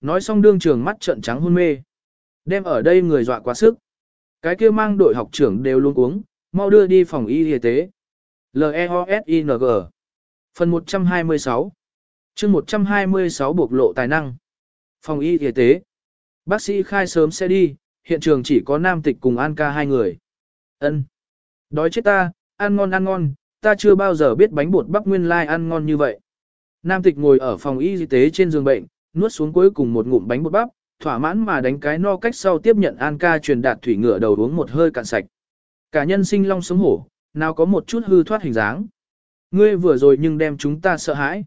nói xong đương trường mắt trợn trắng hôn mê. Đem ở đây người dọa quá sức. Cái kia mang đội học trưởng đều luôn uống, mau đưa đi phòng y y tế. L-E-O-S-I-N-G Phần 126 chương 126 bộc lộ tài năng. Phòng y y tế. Bác sĩ khai sớm sẽ đi, hiện trường chỉ có nam tịch cùng An ca hai người. ân Đói chết ta, ăn ngon ăn ngon, ta chưa bao giờ biết bánh bột bắp nguyên lai ăn ngon như vậy. Nam tịch ngồi ở phòng y y tế trên giường bệnh, nuốt xuống cuối cùng một ngụm bánh bột bắp, thỏa mãn mà đánh cái no cách sau tiếp nhận An ca truyền đạt thủy ngựa đầu uống một hơi cạn sạch. Cả nhân sinh long sống hổ, nào có một chút hư thoát hình dáng. Ngươi vừa rồi nhưng đem chúng ta sợ hãi.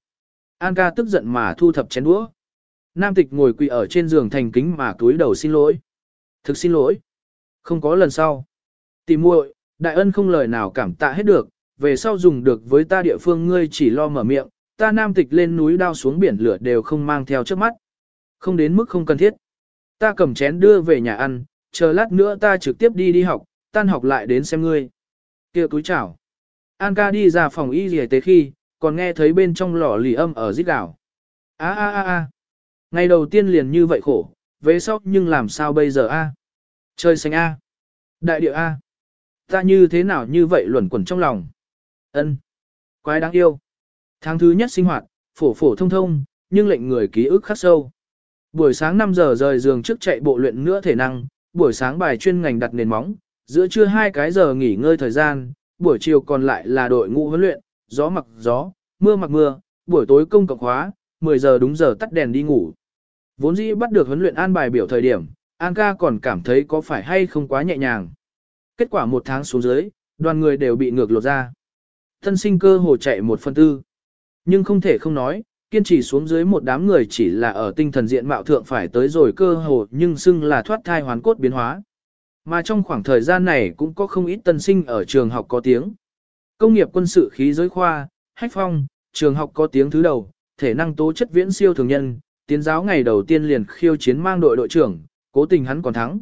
An ca tức giận mà thu thập chén đũa. Nam tịch ngồi quỳ ở trên giường thành kính mà cúi đầu xin lỗi. Thực xin lỗi. Không có lần sau. Tìm muội, đại ân không lời nào cảm tạ hết được, về sau dùng được với ta địa phương ngươi chỉ lo mở miệng, ta nam tịch lên núi đao xuống biển lửa đều không mang theo trước mắt. Không đến mức không cần thiết. Ta cầm chén đưa về nhà ăn, chờ lát nữa ta trực tiếp đi đi học, tan học lại đến xem ngươi. kia túi chào. An ca đi ra phòng y gì tế khi, còn nghe thấy bên trong lò lì âm ở rít đảo. a a a a Ngày đầu tiên liền như vậy khổ, về sóc nhưng làm sao bây giờ a? Chơi xanh a. Đại địa a. Ta như thế nào như vậy luẩn quẩn trong lòng. Ân. Quái đáng yêu. Tháng thứ nhất sinh hoạt, phổ phổ thông thông, nhưng lệnh người ký ức khắc sâu. Buổi sáng 5 giờ rời giường trước chạy bộ luyện nữa thể năng, buổi sáng bài chuyên ngành đặt nền móng, giữa trưa hai cái giờ nghỉ ngơi thời gian, buổi chiều còn lại là đội ngũ huấn luyện, gió mặc gió, mưa mặc mưa, buổi tối công cộng khóa, 10 giờ đúng giờ tắt đèn đi ngủ. Vốn dĩ bắt được huấn luyện an bài biểu thời điểm, An ca còn cảm thấy có phải hay không quá nhẹ nhàng. Kết quả một tháng xuống dưới, đoàn người đều bị ngược lột ra. Thân sinh cơ hồ chạy một phần tư. Nhưng không thể không nói, kiên trì xuống dưới một đám người chỉ là ở tinh thần diện mạo thượng phải tới rồi cơ hồ nhưng xưng là thoát thai hoàn cốt biến hóa. Mà trong khoảng thời gian này cũng có không ít tân sinh ở trường học có tiếng. Công nghiệp quân sự khí giới khoa, hách phong, trường học có tiếng thứ đầu, thể năng tố chất viễn siêu thường nhân, tiến giáo ngày đầu tiên liền khiêu chiến mang đội đội trưởng, cố tình hắn còn thắng.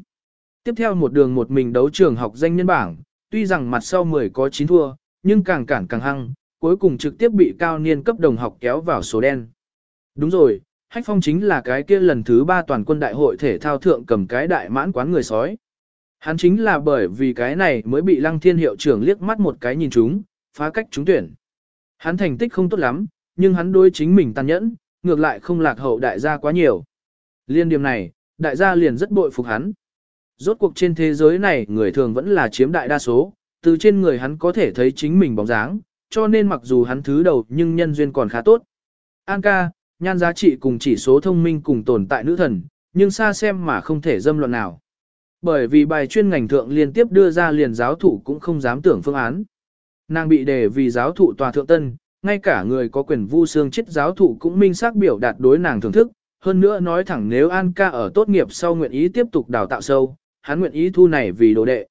Tiếp theo một đường một mình đấu trường học danh nhân bảng, tuy rằng mặt sau 10 có 9 thua, nhưng càng cản càng hăng, cuối cùng trực tiếp bị cao niên cấp đồng học kéo vào số đen. Đúng rồi, Hách Phong chính là cái kia lần thứ ba toàn quân đại hội thể thao thượng cầm cái đại mãn quán người sói. Hắn chính là bởi vì cái này mới bị lăng thiên hiệu trưởng liếc mắt một cái nhìn chúng, phá cách trúng tuyển. Hắn thành tích không tốt lắm, nhưng hắn đối chính mình tàn nhẫn, ngược lại không lạc hậu đại gia quá nhiều. Liên điểm này, đại gia liền rất bội phục hắn. Rốt cuộc trên thế giới này người thường vẫn là chiếm đại đa số, từ trên người hắn có thể thấy chính mình bóng dáng, cho nên mặc dù hắn thứ đầu nhưng nhân duyên còn khá tốt. An ca, nhan giá trị cùng chỉ số thông minh cùng tồn tại nữ thần, nhưng xa xem mà không thể dâm luận nào. Bởi vì bài chuyên ngành thượng liên tiếp đưa ra liền giáo thụ cũng không dám tưởng phương án. Nàng bị đề vì giáo thụ tòa thượng tân, ngay cả người có quyền vu xương chết giáo thụ cũng minh xác biểu đạt đối nàng thưởng thức, hơn nữa nói thẳng nếu An ca ở tốt nghiệp sau nguyện ý tiếp tục đào tạo sâu, hắn nguyện ý thu này vì đồ đệ.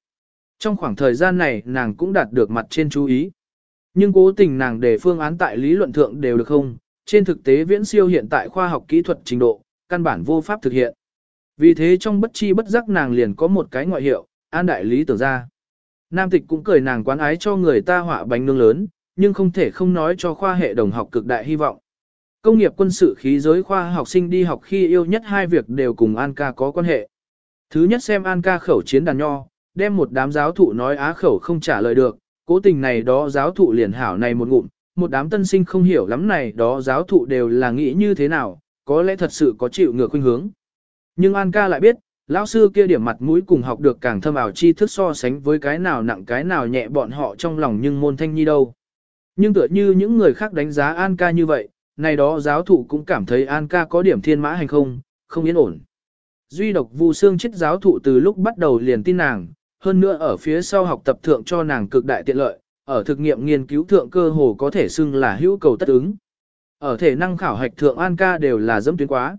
Trong khoảng thời gian này nàng cũng đạt được mặt trên chú ý. Nhưng cố tình nàng để phương án tại lý luận thượng đều được không, trên thực tế viễn siêu hiện tại khoa học kỹ thuật trình độ, căn bản vô pháp thực hiện. Vì thế trong bất chi bất giác nàng liền có một cái ngoại hiệu, an đại lý tưởng ra. Nam tịch cũng cười nàng quán ái cho người ta họa bánh nướng lớn, nhưng không thể không nói cho khoa hệ đồng học cực đại hy vọng. Công nghiệp quân sự khí giới khoa học sinh đi học khi yêu nhất hai việc đều cùng An ca có quan hệ. Thứ nhất xem An ca khẩu chiến đàn nho, đem một đám giáo thụ nói á khẩu không trả lời được, cố tình này đó giáo thụ liền hảo này một ngụm, một đám tân sinh không hiểu lắm này đó giáo thụ đều là nghĩ như thế nào, có lẽ thật sự có chịu ngược khuynh hướng. Nhưng An ca lại biết, lão sư kia điểm mặt mũi cùng học được càng thâm ảo tri thức so sánh với cái nào nặng cái nào nhẹ bọn họ trong lòng nhưng môn thanh nhi đâu. Nhưng tựa như những người khác đánh giá An ca như vậy, này đó giáo thụ cũng cảm thấy An ca có điểm thiên mã hành không, không yên ổn. Duy độc Vu xương chết giáo thụ từ lúc bắt đầu liền tin nàng, hơn nữa ở phía sau học tập thượng cho nàng cực đại tiện lợi, ở thực nghiệm nghiên cứu thượng cơ hồ có thể xưng là hữu cầu tất ứng. Ở thể năng khảo hạch thượng An ca đều là dẫm tuyến quá.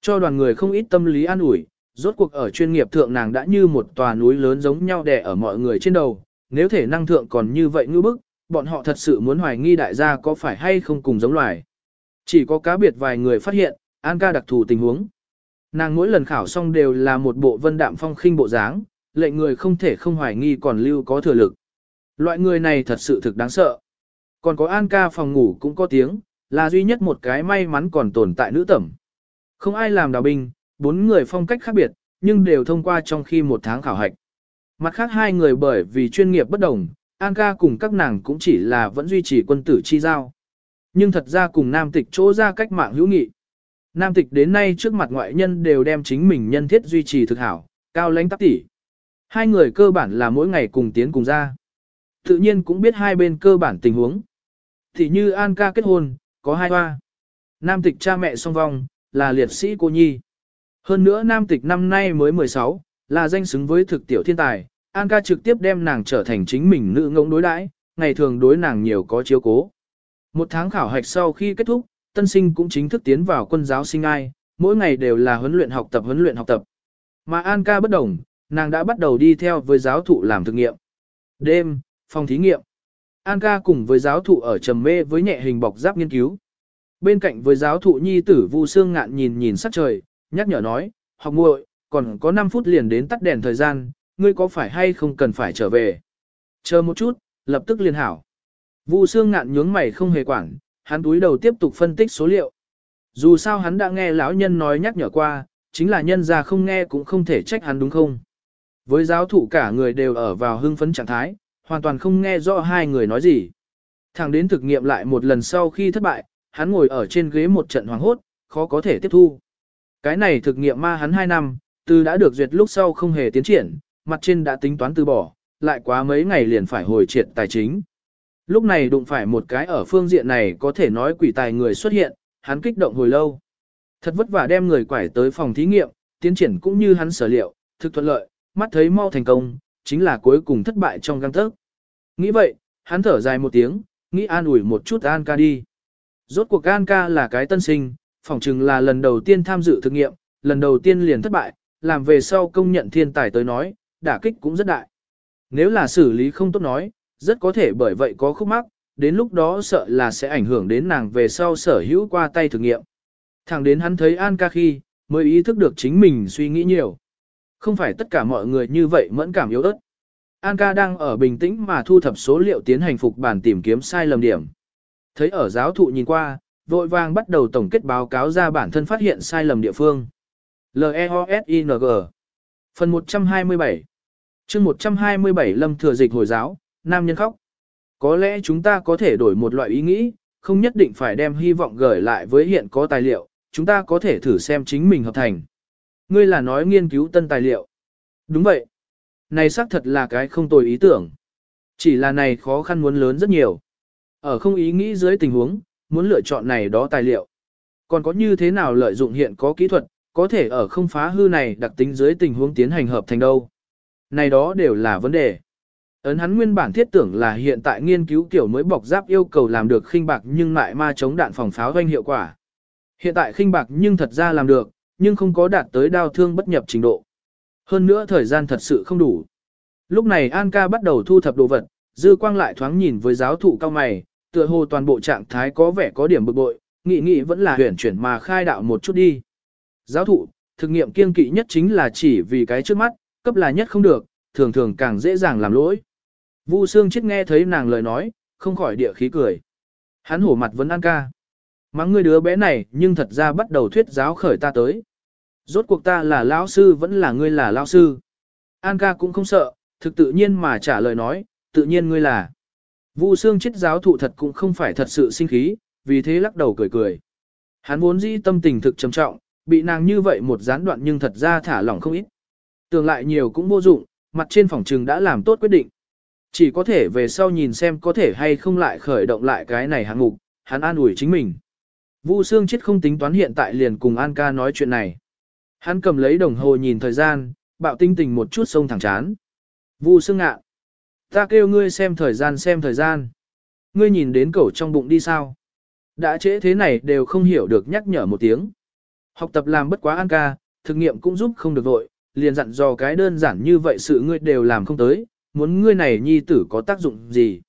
Cho đoàn người không ít tâm lý an ủi, rốt cuộc ở chuyên nghiệp thượng nàng đã như một tòa núi lớn giống nhau đè ở mọi người trên đầu, nếu thể năng thượng còn như vậy ngư bức, bọn họ thật sự muốn hoài nghi đại gia có phải hay không cùng giống loài. Chỉ có cá biệt vài người phát hiện, An ca đặc thù tình huống. Nàng mỗi lần khảo xong đều là một bộ vân đạm phong khinh bộ dáng, lệnh người không thể không hoài nghi còn lưu có thừa lực. Loại người này thật sự thực đáng sợ. Còn có An ca phòng ngủ cũng có tiếng, là duy nhất một cái may mắn còn tồn tại nữ tẩm. Không ai làm đào binh, bốn người phong cách khác biệt, nhưng đều thông qua trong khi một tháng khảo hạch. Mặt khác hai người bởi vì chuyên nghiệp bất đồng, An ca cùng các nàng cũng chỉ là vẫn duy trì quân tử chi giao. Nhưng thật ra cùng nam tịch chỗ ra cách mạng hữu nghị. Nam tịch đến nay trước mặt ngoại nhân đều đem chính mình nhân thiết duy trì thực hảo, cao lãnh tắc tỉ. Hai người cơ bản là mỗi ngày cùng tiến cùng ra. Tự nhiên cũng biết hai bên cơ bản tình huống. Thì như An ca kết hôn, có hai hoa. Nam tịch cha mẹ song vong, là liệt sĩ cô nhi. Hơn nữa nam tịch năm nay mới 16, là danh xứng với thực tiểu thiên tài. An ca trực tiếp đem nàng trở thành chính mình nữ ngỗng đối đãi, ngày thường đối nàng nhiều có chiếu cố. Một tháng khảo hạch sau khi kết thúc, tân sinh cũng chính thức tiến vào quân giáo sinh ai, mỗi ngày đều là huấn luyện học tập huấn luyện học tập. Mà An ca bất đồng, nàng đã bắt đầu đi theo với giáo thụ làm thực nghiệm. Đêm, phòng thí nghiệm. An ca cùng với giáo thụ ở trầm mê với nhẹ hình bọc giáp nghiên cứu. Bên cạnh với giáo thụ nhi tử Vu Sương ngạn nhìn nhìn sắc trời, nhắc nhở nói, học muội, còn có 5 phút liền đến tắt đèn thời gian, ngươi có phải hay không cần phải trở về. Chờ một chút, lập tức liên hảo. Vu Sương ngạn nhướng mày không hề quản, hắn túi đầu tiếp tục phân tích số liệu. Dù sao hắn đã nghe lão nhân nói nhắc nhở qua, chính là nhân ra không nghe cũng không thể trách hắn đúng không. Với giáo thụ cả người đều ở vào hưng phấn trạng thái, hoàn toàn không nghe rõ hai người nói gì. Thằng đến thực nghiệm lại một lần sau khi thất bại, hắn ngồi ở trên ghế một trận hoàng hốt, khó có thể tiếp thu. Cái này thực nghiệm ma hắn 2 năm, từ đã được duyệt lúc sau không hề tiến triển, mặt trên đã tính toán từ bỏ, lại quá mấy ngày liền phải hồi triệt tài chính. Lúc này đụng phải một cái ở phương diện này có thể nói quỷ tài người xuất hiện, hắn kích động hồi lâu. Thật vất vả đem người quải tới phòng thí nghiệm, tiến triển cũng như hắn sở liệu, thực thuận lợi, mắt thấy mau thành công, chính là cuối cùng thất bại trong găng tấc. Nghĩ vậy, hắn thở dài một tiếng, nghĩ an ủi một chút An ca đi. Rốt cuộc An ca là cái tân sinh, phỏng chừng là lần đầu tiên tham dự thực nghiệm, lần đầu tiên liền thất bại, làm về sau công nhận thiên tài tới nói, đả kích cũng rất đại. Nếu là xử lý không tốt nói, rất có thể bởi vậy có khúc mắc, đến lúc đó sợ là sẽ ảnh hưởng đến nàng về sau sở hữu qua tay thử nghiệm. Thẳng đến hắn thấy An ca khi, mới ý thức được chính mình suy nghĩ nhiều. Không phải tất cả mọi người như vậy mẫn cảm yếu ớt. An ca đang ở bình tĩnh mà thu thập số liệu tiến hành phục bản tìm kiếm sai lầm điểm. Thấy ở giáo thụ nhìn qua, vội vàng bắt đầu tổng kết báo cáo ra bản thân phát hiện sai lầm địa phương. L-E-O-S-I-N-G Phần 127 chương 127 Lâm Thừa Dịch Hồi giáo, Nam Nhân Khóc Có lẽ chúng ta có thể đổi một loại ý nghĩ, không nhất định phải đem hy vọng gửi lại với hiện có tài liệu, chúng ta có thể thử xem chính mình hợp thành. Ngươi là nói nghiên cứu tân tài liệu. Đúng vậy. Này xác thật là cái không tồi ý tưởng. Chỉ là này khó khăn muốn lớn rất nhiều. Ở không ý nghĩ dưới tình huống, muốn lựa chọn này đó tài liệu. Còn có như thế nào lợi dụng hiện có kỹ thuật, có thể ở không phá hư này đặc tính dưới tình huống tiến hành hợp thành đâu. Này đó đều là vấn đề. Ấn hắn nguyên bản thiết tưởng là hiện tại nghiên cứu kiểu mới bọc giáp yêu cầu làm được khinh bạc nhưng lại ma chống đạn phòng pháo doanh hiệu quả. Hiện tại khinh bạc nhưng thật ra làm được, nhưng không có đạt tới đau thương bất nhập trình độ. Hơn nữa thời gian thật sự không đủ. Lúc này An ca bắt đầu thu thập đồ vật, dư quang lại thoáng nhìn với giáo thụ cao mày, tựa hồ toàn bộ trạng thái có vẻ có điểm bực bội, nghị nghị vẫn là huyển chuyển mà khai đạo một chút đi. Giáo thụ, thực nghiệm kiên kỵ nhất chính là chỉ vì cái trước mắt, cấp là nhất không được, thường thường càng dễ dàng làm lỗi. Vu Sương chết nghe thấy nàng lời nói, không khỏi địa khí cười. Hắn hổ mặt vẫn An ca. Mắng ngươi đứa bé này nhưng thật ra bắt đầu thuyết giáo khởi ta tới. Rốt cuộc ta là lão sư vẫn là ngươi là lão sư. An ca cũng không sợ, thực tự nhiên mà trả lời nói, tự nhiên ngươi là. Vu xương chết giáo thụ thật cũng không phải thật sự sinh khí, vì thế lắc đầu cười cười. Hắn vốn dĩ tâm tình thực trầm trọng, bị nàng như vậy một gián đoạn nhưng thật ra thả lỏng không ít. Tưởng lại nhiều cũng vô dụng, mặt trên phòng trừng đã làm tốt quyết định. Chỉ có thể về sau nhìn xem có thể hay không lại khởi động lại cái này hạng mục, hắn an ủi chính mình. Vu Sương chết không tính toán hiện tại liền cùng An ca nói chuyện này. Hắn cầm lấy đồng hồ nhìn thời gian, bạo tinh tình một chút sông thẳng chán. Vu Sương ngạ. Ta kêu ngươi xem thời gian xem thời gian. Ngươi nhìn đến cẩu trong bụng đi sao. Đã trễ thế này đều không hiểu được nhắc nhở một tiếng. Học tập làm bất quá An ca, thực nghiệm cũng giúp không được vội, liền dặn dò cái đơn giản như vậy sự ngươi đều làm không tới, muốn ngươi này nhi tử có tác dụng gì.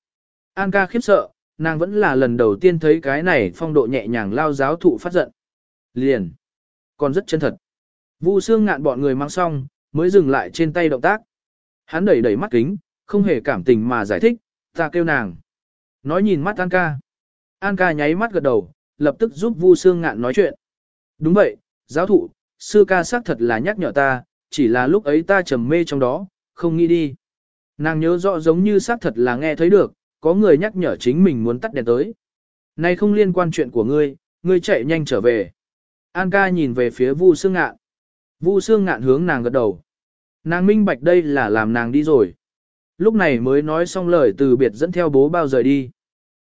An ca khiếp sợ, nàng vẫn là lần đầu tiên thấy cái này phong độ nhẹ nhàng lao giáo thụ phát giận. Liền. Còn rất chân thật. Vu Sương ngạn bọn người mang xong, mới dừng lại trên tay động tác. Hắn đẩy đẩy mắt kính, không hề cảm tình mà giải thích, ta kêu nàng. Nói nhìn mắt An ca. An ca nháy mắt gật đầu, lập tức giúp Vu Sương ngạn nói chuyện. Đúng vậy, giáo thụ, sư ca xác thật là nhắc nhở ta, chỉ là lúc ấy ta trầm mê trong đó, không nghĩ đi. Nàng nhớ rõ giống như xác thật là nghe thấy được, có người nhắc nhở chính mình muốn tắt đèn tới. Này không liên quan chuyện của ngươi, ngươi chạy nhanh trở về. An ca nhìn về phía Vu Sương Ngạn. Vu Sương Ngạn hướng nàng gật đầu. Nàng minh bạch đây là làm nàng đi rồi. Lúc này mới nói xong lời từ biệt dẫn theo bố bao rời đi.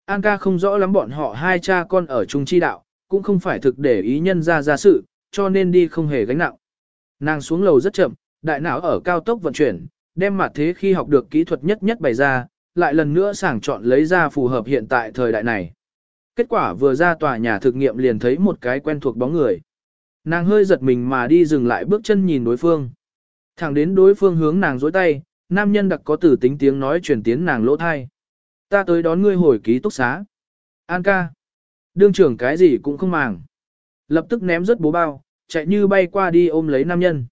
An ca không rõ lắm bọn họ hai cha con ở chung chi đạo, cũng không phải thực để ý nhân ra ra sự, cho nên đi không hề gánh nặng. Nàng xuống lầu rất chậm, đại não ở cao tốc vận chuyển, đem mặt thế khi học được kỹ thuật nhất nhất bày ra, lại lần nữa sàng chọn lấy ra phù hợp hiện tại thời đại này. Kết quả vừa ra tòa nhà thực nghiệm liền thấy một cái quen thuộc bóng người. Nàng hơi giật mình mà đi dừng lại bước chân nhìn đối phương. Thẳng đến đối phương hướng nàng dối tay, nam nhân đặc có tử tính tiếng nói chuyển tiến nàng lỗ thai. Ta tới đón ngươi hồi ký túc xá. An ca. Đương trưởng cái gì cũng không màng. Lập tức ném rớt bố bao, chạy như bay qua đi ôm lấy nam nhân.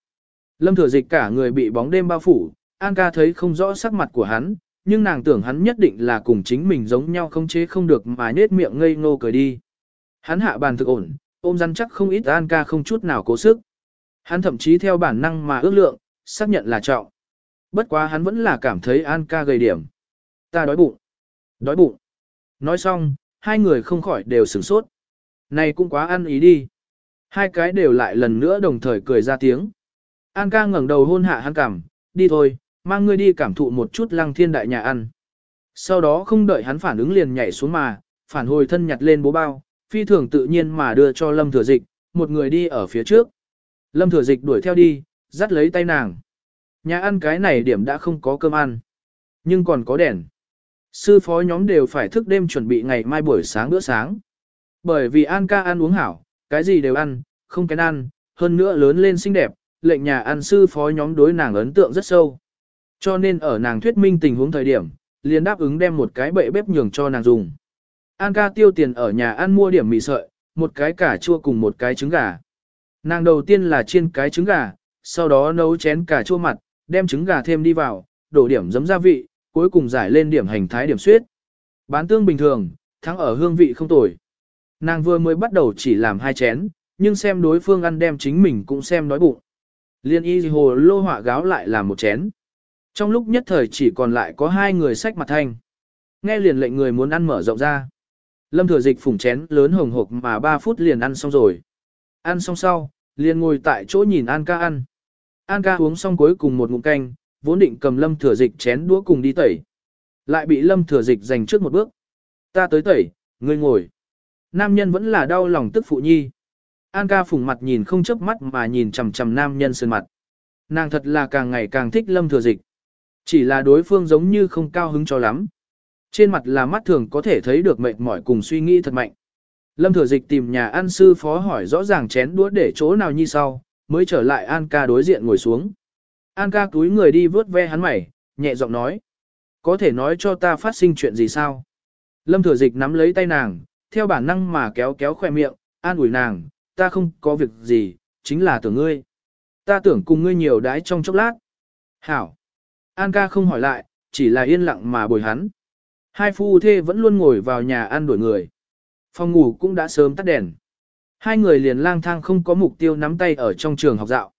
Lâm thừa dịch cả người bị bóng đêm bao phủ, An ca thấy không rõ sắc mặt của hắn, nhưng nàng tưởng hắn nhất định là cùng chính mình giống nhau không chế không được mà nết miệng ngây ngô cười đi. Hắn hạ bàn thực ổn, ôm rắn chắc không ít An ca không chút nào cố sức. Hắn thậm chí theo bản năng mà ước lượng, xác nhận là trọng. Bất quá hắn vẫn là cảm thấy An ca gầy điểm. Ta đói bụng. Đói bụng. Nói xong, hai người không khỏi đều sửng sốt. Này cũng quá ăn ý đi. Hai cái đều lại lần nữa đồng thời cười ra tiếng. An ca ngẩng đầu hôn hạ hắn cảm, đi thôi, mang ngươi đi cảm thụ một chút lăng thiên đại nhà ăn. Sau đó không đợi hắn phản ứng liền nhảy xuống mà, phản hồi thân nhặt lên bố bao, phi thường tự nhiên mà đưa cho Lâm Thừa Dịch, một người đi ở phía trước. Lâm Thừa Dịch đuổi theo đi, dắt lấy tay nàng. Nhà ăn cái này điểm đã không có cơm ăn, nhưng còn có đèn. Sư phó nhóm đều phải thức đêm chuẩn bị ngày mai buổi sáng bữa sáng. Bởi vì An ca ăn uống hảo, cái gì đều ăn, không kén ăn, hơn nữa lớn lên xinh đẹp, lệnh nhà ăn sư phó nhóm đối nàng ấn tượng rất sâu. Cho nên ở nàng thuyết minh tình huống thời điểm, liền đáp ứng đem một cái bệ bếp nhường cho nàng dùng. An ca tiêu tiền ở nhà ăn mua điểm mì sợi, một cái cà chua cùng một cái trứng gà. Nàng đầu tiên là chiên cái trứng gà, sau đó nấu chén cà chua mặt, đem trứng gà thêm đi vào, đổ điểm giấm gia vị, cuối cùng giải lên điểm hành thái điểm suyết. Bán tương bình thường, thắng ở hương vị không tồi. Nàng vừa mới bắt đầu chỉ làm hai chén, nhưng xem đối phương ăn đem chính mình cũng xem đói bụng. Liên y hồ lô họa gáo lại làm một chén. Trong lúc nhất thời chỉ còn lại có hai người sách mặt thanh. Nghe liền lệnh người muốn ăn mở rộng ra. Lâm thừa dịch phủng chén lớn hồng hộc mà 3 phút liền ăn xong rồi. Ăn xong sau, liền ngồi tại chỗ nhìn An ca ăn. An ca uống xong cuối cùng một ngụm canh, vốn định cầm lâm thừa dịch chén đũa cùng đi tẩy. Lại bị lâm thừa dịch giành trước một bước. Ta tới tẩy, ngươi ngồi. Nam nhân vẫn là đau lòng tức phụ nhi. An ca phùng mặt nhìn không chớp mắt mà nhìn chằm chằm nam nhân sơn mặt. Nàng thật là càng ngày càng thích lâm thừa dịch. Chỉ là đối phương giống như không cao hứng cho lắm. Trên mặt là mắt thường có thể thấy được mệt mỏi cùng suy nghĩ thật mạnh. Lâm thừa dịch tìm nhà ăn sư phó hỏi rõ ràng chén đũa để chỗ nào như sau, mới trở lại An ca đối diện ngồi xuống. An ca túi người đi vớt ve hắn mày, nhẹ giọng nói. Có thể nói cho ta phát sinh chuyện gì sao? Lâm thừa dịch nắm lấy tay nàng, theo bản năng mà kéo kéo khoe miệng, an ủi nàng, ta không có việc gì, chính là tưởng ngươi. Ta tưởng cùng ngươi nhiều đái trong chốc lát. Hảo. An ca không hỏi lại, chỉ là yên lặng mà bồi hắn. Hai phu thê vẫn luôn ngồi vào nhà ăn đuổi người. Phòng ngủ cũng đã sớm tắt đèn. Hai người liền lang thang không có mục tiêu nắm tay ở trong trường học dạo.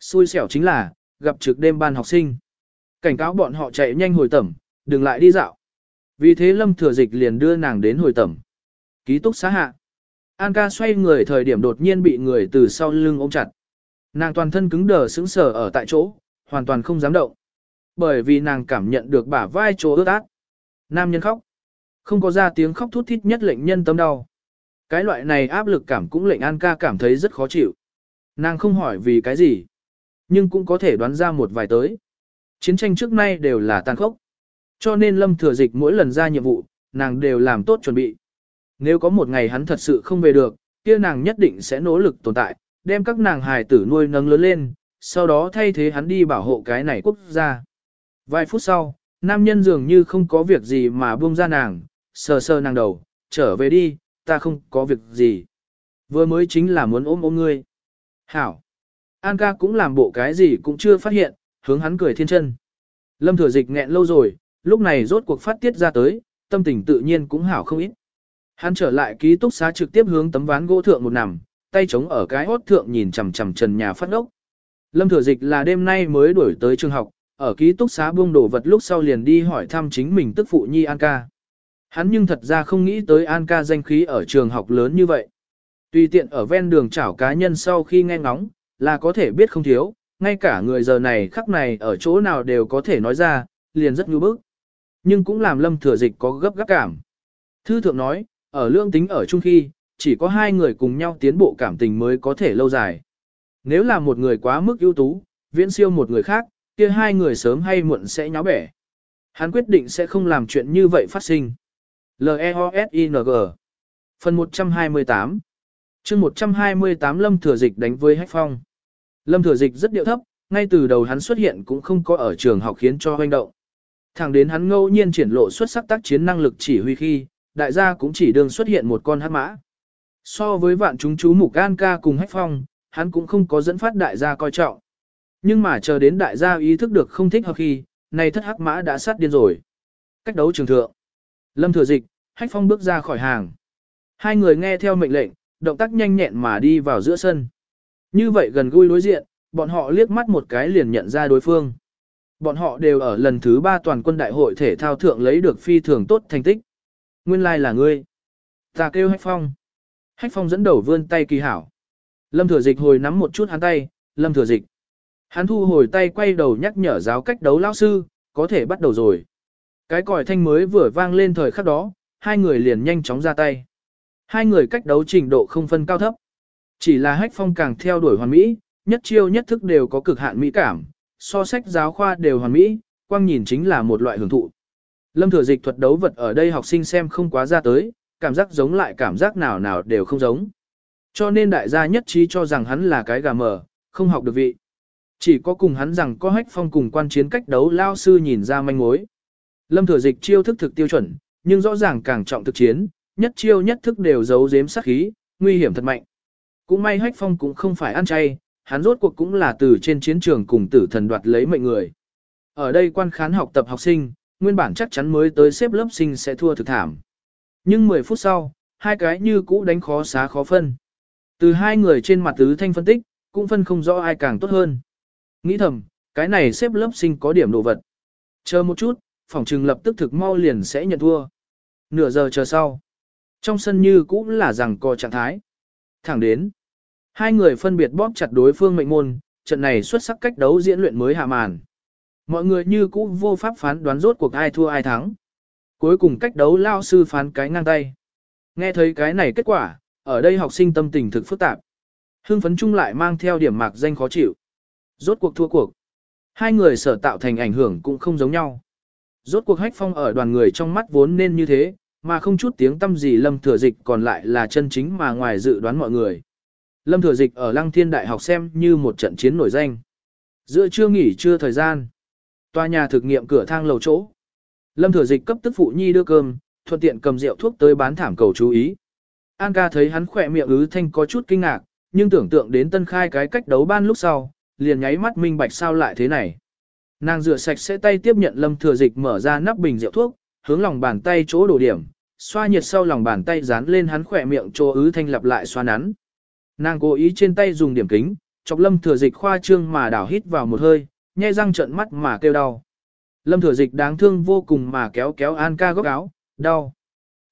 Xui xẻo chính là, gặp trực đêm ban học sinh. Cảnh cáo bọn họ chạy nhanh hồi tẩm, đừng lại đi dạo. Vì thế Lâm Thừa Dịch liền đưa nàng đến hồi tẩm. Ký túc xá hạ. An ca xoay người thời điểm đột nhiên bị người từ sau lưng ôm chặt. Nàng toàn thân cứng đờ sững sờ ở tại chỗ, hoàn toàn không dám động. Bởi vì nàng cảm nhận được bả vai chỗ ướt át. Nam nhân khóc. Không có ra tiếng khóc thút thít nhất lệnh nhân tâm đau. Cái loại này áp lực cảm cũng lệnh An ca cảm thấy rất khó chịu. Nàng không hỏi vì cái gì, nhưng cũng có thể đoán ra một vài tới. Chiến tranh trước nay đều là tàn khốc. Cho nên Lâm Thừa Dịch mỗi lần ra nhiệm vụ, nàng đều làm tốt chuẩn bị. Nếu có một ngày hắn thật sự không về được, kia nàng nhất định sẽ nỗ lực tồn tại, đem các nàng hài tử nuôi nâng lớn lên, sau đó thay thế hắn đi bảo hộ cái này quốc gia. Vài phút sau, nam nhân dường như không có việc gì mà buông ra nàng, sờ sờ nàng đầu, trở về đi, ta không có việc gì. Vừa mới chính là muốn ôm ôm ngươi. Hảo. An ca cũng làm bộ cái gì cũng chưa phát hiện, hướng hắn cười thiên chân. Lâm thừa dịch nghẹn lâu rồi, lúc này rốt cuộc phát tiết ra tới, tâm tình tự nhiên cũng hảo không ít. Hắn trở lại ký túc xá trực tiếp hướng tấm ván gỗ thượng một nằm, tay chống ở cái hốt thượng nhìn chằm chằm trần nhà phát ốc. Lâm Thừa Dịch là đêm nay mới đuổi tới trường học, ở ký túc xá buông đồ vật lúc sau liền đi hỏi thăm chính mình tức phụ nhi An ca. Hắn nhưng thật ra không nghĩ tới An ca danh khí ở trường học lớn như vậy. Tùy tiện ở ven đường chảo cá nhân sau khi nghe ngóng, là có thể biết không thiếu, ngay cả người giờ này khắc này ở chỗ nào đều có thể nói ra, liền rất ngưu bức. Nhưng cũng làm lâm thừa dịch có gấp gáp cảm. Thư thượng nói, ở lương tính ở chung khi, chỉ có hai người cùng nhau tiến bộ cảm tình mới có thể lâu dài. Nếu là một người quá mức ưu tú, viễn siêu một người khác, kia hai người sớm hay muộn sẽ nháo bẻ. Hắn quyết định sẽ không làm chuyện như vậy phát sinh. L-E-O-S-I-N-G Phần 128 chương 128 Lâm Thừa Dịch đánh với Hách Phong. Lâm Thừa Dịch rất điệu thấp, ngay từ đầu hắn xuất hiện cũng không có ở trường học khiến cho hoành động. Thẳng đến hắn ngẫu nhiên triển lộ xuất sắc tác chiến năng lực chỉ huy khi, đại gia cũng chỉ đương xuất hiện một con hắc mã. So với vạn chúng chú mục An ca cùng Hách Phong, hắn cũng không có dẫn phát đại gia coi trọng. Nhưng mà chờ đến đại gia ý thức được không thích hợp khi, này thất hắc mã đã sát điên rồi. Cách đấu trường thượng. Lâm thừa dịch, Hách Phong bước ra khỏi hàng. Hai người nghe theo mệnh lệnh, động tác nhanh nhẹn mà đi vào giữa sân. Như vậy gần gũi đối diện, bọn họ liếc mắt một cái liền nhận ra đối phương. Bọn họ đều ở lần thứ ba toàn quân đại hội thể thao thượng lấy được phi thường tốt thành tích. Nguyên lai like là ngươi. Ta kêu Hách Phong. Hách Phong dẫn đầu vươn tay kỳ hảo. Lâm Thừa Dịch hồi nắm một chút hắn tay, Lâm Thừa Dịch. Hắn thu hồi tay quay đầu nhắc nhở giáo cách đấu lão sư, có thể bắt đầu rồi. Cái còi thanh mới vừa vang lên thời khắc đó, hai người liền nhanh chóng ra tay. Hai người cách đấu trình độ không phân cao thấp. Chỉ là hách phong càng theo đuổi hoàn mỹ, nhất chiêu nhất thức đều có cực hạn mỹ cảm, so sách giáo khoa đều hoàn mỹ, quang nhìn chính là một loại hưởng thụ. Lâm thừa dịch thuật đấu vật ở đây học sinh xem không quá ra tới, cảm giác giống lại cảm giác nào nào đều không giống. Cho nên đại gia nhất trí cho rằng hắn là cái gà mờ, không học được vị. Chỉ có cùng hắn rằng có hách phong cùng quan chiến cách đấu lao sư nhìn ra manh mối. Lâm thừa dịch chiêu thức thực tiêu chuẩn, nhưng rõ ràng càng trọng thực chiến, nhất chiêu nhất thức đều giấu giếm sát khí, nguy hiểm thật mạnh. Cũng may hách phong cũng không phải ăn chay, hắn rốt cuộc cũng là từ trên chiến trường cùng tử thần đoạt lấy mệnh người. Ở đây quan khán học tập học sinh, nguyên bản chắc chắn mới tới xếp lớp sinh sẽ thua thực thảm. Nhưng 10 phút sau, hai cái như cũ đánh khó xá khó phân. Từ hai người trên mặt tứ thanh phân tích, cũng phân không rõ ai càng tốt hơn. Nghĩ thầm, cái này xếp lớp sinh có điểm đồ vật. Chờ một chút, phòng trừng lập tức thực mau liền sẽ nhận thua. Nửa giờ chờ sau. Trong sân như cũng là rằng co trạng thái. Thẳng đến. Hai người phân biệt bóp chặt đối phương mệnh môn, trận này xuất sắc cách đấu diễn luyện mới hạ màn. Mọi người như cũ vô pháp phán đoán rốt cuộc ai thua ai thắng. Cuối cùng cách đấu lao sư phán cái ngang tay. Nghe thấy cái này kết quả, ở đây học sinh tâm tình thực phức tạp. Hưng phấn chung lại mang theo điểm mạc danh khó chịu. Rốt cuộc thua cuộc. Hai người sở tạo thành ảnh hưởng cũng không giống nhau. Rốt cuộc hách phong ở đoàn người trong mắt vốn nên như thế, mà không chút tiếng tâm gì lâm thừa dịch còn lại là chân chính mà ngoài dự đoán mọi người. Lâm thừa dịch ở lăng thiên đại học xem như một trận chiến nổi danh. Giữa trưa nghỉ trưa thời gian. Tòa nhà thực nghiệm cửa thang lầu chỗ. Lâm thừa dịch cấp tức phụ nhi đưa cơm, thuận tiện cầm rượu thuốc tới bán thảm cầu chú ý. An ca thấy hắn khỏe miệng ứ thanh có chút kinh ngạc, nhưng tưởng tượng đến tân khai cái cách đấu ban lúc sau, liền nháy mắt minh bạch sao lại thế này. Nàng rửa sạch sẽ tay tiếp nhận lâm thừa dịch mở ra nắp bình rượu thuốc, hướng lòng bàn tay chỗ đổ điểm, xoa nhiệt sau lòng bàn tay dán lên hắn khỏe miệng chỗ ứ thanh lặp lại xoa nắn. Nàng cố ý trên tay dùng điểm kính, chọc lâm thừa dịch khoa trương mà đảo hít vào một hơi, nhai răng trợn mắt mà kêu đau. Lâm thừa dịch đáng thương vô cùng mà kéo kéo An ca góc áo, đau.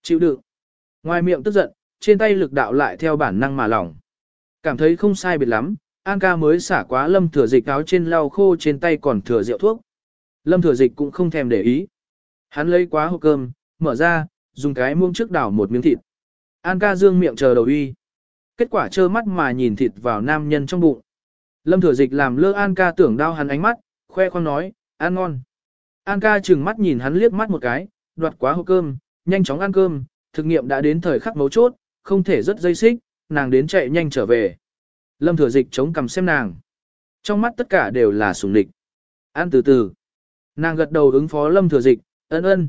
Chịu đựng. Ngoài miệng tức giận, trên tay lực đạo lại theo bản năng mà lỏng. Cảm thấy không sai biệt lắm, An ca mới xả quá lâm thừa dịch áo trên lau khô trên tay còn thừa rượu thuốc. Lâm thừa dịch cũng không thèm để ý. Hắn lấy quá hộp cơm, mở ra, dùng cái muông trước đảo một miếng thịt. An ca dương miệng chờ đầu uy. Kết quả trơ mắt mà nhìn thịt vào nam nhân trong bụng. Lâm thừa dịch làm lơ An ca tưởng đau hắn ánh mắt, khoe khoang nói, ăn ngon. An ca chừng mắt nhìn hắn liếc mắt một cái, đoạt quá hộp cơm, nhanh chóng ăn cơm, thực nghiệm đã đến thời khắc mấu chốt, không thể rất dây xích, nàng đến chạy nhanh trở về. Lâm thừa dịch chống cằm xem nàng. Trong mắt tất cả đều là sùng địch. Ăn từ từ. Nàng gật đầu ứng phó lâm thừa dịch, ân ân.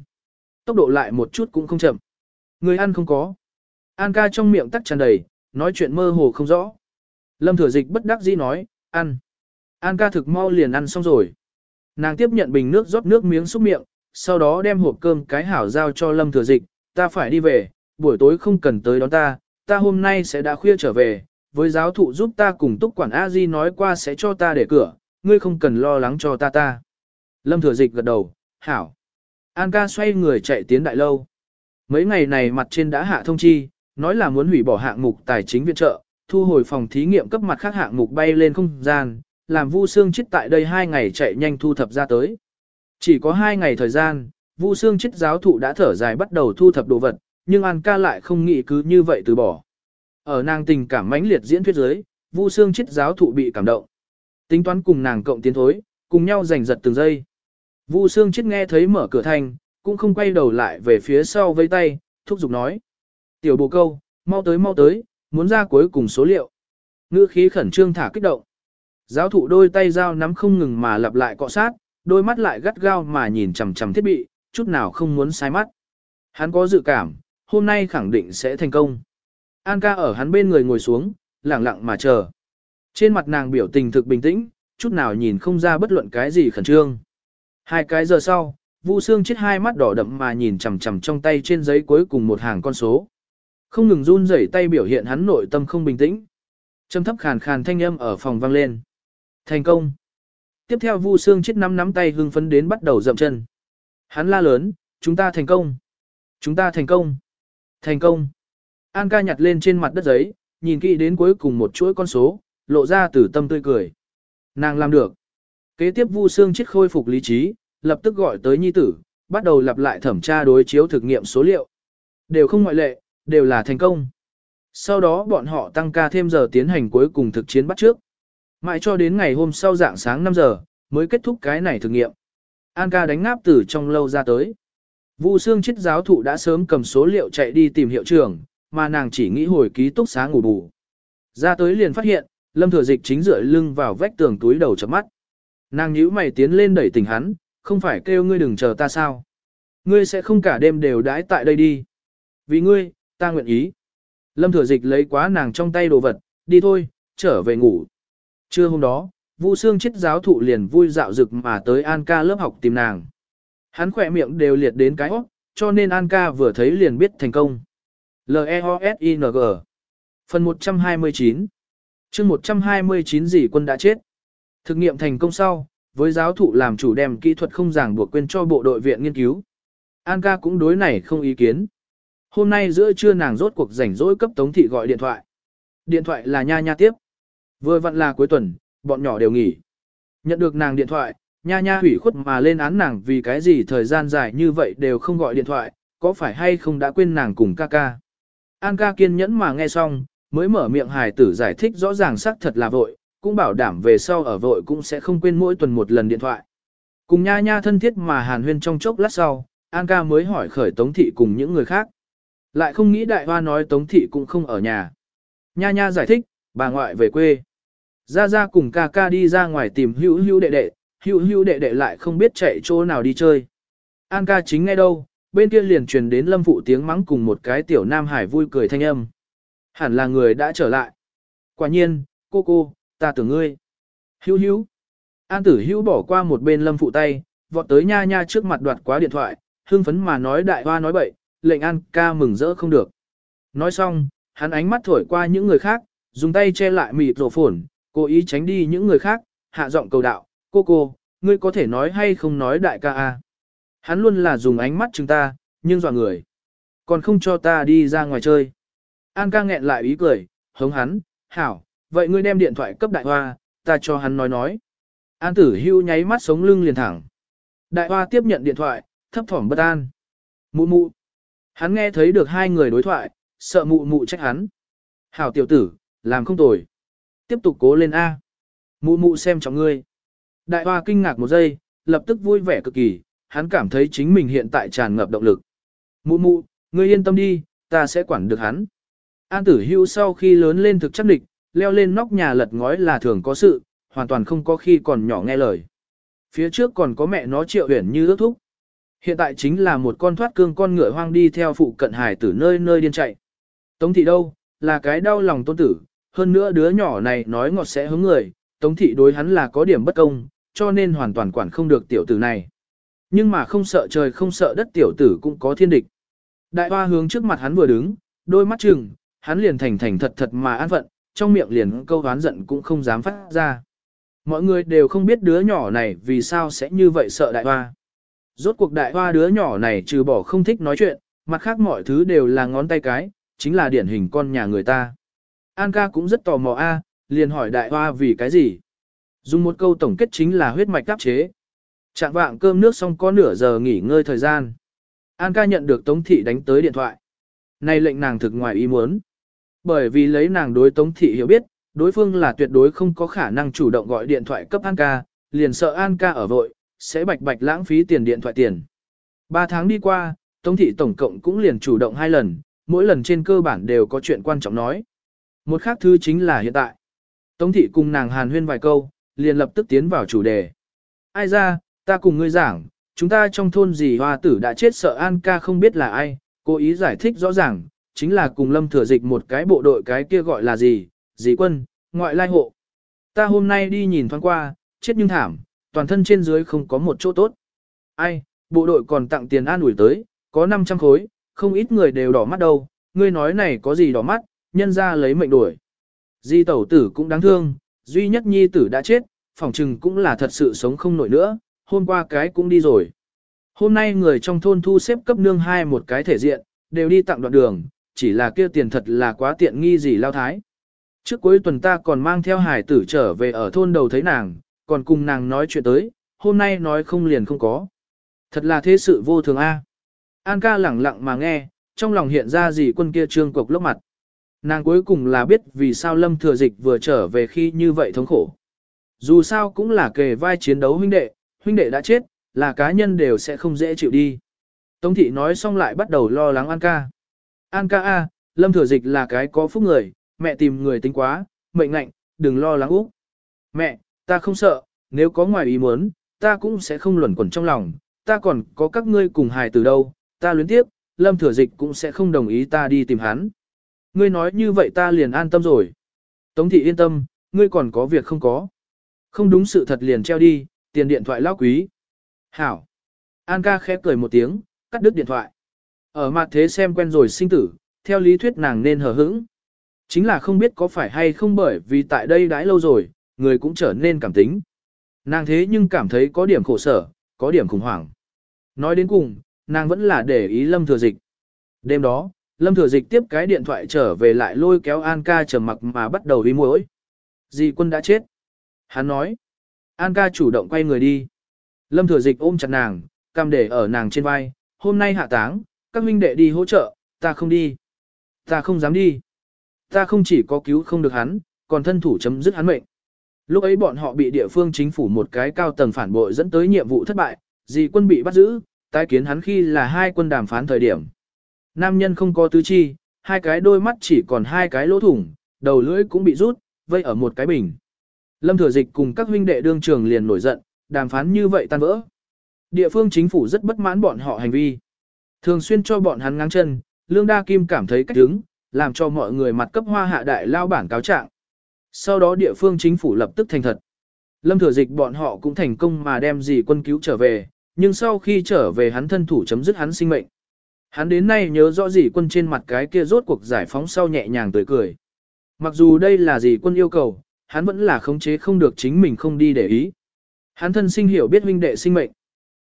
Tốc độ lại một chút cũng không chậm. Người ăn không có. An ca trong miệng tắc tràn đầy, nói chuyện mơ hồ không rõ. Lâm thừa dịch bất đắc dĩ nói, ăn. An ca thực mau liền ăn xong rồi. Nàng tiếp nhận bình nước rót nước miếng xúc miệng, sau đó đem hộp cơm cái hảo giao cho lâm thừa dịch, ta phải đi về, buổi tối không cần tới đón ta, ta hôm nay sẽ đã khuya trở về, với giáo thụ giúp ta cùng túc quản a di nói qua sẽ cho ta để cửa, ngươi không cần lo lắng cho ta ta. Lâm thừa dịch gật đầu, hảo. An ca xoay người chạy tiến đại lâu. Mấy ngày này mặt trên đã hạ thông chi, nói là muốn hủy bỏ hạng mục tài chính viện trợ, thu hồi phòng thí nghiệm cấp mặt khác hạng mục bay lên không gian, làm Vu Sương chết tại đây hai ngày chạy nhanh thu thập ra tới. Chỉ có hai ngày thời gian, Vu Sương chết giáo thụ đã thở dài bắt đầu thu thập đồ vật, nhưng An ca lại không nghĩ cứ như vậy từ bỏ. Ở nàng tình cảm mãnh liệt diễn thuyết giới, Vu Sương chết giáo thụ bị cảm động. Tính toán cùng nàng cộng tiến thối, cùng nhau giành giật từng giây. Vu Sương chết nghe thấy mở cửa thành, cũng không quay đầu lại về phía sau vây tay, thúc giục nói. Tiểu bồ câu, mau tới mau tới, muốn ra cuối cùng số liệu. Ngữ khí khẩn trương thả kích động. Giáo thụ đôi tay dao nắm không ngừng mà lặp lại cọ sát, đôi mắt lại gắt gao mà nhìn chằm chằm thiết bị, chút nào không muốn sai mắt. Hắn có dự cảm, hôm nay khẳng định sẽ thành công. An ca ở hắn bên người ngồi xuống, lặng lặng mà chờ. Trên mặt nàng biểu tình thực bình tĩnh, chút nào nhìn không ra bất luận cái gì khẩn trương. Hai cái giờ sau, Vu Sương chết hai mắt đỏ đậm mà nhìn chằm chằm trong tay trên giấy cuối cùng một hàng con số. Không ngừng run rẩy tay biểu hiện hắn nội tâm không bình tĩnh. Trầm thấp khàn khàn thanh âm ở phòng vang lên. Thành công. Tiếp theo Vu Sương chết nắm nắm tay hưng phấn đến bắt đầu dậm chân. Hắn la lớn, chúng ta thành công. Chúng ta thành công. Thành công. An ca nhặt lên trên mặt đất giấy, nhìn kỹ đến cuối cùng một chuỗi con số, lộ ra từ tâm tươi cười. Nàng làm được. Kế tiếp Vu Sương chết khôi phục lý trí, lập tức gọi tới nhi tử, bắt đầu lặp lại thẩm tra đối chiếu thực nghiệm số liệu. Đều không ngoại lệ, đều là thành công. Sau đó bọn họ tăng ca thêm giờ tiến hành cuối cùng thực chiến bắt trước. Mãi cho đến ngày hôm sau dạng sáng 5 giờ, mới kết thúc cái này thực nghiệm. An ca đánh ngáp từ trong lâu ra tới. Vu Sương chết giáo thụ đã sớm cầm số liệu chạy đi tìm hiệu trưởng, mà nàng chỉ nghĩ hồi ký túc xá ngủ bù. Ra tới liền phát hiện, Lâm Thừa Dịch chính dựa lưng vào vách tường túi đầu chớp mắt. Nàng nhíu mày tiến lên đẩy tỉnh hắn, không phải kêu ngươi đừng chờ ta sao? Ngươi sẽ không cả đêm đều đãi tại đây đi. Vì ngươi, ta nguyện ý. Lâm Thừa Dịch lấy quá nàng trong tay đồ vật, đi thôi, trở về ngủ. Trưa hôm đó, Vu Sương chết giáo thụ liền vui dạo dực mà tới An ca lớp học tìm nàng. Hắn khỏe miệng đều liệt đến cái óc, cho nên An ca vừa thấy liền biết thành công. L-E-O-S-I-N-G Phần 129 chương 129 gì quân đã chết. Thực nghiệm thành công sau, với giáo thụ làm chủ đem kỹ thuật không giảng buộc quên cho bộ đội viện nghiên cứu. An ca cũng đối này không ý kiến. Hôm nay giữa trưa nàng rốt cuộc rảnh rỗi cấp Tống Thị gọi điện thoại. Điện thoại là nha nha tiếp. Vừa vặn là cuối tuần, bọn nhỏ đều nghỉ. Nhận được nàng điện thoại, nha nha hủy khuất mà lên án nàng vì cái gì thời gian dài như vậy đều không gọi điện thoại, có phải hay không đã quên nàng cùng ca ca. An ca kiên nhẫn mà nghe xong, mới mở miệng hài tử giải thích rõ ràng xác thật là vội, cũng bảo đảm về sau ở vội cũng sẽ không quên mỗi tuần một lần điện thoại. Cùng nha nha thân thiết mà hàn huyên trong chốc lát sau, An ca mới hỏi khởi Tống Thị cùng những người khác. Lại không nghĩ đại hoa nói Tống Thị cũng không ở nhà. Nha nha giải thích, bà ngoại về quê. Ra ra cùng ca ca đi ra ngoài tìm hữu hữu đệ đệ, hữu hữu đệ đệ lại không biết chạy chỗ nào đi chơi. An ca chính ngay đâu, bên kia liền truyền đến lâm phụ tiếng mắng cùng một cái tiểu nam hải vui cười thanh âm. Hẳn là người đã trở lại. Quả nhiên, cô cô, ta tưởng ngươi. Hữu hữu. An tử hữu bỏ qua một bên lâm phụ tay, vọt tới nha nha trước mặt đoạt quá điện thoại, hưng phấn mà nói đại hoa nói bậy, lệnh an ca mừng rỡ không được. Nói xong, hắn ánh mắt thổi qua những người khác, dùng tay che lại mịt rổ phổn, cố ý tránh đi những người khác, hạ giọng cầu đạo, cô cô, ngươi có thể nói hay không nói đại ca a? Hắn luôn là dùng ánh mắt chúng ta, nhưng dọa người. Còn không cho ta đi ra ngoài chơi. An ca nghẹn lại ý cười, hống hắn, hảo, vậy ngươi đem điện thoại cấp đại hoa, ta cho hắn nói nói. An tử hưu nháy mắt sống lưng liền thẳng. Đại hoa tiếp nhận điện thoại, thấp thỏm bất an. Mụ mụ. Hắn nghe thấy được hai người đối thoại, sợ mụ mụ trách hắn. Hảo tiểu tử, làm không tồi. Tiếp tục cố lên A. Mụ mụ xem trọng ngươi. Đại hoa kinh ngạc một giây, lập tức vui vẻ cực kỳ, hắn cảm thấy chính mình hiện tại tràn ngập động lực. Mụ mụ, ngươi yên tâm đi, ta sẽ quản được hắn. An tử hưu sau khi lớn lên thực chắc địch, leo lên nóc nhà lật ngói là thường có sự, hoàn toàn không có khi còn nhỏ nghe lời. Phía trước còn có mẹ nó triệu huyển như ước thúc. Hiện tại chính là một con thoát cương con ngựa hoang đi theo phụ cận hải tử nơi nơi điên chạy. Tống thị đâu, là cái đau lòng tôn tử, hơn nữa đứa nhỏ này nói ngọt sẽ hướng người, tống thị đối hắn là có điểm bất công, cho nên hoàn toàn quản không được tiểu tử này. Nhưng mà không sợ trời không sợ đất tiểu tử cũng có thiên địch. Đại hoa hướng trước mặt hắn vừa đứng, đôi mắt chừng, hắn liền thành thành thật thật mà an phận, trong miệng liền câu hán giận cũng không dám phát ra. Mọi người đều không biết đứa nhỏ này vì sao sẽ như vậy sợ đại hoa. Rốt cuộc đại hoa đứa nhỏ này trừ bỏ không thích nói chuyện, mặt khác mọi thứ đều là ngón tay cái, chính là điển hình con nhà người ta. An ca cũng rất tò mò a, liền hỏi đại hoa vì cái gì. Dùng một câu tổng kết chính là huyết mạch đáp chế. Trạng vạng cơm nước xong có nửa giờ nghỉ ngơi thời gian. An ca nhận được Tống Thị đánh tới điện thoại. Này lệnh nàng thực ngoài ý muốn. Bởi vì lấy nàng đối Tống Thị hiểu biết, đối phương là tuyệt đối không có khả năng chủ động gọi điện thoại cấp An ca, liền sợ An ca ở vội, sẽ bạch bạch lãng phí tiền điện thoại tiền. Ba tháng đi qua, Tống Thị tổng cộng cũng liền chủ động hai lần, mỗi lần trên cơ bản đều có chuyện quan trọng nói. Một khác thứ chính là hiện tại. Tống Thị cùng nàng hàn huyên vài câu, liền lập tức tiến vào chủ đề. Ai ra, ta cùng ngươi giảng, chúng ta trong thôn gì hoa tử đã chết sợ An ca không biết là ai, cố ý giải thích rõ ràng, chính là cùng lâm thừa dịch một cái bộ đội cái kia gọi là gì, dì quân, ngoại lai hộ. Ta hôm nay đi nhìn thoáng qua, chết nhưng thảm, toàn thân trên dưới không có một chỗ tốt. Ai, bộ đội còn tặng tiền an ủi tới, có 500 khối, không ít người đều đỏ mắt đâu, ngươi nói này có gì đỏ mắt, nhân ra lấy mệnh đuổi. Di tẩu tử cũng đáng thương, duy nhất nhi tử đã chết, phỏng chừng cũng là thật sự sống không nổi nữa, hôm qua cái cũng đi rồi. Hôm nay người trong thôn thu xếp cấp nương hai một cái thể diện, đều đi tặng đoạn đường, chỉ là kia tiền thật là quá tiện nghi gì lao thái. Trước cuối tuần ta còn mang theo hải tử trở về ở thôn đầu thấy nàng, còn cùng nàng nói chuyện tới, hôm nay nói không liền không có. Thật là thế sự vô thường a. An ca lẳng lặng mà nghe, trong lòng hiện ra gì quân kia trương cục lốc mặt. Nàng cuối cùng là biết vì sao lâm thừa dịch vừa trở về khi như vậy thống khổ. Dù sao cũng là kề vai chiến đấu huynh đệ, huynh đệ đã chết, là cá nhân đều sẽ không dễ chịu đi. Tống thị nói xong lại bắt đầu lo lắng An ca. An ca a, lâm thừa dịch là cái có phúc người, mẹ tìm người tính quá, mệnh ngạnh, đừng lo lắng úc. Mẹ, ta không sợ, nếu có ngoài ý muốn, ta cũng sẽ không luẩn quẩn trong lòng, ta còn có các ngươi cùng hài từ đâu, ta luyến tiếp, lâm thừa dịch cũng sẽ không đồng ý ta đi tìm hắn. Ngươi nói như vậy ta liền an tâm rồi. Tống thị yên tâm, ngươi còn có việc không có. Không đúng sự thật liền treo đi, tiền điện thoại lao quý. Hảo. An ca khẽ cười một tiếng, cắt đứt điện thoại. Ở mặt thế xem quen rồi sinh tử, theo lý thuyết nàng nên hờ hững. Chính là không biết có phải hay không bởi vì tại đây đãi lâu rồi, người cũng trở nên cảm tính. Nàng thế nhưng cảm thấy có điểm khổ sở, có điểm khủng hoảng. Nói đến cùng, nàng vẫn là để ý Lâm Thừa Dịch. Đêm đó, Lâm Thừa Dịch tiếp cái điện thoại trở về lại lôi kéo An ca trầm mặc mà bắt đầu đi muối. Dì quân đã chết. Hắn nói. An ca chủ động quay người đi. Lâm Thừa Dịch ôm chặt nàng, cam để ở nàng trên vai. Hôm nay hạ táng, các huynh đệ đi hỗ trợ, ta không đi. Ta không dám đi. Ta không chỉ có cứu không được hắn, còn thân thủ chấm dứt hắn mệnh. Lúc ấy bọn họ bị địa phương chính phủ một cái cao tầng phản bội dẫn tới nhiệm vụ thất bại, dì quân bị bắt giữ, tái kiến hắn khi là hai quân đàm phán thời điểm. Nam nhân không có tứ chi, hai cái đôi mắt chỉ còn hai cái lỗ thủng, đầu lưỡi cũng bị rút, vây ở một cái bình. Lâm Thừa Dịch cùng các huynh đệ đương trường liền nổi giận, đàm phán như vậy tan vỡ. Địa phương chính phủ rất bất mãn bọn họ hành vi. Thường xuyên cho bọn hắn ngang chân, Lương Đa Kim cảm thấy cách đứng, làm cho mọi người mặt cấp hoa hạ đại lao bản cáo trạng. Sau đó địa phương chính phủ lập tức thành thật. Lâm Thừa Dịch bọn họ cũng thành công mà đem dì quân cứu trở về, nhưng sau khi trở về hắn thân thủ chấm dứt hắn sinh mệnh. Hắn đến nay nhớ rõ dì quân trên mặt cái kia rốt cuộc giải phóng sau nhẹ nhàng tươi cười. Mặc dù đây là dì quân yêu cầu, hắn vẫn là khống chế không được chính mình không đi để ý. Hắn thân sinh hiểu biết huynh đệ sinh mệnh.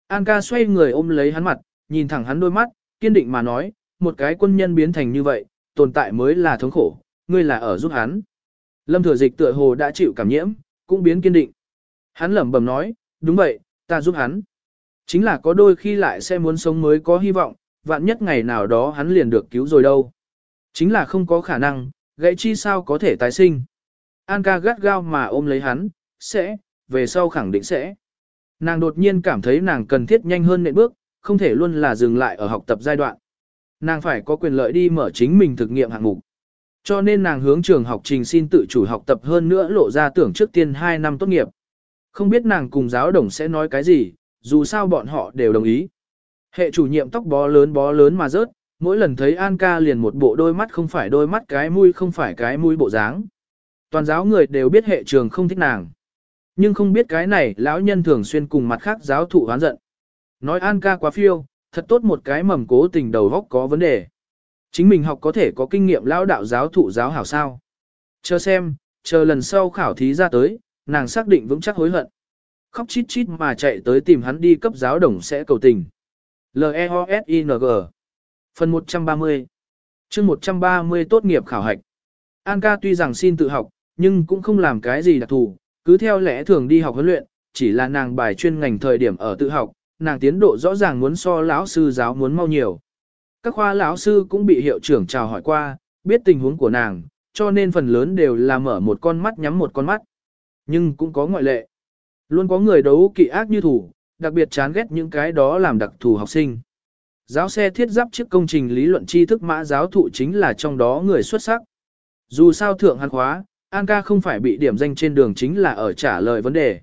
An ca xoay người ôm lấy hắn mặt, nhìn thẳng hắn đôi mắt, kiên định mà nói, một cái quân nhân biến thành như vậy, tồn tại mới là thống khổ, ngươi là ở giúp hắn. Lâm thừa dịch tựa hồ đã chịu cảm nhiễm, cũng biến kiên định. Hắn lẩm bẩm nói, đúng vậy, ta giúp hắn. Chính là có đôi khi lại sẽ muốn sống mới có hy vọng, vạn nhất ngày nào đó hắn liền được cứu rồi đâu. Chính là không có khả năng, gãy chi sao có thể tái sinh. An ca gắt gao mà ôm lấy hắn, sẽ, về sau khẳng định sẽ. Nàng đột nhiên cảm thấy nàng cần thiết nhanh hơn nệm bước, không thể luôn là dừng lại ở học tập giai đoạn. Nàng phải có quyền lợi đi mở chính mình thực nghiệm hạng mục. Cho nên nàng hướng trường học trình xin tự chủ học tập hơn nữa lộ ra tưởng trước tiên 2 năm tốt nghiệp. Không biết nàng cùng giáo đồng sẽ nói cái gì, dù sao bọn họ đều đồng ý. Hệ chủ nhiệm tóc bó lớn bó lớn mà rớt, mỗi lần thấy An ca liền một bộ đôi mắt không phải đôi mắt cái mũi không phải cái mũi bộ dáng. Toàn giáo người đều biết hệ trường không thích nàng. Nhưng không biết cái này lão nhân thường xuyên cùng mặt khác giáo thụ hoán giận. Nói An ca quá phiêu, thật tốt một cái mầm cố tình đầu góc có vấn đề. Chính mình học có thể có kinh nghiệm lão đạo giáo thụ giáo hảo sao. Chờ xem, chờ lần sau khảo thí ra tới, nàng xác định vững chắc hối hận. Khóc chít chít mà chạy tới tìm hắn đi cấp giáo đồng sẽ cầu tình. L-E-O-S-I-N-G Phần 130 chương 130 tốt nghiệp khảo hạch. An ca tuy rằng xin tự học, nhưng cũng không làm cái gì đặc thù, cứ theo lẽ thường đi học huấn luyện, chỉ là nàng bài chuyên ngành thời điểm ở tự học, nàng tiến độ rõ ràng muốn so lão sư giáo muốn mau nhiều. Các khoa lão sư cũng bị hiệu trưởng chào hỏi qua, biết tình huống của nàng, cho nên phần lớn đều là mở một con mắt nhắm một con mắt. Nhưng cũng có ngoại lệ. Luôn có người đấu kỵ ác như thủ, đặc biệt chán ghét những cái đó làm đặc thù học sinh. Giáo xe thiết giáp trước công trình lý luận tri thức mã giáo thụ chính là trong đó người xuất sắc. Dù sao thượng hàn khóa, An ca không phải bị điểm danh trên đường chính là ở trả lời vấn đề.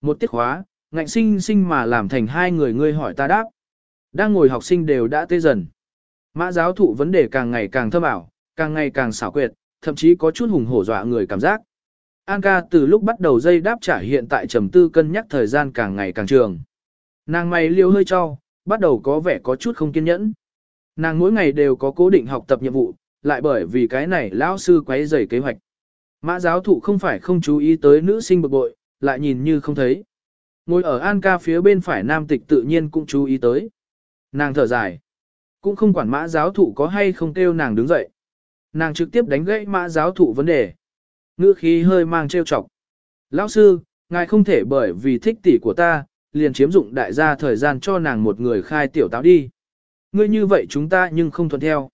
Một tiết khóa, ngạnh sinh sinh mà làm thành hai người ngươi hỏi ta đáp. Đang ngồi học sinh đều đã tê dần. Mã giáo thụ vấn đề càng ngày càng thâm ảo, càng ngày càng xảo quyệt, thậm chí có chút hùng hổ dọa người cảm giác. An ca từ lúc bắt đầu dây đáp trả hiện tại trầm tư cân nhắc thời gian càng ngày càng trường. Nàng mày liêu hơi cho, bắt đầu có vẻ có chút không kiên nhẫn. Nàng mỗi ngày đều có cố định học tập nhiệm vụ, lại bởi vì cái này lão sư quấy rầy kế hoạch. Mã giáo thụ không phải không chú ý tới nữ sinh bực bội, lại nhìn như không thấy. Ngồi ở An ca phía bên phải nam tịch tự nhiên cũng chú ý tới. Nàng thở dài. Cũng không quản mã giáo thụ có hay không kêu nàng đứng dậy. Nàng trực tiếp đánh gãy mã giáo thụ vấn đề. Ngữ khí hơi mang trêu chọc. Lão sư, ngài không thể bởi vì thích tỷ của ta, liền chiếm dụng đại gia thời gian cho nàng một người khai tiểu táo đi. Ngươi như vậy chúng ta nhưng không thuận theo.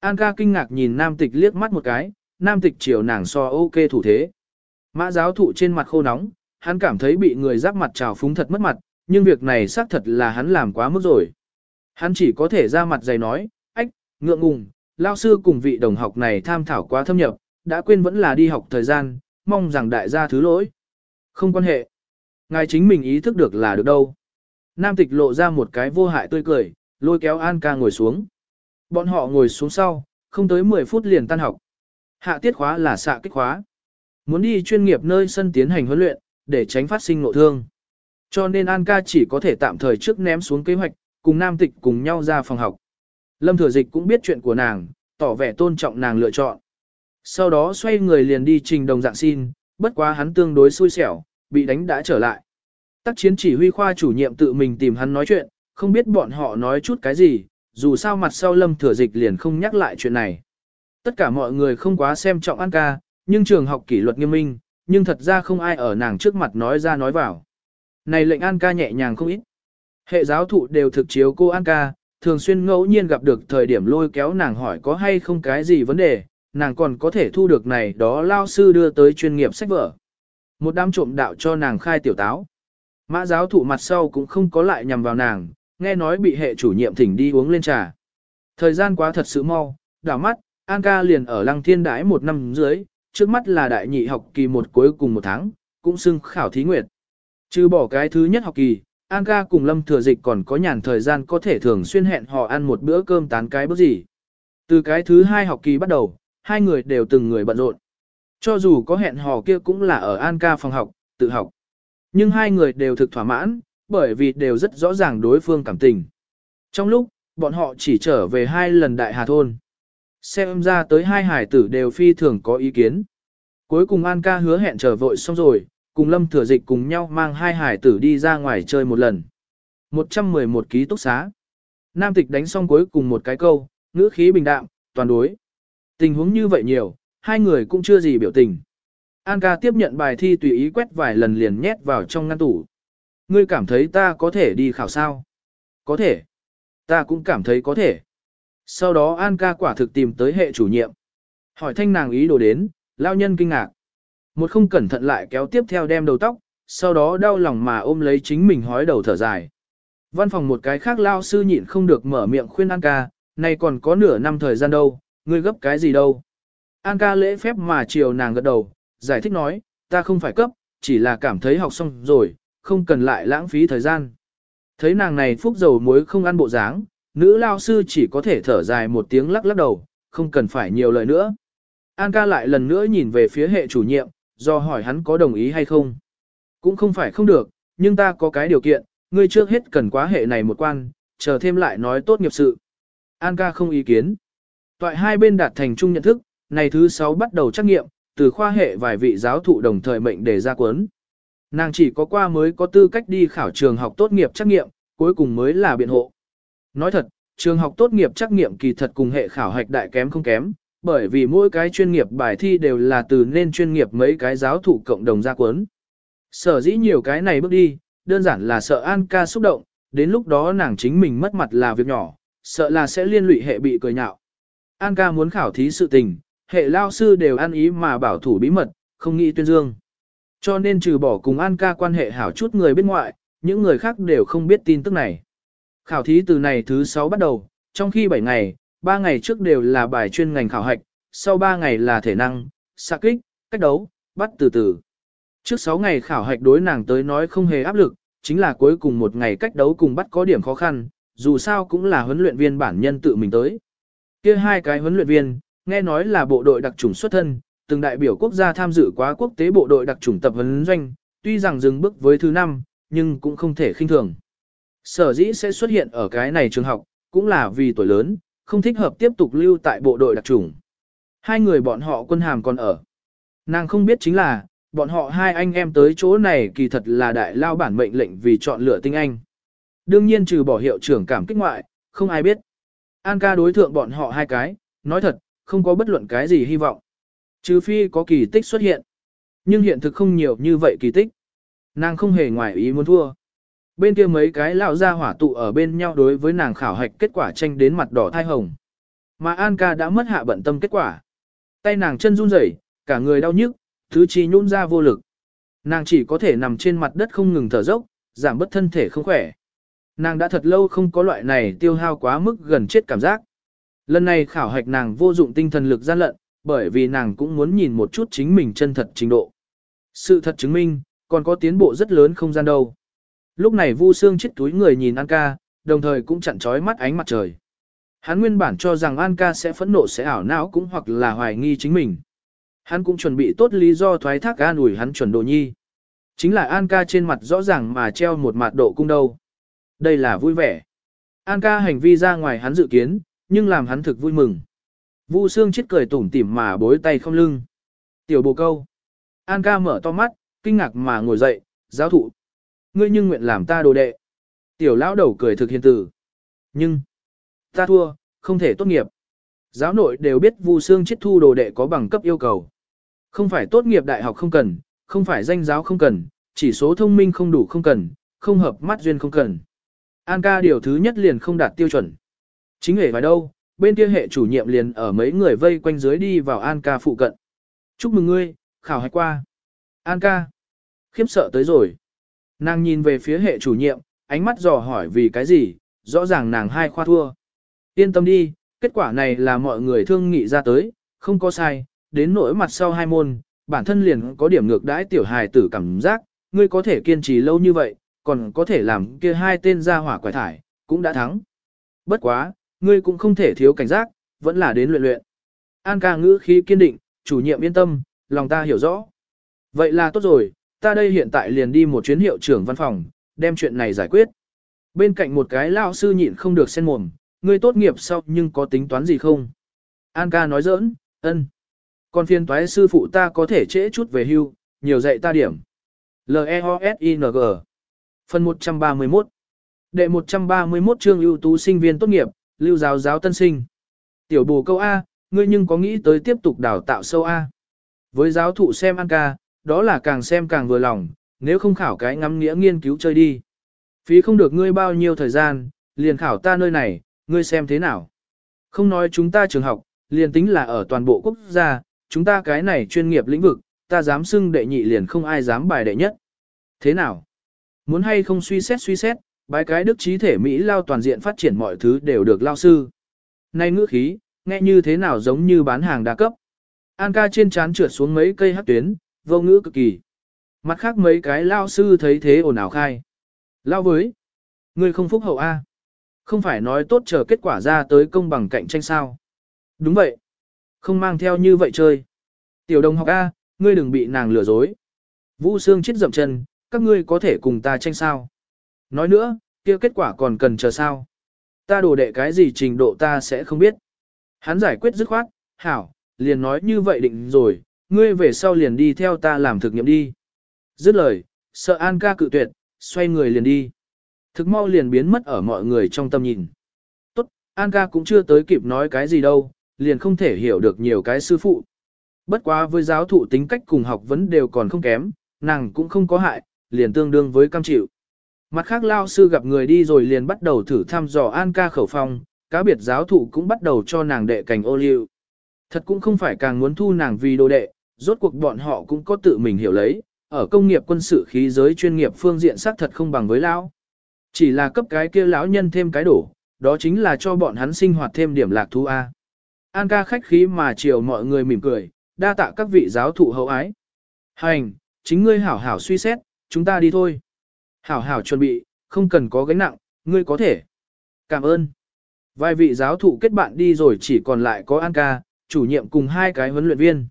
An ca kinh ngạc nhìn nam tịch liếc mắt một cái, nam tịch chiều nàng so ok thủ thế. Mã giáo thụ trên mặt khô nóng, hắn cảm thấy bị người giáp mặt trào phúng thật mất mặt, nhưng việc này xác thật là hắn làm quá mức rồi. Hắn chỉ có thể ra mặt dày nói, ách, ngượng ngùng, lao sư cùng vị đồng học này tham thảo quá thâm nhập, đã quên vẫn là đi học thời gian, mong rằng đại gia thứ lỗi. Không quan hệ. Ngài chính mình ý thức được là được đâu. Nam tịch lộ ra một cái vô hại tươi cười, lôi kéo An ca ngồi xuống. Bọn họ ngồi xuống sau, không tới 10 phút liền tan học. Hạ tiết khóa là xạ kích khóa. Muốn đi chuyên nghiệp nơi sân tiến hành huấn luyện, để tránh phát sinh nội thương. Cho nên An ca chỉ có thể tạm thời trước ném xuống kế hoạch, cùng nam tịch cùng nhau ra phòng học. Lâm thừa dịch cũng biết chuyện của nàng, tỏ vẻ tôn trọng nàng lựa chọn. Sau đó xoay người liền đi trình đồng dạng xin, bất quá hắn tương đối xui xẻo, bị đánh đã trở lại. Tác chiến chỉ huy khoa chủ nhiệm tự mình tìm hắn nói chuyện, không biết bọn họ nói chút cái gì, dù sao mặt sau lâm thừa dịch liền không nhắc lại chuyện này. Tất cả mọi người không quá xem trọng An ca, nhưng trường học kỷ luật nghiêm minh, nhưng thật ra không ai ở nàng trước mặt nói ra nói vào. Này lệnh An ca nhẹ nhàng không ít. Hệ giáo thụ đều thực chiếu cô An ca, thường xuyên ngẫu nhiên gặp được thời điểm lôi kéo nàng hỏi có hay không cái gì vấn đề, nàng còn có thể thu được này đó lao sư đưa tới chuyên nghiệp sách vở. Một đám trộm đạo cho nàng khai tiểu táo. Mã giáo thụ mặt sau cũng không có lại nhằm vào nàng, nghe nói bị hệ chủ nhiệm thỉnh đi uống lên trà. Thời gian quá thật sự mau, đảo mắt, An ca liền ở lăng thiên đái một năm dưới, trước mắt là đại nhị học kỳ một cuối cùng một tháng, cũng xưng khảo thí nguyệt. Trừ bỏ cái thứ nhất học kỳ, An ca cùng Lâm Thừa Dịch còn có nhàn thời gian có thể thường xuyên hẹn họ ăn một bữa cơm tán cái bước gì. Từ cái thứ hai học kỳ bắt đầu, hai người đều từng người bận rộn. Cho dù có hẹn hò kia cũng là ở An ca phòng học, tự học. Nhưng hai người đều thực thỏa mãn, bởi vì đều rất rõ ràng đối phương cảm tình. Trong lúc, bọn họ chỉ trở về hai lần đại hà thôn. Xem ra tới hai hải tử đều phi thường có ý kiến. Cuối cùng An ca hứa hẹn trở vội xong rồi, cùng Lâm Thừa Dịch cùng nhau mang hai hải tử đi ra ngoài chơi một lần. 111 ký túc xá. Nam tịch đánh xong cuối cùng một cái câu, ngữ khí bình đạm, toàn đối. Tình huống như vậy nhiều, hai người cũng chưa gì biểu tình. An ca tiếp nhận bài thi tùy ý quét vài lần liền nhét vào trong ngăn tủ. Ngươi cảm thấy ta có thể đi khảo sao? Có thể. Ta cũng cảm thấy có thể. Sau đó An ca quả thực tìm tới hệ chủ nhiệm. Hỏi thanh nàng ý đồ đến, lao nhân kinh ngạc. Một không cẩn thận lại kéo tiếp theo đem đầu tóc, sau đó đau lòng mà ôm lấy chính mình hói đầu thở dài. Văn phòng một cái khác lao sư nhịn không được mở miệng khuyên An ca, này còn có nửa năm thời gian đâu, ngươi gấp cái gì đâu. An ca lễ phép mà chiều nàng gật đầu, giải thích nói, ta không phải cấp, chỉ là cảm thấy học xong rồi, không cần lại lãng phí thời gian. Thấy nàng này phúc dầu muối không ăn bộ dáng, nữ lao sư chỉ có thể thở dài một tiếng lắc lắc đầu, không cần phải nhiều lời nữa. An ca lại lần nữa nhìn về phía hệ chủ nhiệm, do hỏi hắn có đồng ý hay không. Cũng không phải không được, nhưng ta có cái điều kiện, ngươi trước hết cần quá hệ này một quan, chờ thêm lại nói tốt nghiệp sự. An ca không ý kiến. Toại hai bên đạt thành chung nhận thức, này thứ sáu bắt đầu trắc nghiệm, từ khoa hệ vài vị giáo thụ đồng thời mệnh để ra cuốn. Nàng chỉ có qua mới có tư cách đi khảo trường học tốt nghiệp trắc nghiệm, cuối cùng mới là biện hộ. Nói thật, trường học tốt nghiệp trắc nghiệm kỳ thật cùng hệ khảo hạch đại kém không kém, bởi vì mỗi cái chuyên nghiệp bài thi đều là từ nên chuyên nghiệp mấy cái giáo thụ cộng đồng ra cuốn. Sở dĩ nhiều cái này bước đi, đơn giản là sợ An ca xúc động, đến lúc đó nàng chính mình mất mặt là việc nhỏ, sợ là sẽ liên lụy hệ bị cười nhạo. An ca muốn khảo thí sự tình, hệ lao sư đều ăn ý mà bảo thủ bí mật, không nghĩ tuyên dương. Cho nên trừ bỏ cùng An ca quan hệ hảo chút người bên ngoại, những người khác đều không biết tin tức này. Khảo thí từ này thứ 6 bắt đầu, trong khi 7 ngày, 3 ngày trước đều là bài chuyên ngành khảo hạch, sau 3 ngày là thể năng, xạ kích, cách đấu, bắt từ từ. Trước 6 ngày khảo hạch đối nàng tới nói không hề áp lực, chính là cuối cùng một ngày cách đấu cùng bắt có điểm khó khăn, dù sao cũng là huấn luyện viên bản nhân tự mình tới. Kia hai cái huấn luyện viên, nghe nói là bộ đội đặc chủng xuất thân, từng đại biểu quốc gia tham dự quá quốc tế bộ đội đặc chủng tập huấn doanh, tuy rằng dừng bước với thứ năm, nhưng cũng không thể khinh thường. Sở dĩ sẽ xuất hiện ở cái này trường học, cũng là vì tuổi lớn, không thích hợp tiếp tục lưu tại bộ đội đặc chủng. Hai người bọn họ quân hàm còn ở. Nàng không biết chính là, bọn họ hai anh em tới chỗ này kỳ thật là đại lao bản mệnh lệnh vì chọn lựa tinh anh. Đương nhiên trừ bỏ hiệu trưởng cảm kích ngoại, không ai biết. An ca đối thượng bọn họ hai cái, nói thật, không có bất luận cái gì hy vọng. Trừ phi có kỳ tích xuất hiện. Nhưng hiện thực không nhiều như vậy kỳ tích. Nàng không hề ngoài ý muốn thua. Bên kia mấy cái lão ra hỏa tụ ở bên nhau đối với nàng khảo hạch kết quả tranh đến mặt đỏ thai hồng. Mà An ca đã mất hạ bận tâm kết quả. Tay nàng chân run rẩy, cả người đau nhức, thứ chi nhún ra vô lực. Nàng chỉ có thể nằm trên mặt đất không ngừng thở dốc, giảm bất thân thể không khỏe. Nàng đã thật lâu không có loại này tiêu hao quá mức gần chết cảm giác. Lần này khảo hạch nàng vô dụng tinh thần lực gian lận, bởi vì nàng cũng muốn nhìn một chút chính mình chân thật trình độ. Sự thật chứng minh, còn có tiến bộ rất lớn không gian đâu. Lúc này Vu Sương chết túi người nhìn An ca, đồng thời cũng chặn trói mắt ánh mặt trời. Hắn nguyên bản cho rằng An ca sẽ phẫn nộ sẽ ảo não cũng hoặc là hoài nghi chính mình. Hắn cũng chuẩn bị tốt lý do thoái thác an ủi hắn chuẩn độ nhi. Chính là An ca trên mặt rõ ràng mà treo một mặt độ cung đâu. Đây là vui vẻ. An ca hành vi ra ngoài hắn dự kiến, nhưng làm hắn thực vui mừng. Vu Sương chết cười tủm tỉm mà bối tay không lưng. Tiểu bồ câu. An ca mở to mắt, kinh ngạc mà ngồi dậy, giáo thụ. Ngươi nhưng nguyện làm ta đồ đệ. Tiểu lão đầu cười thực hiện tử. Nhưng, ta thua, không thể tốt nghiệp. Giáo nội đều biết Vu Sương chết thu đồ đệ có bằng cấp yêu cầu. Không phải tốt nghiệp đại học không cần, không phải danh giáo không cần, chỉ số thông minh không đủ không cần, không hợp mắt duyên không cần. An ca điều thứ nhất liền không đạt tiêu chuẩn. Chính hệ vài đâu, bên kia hệ chủ nhiệm liền ở mấy người vây quanh dưới đi vào An ca phụ cận. Chúc mừng ngươi, khảo hạch qua. An ca. Khiếp sợ tới rồi. Nàng nhìn về phía hệ chủ nhiệm, ánh mắt dò hỏi vì cái gì, rõ ràng nàng hai khoa thua. Yên tâm đi, kết quả này là mọi người thương nghị ra tới, không có sai, đến nỗi mặt sau hai môn, bản thân liền có điểm ngược đãi tiểu hài tử cảm giác, ngươi có thể kiên trì lâu như vậy, còn có thể làm kia hai tên ra hỏa quải thải, cũng đã thắng. Bất quá, ngươi cũng không thể thiếu cảnh giác, vẫn là đến luyện luyện. An ca ngữ khí kiên định, chủ nhiệm yên tâm, lòng ta hiểu rõ. Vậy là tốt rồi, ta đây hiện tại liền đi một chuyến hiệu trưởng văn phòng, đem chuyện này giải quyết. Bên cạnh một cái lao sư nhịn không được sen mồm, ngươi tốt nghiệp sau nhưng có tính toán gì không? An ca nói giỡn, ân. Còn phiên toái sư phụ ta có thể trễ chút về hưu, nhiều dạy ta điểm. L-E-O-S-I-N-G Phần 131 Đệ 131 chương ưu tú sinh viên tốt nghiệp, lưu giáo giáo tân sinh. Tiểu bù câu A, ngươi nhưng có nghĩ tới tiếp tục đào tạo sâu A. Với giáo thụ xem An ca, đó là càng xem càng vừa lòng, nếu không khảo cái ngắm nghĩa nghiên cứu chơi đi. Phí không được ngươi bao nhiêu thời gian, liền khảo ta nơi này, ngươi xem thế nào. Không nói chúng ta trường học, liền tính là ở toàn bộ quốc gia, chúng ta cái này chuyên nghiệp lĩnh vực, ta dám xưng đệ nhị liền không ai dám bài đệ nhất. Thế nào? Muốn hay không suy xét suy xét, bái cái đức trí thể Mỹ lao toàn diện phát triển mọi thứ đều được lao sư. Nay ngữ khí, nghe như thế nào giống như bán hàng đa cấp. An ca trên trán trượt xuống mấy cây hắc tuyến, vô ngữ cực kỳ. Mặt khác mấy cái lao sư thấy thế ồn ào khai. Lao với. Người không phúc hậu A. Không phải nói tốt chờ kết quả ra tới công bằng cạnh tranh sao. Đúng vậy. Không mang theo như vậy chơi. Tiểu đồng học A, ngươi đừng bị nàng lừa dối. Vũ Sương chết dậm chân, các ngươi có thể cùng ta tranh sao. Nói nữa, kia kết quả còn cần chờ sao. Ta đổ đệ cái gì trình độ ta sẽ không biết. Hắn giải quyết dứt khoát, hảo, liền nói như vậy định rồi, ngươi về sau liền đi theo ta làm thực nghiệm đi. Dứt lời, sợ An ca cự tuyệt, xoay người liền đi. Thực mau liền biến mất ở mọi người trong tâm nhìn. Tốt, An ca cũng chưa tới kịp nói cái gì đâu, liền không thể hiểu được nhiều cái sư phụ. Bất quá với giáo thụ tính cách cùng học vấn đều còn không kém, nàng cũng không có hại, liền tương đương với cam chịu. Mặt khác lao sư gặp người đi rồi liền bắt đầu thử thăm dò An ca khẩu phong, cá biệt giáo thụ cũng bắt đầu cho nàng đệ cảnh ô liu. Thật cũng không phải càng muốn thu nàng vì đồ đệ, rốt cuộc bọn họ cũng có tự mình hiểu lấy, ở công nghiệp quân sự khí giới chuyên nghiệp phương diện xác thật không bằng với lão. Chỉ là cấp cái kia lão nhân thêm cái đổ, đó chính là cho bọn hắn sinh hoạt thêm điểm lạc thú A. An ca khách khí mà chiều mọi người mỉm cười, đa tạ các vị giáo thụ hậu ái. Hành, chính ngươi hảo hảo suy xét, chúng ta đi thôi. Hảo hảo chuẩn bị, không cần có gánh nặng, ngươi có thể. Cảm ơn. Vài vị giáo thụ kết bạn đi rồi chỉ còn lại có An ca, chủ nhiệm cùng hai cái huấn luyện viên.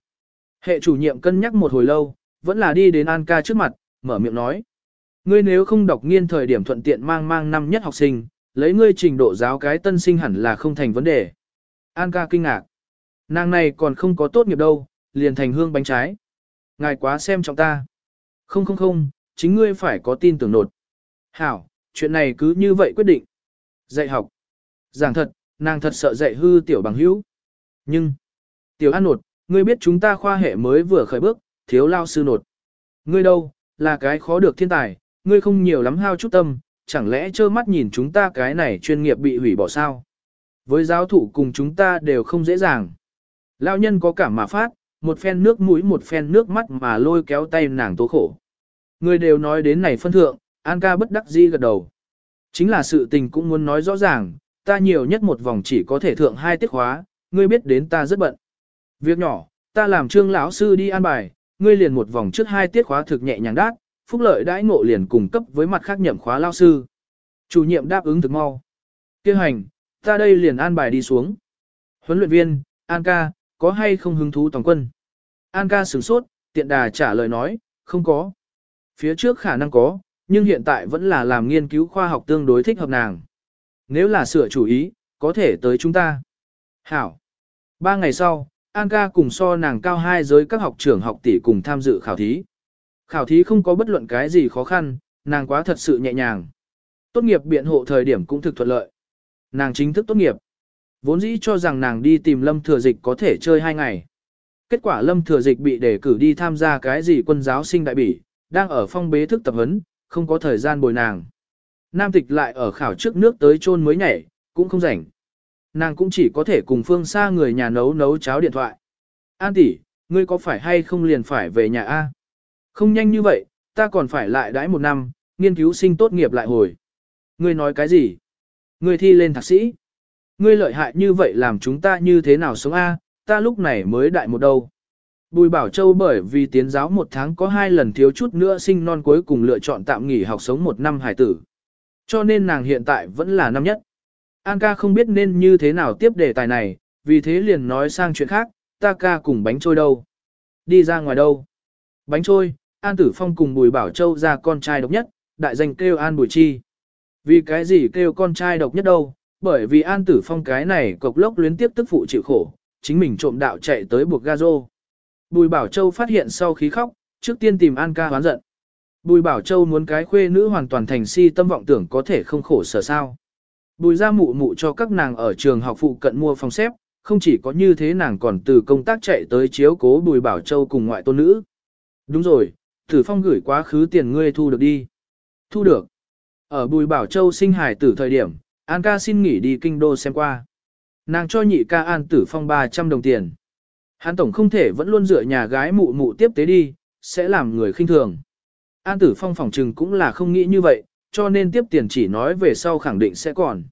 Hệ chủ nhiệm cân nhắc một hồi lâu, vẫn là đi đến An ca trước mặt, mở miệng nói. Ngươi nếu không đọc nghiên thời điểm thuận tiện mang mang năm nhất học sinh, lấy ngươi trình độ giáo cái tân sinh hẳn là không thành vấn đề. An ca kinh ngạc. Nàng này còn không có tốt nghiệp đâu, liền thành hương bánh trái. Ngài quá xem trọng ta. Không không không, chính ngươi phải có tin tưởng nột. Hảo, chuyện này cứ như vậy quyết định. Dạy học. Giảng thật, nàng thật sợ dạy hư tiểu bằng hữu. Nhưng, tiểu an nột, ngươi biết chúng ta khoa hệ mới vừa khởi bước, thiếu lao sư nột. Ngươi đâu, là cái khó được thiên tài, ngươi không nhiều lắm hao chút tâm, chẳng lẽ trơ mắt nhìn chúng ta cái này chuyên nghiệp bị hủy bỏ sao? Với giáo thủ cùng chúng ta đều không dễ dàng. Lao nhân có cảm mà phát, một phen nước mũi một phen nước mắt mà lôi kéo tay nàng tố khổ. Người đều nói đến này phân thượng, An ca bất đắc dĩ gật đầu. Chính là sự tình cũng muốn nói rõ ràng, ta nhiều nhất một vòng chỉ có thể thượng hai tiết khóa, ngươi biết đến ta rất bận. Việc nhỏ, ta làm trương lão sư đi an bài, ngươi liền một vòng trước hai tiết khóa thực nhẹ nhàng đát, phúc lợi đãi ngộ liền cùng cấp với mặt khác nhậm khóa lao sư. Chủ nhiệm đáp ứng thực mau. Kêu hành, ta đây liền an bài đi xuống. Huấn luyện viên, An ca, có hay không hứng thú toàn quân? An ca sửng sốt, tiện đà trả lời nói, không có. Phía trước khả năng có, nhưng hiện tại vẫn là làm nghiên cứu khoa học tương đối thích hợp nàng. Nếu là sửa chủ ý, có thể tới chúng ta. Hảo. Ba ngày sau, An ca cùng so nàng cao hai giới các học trưởng học tỷ cùng tham dự khảo thí. Khảo thí không có bất luận cái gì khó khăn, nàng quá thật sự nhẹ nhàng. Tốt nghiệp biện hộ thời điểm cũng thực thuận lợi. Nàng chính thức tốt nghiệp. Vốn dĩ cho rằng nàng đi tìm Lâm Thừa Dịch có thể chơi hai ngày. Kết quả Lâm Thừa Dịch bị đề cử đi tham gia cái gì quân giáo sinh đại bỉ, đang ở phong bế thức tập huấn, không có thời gian bồi nàng. Nam tịch lại ở khảo trước nước tới chôn mới nhảy, cũng không rảnh. Nàng cũng chỉ có thể cùng phương xa người nhà nấu nấu cháo điện thoại. An tỷ, ngươi có phải hay không liền phải về nhà A? Không nhanh như vậy, ta còn phải lại đãi một năm, nghiên cứu sinh tốt nghiệp lại hồi. Ngươi nói cái gì? Ngươi thi lên thạc sĩ. Ngươi lợi hại như vậy làm chúng ta như thế nào sống A, ta lúc này mới đại một đầu. Bùi Bảo Châu bởi vì tiến giáo một tháng có hai lần thiếu chút nữa sinh non cuối cùng lựa chọn tạm nghỉ học sống một năm hải tử. Cho nên nàng hiện tại vẫn là năm nhất. An ca không biết nên như thế nào tiếp đề tài này, vì thế liền nói sang chuyện khác, ta ca cùng bánh trôi đâu. Đi ra ngoài đâu. Bánh trôi, An Tử Phong cùng Bùi Bảo Châu ra con trai độc nhất, đại danh kêu An Bùi Chi. Vì cái gì kêu con trai độc nhất đâu, bởi vì An Tử Phong cái này cộc lốc luyến tiếp tức phụ chịu khổ, chính mình trộm đạo chạy tới buộc ga rô. Bùi Bảo Châu phát hiện sau khí khóc, trước tiên tìm An ca hoán giận. Bùi Bảo Châu muốn cái khuê nữ hoàn toàn thành si tâm vọng tưởng có thể không khổ sở sao. Bùi ra mụ mụ cho các nàng ở trường học phụ cận mua phòng xếp, không chỉ có như thế nàng còn từ công tác chạy tới chiếu cố Bùi Bảo Châu cùng ngoại tôn nữ. Đúng rồi, Tử Phong gửi quá khứ tiền ngươi thu được đi. Thu được. Ở Bùi Bảo Châu sinh hải tử thời điểm, An ca xin nghỉ đi kinh đô xem qua. Nàng cho nhị ca An Tử Phong 300 đồng tiền. Hán tổng không thể vẫn luôn dựa nhà gái mụ mụ tiếp tế đi, sẽ làm người khinh thường. An Tử Phong phòng trừng cũng là không nghĩ như vậy, cho nên tiếp tiền chỉ nói về sau khẳng định sẽ còn.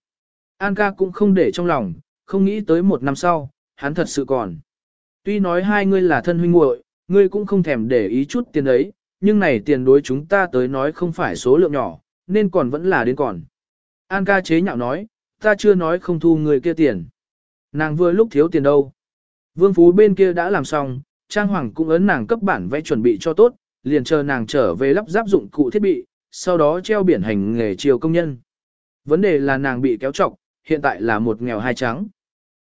An ca cũng không để trong lòng, không nghĩ tới một năm sau, hắn thật sự còn. Tuy nói hai ngươi là thân huynh muội, ngươi cũng không thèm để ý chút tiền ấy, nhưng này tiền đối chúng ta tới nói không phải số lượng nhỏ, nên còn vẫn là đến còn. An ca chế nhạo nói, ta chưa nói không thu người kia tiền. Nàng vừa lúc thiếu tiền đâu. Vương Phú bên kia đã làm xong, Trang Hoàng cũng ấn nàng cấp bản vẽ chuẩn bị cho tốt, liền chờ nàng trở về lắp ráp dụng cụ thiết bị, sau đó treo biển hành nghề chiều công nhân. Vấn đề là nàng bị kéo trọc, hiện tại là một nghèo hai trắng.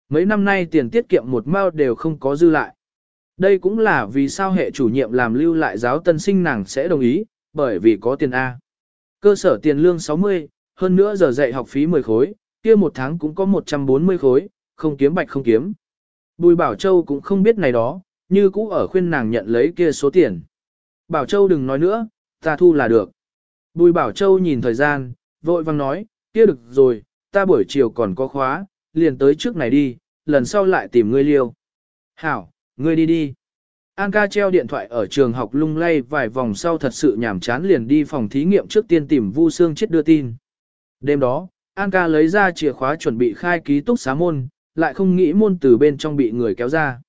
Mấy năm nay tiền tiết kiệm một mao đều không có dư lại. Đây cũng là vì sao hệ chủ nhiệm làm lưu lại giáo tân sinh nàng sẽ đồng ý, bởi vì có tiền A. Cơ sở tiền lương 60, hơn nữa giờ dạy học phí 10 khối, kia một tháng cũng có 140 khối, không kiếm bạch không kiếm. Bùi Bảo Châu cũng không biết này đó, như cũ ở khuyên nàng nhận lấy kia số tiền. Bảo Châu đừng nói nữa, ta thu là được. Bùi Bảo Châu nhìn thời gian, vội vang nói, kia được rồi, ta buổi chiều còn có khóa, liền tới trước này đi, lần sau lại tìm ngươi liêu. Hảo, ngươi đi đi. An ca treo điện thoại ở trường học lung lay vài vòng sau thật sự nhảm chán liền đi phòng thí nghiệm trước tiên tìm Vu Sương chết đưa tin. Đêm đó, An ca lấy ra chìa khóa chuẩn bị khai ký túc xá môn, lại không nghĩ môn từ bên trong bị người kéo ra.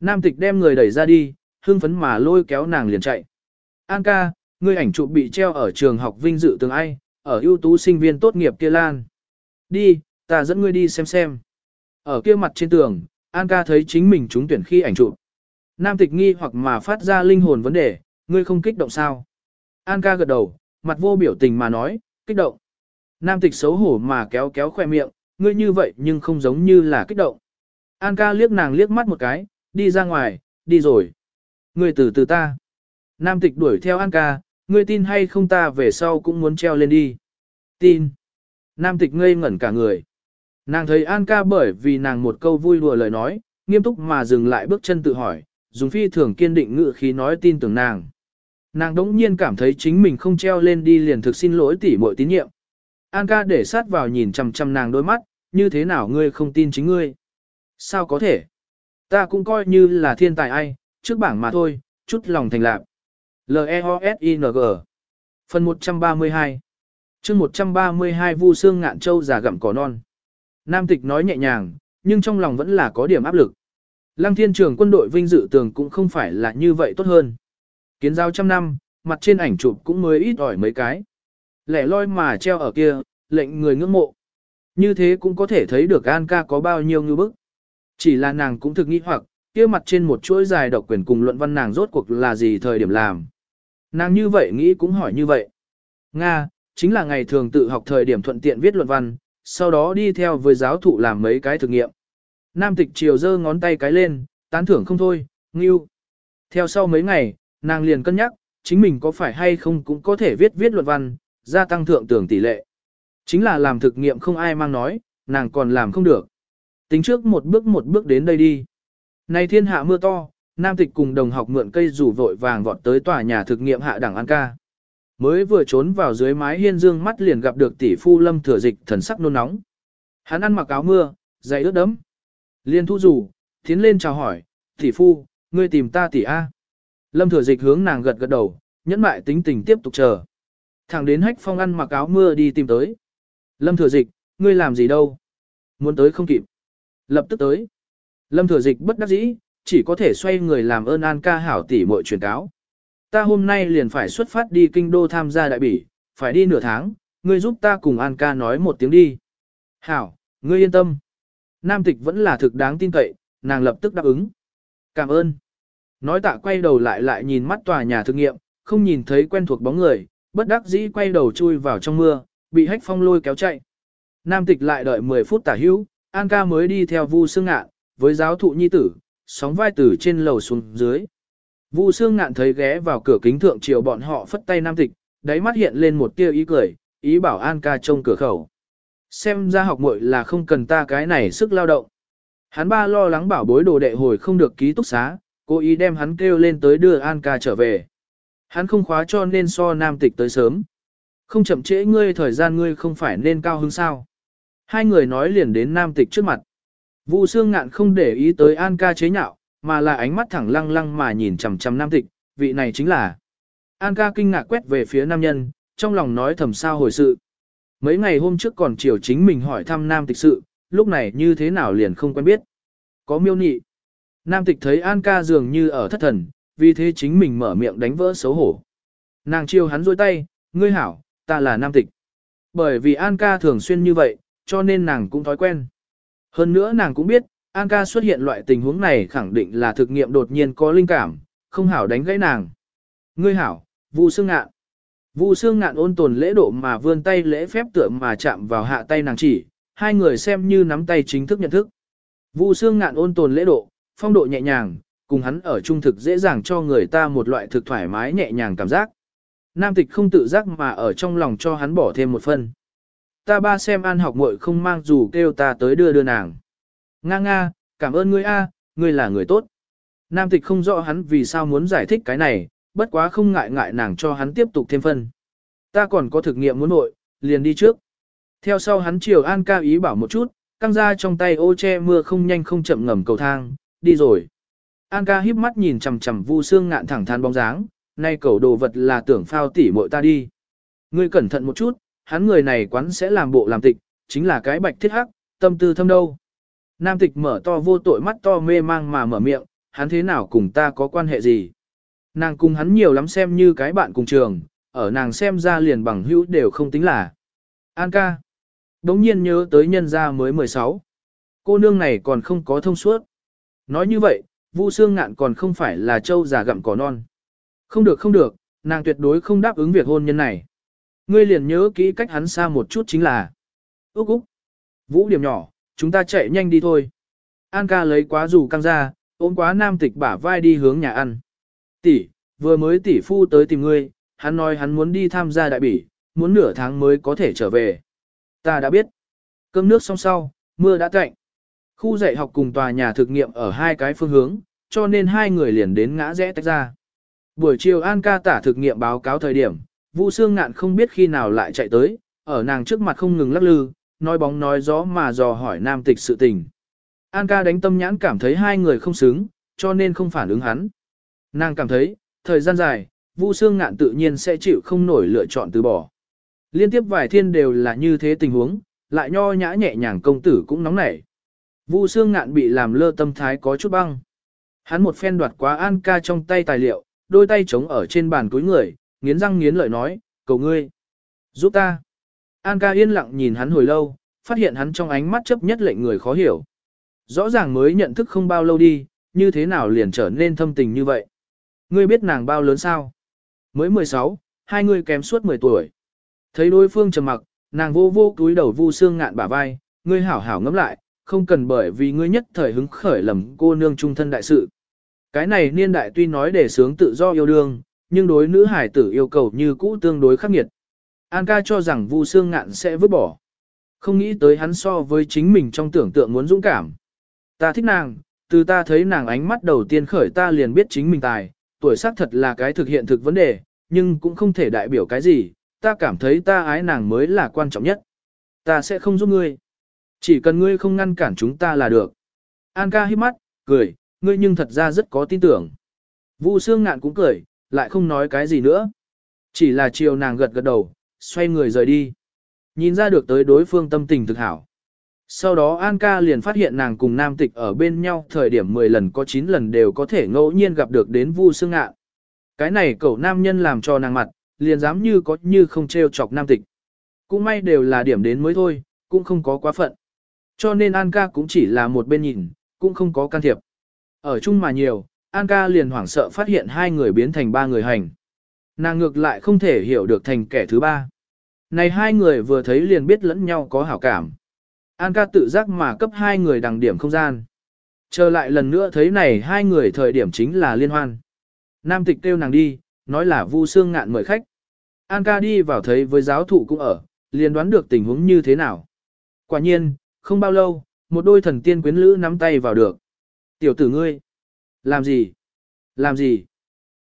Nam tịch đem người đẩy ra đi, hưng phấn mà lôi kéo nàng liền chạy. An ca, ngươi ảnh chụp bị treo ở trường học vinh dự tường ai, ở ưu tú sinh viên tốt nghiệp kia lan. Đi, ta dẫn ngươi đi xem xem. Ở kia mặt trên tường, An ca thấy chính mình trúng tuyển khi ảnh chụp. Nam tịch nghi hoặc mà phát ra linh hồn vấn đề, ngươi không kích động sao? An ca gật đầu, mặt vô biểu tình mà nói, kích động. Nam tịch xấu hổ mà kéo kéo khoe miệng, ngươi như vậy nhưng không giống như là kích động. An ca liếc nàng liếc mắt một cái, đi ra ngoài, đi rồi. Ngươi từ từ ta. Nam tịch đuổi theo An ca, ngươi tin hay không ta về sau cũng muốn treo lên đi. Tin. Nam tịch ngây ngẩn cả người. Nàng thấy An ca bởi vì nàng một câu vui đùa lời nói, nghiêm túc mà dừng lại bước chân tự hỏi, dùng phi thường kiên định ngự khí nói tin tưởng nàng. Nàng đống nhiên cảm thấy chính mình không treo lên đi liền thực xin lỗi tỉ muội tín nhiệm. An ca để sát vào nhìn chằm chằm nàng đôi mắt, như thế nào ngươi không tin chính ngươi? Sao có thể? Ta cũng coi như là thiên tài ai, trước bảng mà thôi, chút lòng thành lạc. L-E-O-S-I-N-G Phần 132 chương 132 Vu Sương Ngạn Châu già gặm cỏ non. Nam tịch nói nhẹ nhàng, nhưng trong lòng vẫn là có điểm áp lực. Lăng thiên trường quân đội vinh dự tường cũng không phải là như vậy tốt hơn. Kiến giao trăm năm, mặt trên ảnh chụp cũng mới ít ỏi mấy cái. Lẻ loi mà treo ở kia, lệnh người ngưỡng mộ. Như thế cũng có thể thấy được An ca có bao nhiêu ngư bức. Chỉ là nàng cũng thực nghi hoặc, kia mặt trên một chuỗi dài độc quyền cùng luận văn nàng rốt cuộc là gì thời điểm làm. Nàng như vậy nghĩ cũng hỏi như vậy. Nga, chính là ngày thường tự học thời điểm thuận tiện viết luận văn, sau đó đi theo với giáo thụ làm mấy cái thực nghiệm. Nam tịch chiều giơ ngón tay cái lên, tán thưởng không thôi, ngưu. Theo sau mấy ngày, nàng liền cân nhắc, chính mình có phải hay không cũng có thể viết viết luận văn, gia tăng thượng tưởng tỷ lệ. Chính là làm thực nghiệm không ai mang nói, nàng còn làm không được. Tính trước một bước một bước đến đây đi. Này thiên hạ mưa to, nam tịch cùng đồng học mượn cây rủ vội vàng vọt tới tòa nhà thực nghiệm hạ đẳng An ca. Mới vừa trốn vào dưới mái hiên dương mắt liền gặp được tỷ phu lâm thừa dịch thần sắc nôn nóng. Hắn ăn mặc áo mưa, giày ướt đẫm. Liên thu rủ, tiến lên chào hỏi, tỷ phu, ngươi tìm ta tỷ A. Lâm thừa dịch hướng nàng gật gật đầu, nhẫn mại tính tình tiếp tục chờ. Thẳng đến hách phong ăn mặc áo mưa đi tìm tới. Lâm thừa dịch, ngươi làm gì đâu? Muốn tới không kịp. Lập tức tới. Lâm thừa dịch bất đắc dĩ, chỉ có thể xoay người làm ơn an ca hảo tỷ muội truyền cáo. Ta hôm nay liền phải xuất phát đi kinh đô tham gia đại bỉ, phải đi nửa tháng, ngươi giúp ta cùng an ca nói một tiếng đi. Hảo, ngươi yên tâm. Nam tịch vẫn là thực đáng tin cậy, nàng lập tức đáp ứng. Cảm ơn. Nói tạ quay đầu lại lại nhìn mắt tòa nhà thực nghiệm, không nhìn thấy quen thuộc bóng người, bất đắc dĩ quay đầu chui vào trong mưa, bị hách phong lôi kéo chạy. Nam tịch lại đợi 10 phút tả hữu, An ca mới đi theo Vu Sương Ngạn, với giáo thụ nhi tử, sóng vai từ trên lầu xuống dưới. Vu Sương Ngạn thấy ghé vào cửa kính thượng chiều bọn họ phất tay Nam tịch, đáy mắt hiện lên một tia ý cười, ý bảo An ca trông cửa khẩu. Xem ra học muội là không cần ta cái này sức lao động. Hắn ba lo lắng bảo bối đồ đệ hồi không được ký túc xá, cố ý đem hắn kêu lên tới đưa An ca trở về. Hắn không khóa cho nên so nam tịch tới sớm. Không chậm trễ ngươi thời gian ngươi không phải nên cao hứng sao. Hai người nói liền đến nam tịch trước mặt. Vu Sương Ngạn không để ý tới An ca chế nhạo, mà là ánh mắt thẳng lăng lăng mà nhìn chằm chằm nam tịch, vị này chính là. An ca kinh ngạc quét về phía nam nhân, trong lòng nói thầm sao hồi sự. Mấy ngày hôm trước còn chiều chính mình hỏi thăm nam tịch sự, lúc này như thế nào liền không quen biết. Có miêu nị. Nam tịch thấy An ca dường như ở thất thần, vì thế chính mình mở miệng đánh vỡ xấu hổ. Nàng chiêu hắn dôi tay, ngươi hảo, ta là nam tịch. Bởi vì An ca thường xuyên như vậy, cho nên nàng cũng thói quen. Hơn nữa nàng cũng biết, An ca xuất hiện loại tình huống này khẳng định là thực nghiệm đột nhiên có linh cảm, không hảo đánh gãy nàng. Ngươi hảo, Vu Sương Ngạn. Vu Sương Ngạn ôn tồn lễ độ mà vươn tay lễ phép tượng mà chạm vào hạ tay nàng chỉ, hai người xem như nắm tay chính thức nhận thức. Vu Sương Ngạn ôn tồn lễ độ, phong độ nhẹ nhàng, cùng hắn ở trung thực dễ dàng cho người ta một loại thực thoải mái nhẹ nhàng cảm giác. Nam tịch không tự giác mà ở trong lòng cho hắn bỏ thêm một phần Ta ba xem an học muội không mang dù kêu ta tới đưa đưa nàng. Nga nga, cảm ơn ngươi a, ngươi là người tốt. Nam tịch không rõ hắn vì sao muốn giải thích cái này, bất quá không ngại ngại nàng cho hắn tiếp tục thêm phân. Ta còn có thực nghiệm muốn nội, liền đi trước. Theo sau hắn chiều an ca ý bảo một chút, căng ra trong tay ô che mưa không nhanh không chậm ngầm cầu thang, đi rồi. An ca híp mắt nhìn chằm chằm vu xương ngạn thẳng than bóng dáng, nay cầu đồ vật là tưởng phao tỉ muội ta đi. Ngươi cẩn thận một chút, hắn người này quán sẽ làm bộ làm tịch, chính là cái bạch thiết hắc, tâm tư thâm đâu. Nam tịch mở to vô tội mắt to mê mang mà mở miệng, hắn thế nào cùng ta có quan hệ gì. Nàng cùng hắn nhiều lắm xem như cái bạn cùng trường, ở nàng xem ra liền bằng hữu đều không tính là. An ca. Đống nhiên nhớ tới nhân gia mới 16. Cô nương này còn không có thông suốt. Nói như vậy, Vu Sương Ngạn còn không phải là châu già gặm cỏ non. Không được không được, nàng tuyệt đối không đáp ứng việc hôn nhân này. Ngươi liền nhớ kỹ cách hắn xa một chút chính là. Úc Úc. Vũ điểm nhỏ, chúng ta chạy nhanh đi thôi. An ca lấy quá dù căng ra, ôm quá nam tịch bả vai đi hướng nhà ăn. Tỷ, vừa mới tỷ phu tới tìm ngươi, hắn nói hắn muốn đi tham gia đại bỉ, muốn nửa tháng mới có thể trở về. Ta đã biết. Cơm nước xong sau, mưa đã tạnh. Khu dạy học cùng tòa nhà thực nghiệm ở hai cái phương hướng, cho nên hai người liền đến ngã rẽ tách ra. Buổi chiều An ca tả thực nghiệm báo cáo thời điểm, Vu Sương Ngạn không biết khi nào lại chạy tới, ở nàng trước mặt không ngừng lắc lư, nói bóng nói gió mà dò hỏi nam tịch sự tình. An ca đánh tâm nhãn cảm thấy hai người không xứng, cho nên không phản ứng hắn. Nàng cảm thấy, thời gian dài, Vu Sương Ngạn tự nhiên sẽ chịu không nổi lựa chọn từ bỏ. Liên tiếp vài thiên đều là như thế tình huống, lại nho nhã nhẹ nhàng công tử cũng nóng nảy. Vu Sương Ngạn bị làm lơ tâm thái có chút băng. Hắn một phen đoạt quá An ca trong tay tài liệu, đôi tay chống ở trên bàn cuối người, nghiến răng nghiến lợi nói, cầu ngươi, giúp ta. An ca yên lặng nhìn hắn hồi lâu, phát hiện hắn trong ánh mắt chấp nhất lệnh người khó hiểu. Rõ ràng mới nhận thức không bao lâu đi, như thế nào liền trở nên thâm tình như vậy. Ngươi biết nàng bao lớn sao? Mới 16, hai người kém suốt 10 tuổi. Thấy đối phương trầm mặc, nàng vô vô túi đầu vu xương ngạn bả vai, ngươi hảo hảo ngẫm lại, không cần bởi vì ngươi nhất thời hứng khởi lầm cô nương trung thân đại sự. Cái này niên đại tuy nói để sướng tự do yêu đương, nhưng đối nữ hải tử yêu cầu như cũ tương đối khắc nghiệt. An ca cho rằng Vu Sương Ngạn sẽ vứt bỏ. Không nghĩ tới hắn so với chính mình trong tưởng tượng muốn dũng cảm. Ta thích nàng, từ ta thấy nàng ánh mắt đầu tiên khởi ta liền biết chính mình tài, tuổi tác thật là cái thực hiện thực vấn đề, nhưng cũng không thể đại biểu cái gì, ta cảm thấy ta ái nàng mới là quan trọng nhất. Ta sẽ không giúp ngươi. Chỉ cần ngươi không ngăn cản chúng ta là được. An ca hít mắt, cười, ngươi nhưng thật ra rất có tin tưởng. Vu Sương Ngạn cũng cười, lại không nói cái gì nữa. Chỉ là chiều nàng gật gật đầu, xoay người rời đi. Nhìn ra được tới đối phương tâm tình thực hảo. Sau đó An ca liền phát hiện nàng cùng nam tịch ở bên nhau thời điểm 10 lần có 9 lần đều có thể ngẫu nhiên gặp được đến Vu Sương ngạ. Cái này cậu nam nhân làm cho nàng mặt, liền dám như có như không treo chọc nam tịch. Cũng may đều là điểm đến mới thôi, cũng không có quá phận. Cho nên An ca cũng chỉ là một bên nhìn, cũng không có can thiệp. Ở chung mà nhiều, An ca liền hoảng sợ phát hiện hai người biến thành ba người hành. Nàng ngược lại không thể hiểu được thành kẻ thứ ba. Này hai người vừa thấy liền biết lẫn nhau có hảo cảm. An ca tự giác mà cấp hai người đằng điểm không gian. Trở lại lần nữa thấy này hai người thời điểm chính là liên hoan. Nam tịch kêu nàng đi, nói là vu xương ngạn mời khách. An ca đi vào thấy với giáo thụ cũng ở, liền đoán được tình huống như thế nào. Quả nhiên, không bao lâu, một đôi thần tiên quyến lữ nắm tay vào được. Tiểu tử ngươi, làm gì? Làm gì?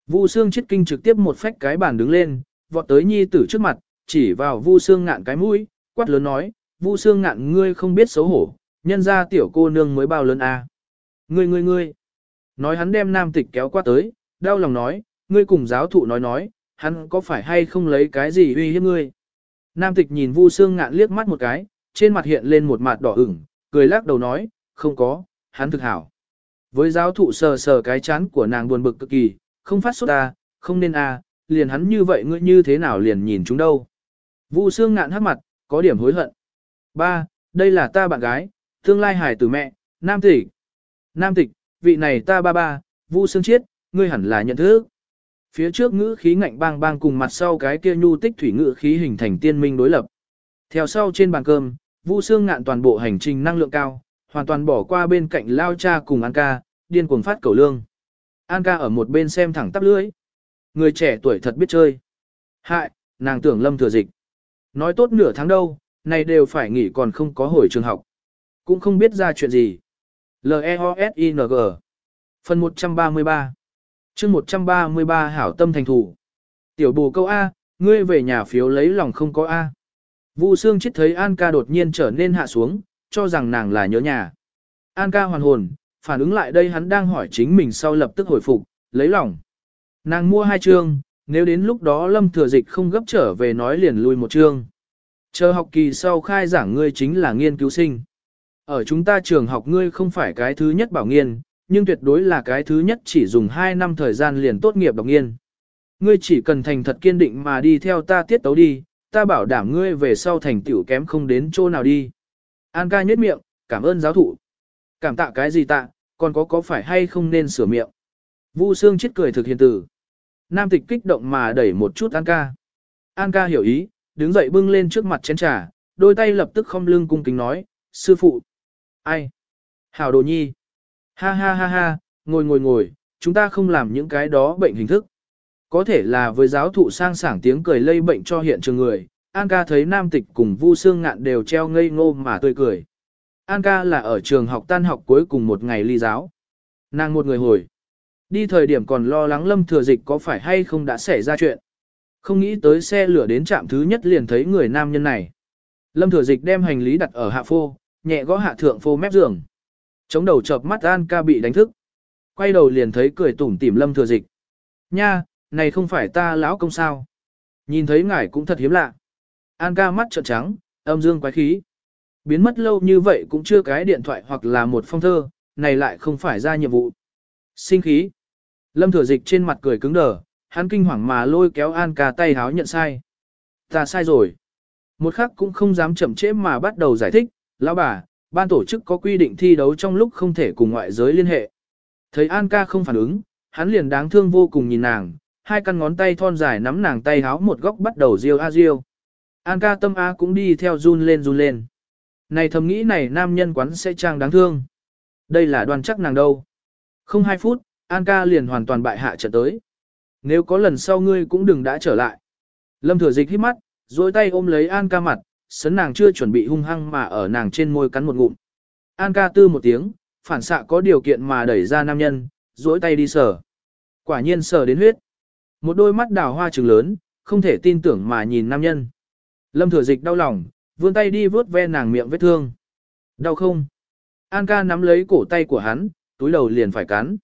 Vu Sương chết kinh trực tiếp một phách cái bàn đứng lên, vọt tới nhi tử trước mặt, chỉ vào Vu Sương ngạn cái mũi, quát lớn nói, Vu Sương ngạn ngươi không biết xấu hổ, nhân ra tiểu cô nương mới bao lớn à. Ngươi ngươi ngươi. Nói hắn đem nam tịch kéo qua tới, đau lòng nói, ngươi cùng giáo thụ nói nói, hắn có phải hay không lấy cái gì uy hiếp ngươi. Nam tịch nhìn Vu Sương ngạn liếc mắt một cái, trên mặt hiện lên một mặt đỏ ửng, cười lắc đầu nói, không có, hắn thực hảo. Với giáo thụ sờ sờ cái chán của nàng buồn bực cực kỳ, không phát sốt ta, không nên a, liền hắn như vậy ngươi như thế nào liền nhìn chúng đâu. Vu Sương ngạn hắc mặt, có điểm hối hận. Ba, đây là ta bạn gái, tương lai hải tử mẹ, Nam Tịch. Nam Tịch, vị này ta ba ba, Vu Sương Chiết, ngươi hẳn là nhận thức. Phía trước ngữ khí ngạnh bang bang cùng mặt sau cái kia nhu tích thủy ngữ khí hình thành tiên minh đối lập. Theo sau trên bàn cơm, Vu Sương ngạn toàn bộ hành trình năng lượng cao, hoàn toàn bỏ qua bên cạnh lao cha cùng An ca, điên cuồng phát cầu lương. An ca ở một bên xem thẳng tắp lưỡi. Người trẻ tuổi thật biết chơi. Hại, nàng tưởng lâm thừa dịch. Nói tốt nửa tháng đâu, này đều phải nghỉ còn không có hồi trường học. Cũng không biết ra chuyện gì. L-E-O-S-I-N-G Phần 133 chương 133 Hảo tâm thành thủ. Tiểu bù câu A, ngươi về nhà phiếu lấy lòng không có A. Vu Sương chết thấy An ca đột nhiên trở nên hạ xuống, cho rằng nàng là nhớ nhà. An ca hoàn hồn, phản ứng lại đây hắn đang hỏi chính mình sau lập tức hồi phục, lấy lòng. Nàng mua hai chương, nếu đến lúc đó lâm thừa dịch không gấp trở về nói liền lui một chương. Chờ học kỳ sau khai giảng ngươi chính là nghiên cứu sinh. Ở chúng ta trường học ngươi không phải cái thứ nhất bảo nghiên, nhưng tuyệt đối là cái thứ nhất chỉ dùng 2 năm thời gian liền tốt nghiệp đọc nghiên. Ngươi chỉ cần thành thật kiên định mà đi theo ta tiết tấu đi, ta bảo đảm ngươi về sau thành tiểu kém không đến chỗ nào đi. An ca nhếch miệng, cảm ơn giáo thụ. Cảm tạ cái gì tạ, còn có có phải hay không nên sửa miệng. Vu Sương chết cười thực hiện tử. Nam tịch kích động mà đẩy một chút An ca. An ca hiểu ý, đứng dậy bưng lên trước mặt chén trà, đôi tay lập tức không lưng cung kính nói, sư phụ. Ai? Hảo đồ nhi. Ha ha ha ha, ngồi ngồi ngồi, chúng ta không làm những cái đó bệnh hình thức. Có thể là với giáo thụ sang sảng tiếng cười lây bệnh cho hiện trường người, An ca thấy nam tịch cùng Vu Sương Ngạn đều treo ngây ngô mà tươi cười. An ca là ở trường học tan học cuối cùng một ngày ly giáo. Nàng một người hồi. Đi thời điểm còn lo lắng lâm thừa dịch có phải hay không đã xảy ra chuyện. Không nghĩ tới xe lửa đến trạm thứ nhất liền thấy người nam nhân này. Lâm thừa dịch đem hành lý đặt ở hạ phô, nhẹ gõ hạ thượng phô mép giường. Chống đầu chợp mắt An ca bị đánh thức. Quay đầu liền thấy cười tủm tỉm lâm thừa dịch. Nha, này không phải ta lão công sao. Nhìn thấy ngài cũng thật hiếm lạ. An ca mắt trợn trắng, âm dương quái khí. Biến mất lâu như vậy cũng chưa cái điện thoại hoặc là một phong thơ, này lại không phải ra nhiệm vụ. Sinh khí. Lâm thừa dịch trên mặt cười cứng đờ, hắn kinh hoàng mà lôi kéo An ca tay háo nhận sai. Ta sai rồi. Một khắc cũng không dám chậm trễ mà bắt đầu giải thích, lão bà, ban tổ chức có quy định thi đấu trong lúc không thể cùng ngoại giới liên hệ. Thấy An ca không phản ứng, hắn liền đáng thương vô cùng nhìn nàng, hai căn ngón tay thon dài nắm nàng tay háo một góc bắt đầu riêu a riêu. An ca tâm A cũng đi theo run lên run lên. Này thầm nghĩ này nam nhân quán sẽ trang đáng thương. Đây là đoàn chắc nàng đâu. Không hai phút, An ca liền hoàn toàn bại hạ trận tới. Nếu có lần sau ngươi cũng đừng đã trở lại. Lâm thừa dịch hít mắt, dối tay ôm lấy An ca mặt, sấn nàng chưa chuẩn bị hung hăng mà ở nàng trên môi cắn một ngụm. An ca tư một tiếng, phản xạ có điều kiện mà đẩy ra nam nhân, dối tay đi sờ. Quả nhiên sờ đến huyết. Một đôi mắt đào hoa trừng lớn, không thể tin tưởng mà nhìn nam nhân. Lâm thừa dịch đau lòng, vươn tay đi vướt ve nàng miệng vết thương. Đau không? An ca nắm lấy cổ tay của hắn, túi đầu liền phải cắn.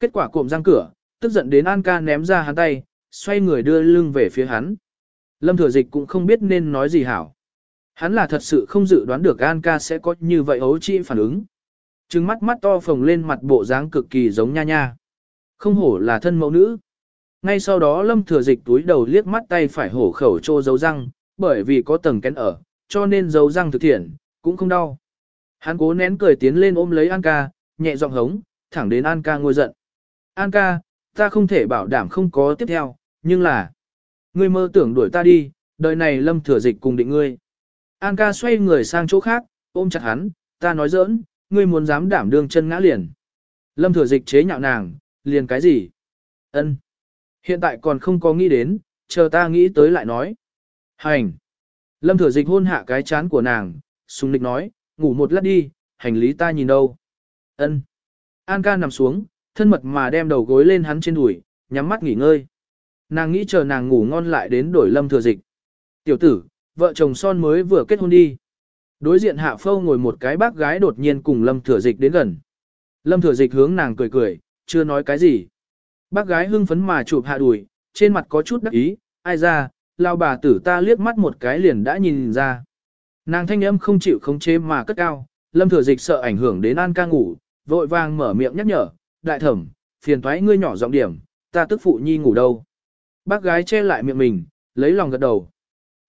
Kết quả cụm răng cửa, tức giận đến An ca ném ra hắn tay, xoay người đưa lưng về phía hắn. Lâm thừa dịch cũng không biết nên nói gì hảo. Hắn là thật sự không dự đoán được An ca sẽ có như vậy ấu chi phản ứng. Trừng mắt mắt to phồng lên mặt bộ dáng cực kỳ giống nha nha. Không hổ là thân mẫu nữ. Ngay sau đó lâm thừa dịch túi đầu liếc mắt tay phải hổ khẩu trô dấu răng, bởi vì có tầng kén ở, cho nên dấu răng thực thiện, cũng không đau. Hắn cố nén cười tiến lên ôm lấy An ca, nhẹ giọng hống, thẳng đến An ca ngồi giận. An ca, ta không thể bảo đảm không có tiếp theo, nhưng là... Ngươi mơ tưởng đuổi ta đi, đời này lâm thừa dịch cùng định ngươi. An ca xoay người sang chỗ khác, ôm chặt hắn, ta nói giỡn, ngươi muốn dám đảm đương chân ngã liền. Lâm thừa dịch chế nhạo nàng, liền cái gì? ân Hiện tại còn không có nghĩ đến, chờ ta nghĩ tới lại nói. Hành. Lâm thừa dịch hôn hạ cái chán của nàng, sùng nịch nói, ngủ một lát đi, hành lý ta nhìn đâu. ân An ca nằm xuống, thân mật mà đem đầu gối lên hắn trên đùi, nhắm mắt nghỉ ngơi. Nàng nghĩ chờ nàng ngủ ngon lại đến đổi lâm thừa dịch. Tiểu tử, vợ chồng son mới vừa kết hôn đi. Đối diện hạ phâu ngồi một cái bác gái đột nhiên cùng lâm thừa dịch đến gần. Lâm thừa dịch hướng nàng cười cười, chưa nói cái gì. Bác gái hưng phấn mà chụp hạ đùi, trên mặt có chút đắc ý, ai ra, lao bà tử ta liếc mắt một cái liền đã nhìn ra. Nàng thanh âm không chịu khống chế mà cất cao, lâm thừa dịch sợ ảnh hưởng đến an ca ngủ, vội vàng mở miệng nhắc nhở, đại thẩm, phiền thoái ngươi nhỏ giọng điểm, ta tức phụ nhi ngủ đâu. Bác gái che lại miệng mình, lấy lòng gật đầu.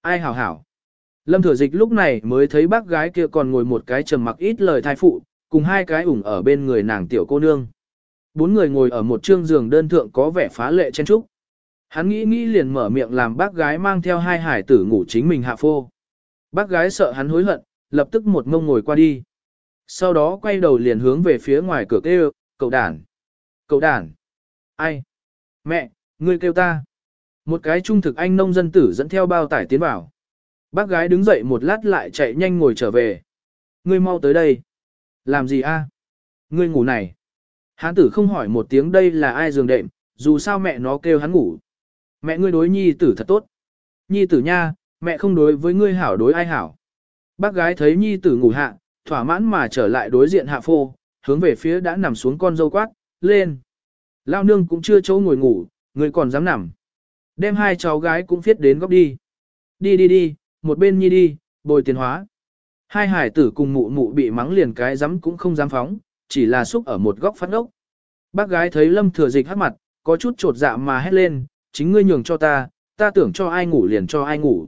Ai hảo hảo. Lâm thừa dịch lúc này mới thấy bác gái kia còn ngồi một cái trầm mặc ít lời thai phụ, cùng hai cái ủng ở bên người nàng tiểu cô nương. Bốn người ngồi ở một trương giường đơn thượng có vẻ phá lệ chen trúc. Hắn nghĩ nghĩ liền mở miệng làm bác gái mang theo hai hải tử ngủ chính mình hạ phô. Bác gái sợ hắn hối hận, lập tức một ngông ngồi qua đi. Sau đó quay đầu liền hướng về phía ngoài cửa kêu, cậu đàn. Cậu đàn. Ai? Mẹ, ngươi kêu ta. Một cái trung thực anh nông dân tử dẫn theo bao tải tiến vào. Bác gái đứng dậy một lát lại chạy nhanh ngồi trở về. Ngươi mau tới đây. Làm gì a? Ngươi ngủ này. Hán tử không hỏi một tiếng đây là ai giường đệm, dù sao mẹ nó kêu hắn ngủ. Mẹ ngươi đối nhi tử thật tốt. Nhi tử nha, mẹ không đối với ngươi hảo đối ai hảo. Bác gái thấy nhi tử ngủ hạ, thỏa mãn mà trở lại đối diện hạ phô, hướng về phía đã nằm xuống con dâu quát, lên. Lao nương cũng chưa chỗ ngồi ngủ, ngươi còn dám nằm. Đem hai cháu gái cũng viết đến góc đi. Đi đi đi, một bên nhi đi, bồi tiền hóa. Hai hải tử cùng mụ mụ bị mắng liền cái dám cũng không dám phóng, chỉ là xúc ở một góc phát ốc. Bác gái thấy lâm thừa dịch hát mặt, có chút trột dạ mà hét lên, chính ngươi nhường cho ta, ta tưởng cho ai ngủ liền cho ai ngủ.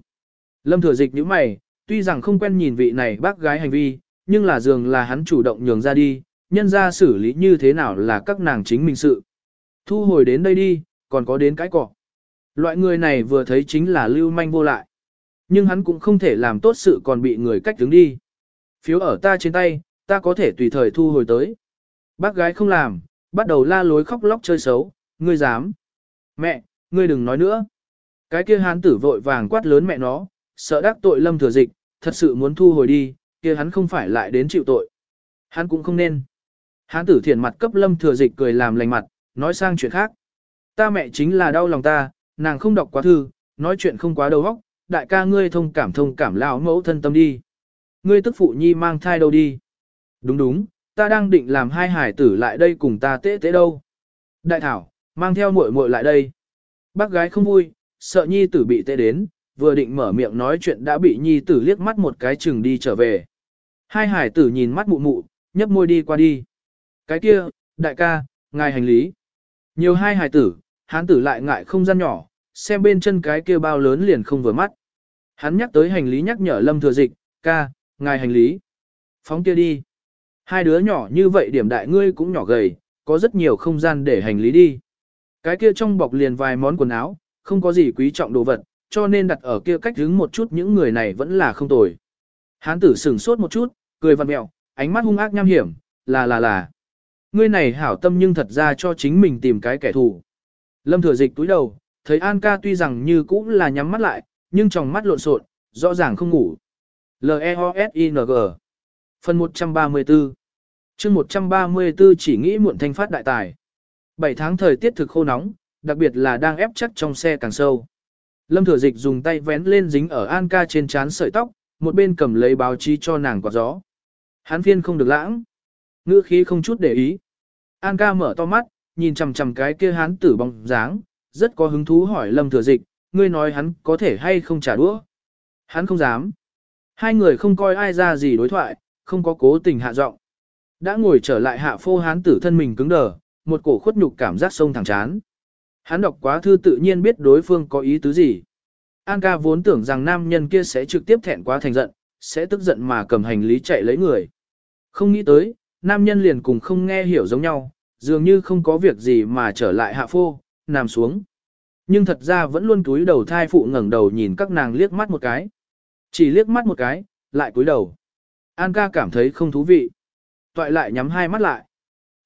Lâm thừa dịch nhíu mày, tuy rằng không quen nhìn vị này bác gái hành vi, nhưng là dường là hắn chủ động nhường ra đi, nhân ra xử lý như thế nào là các nàng chính mình sự. Thu hồi đến đây đi, còn có đến cái cỏ. Loại người này vừa thấy chính là lưu manh vô lại. Nhưng hắn cũng không thể làm tốt sự còn bị người cách đứng đi. Phiếu ở ta trên tay, ta có thể tùy thời thu hồi tới. Bác gái không làm, bắt đầu la lối khóc lóc chơi xấu, ngươi dám. Mẹ, ngươi đừng nói nữa. Cái kia hán tử vội vàng quát lớn mẹ nó, sợ đắc tội lâm thừa dịch, thật sự muốn thu hồi đi, kia hắn không phải lại đến chịu tội. Hắn cũng không nên. Hán tử thiện mặt cấp lâm thừa dịch cười làm lành mặt, nói sang chuyện khác. Ta mẹ chính là đau lòng ta, nàng không đọc quá thư, nói chuyện không quá đầu óc, đại ca ngươi thông cảm thông cảm lão mẫu thân tâm đi. Ngươi tức phụ nhi mang thai đâu đi. Đúng đúng, ta đang định làm hai hải tử lại đây cùng ta tế tế đâu. Đại thảo, mang theo muội muội lại đây. Bác gái không vui, sợ nhi tử bị tê đến, vừa định mở miệng nói chuyện đã bị nhi tử liếc mắt một cái chừng đi trở về. Hai hải tử nhìn mắt mụ mụ, nhấp môi đi qua đi. Cái kia, đại ca, ngài hành lý. Nhiều hai hải tử, hán tử lại ngại không gian nhỏ, xem bên chân cái kia bao lớn liền không vừa mắt. Hắn nhắc tới hành lý nhắc nhở lâm thừa dịch, ca, ngài hành lý. Phóng kia đi. Hai đứa nhỏ như vậy điểm đại ngươi cũng nhỏ gầy, có rất nhiều không gian để hành lý đi. Cái kia trong bọc liền vài món quần áo, không có gì quý trọng đồ vật, cho nên đặt ở kia cách đứng một chút những người này vẫn là không tồi. Hán tử sửng sốt một chút, cười vặn mẹo, ánh mắt hung ác nham hiểm, là là là. Ngươi này hảo tâm nhưng thật ra cho chính mình tìm cái kẻ thù. Lâm thừa dịch túi đầu, thấy An ca tuy rằng như cũ là nhắm mắt lại, nhưng trong mắt lộn xộn, rõ ràng không ngủ. L-E-O-S-I-N-G Phần 134 chương 134 chỉ nghĩ muộn thanh phát đại tài. 7 tháng thời tiết thực khô nóng, đặc biệt là đang ép chắc trong xe càng sâu. Lâm Thừa Dịch dùng tay vén lên dính ở An ca trên trán sợi tóc, một bên cầm lấy báo chí cho nàng quạt gió. Hán phiên không được lãng. Ngữ khí không chút để ý. An ca mở to mắt, nhìn chằm chằm cái kia hán tử bóng dáng, rất có hứng thú hỏi Lâm Thừa Dịch, ngươi nói hắn có thể hay không trả đũa. Hắn không dám. Hai người không coi ai ra gì đối thoại, không có cố tình hạ giọng. Đã ngồi trở lại hạ phô hán tử thân mình cứng đờ, một cổ khuất nhục cảm giác sông thẳng chán. Hắn đọc quá thư tự nhiên biết đối phương có ý tứ gì. An ca vốn tưởng rằng nam nhân kia sẽ trực tiếp thẹn quá thành giận, sẽ tức giận mà cầm hành lý chạy lấy người. Không nghĩ tới, nam nhân liền cùng không nghe hiểu giống nhau, dường như không có việc gì mà trở lại hạ phô, nằm xuống. Nhưng thật ra vẫn luôn cúi đầu thai phụ ngẩng đầu nhìn các nàng liếc mắt một cái. Chỉ liếc mắt một cái, lại cúi đầu. An ca cảm thấy không thú vị. Toại lại nhắm hai mắt lại.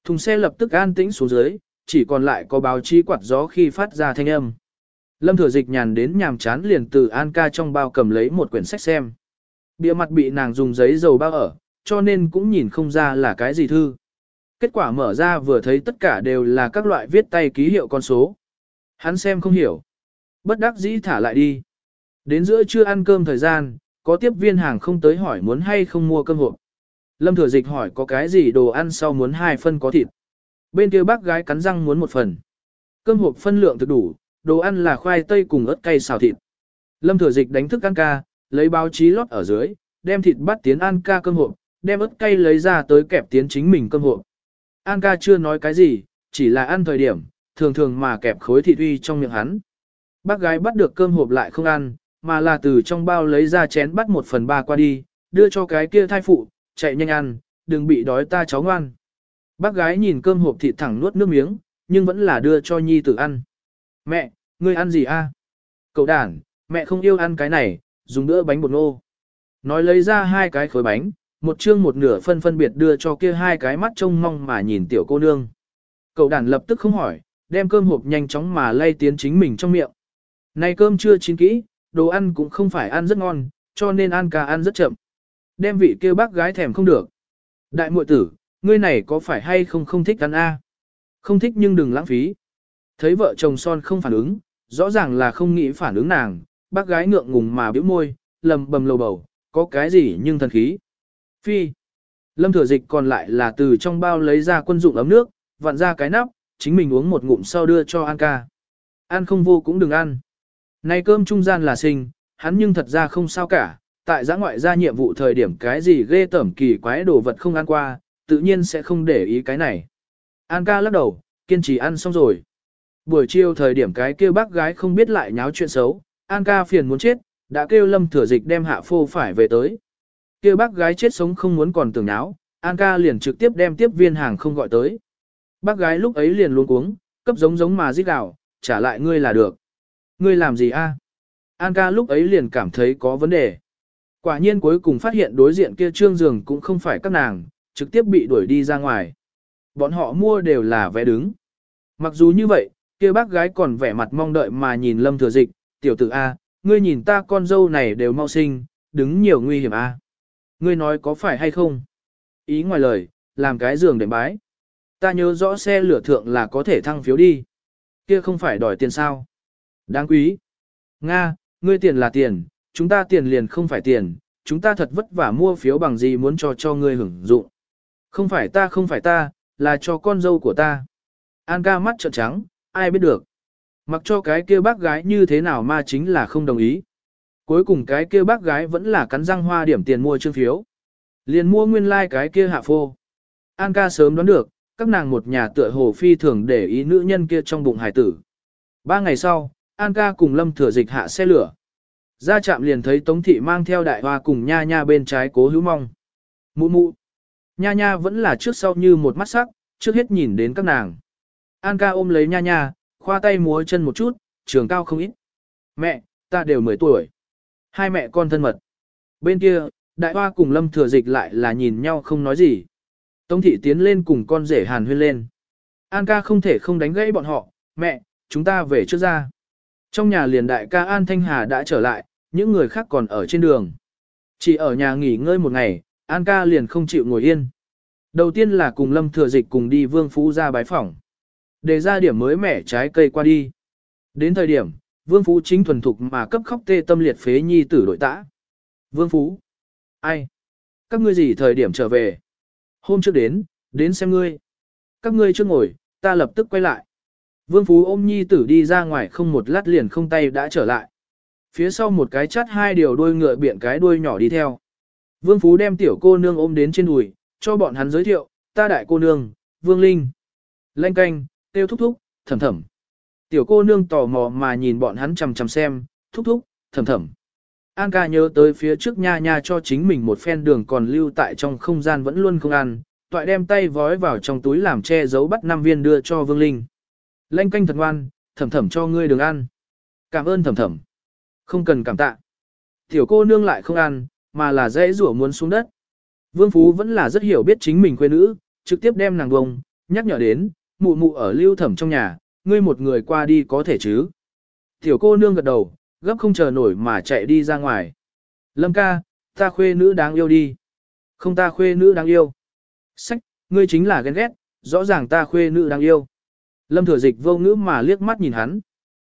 Thùng xe lập tức an tĩnh xuống dưới, chỉ còn lại có báo chí quạt gió khi phát ra thanh âm. Lâm thừa dịch nhàn đến nhàm chán liền từ An ca trong bao cầm lấy một quyển sách xem. Bịa mặt bị nàng dùng giấy dầu bao ở, cho nên cũng nhìn không ra là cái gì thư. Kết quả mở ra vừa thấy tất cả đều là các loại viết tay ký hiệu con số. Hắn xem không hiểu. Bất đắc dĩ thả lại đi. Đến giữa trưa ăn cơm thời gian, có tiếp viên hàng không tới hỏi muốn hay không mua cơm hộp. Lâm thừa dịch hỏi có cái gì đồ ăn sau muốn hai phân có thịt. Bên kia bác gái cắn răng muốn một phần. Cơm hộp phân lượng thực đủ, đồ ăn là khoai tây cùng ớt cay xào thịt. Lâm thừa dịch đánh thức An ca, lấy báo chí lót ở dưới, đem thịt bắt tiến ăn ca cơm hộp, đem ớt cay lấy ra tới kẹp tiến chính mình cơm hộp. An ca chưa nói cái gì, chỉ là ăn thời điểm, thường thường mà kẹp khối thịt uy trong miệng hắn. Bác gái bắt được cơm hộp lại không ăn, mà là từ trong bao lấy ra chén bắt một phần ba qua đi, đưa cho cái kia thai phụ, chạy nhanh ăn, đừng bị đói ta cháu ngoan. Bác gái nhìn cơm hộp thịt thẳng nuốt nước miếng, nhưng vẫn là đưa cho nhi tử ăn. Mẹ, ngươi ăn gì a? Cậu đàn, mẹ không yêu ăn cái này, dùng bữa bánh bột nô. Nói lấy ra hai cái khối bánh, một chương một nửa phân phân biệt đưa cho kia hai cái mắt trông mong mà nhìn tiểu cô nương. Cậu đàn lập tức không hỏi, đem cơm hộp nhanh chóng mà lay tiến chính mình trong miệng. Này cơm chưa chín kỹ, đồ ăn cũng không phải ăn rất ngon, cho nên ăn cả ăn rất chậm. Đem vị kêu bác gái thèm không được. Đại muội tử, ngươi này có phải hay không không thích ăn a? Không thích nhưng đừng lãng phí. Thấy vợ chồng son không phản ứng, rõ ràng là không nghĩ phản ứng nàng, bác gái ngượng ngùng mà bĩu môi, lầm bầm lầu bầu, có cái gì nhưng thần khí. Phi. Lâm thừa dịch còn lại là từ trong bao lấy ra quân dụng ấm nước, vặn ra cái nắp, chính mình uống một ngụm sau đưa cho An ca. Ăn không vô cũng đừng ăn. Này cơm trung gian là sinh, hắn nhưng thật ra không sao cả, tại giã ngoại ra nhiệm vụ thời điểm cái gì ghê tởm kỳ quái đồ vật không ăn qua, tự nhiên sẽ không để ý cái này. An ca lắc đầu, kiên trì ăn xong rồi. Buổi chiều thời điểm cái kêu bác gái không biết lại nháo chuyện xấu, An ca phiền muốn chết, đã kêu lâm thừa dịch đem hạ phô phải về tới. Kêu bác gái chết sống không muốn còn tưởng nháo, An ca liền trực tiếp đem tiếp viên hàng không gọi tới. Bác gái lúc ấy liền luôn cuống, cấp giống giống mà giết gạo, trả lại ngươi là được. Ngươi làm gì a? An ca lúc ấy liền cảm thấy có vấn đề. Quả nhiên cuối cùng phát hiện đối diện kia trương giường cũng không phải các nàng, trực tiếp bị đuổi đi ra ngoài. Bọn họ mua đều là vé đứng. Mặc dù như vậy, kia bác gái còn vẻ mặt mong đợi mà nhìn lâm thừa dịch, tiểu tử A, ngươi nhìn ta con dâu này đều mau sinh, đứng nhiều nguy hiểm A. Ngươi nói có phải hay không? Ý ngoài lời, làm cái giường để bái. Ta nhớ rõ xe lửa thượng là có thể thăng phiếu đi. Kia không phải đòi tiền sao? Đáng quý. Nga, ngươi tiền là tiền, chúng ta tiền liền không phải tiền, chúng ta thật vất vả mua phiếu bằng gì muốn cho cho ngươi hưởng dụng. Không phải ta không phải ta, là cho con dâu của ta. An ca mắt trợn trắng, ai biết được. Mặc cho cái kia bác gái như thế nào mà chính là không đồng ý. Cuối cùng cái kia bác gái vẫn là cắn răng hoa điểm tiền mua chương phiếu. Liền mua nguyên lai like cái kia hạ phô. An ca sớm đoán được, các nàng một nhà tựa hồ phi thường để ý nữ nhân kia trong bụng hải tử. Ba ngày sau, An ca cùng Lâm Thừa Dịch hạ xe lửa. Ra chạm liền thấy Tống Thị mang theo đại hoa cùng nha nha bên trái cố hữu mong. Mụ mụ. Nha nha vẫn là trước sau như một mắt sắc, trước hết nhìn đến các nàng. An ca ôm lấy nha nha, khoa tay múa chân một chút, trường cao không ít. Mẹ, ta đều 10 tuổi. Hai mẹ con thân mật. Bên kia, đại hoa cùng Lâm Thừa Dịch lại là nhìn nhau không nói gì. Tống thị tiến lên cùng con rể hàn huyên lên. An ca không thể không đánh gãy bọn họ, mẹ, chúng ta về trước ra. Trong nhà liền đại ca An Thanh Hà đã trở lại, những người khác còn ở trên đường. Chỉ ở nhà nghỉ ngơi một ngày, An ca liền không chịu ngồi yên. Đầu tiên là cùng Lâm Thừa Dịch cùng đi Vương Phú ra bái phỏng. Để ra điểm mới mẻ trái cây qua đi. Đến thời điểm, Vương Phú chính thuần thục mà cấp khóc tê tâm liệt phế nhi tử đội tã. Vương Phú. Ai? Các ngươi gì thời điểm trở về? Hôm trước đến, đến xem ngươi. Các ngươi chưa ngồi, ta lập tức quay lại. Vương Phú ôm nhi tử đi ra ngoài không một lát liền không tay đã trở lại. Phía sau một cái chắt hai điều đuôi ngựa biện cái đuôi nhỏ đi theo. Vương Phú đem tiểu cô nương ôm đến trên đùi, cho bọn hắn giới thiệu, ta đại cô nương, Vương Linh. Lanh canh, tiêu thúc thúc, thầm thầm. Tiểu cô nương tò mò mà nhìn bọn hắn chằm chằm xem, thúc thúc, thầm thầm. An ca nhớ tới phía trước nha nha cho chính mình một phen đường còn lưu tại trong không gian vẫn luôn không ăn, toại đem tay vói vào trong túi làm che giấu bắt năm viên đưa cho Vương Linh. Lanh canh thật ngoan, thầm thầm cho ngươi đường ăn. Cảm ơn thầm thầm. Không cần cảm tạ. Tiểu cô nương lại không ăn, mà là dễ rủa muốn xuống đất. Vương Phú vẫn là rất hiểu biết chính mình quê nữ, trực tiếp đem nàng bông, nhắc nhở đến, mụ mụ ở lưu thẩm trong nhà, ngươi một người qua đi có thể chứ. Tiểu cô nương gật đầu, gấp không chờ nổi mà chạy đi ra ngoài. Lâm ca, ta khuê nữ đáng yêu đi. Không ta khuê nữ đáng yêu. Sách, ngươi chính là ghen ghét, rõ ràng ta khuê nữ đáng yêu. Lâm thừa dịch vô ngữ mà liếc mắt nhìn hắn.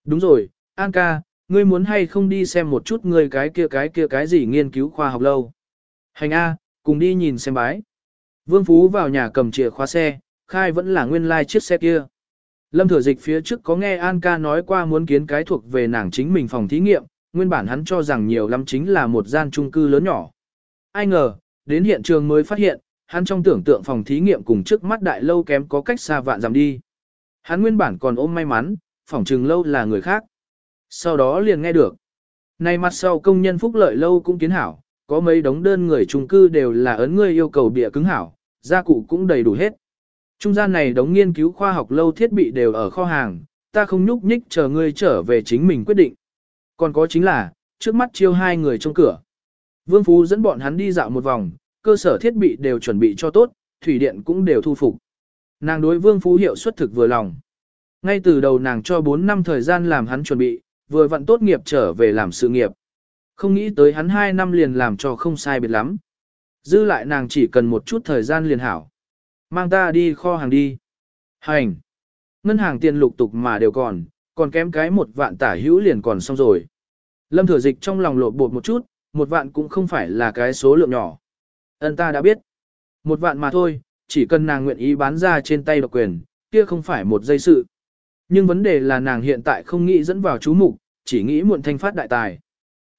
Đúng rồi, An ca, ngươi muốn hay không đi xem một chút ngươi cái kia cái kia cái gì nghiên cứu khoa học lâu. Hành A, cùng đi nhìn xem bái. Vương Phú vào nhà cầm chìa khóa xe, khai vẫn là nguyên lai like chiếc xe kia. Lâm Thừa Dịch phía trước có nghe An ca nói qua muốn kiến cái thuộc về nàng chính mình phòng thí nghiệm, nguyên bản hắn cho rằng nhiều lắm chính là một gian chung cư lớn nhỏ. Ai ngờ, đến hiện trường mới phát hiện, hắn trong tưởng tượng phòng thí nghiệm cùng trước mắt đại lâu kém có cách xa vạn dặm đi. Hắn nguyên bản còn ôm may mắn, phỏng trừng lâu là người khác. Sau đó liền nghe được. Này mặt sau công nhân phúc lợi lâu cũng kiến hảo, có mấy đống đơn người chung cư đều là ấn người yêu cầu bịa cứng hảo, gia cụ cũng đầy đủ hết. Trung gian này đống nghiên cứu khoa học lâu thiết bị đều ở kho hàng, ta không nhúc nhích chờ ngươi trở về chính mình quyết định. Còn có chính là, trước mắt chiêu hai người trong cửa. Vương Phú dẫn bọn hắn đi dạo một vòng, cơ sở thiết bị đều chuẩn bị cho tốt, thủy điện cũng đều thu phục. Nàng đối Vương Phú hiệu xuất thực vừa lòng. Ngay từ đầu nàng cho 4 năm thời gian làm hắn chuẩn bị, vừa vặn tốt nghiệp trở về làm sự nghiệp. Không nghĩ tới hắn 2 năm liền làm cho không sai biệt lắm. Dư lại nàng chỉ cần một chút thời gian liền hảo. Mang ta đi kho hàng đi. Hành. Ngân hàng tiền lục tục mà đều còn, còn kém cái một vạn tả hữu liền còn xong rồi. Lâm thừa dịch trong lòng lột bột một chút, một vạn cũng không phải là cái số lượng nhỏ. Ân ta đã biết. Một vạn mà thôi, chỉ cần nàng nguyện ý bán ra trên tay độc quyền, kia không phải một dây sự. Nhưng vấn đề là nàng hiện tại không nghĩ dẫn vào chú mục, chỉ nghĩ muộn thanh phát đại tài.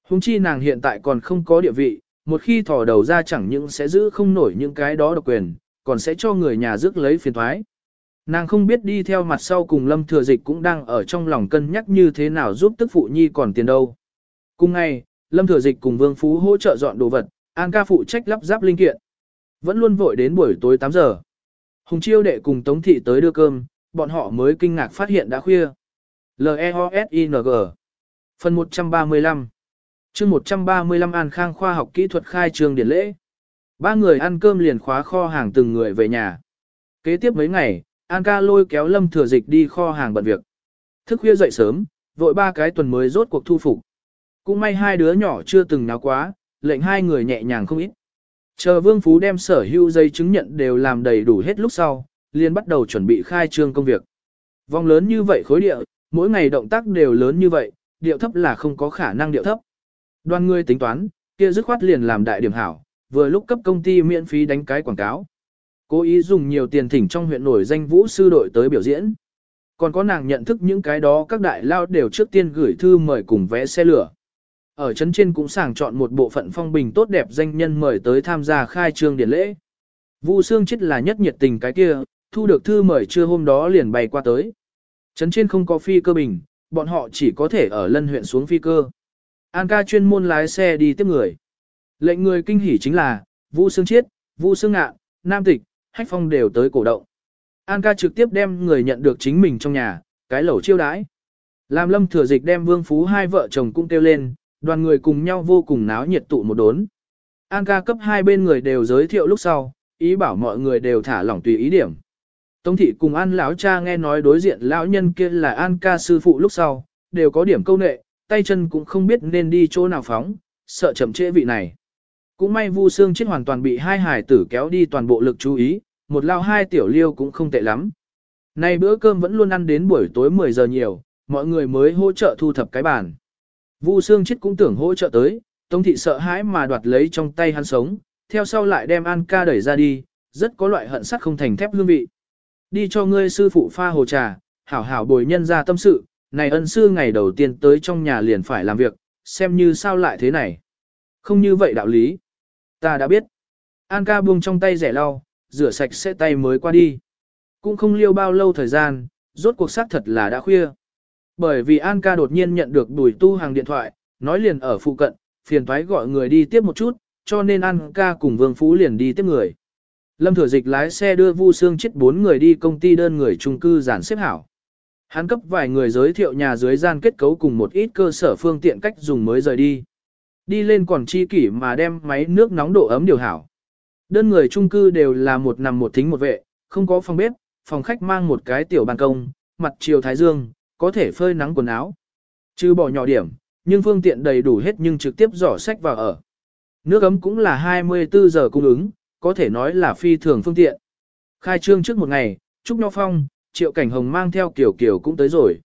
Hùng chi nàng hiện tại còn không có địa vị, một khi thò đầu ra chẳng những sẽ giữ không nổi những cái đó độc quyền, còn sẽ cho người nhà rước lấy phiền thoái. Nàng không biết đi theo mặt sau cùng lâm thừa dịch cũng đang ở trong lòng cân nhắc như thế nào giúp tức phụ nhi còn tiền đâu. Cùng ngày, lâm thừa dịch cùng vương phú hỗ trợ dọn đồ vật, an ca phụ trách lắp ráp linh kiện. Vẫn luôn vội đến buổi tối 8 giờ. Hùng chiêu đệ cùng Tống Thị tới đưa cơm, bọn họ mới kinh ngạc phát hiện đã khuya. L-E-O-S-I-N-G Phần 135 chương 135 An Khang Khoa học Kỹ thuật khai trường điển lễ. Ba người ăn cơm liền khóa kho hàng từng người về nhà. Kế tiếp mấy ngày, An ca lôi kéo lâm thừa dịch đi kho hàng bận việc. Thức khuya dậy sớm, vội ba cái tuần mới rốt cuộc thu phục. Cũng may hai đứa nhỏ chưa từng náo quá, lệnh hai người nhẹ nhàng không ít. Chờ Vương Phú đem sở hữu dây chứng nhận đều làm đầy đủ hết lúc sau, liền bắt đầu chuẩn bị khai trương công việc. Vòng lớn như vậy khối địa, mỗi ngày động tác đều lớn như vậy, điệu thấp là không có khả năng điệu thấp. Đoàn người tính toán, kia dứt khoát liền làm đại điểm hảo, vừa lúc cấp công ty miễn phí đánh cái quảng cáo. Cố ý dùng nhiều tiền thỉnh trong huyện nổi danh vũ sư đội tới biểu diễn. Còn có nàng nhận thức những cái đó các đại lao đều trước tiên gửi thư mời cùng vẽ xe lửa. Ở trấn trên cũng sàng chọn một bộ phận phong bình tốt đẹp danh nhân mời tới tham gia khai trương điển lễ. Vu Sương chết là nhất nhiệt tình cái kia, thu được thư mời trưa hôm đó liền bay qua tới. Trấn trên không có phi cơ bình, bọn họ chỉ có thể ở lân huyện xuống phi cơ. An ca chuyên môn lái xe đi tiếp người. Lệnh người kinh hỉ chính là, Vu Sương Chiết, Vu Sương Ngạ, Nam Tịch, Hách Phong đều tới cổ động. An ca trực tiếp đem người nhận được chính mình trong nhà, cái lẩu chiêu đãi. Làm lâm thừa dịch đem vương phú hai vợ chồng cũng kêu lên, đoàn người cùng nhau vô cùng náo nhiệt tụ một đốn. An ca cấp hai bên người đều giới thiệu lúc sau, ý bảo mọi người đều thả lỏng tùy ý điểm. Tống thị cùng An lão cha nghe nói đối diện lão nhân kia là An ca sư phụ lúc sau, đều có điểm câu nệ, tay chân cũng không biết nên đi chỗ nào phóng, sợ chậm trễ vị này. Cũng may Vu xương chết hoàn toàn bị hai hải tử kéo đi toàn bộ lực chú ý, một lao hai tiểu liêu cũng không tệ lắm. Nay bữa cơm vẫn luôn ăn đến buổi tối 10 giờ nhiều, mọi người mới hỗ trợ thu thập cái bàn. Vu Sương chết cũng tưởng hỗ trợ tới, Tống thị sợ hãi mà đoạt lấy trong tay hắn sống, theo sau lại đem An ca đẩy ra đi, rất có loại hận sắt không thành thép hương vị. Đi cho ngươi sư phụ pha hồ trà, hảo hảo bồi nhân ra tâm sự, này ân sư ngày đầu tiên tới trong nhà liền phải làm việc, xem như sao lại thế này. Không như vậy đạo lý. Ta đã biết. An ca buông trong tay rẻ lau, rửa sạch sẽ tay mới qua đi. Cũng không liêu bao lâu thời gian, rốt cuộc xác thật là đã khuya. Bởi vì An ca đột nhiên nhận được đùi tu hàng điện thoại, nói liền ở phụ cận, phiền thoái gọi người đi tiếp một chút, cho nên An ca cùng Vương Phú liền đi tiếp người. Lâm Thừa Dịch lái xe đưa Vu Sương chết bốn người đi công ty đơn người trung cư giản xếp hảo. Hắn cấp vài người giới thiệu nhà dưới gian kết cấu cùng một ít cơ sở phương tiện cách dùng mới rời đi. Đi lên còn chi kỷ mà đem máy nước nóng độ ấm điều hảo. Đơn người trung cư đều là một nằm một thính một vệ, không có phòng bếp, phòng khách mang một cái tiểu ban công, mặt chiều thái dương, có thể phơi nắng quần áo. Chứ bỏ nhỏ điểm, nhưng phương tiện đầy đủ hết nhưng trực tiếp giỏ sách vào ở. Nước ấm cũng là 24 giờ cung ứng, có thể nói là phi thường phương tiện. Khai trương trước một ngày, Trúc Nho Phong, Triệu Cảnh Hồng mang theo Kiều Kiều cũng tới rồi.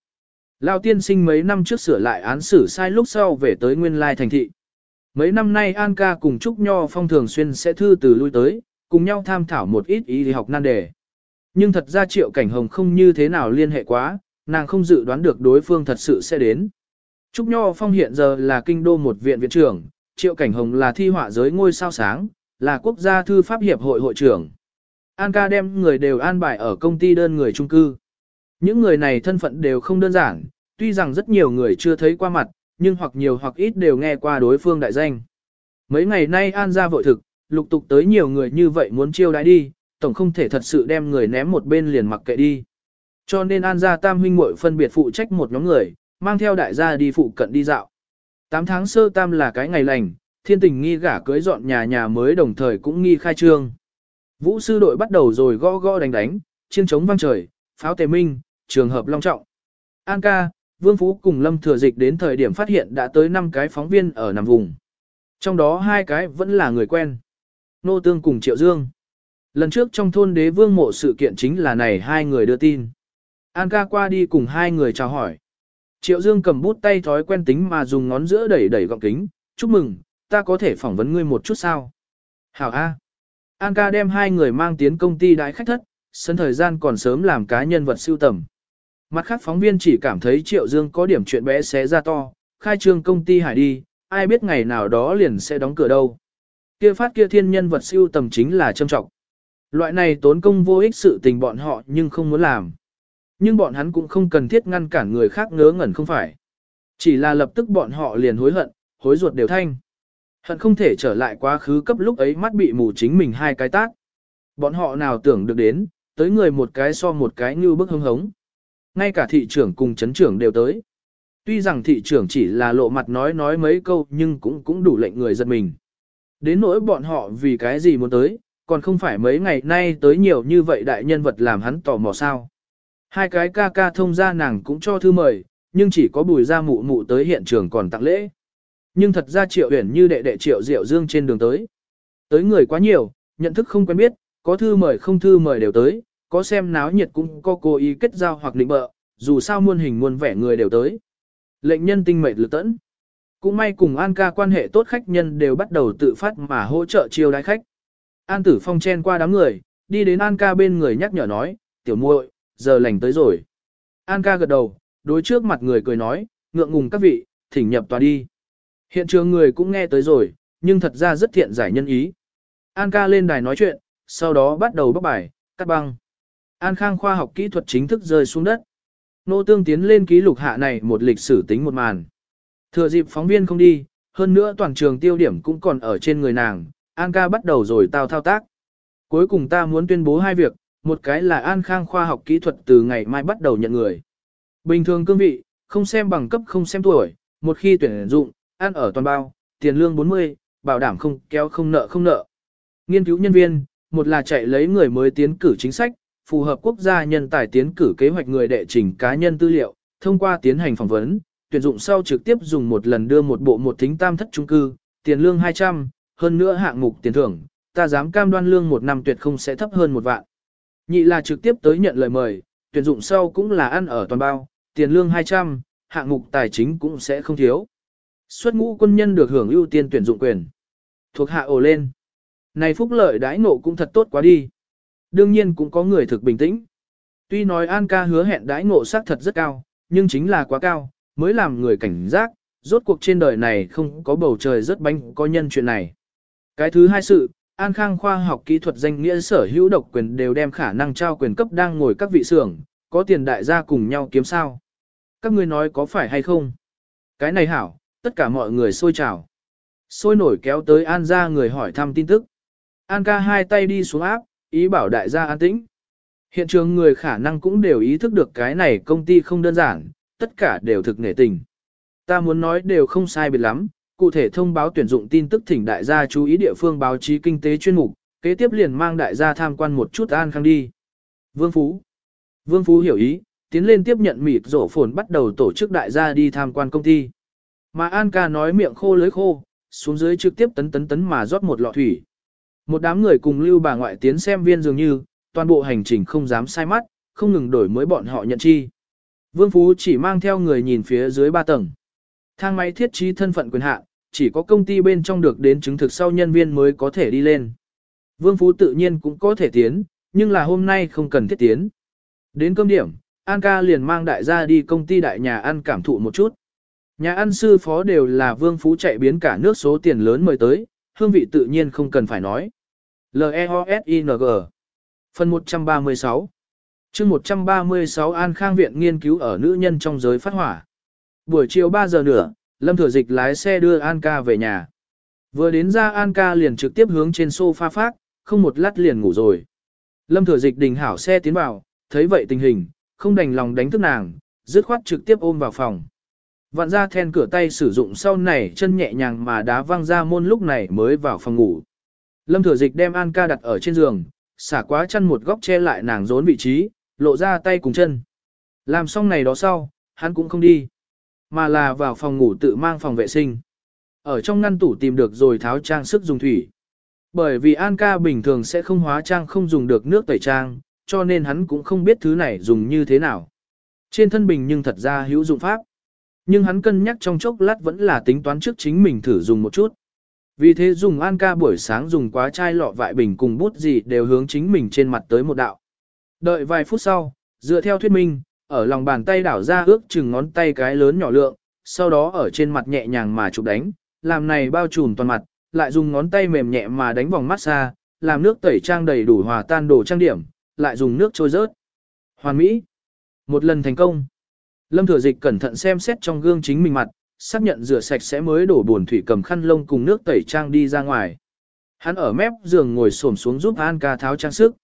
Lao tiên sinh mấy năm trước sửa lại án xử sai lúc sau về tới nguyên lai thành thị. Mấy năm nay An ca cùng Trúc Nho Phong thường xuyên sẽ thư từ lui tới, cùng nhau tham thảo một ít ý học nan đề. Nhưng thật ra Triệu Cảnh Hồng không như thế nào liên hệ quá, nàng không dự đoán được đối phương thật sự sẽ đến. Trúc Nho Phong hiện giờ là kinh đô một viện viện trưởng, Triệu Cảnh Hồng là thi họa giới ngôi sao sáng, là quốc gia thư pháp hiệp hội hội trưởng. An ca đem người đều an bài ở công ty đơn người trung cư. Những người này thân phận đều không đơn giản, tuy rằng rất nhiều người chưa thấy qua mặt, nhưng hoặc nhiều hoặc ít đều nghe qua đối phương đại danh. Mấy ngày nay An ra vội thực, lục tục tới nhiều người như vậy muốn chiêu đãi đi, tổng không thể thật sự đem người ném một bên liền mặc kệ đi. Cho nên An gia tam huynh muội phân biệt phụ trách một nhóm người, mang theo đại gia đi phụ cận đi dạo. 8 tháng sơ tam là cái ngày lành, thiên tình nghi gả cưới dọn nhà nhà mới đồng thời cũng nghi khai trương. Vũ sư đội bắt đầu rồi gõ gõ đánh đánh, chiêng trống vang trời, pháo tề minh, trường hợp long trọng. An ca, Vương Phú cùng Lâm Thừa Dịch đến thời điểm phát hiện đã tới 5 cái phóng viên ở nằm vùng. Trong đó hai cái vẫn là người quen. Nô Tương cùng Triệu Dương. Lần trước trong thôn đế vương mộ sự kiện chính là này hai người đưa tin. An ca qua đi cùng hai người chào hỏi. Triệu Dương cầm bút tay thói quen tính mà dùng ngón giữa đẩy đẩy gọng kính. Chúc mừng, ta có thể phỏng vấn ngươi một chút sao? Hảo A. An ca đem hai người mang tiến công ty đại khách thất, sân thời gian còn sớm làm cá nhân vật siêu tầm. Mặt khác phóng viên chỉ cảm thấy Triệu Dương có điểm chuyện bé xé ra to, khai trương công ty hải đi, ai biết ngày nào đó liền sẽ đóng cửa đâu. Kia phát kia thiên nhân vật siêu tầm chính là trâm trọng. Loại này tốn công vô ích sự tình bọn họ nhưng không muốn làm. Nhưng bọn hắn cũng không cần thiết ngăn cản người khác ngớ ngẩn không phải. Chỉ là lập tức bọn họ liền hối hận, hối ruột đều thanh. Hận không thể trở lại quá khứ cấp lúc ấy mắt bị mù chính mình hai cái tác. Bọn họ nào tưởng được đến, tới người một cái so một cái như bức hưng hống. Ngay cả thị trưởng cùng chấn trưởng đều tới. Tuy rằng thị trưởng chỉ là lộ mặt nói nói mấy câu nhưng cũng cũng đủ lệnh người giật mình. Đến nỗi bọn họ vì cái gì muốn tới, còn không phải mấy ngày nay tới nhiều như vậy đại nhân vật làm hắn tò mò sao. Hai cái ca ca thông ra nàng cũng cho thư mời, nhưng chỉ có bùi ra mụ mụ tới hiện trường còn tặng lễ. Nhưng thật ra triệu huyển như đệ đệ triệu diệu dương trên đường tới. Tới người quá nhiều, nhận thức không quen biết, có thư mời không thư mời đều tới, có xem náo nhiệt cũng có cố ý kết giao hoặc định bợ, dù sao muôn hình muôn vẻ người đều tới. Lệnh nhân tinh mệnh lực tẫn. Cũng may cùng An ca quan hệ tốt khách nhân đều bắt đầu tự phát mà hỗ trợ chiêu đái khách. An tử phong chen qua đám người, đi đến An ca bên người nhắc nhở nói, tiểu muội, giờ lành tới rồi. An ca gật đầu, đối trước mặt người cười nói, ngượng ngùng các vị, thỉnh nhập tòa đi. Hiện trường người cũng nghe tới rồi, nhưng thật ra rất thiện giải nhân ý. An ca lên đài nói chuyện, sau đó bắt đầu bóc bài, cắt băng. An Khang khoa học kỹ thuật chính thức rơi xuống đất. Nô tương tiến lên ký lục hạ này một lịch sử tính một màn. Thừa dịp phóng viên không đi, hơn nữa toàn trường tiêu điểm cũng còn ở trên người nàng, An ca bắt đầu rồi tao thao tác. Cuối cùng ta muốn tuyên bố hai việc, một cái là An Khang khoa học kỹ thuật từ ngày mai bắt đầu nhận người. Bình thường cương vị, không xem bằng cấp không xem tuổi, một khi tuyển dụng, ăn ở toàn bao, tiền lương 40, bảo đảm không kéo không nợ không nợ. Nghiên cứu nhân viên, một là chạy lấy người mới tiến cử chính sách, phù hợp quốc gia nhân tài tiến cử kế hoạch người đệ trình cá nhân tư liệu, thông qua tiến hành phỏng vấn, tuyển dụng sau trực tiếp dùng một lần đưa một bộ một thính tam thất trung cư, tiền lương 200, hơn nữa hạng mục tiền thưởng, ta dám cam đoan lương một năm tuyệt không sẽ thấp hơn một vạn. Nhị là trực tiếp tới nhận lời mời, tuyển dụng sau cũng là ăn ở toàn bao, tiền lương 200, hạng mục tài chính cũng sẽ không thiếu. Xuất ngũ quân nhân được hưởng ưu tiên tuyển dụng quyền. Thuộc hạ ồ lên. Này phúc lợi đãi ngộ cũng thật tốt quá đi. Đương nhiên cũng có người thực bình tĩnh. Tuy nói An ca hứa hẹn đãi ngộ xác thật rất cao, nhưng chính là quá cao, mới làm người cảnh giác, rốt cuộc trên đời này không có bầu trời rất bánh có nhân chuyện này. Cái thứ hai sự, An Khang khoa học kỹ thuật danh nghĩa sở hữu độc quyền đều đem khả năng trao quyền cấp đang ngồi các vị xưởng, có tiền đại gia cùng nhau kiếm sao. Các ngươi nói có phải hay không? Cái này hảo, tất cả mọi người sôi trào. Sôi nổi kéo tới An ra người hỏi thăm tin tức. An ca hai tay đi xuống áp, ý bảo đại gia an tĩnh. Hiện trường người khả năng cũng đều ý thức được cái này công ty không đơn giản, tất cả đều thực nể tình. Ta muốn nói đều không sai biệt lắm, cụ thể thông báo tuyển dụng tin tức thỉnh đại gia chú ý địa phương báo chí kinh tế chuyên mục, kế tiếp liền mang đại gia tham quan một chút an khang đi. Vương Phú Vương Phú hiểu ý, tiến lên tiếp nhận mịt rổ phồn bắt đầu tổ chức đại gia đi tham quan công ty. Mà An ca nói miệng khô lưới khô, xuống dưới trực tiếp tấn tấn tấn mà rót một lọ thủy. Một đám người cùng lưu bà ngoại tiến xem viên dường như, toàn bộ hành trình không dám sai mắt, không ngừng đổi mới bọn họ nhận chi. Vương Phú chỉ mang theo người nhìn phía dưới ba tầng. Thang máy thiết trí thân phận quyền hạn, chỉ có công ty bên trong được đến chứng thực sau nhân viên mới có thể đi lên. Vương Phú tự nhiên cũng có thể tiến, nhưng là hôm nay không cần thiết tiến. Đến cơm điểm, An ca liền mang đại gia đi công ty đại nhà ăn cảm thụ một chút. Nhà ăn sư phó đều là Vương Phú chạy biến cả nước số tiền lớn mời tới, hương vị tự nhiên không cần phải nói. L-E-O-S-I-N-G Phần 136 chương 136 An Khang Viện nghiên cứu ở nữ nhân trong giới phát hỏa. Buổi chiều 3 giờ nữa, Lâm Thừa Dịch lái xe đưa An ca về nhà. Vừa đến ra An ca liền trực tiếp hướng trên sofa phát, không một lát liền ngủ rồi. Lâm Thừa Dịch đình hảo xe tiến vào, thấy vậy tình hình, không đành lòng đánh thức nàng, dứt khoát trực tiếp ôm vào phòng. Vạn ra then cửa tay sử dụng sau này chân nhẹ nhàng mà đá văng ra môn lúc này mới vào phòng ngủ. Lâm Thừa Dịch đem An ca đặt ở trên giường, xả quá chân một góc che lại nàng rốn vị trí, lộ ra tay cùng chân. Làm xong này đó sau, hắn cũng không đi, mà là vào phòng ngủ tự mang phòng vệ sinh. Ở trong ngăn tủ tìm được rồi tháo trang sức dùng thủy. Bởi vì An ca bình thường sẽ không hóa trang không dùng được nước tẩy trang, cho nên hắn cũng không biết thứ này dùng như thế nào. Trên thân bình nhưng thật ra hữu dụng pháp. Nhưng hắn cân nhắc trong chốc lát vẫn là tính toán trước chính mình thử dùng một chút. Vì thế dùng An ca buổi sáng dùng quá chai lọ vại bình cùng bút gì đều hướng chính mình trên mặt tới một đạo. Đợi vài phút sau, dựa theo thuyết minh, ở lòng bàn tay đảo ra ước chừng ngón tay cái lớn nhỏ lượng, sau đó ở trên mặt nhẹ nhàng mà chụp đánh, làm này bao trùm toàn mặt, lại dùng ngón tay mềm nhẹ mà đánh vòng massage, làm nước tẩy trang đầy đủ hòa tan đồ trang điểm, lại dùng nước trôi rớt. Hoàn mỹ. Một lần thành công. Lâm Thừa Dịch cẩn thận xem xét trong gương chính mình mặt, xác nhận rửa sạch sẽ mới đổ buồn thủy cầm khăn lông cùng nước tẩy trang đi ra ngoài. Hắn ở mép giường ngồi xổm xuống giúp An ca tháo trang sức.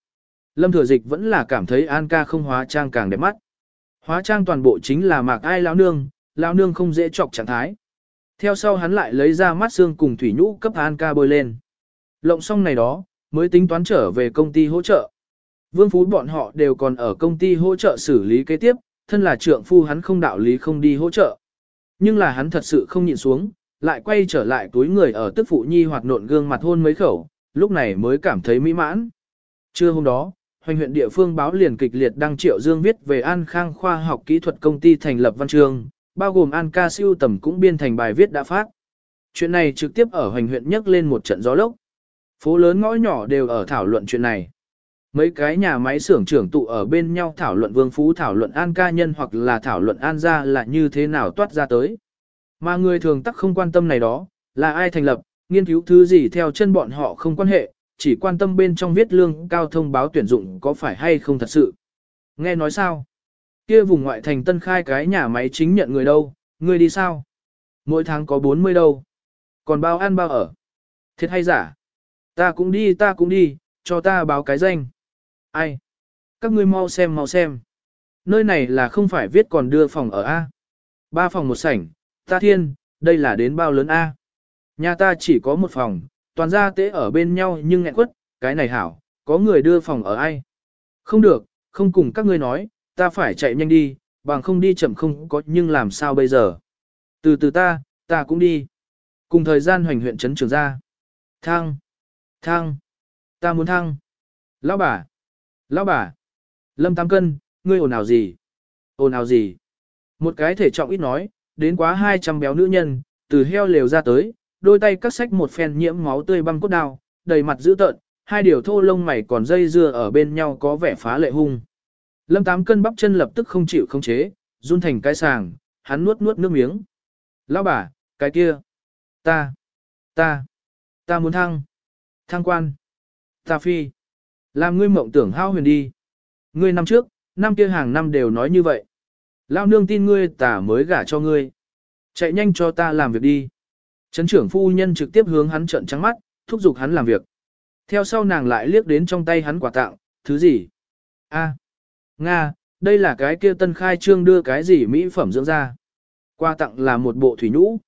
Lâm Thừa Dịch vẫn là cảm thấy An ca không hóa trang càng đẹp mắt. Hóa trang toàn bộ chính là mạc ai lão nương, lão nương không dễ chọc trạng thái. Theo sau hắn lại lấy ra mắt xương cùng thủy nhũ cấp An ca bôi lên. Lộng xong này đó, mới tính toán trở về công ty hỗ trợ. Vương Phú bọn họ đều còn ở công ty hỗ trợ xử lý kế tiếp, thân là trượng phu hắn không đạo lý không đi hỗ trợ. Nhưng là hắn thật sự không nhịn xuống, lại quay trở lại túi người ở tức phụ nhi hoặc nộn gương mặt hôn mấy khẩu, lúc này mới cảm thấy mỹ mãn. Trưa hôm đó, hoành huyện địa phương báo liền kịch liệt đăng triệu dương viết về An Khang khoa học kỹ thuật công ty thành lập văn trường, bao gồm An ca siêu tầm cũng biên thành bài viết đã phát. Chuyện này trực tiếp ở hoành huyện nhấc lên một trận gió lốc. Phố lớn ngõ nhỏ đều ở thảo luận chuyện này. Mấy cái nhà máy xưởng trưởng tụ ở bên nhau thảo luận vương phú thảo luận an ca nhân hoặc là thảo luận an gia là như thế nào toát ra tới. Mà người thường tắc không quan tâm này đó, là ai thành lập, nghiên cứu thứ gì theo chân bọn họ không quan hệ, chỉ quan tâm bên trong viết lương cao thông báo tuyển dụng có phải hay không thật sự. Nghe nói sao? Kia vùng ngoại thành tân khai cái nhà máy chính nhận người đâu, người đi sao? Mỗi tháng có 40 đâu. Còn bao ăn bao ở. Thiệt hay giả? Ta cũng đi ta cũng đi, cho ta báo cái danh. Ai? Các ngươi mau xem mau xem. Nơi này là không phải viết còn đưa phòng ở A. Ba phòng một sảnh, ta thiên, đây là đến bao lớn A. Nhà ta chỉ có một phòng, toàn gia tế ở bên nhau nhưng nghẹn quất, cái này hảo, có người đưa phòng ở ai. Không được, không cùng các ngươi nói, ta phải chạy nhanh đi, bằng không đi chậm không có nhưng làm sao bây giờ. Từ từ ta, ta cũng đi. Cùng thời gian hoành huyện trấn trường ra. Thăng, thăng, ta muốn thăng. Lão bà, Lão bà, Lâm Tam Cân, ngươi ồn ào gì? Ồn ào gì? Một cái thể trọng ít nói, đến quá 200 béo nữ nhân, từ heo lều ra tới, đôi tay cắt sách một phen nhiễm máu tươi băng cốt đao, đầy mặt dữ tợn, hai điều thô lông mày còn dây dưa ở bên nhau có vẻ phá lệ hung. Lâm Tám Cân bắp chân lập tức không chịu không chế, run thành cái sàng, hắn nuốt nuốt nước miếng. Lão bà, cái kia, ta, ta, ta muốn thăng, thăng quan, ta phi. Làm ngươi mộng tưởng hao huyền đi. Ngươi năm trước, năm kia hàng năm đều nói như vậy. Lão nương tin ngươi ta mới gả cho ngươi. Chạy nhanh cho ta làm việc đi. Trấn trưởng phu nhân trực tiếp hướng hắn trợn trắng mắt, thúc giục hắn làm việc. Theo sau nàng lại liếc đến trong tay hắn quả tặng, thứ gì? A, Nga, đây là cái kia tân khai trương đưa cái gì mỹ phẩm dưỡng ra. Quà tặng là một bộ thủy nhũ.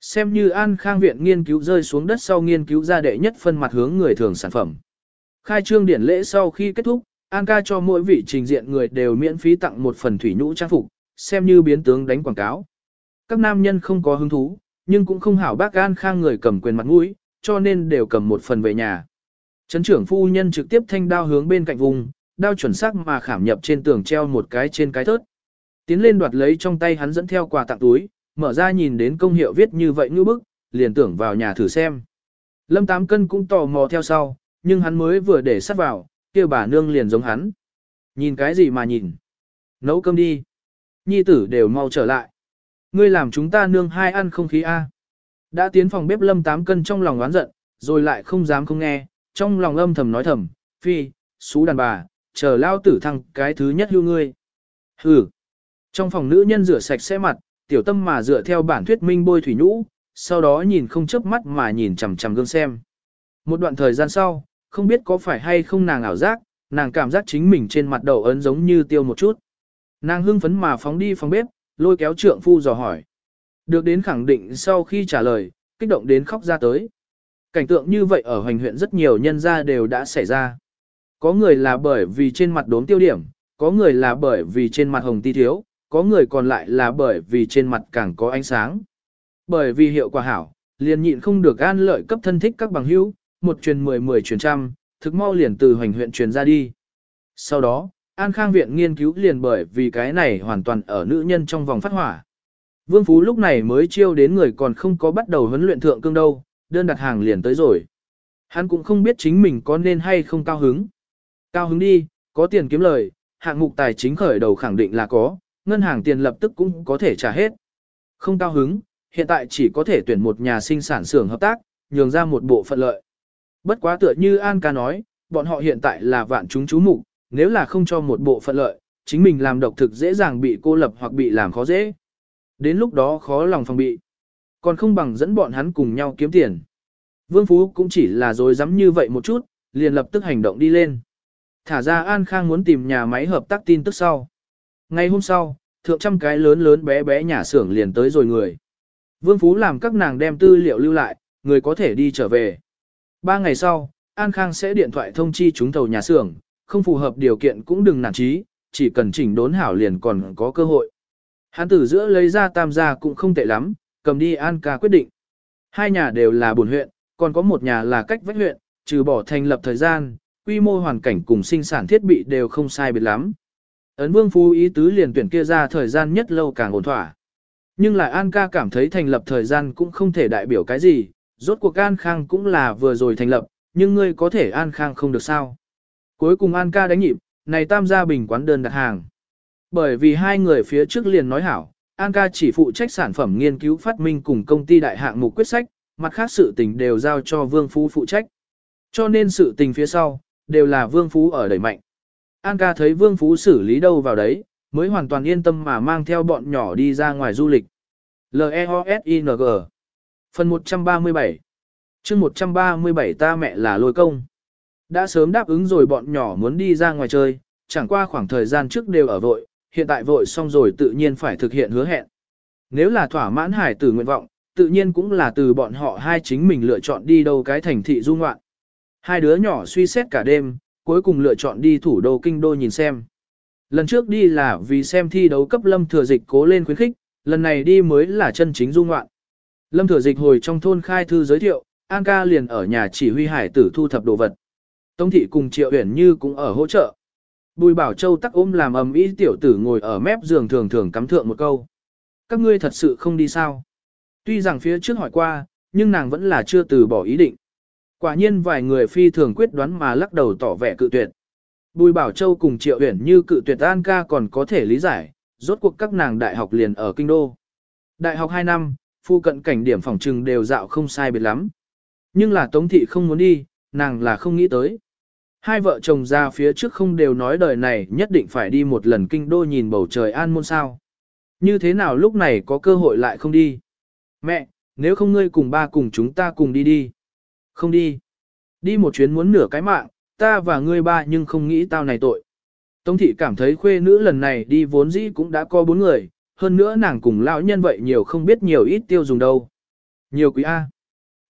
Xem như An Khang Viện nghiên cứu rơi xuống đất sau nghiên cứu ra đệ nhất phân mặt hướng người thường sản phẩm. Khai trương điển lễ sau khi kết thúc, An ca cho mỗi vị trình diện người đều miễn phí tặng một phần thủy nhũ trang phục, xem như biến tướng đánh quảng cáo. Các nam nhân không có hứng thú, nhưng cũng không hảo bác An Khang người cầm quyền mặt mũi, cho nên đều cầm một phần về nhà. Trấn trưởng phu nhân trực tiếp thanh đao hướng bên cạnh vùng, đao chuẩn xác mà khảm nhập trên tường treo một cái trên cái thớt. Tiến lên đoạt lấy trong tay hắn dẫn theo quà tặng túi, mở ra nhìn đến công hiệu viết như vậy như bức, liền tưởng vào nhà thử xem. Lâm Tám Cân cũng tò mò theo sau, nhưng hắn mới vừa để sắt vào, kia bà nương liền giống hắn. Nhìn cái gì mà nhìn? Nấu cơm đi. Nhi tử đều mau trở lại. Ngươi làm chúng ta nương hai ăn không khí A. À. Đã tiến phòng bếp lâm tám cân trong lòng oán giận, rồi lại không dám không nghe, trong lòng âm thầm nói thầm, phi, xú đàn bà, chờ lao tử thăng cái thứ nhất hưu ngươi. Hừ. Trong phòng nữ nhân rửa sạch sẽ mặt, tiểu tâm mà dựa theo bản thuyết minh bôi thủy nhũ, sau đó nhìn không chớp mắt mà nhìn chằm chằm gương xem. Một đoạn thời gian sau, không biết có phải hay không nàng ảo giác, nàng cảm giác chính mình trên mặt đầu ấn giống như tiêu một chút. Nàng hưng phấn mà phóng đi phòng bếp, lôi kéo trượng phu dò hỏi. Được đến khẳng định sau khi trả lời, kích động đến khóc ra tới. Cảnh tượng như vậy ở hoành huyện rất nhiều nhân gia đều đã xảy ra. Có người là bởi vì trên mặt đốm tiêu điểm, có người là bởi vì trên mặt hồng ti thiếu, có người còn lại là bởi vì trên mặt càng có ánh sáng. Bởi vì hiệu quả hảo, liền nhịn không được an lợi cấp thân thích các bằng hữu, một truyền mười mười truyền trăm, thực mau liền từ hoành huyện truyền ra đi. Sau đó, An Khang Viện nghiên cứu liền bởi vì cái này hoàn toàn ở nữ nhân trong vòng phát hỏa. Vương Phú lúc này mới chiêu đến người còn không có bắt đầu huấn luyện thượng cương đâu, đơn đặt hàng liền tới rồi. Hắn cũng không biết chính mình có nên hay không cao hứng. Cao hứng đi, có tiền kiếm lời, hạng mục tài chính khởi đầu khẳng định là có, ngân hàng tiền lập tức cũng có thể trả hết. Không cao hứng, hiện tại chỉ có thể tuyển một nhà sinh sản xưởng hợp tác, nhường ra một bộ phận lợi. Bất quá tựa như An ca nói, bọn họ hiện tại là vạn chúng chú mục, nếu là không cho một bộ phận lợi, chính mình làm độc thực dễ dàng bị cô lập hoặc bị làm khó dễ. Đến lúc đó khó lòng phòng bị. Còn không bằng dẫn bọn hắn cùng nhau kiếm tiền. Vương Phú cũng chỉ là dối dám như vậy một chút, liền lập tức hành động đi lên. Thả ra An Khang muốn tìm nhà máy hợp tác tin tức sau. Ngay hôm sau, thượng trăm cái lớn lớn bé bé nhà xưởng liền tới rồi người. Vương Phú làm các nàng đem tư liệu lưu lại, người có thể đi trở về. Ba ngày sau, An Khang sẽ điện thoại thông chi chúng thầu nhà xưởng, không phù hợp điều kiện cũng đừng nản trí, chỉ cần chỉnh đốn hảo liền còn có cơ hội. Hắn tử giữa lấy ra tam gia cũng không tệ lắm, cầm đi An ca quyết định. Hai nhà đều là buồn huyện, còn có một nhà là cách vách huyện, trừ bỏ thành lập thời gian, quy mô hoàn cảnh cùng sinh sản thiết bị đều không sai biệt lắm. Ấn Vương Phú ý tứ liền tuyển kia ra thời gian nhất lâu càng ổn thỏa. Nhưng lại An ca cảm thấy thành lập thời gian cũng không thể đại biểu cái gì, rốt cuộc An Khang cũng là vừa rồi thành lập, nhưng ngươi có thể An Khang không được sao. Cuối cùng An ca đánh nhịp, này tam gia bình quán đơn đặt hàng. Bởi vì hai người phía trước liền nói hảo, An ca chỉ phụ trách sản phẩm nghiên cứu phát minh cùng công ty đại hạng mục quyết sách, mặt khác sự tình đều giao cho Vương Phú phụ trách. Cho nên sự tình phía sau, đều là Vương Phú ở đẩy mạnh. An ca thấy Vương Phú xử lý đâu vào đấy, mới hoàn toàn yên tâm mà mang theo bọn nhỏ đi ra ngoài du lịch. L-E-O-S-I-N-G Phần 137 chương 137 ta mẹ là lôi công. Đã sớm đáp ứng rồi bọn nhỏ muốn đi ra ngoài chơi, chẳng qua khoảng thời gian trước đều ở vội, hiện tại vội xong rồi tự nhiên phải thực hiện hứa hẹn. Nếu là thỏa mãn hải tử nguyện vọng, tự nhiên cũng là từ bọn họ hai chính mình lựa chọn đi đâu cái thành thị du ngoạn. Hai đứa nhỏ suy xét cả đêm, cuối cùng lựa chọn đi thủ đô kinh đô nhìn xem. Lần trước đi là vì xem thi đấu cấp lâm thừa dịch cố lên khuyến khích, lần này đi mới là chân chính du ngoạn. Lâm thừa dịch hồi trong thôn khai thư giới thiệu, An ca liền ở nhà chỉ huy hải tử thu thập đồ vật. Tông thị cùng triệu uyển như cũng ở hỗ trợ. Bùi bảo châu tắc ôm làm ầm ĩ tiểu tử ngồi ở mép giường thường thường cắm thượng một câu. Các ngươi thật sự không đi sao? Tuy rằng phía trước hỏi qua, nhưng nàng vẫn là chưa từ bỏ ý định. Quả nhiên vài người phi thường quyết đoán mà lắc đầu tỏ vẻ cự tuyệt. Bùi Bảo Châu cùng Triệu Uyển như cự tuyệt An ca còn có thể lý giải, rốt cuộc các nàng đại học liền ở kinh đô. Đại học 2 năm, phu cận cảnh điểm phòng trừng đều dạo không sai biệt lắm. Nhưng là Tống thị không muốn đi, nàng là không nghĩ tới. Hai vợ chồng ra phía trước không đều nói đời này nhất định phải đi một lần kinh đô nhìn bầu trời an môn sao. Như thế nào lúc này có cơ hội lại không đi? Mẹ, nếu không ngươi cùng ba cùng chúng ta cùng đi đi. Không đi. Đi một chuyến muốn nửa cái mạng, ta và ngươi ba nhưng không nghĩ tao này tội. Tống thị cảm thấy khuê nữ lần này đi vốn dĩ cũng đã có bốn người, hơn nữa nàng cùng lão nhân vậy nhiều không biết nhiều ít tiêu dùng đâu. Nhiều quý A.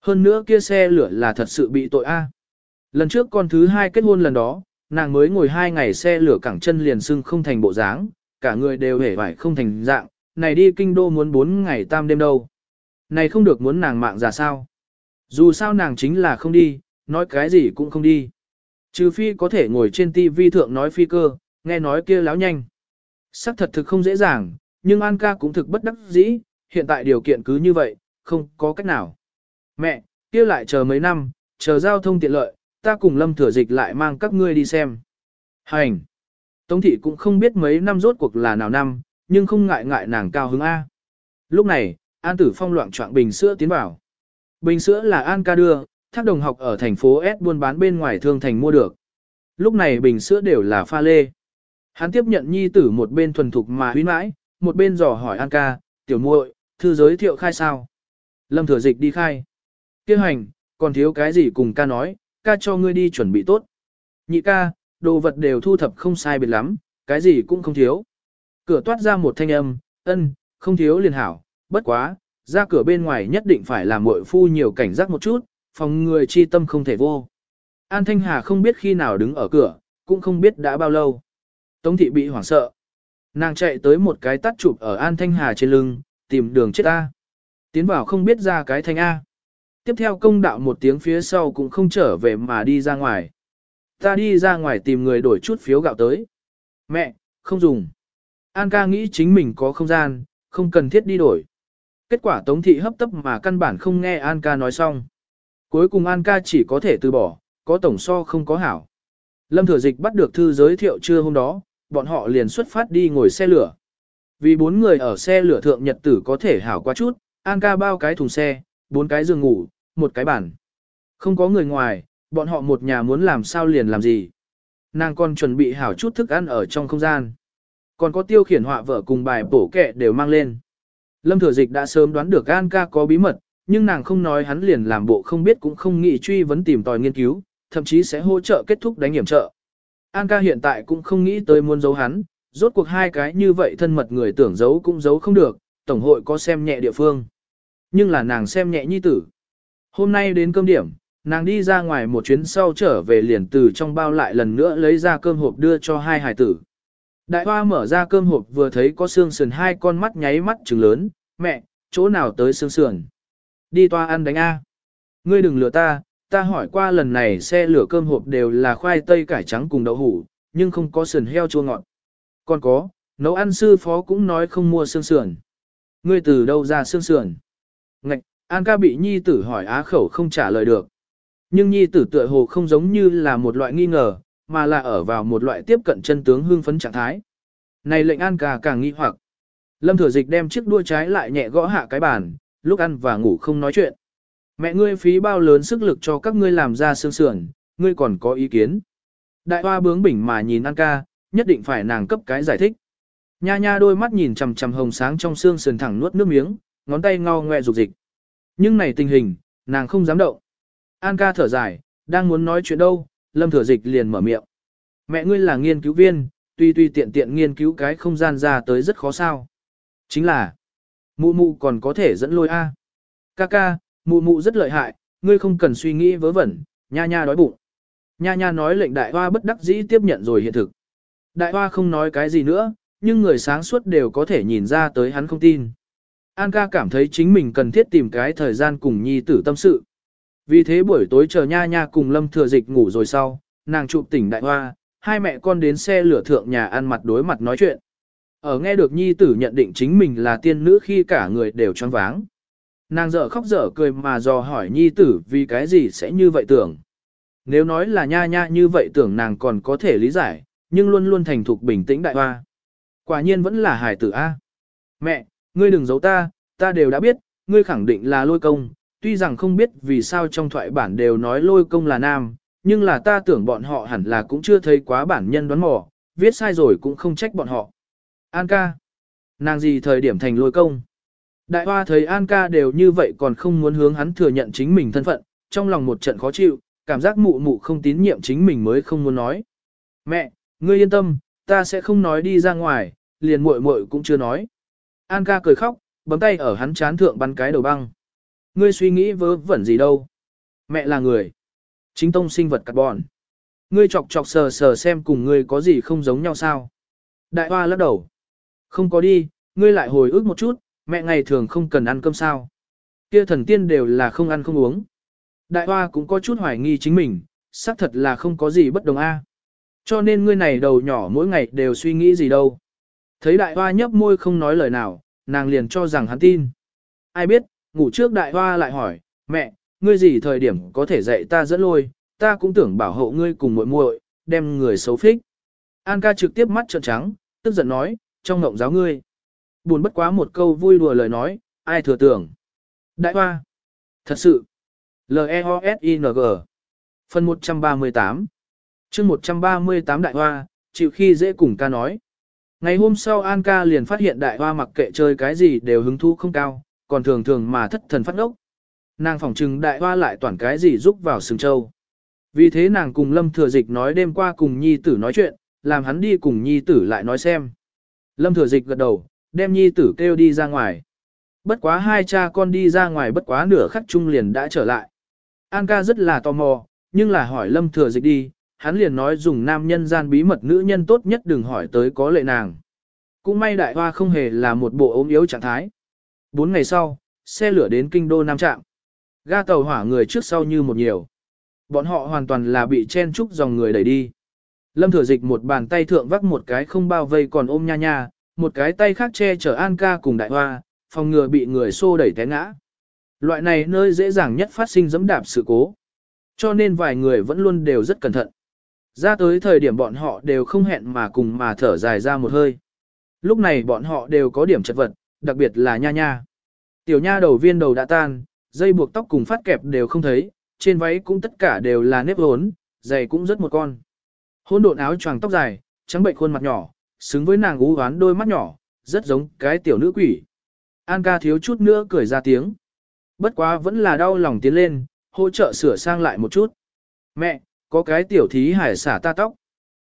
Hơn nữa kia xe lửa là thật sự bị tội A. Lần trước con thứ hai kết hôn lần đó, nàng mới ngồi hai ngày xe lửa cẳng chân liền sưng không thành bộ dáng, cả người đều hề vải không thành dạng, này đi kinh đô muốn bốn ngày tam đêm đâu. Này không được muốn nàng mạng ra sao. Dù sao nàng chính là không đi, nói cái gì cũng không đi. Trừ phi có thể ngồi trên tivi thượng nói phi cơ, nghe nói kia láo nhanh. Sắc thật thực không dễ dàng, nhưng An ca cũng thực bất đắc dĩ, hiện tại điều kiện cứ như vậy, không có cách nào. Mẹ, kia lại chờ mấy năm, chờ giao thông tiện lợi, ta cùng lâm thừa dịch lại mang các ngươi đi xem. Hành! Tống thị cũng không biết mấy năm rốt cuộc là nào năm, nhưng không ngại ngại nàng cao hứng A. Lúc này, An Tử Phong loạn trọng bình sữa tiến vào. Bình sữa là An ca đưa, thác đồng học ở thành phố S buôn bán bên ngoài thương thành mua được. Lúc này bình sữa đều là pha lê. Hắn tiếp nhận nhi tử một bên thuần thục mà huyến mãi, một bên dò hỏi An ca, tiểu muội, thư giới thiệu khai sao. Lâm thừa dịch đi khai. Kêu hành, còn thiếu cái gì cùng ca nói, ca cho ngươi đi chuẩn bị tốt. Nhị ca, đồ vật đều thu thập không sai biệt lắm, cái gì cũng không thiếu. Cửa toát ra một thanh âm, ân, không thiếu liền hảo, bất quá, ra cửa bên ngoài nhất định phải làm muội phu nhiều cảnh giác một chút, phòng người chi tâm không thể vô. An Thanh Hà không biết khi nào đứng ở cửa, cũng không biết đã bao lâu. Tống thị bị hoảng sợ. Nàng chạy tới một cái tắt chụp ở An Thanh Hà trên lưng, tìm đường chết A. Tiến vào không biết ra cái thanh A. Tiếp theo công đạo một tiếng phía sau cũng không trở về mà đi ra ngoài. Ta đi ra ngoài tìm người đổi chút phiếu gạo tới. Mẹ, không dùng. An ca nghĩ chính mình có không gian, không cần thiết đi đổi. Kết quả Tống thị hấp tấp mà căn bản không nghe An ca nói xong. Cuối cùng An ca chỉ có thể từ bỏ, có tổng so không có hảo. Lâm Thừa Dịch bắt được thư giới thiệu trưa hôm đó, bọn họ liền xuất phát đi ngồi xe lửa. Vì bốn người ở xe lửa thượng nhật tử có thể hảo quá chút, An ca bao cái thùng xe, bốn cái giường ngủ, một cái bàn. Không có người ngoài, bọn họ một nhà muốn làm sao liền làm gì. Nàng còn chuẩn bị hảo chút thức ăn ở trong không gian. Còn có tiêu khiển họa vợ cùng bài bổ kẹ đều mang lên. Lâm Thừa Dịch đã sớm đoán được An ca có bí mật, nhưng nàng không nói hắn liền làm bộ không biết cũng không nghĩ truy vấn tìm tòi nghiên cứu, thậm chí sẽ hỗ trợ kết thúc đánh hiểm trợ. An ca hiện tại cũng không nghĩ tới muốn giấu hắn, rốt cuộc hai cái như vậy thân mật người tưởng giấu cũng giấu không được, tổng hội có xem nhẹ địa phương. Nhưng là nàng xem nhẹ nhi tử. Hôm nay đến cơm điểm, nàng đi ra ngoài một chuyến sau trở về liền từ trong bao lại lần nữa lấy ra cơm hộp đưa cho hai hải tử. Đại hoa mở ra cơm hộp vừa thấy có xương sườn hai con mắt nháy mắt trừng lớn, mẹ, chỗ nào tới xương sườn? Đi toa ăn đánh A. Ngươi đừng lừa ta, ta hỏi qua lần này xe lửa cơm hộp đều là khoai tây cải trắng cùng đậu hủ, nhưng không có sườn heo chua ngọt. Còn có, nấu ăn sư phó cũng nói không mua xương sườn. Ngươi từ đâu ra xương sườn? Ngạch, An ca bị nhi tử hỏi á khẩu không trả lời được. Nhưng nhi tử tựa hồ không giống như là một loại nghi ngờ, mà là ở vào một loại tiếp cận chân tướng hương phấn trạng thái. Này lệnh An ca càng nghi hoặc. Lâm thừa dịch đem chiếc đua trái lại nhẹ gõ hạ cái bàn, lúc ăn và ngủ không nói chuyện. Mẹ ngươi phí bao lớn sức lực cho các ngươi làm ra xương sườn, ngươi còn có ý kiến. Đại hoa bướng bỉnh mà nhìn An ca, nhất định phải nàng cấp cái giải thích. Nha nha đôi mắt nhìn chằm chằm hồng sáng trong xương sườn thẳng nuốt nước miếng, ngón tay ngao ngoe dục dịch. Nhưng này tình hình, nàng không dám động. An ca thở dài, đang muốn nói chuyện đâu, lâm thừa dịch liền mở miệng. Mẹ ngươi là nghiên cứu viên, tuy tuy tiện tiện nghiên cứu cái không gian ra tới rất khó sao. Chính là, mụ mụ còn có thể dẫn lôi A. Ca ca, mụ mụ rất lợi hại, ngươi không cần suy nghĩ vớ vẩn, nha nha đói bụng. Nha nha nói lệnh đại hoa bất đắc dĩ tiếp nhận rồi hiện thực. Đại hoa không nói cái gì nữa, nhưng người sáng suốt đều có thể nhìn ra tới hắn không tin. An ca cảm thấy chính mình cần thiết tìm cái thời gian cùng nhi tử tâm sự. Vì thế buổi tối chờ nha nha cùng lâm thừa dịch ngủ rồi sau, nàng chụp tỉnh đại hoa, hai mẹ con đến xe lửa thượng nhà ăn mặt đối mặt nói chuyện. Ở nghe được nhi tử nhận định chính mình là tiên nữ khi cả người đều choáng váng. Nàng dở khóc dở cười mà dò hỏi nhi tử vì cái gì sẽ như vậy tưởng. Nếu nói là nha nha như vậy tưởng nàng còn có thể lý giải, nhưng luôn luôn thành thục bình tĩnh đại hoa. Quả nhiên vẫn là hài tử A. Mẹ, ngươi đừng giấu ta, ta đều đã biết, ngươi khẳng định là lôi công, tuy rằng không biết vì sao trong thoại bản đều nói lôi công là nam, nhưng là ta tưởng bọn họ hẳn là cũng chưa thấy quá bản nhân đoán mò, viết sai rồi cũng không trách bọn họ. An ca, nàng gì thời điểm thành lôi công? Đại hoa thấy An ca đều như vậy còn không muốn hướng hắn thừa nhận chính mình thân phận, trong lòng một trận khó chịu, cảm giác mụ mụ không tín nhiệm chính mình mới không muốn nói. Mẹ, ngươi yên tâm, ta sẽ không nói đi ra ngoài, liền muội muội cũng chưa nói. An ca cười khóc, bấm tay ở hắn chán thượng bắn cái đầu băng. Ngươi suy nghĩ vớ vẩn gì đâu. Mẹ là người. Chính tông sinh vật carbon. Ngươi chọc chọc sờ sờ xem cùng ngươi có gì không giống nhau sao. Đại hoa lắc đầu. Không có đi, ngươi lại hồi ức một chút, mẹ ngày thường không cần ăn cơm sao. Kia thần tiên đều là không ăn không uống. Đại hoa cũng có chút hoài nghi chính mình, xác thật là không có gì bất đồng a. Cho nên ngươi này đầu nhỏ mỗi ngày đều suy nghĩ gì đâu. Thấy đại hoa nhấp môi không nói lời nào, nàng liền cho rằng hắn tin. Ai biết, ngủ trước đại hoa lại hỏi, mẹ, ngươi gì thời điểm có thể dạy ta dẫn lôi, ta cũng tưởng bảo hộ ngươi cùng muội muội, đem người xấu phích. An ca trực tiếp mắt trợn trắng, tức giận nói, trong ngộng giáo ngươi. Buồn bất quá một câu vui đùa lời nói, ai thừa tưởng. Đại hoa. Thật sự. L-E-O-S-I-N-G Phần 138 chương 138 Đại Hoa, chịu khi dễ cùng ca nói. Ngày hôm sau An ca liền phát hiện Đại Hoa mặc kệ chơi cái gì đều hứng thú không cao, còn thường thường mà thất thần phát ngốc. Nàng phỏng trừng Đại Hoa lại toàn cái gì giúp vào sừng châu. Vì thế nàng cùng Lâm Thừa Dịch nói đêm qua cùng Nhi Tử nói chuyện, làm hắn đi cùng Nhi Tử lại nói xem. Lâm Thừa Dịch gật đầu, đem Nhi Tử kêu đi ra ngoài. Bất quá hai cha con đi ra ngoài bất quá nửa khắc chung liền đã trở lại. An ca rất là tò mò, nhưng là hỏi Lâm Thừa Dịch đi, hắn liền nói dùng nam nhân gian bí mật nữ nhân tốt nhất đừng hỏi tới có lệ nàng. Cũng may đại hoa không hề là một bộ ốm yếu trạng thái. Bốn ngày sau, xe lửa đến kinh đô Nam Trạm. Ga tàu hỏa người trước sau như một nhiều. Bọn họ hoàn toàn là bị chen trúc dòng người đẩy đi. Lâm thừa dịch một bàn tay thượng vắc một cái không bao vây còn ôm nha nha, một cái tay khác che chở An ca cùng đại hoa, phòng ngừa bị người xô đẩy té ngã. Loại này nơi dễ dàng nhất phát sinh dẫm đạp sự cố. Cho nên vài người vẫn luôn đều rất cẩn thận. Ra tới thời điểm bọn họ đều không hẹn mà cùng mà thở dài ra một hơi. Lúc này bọn họ đều có điểm chật vật, đặc biệt là nha nha. Tiểu nha đầu viên đầu đã tan, dây buộc tóc cùng phát kẹp đều không thấy, trên váy cũng tất cả đều là nếp hốn, giày cũng rất một con. Hôn độn áo choàng tóc dài, trắng bệnh khuôn mặt nhỏ, xứng với nàng ú ván đôi mắt nhỏ, rất giống cái tiểu nữ quỷ. An ca thiếu chút nữa cười ra tiếng. Bất quá vẫn là đau lòng tiến lên, hỗ trợ sửa sang lại một chút. Mẹ, có cái tiểu thí hải xả ta tóc.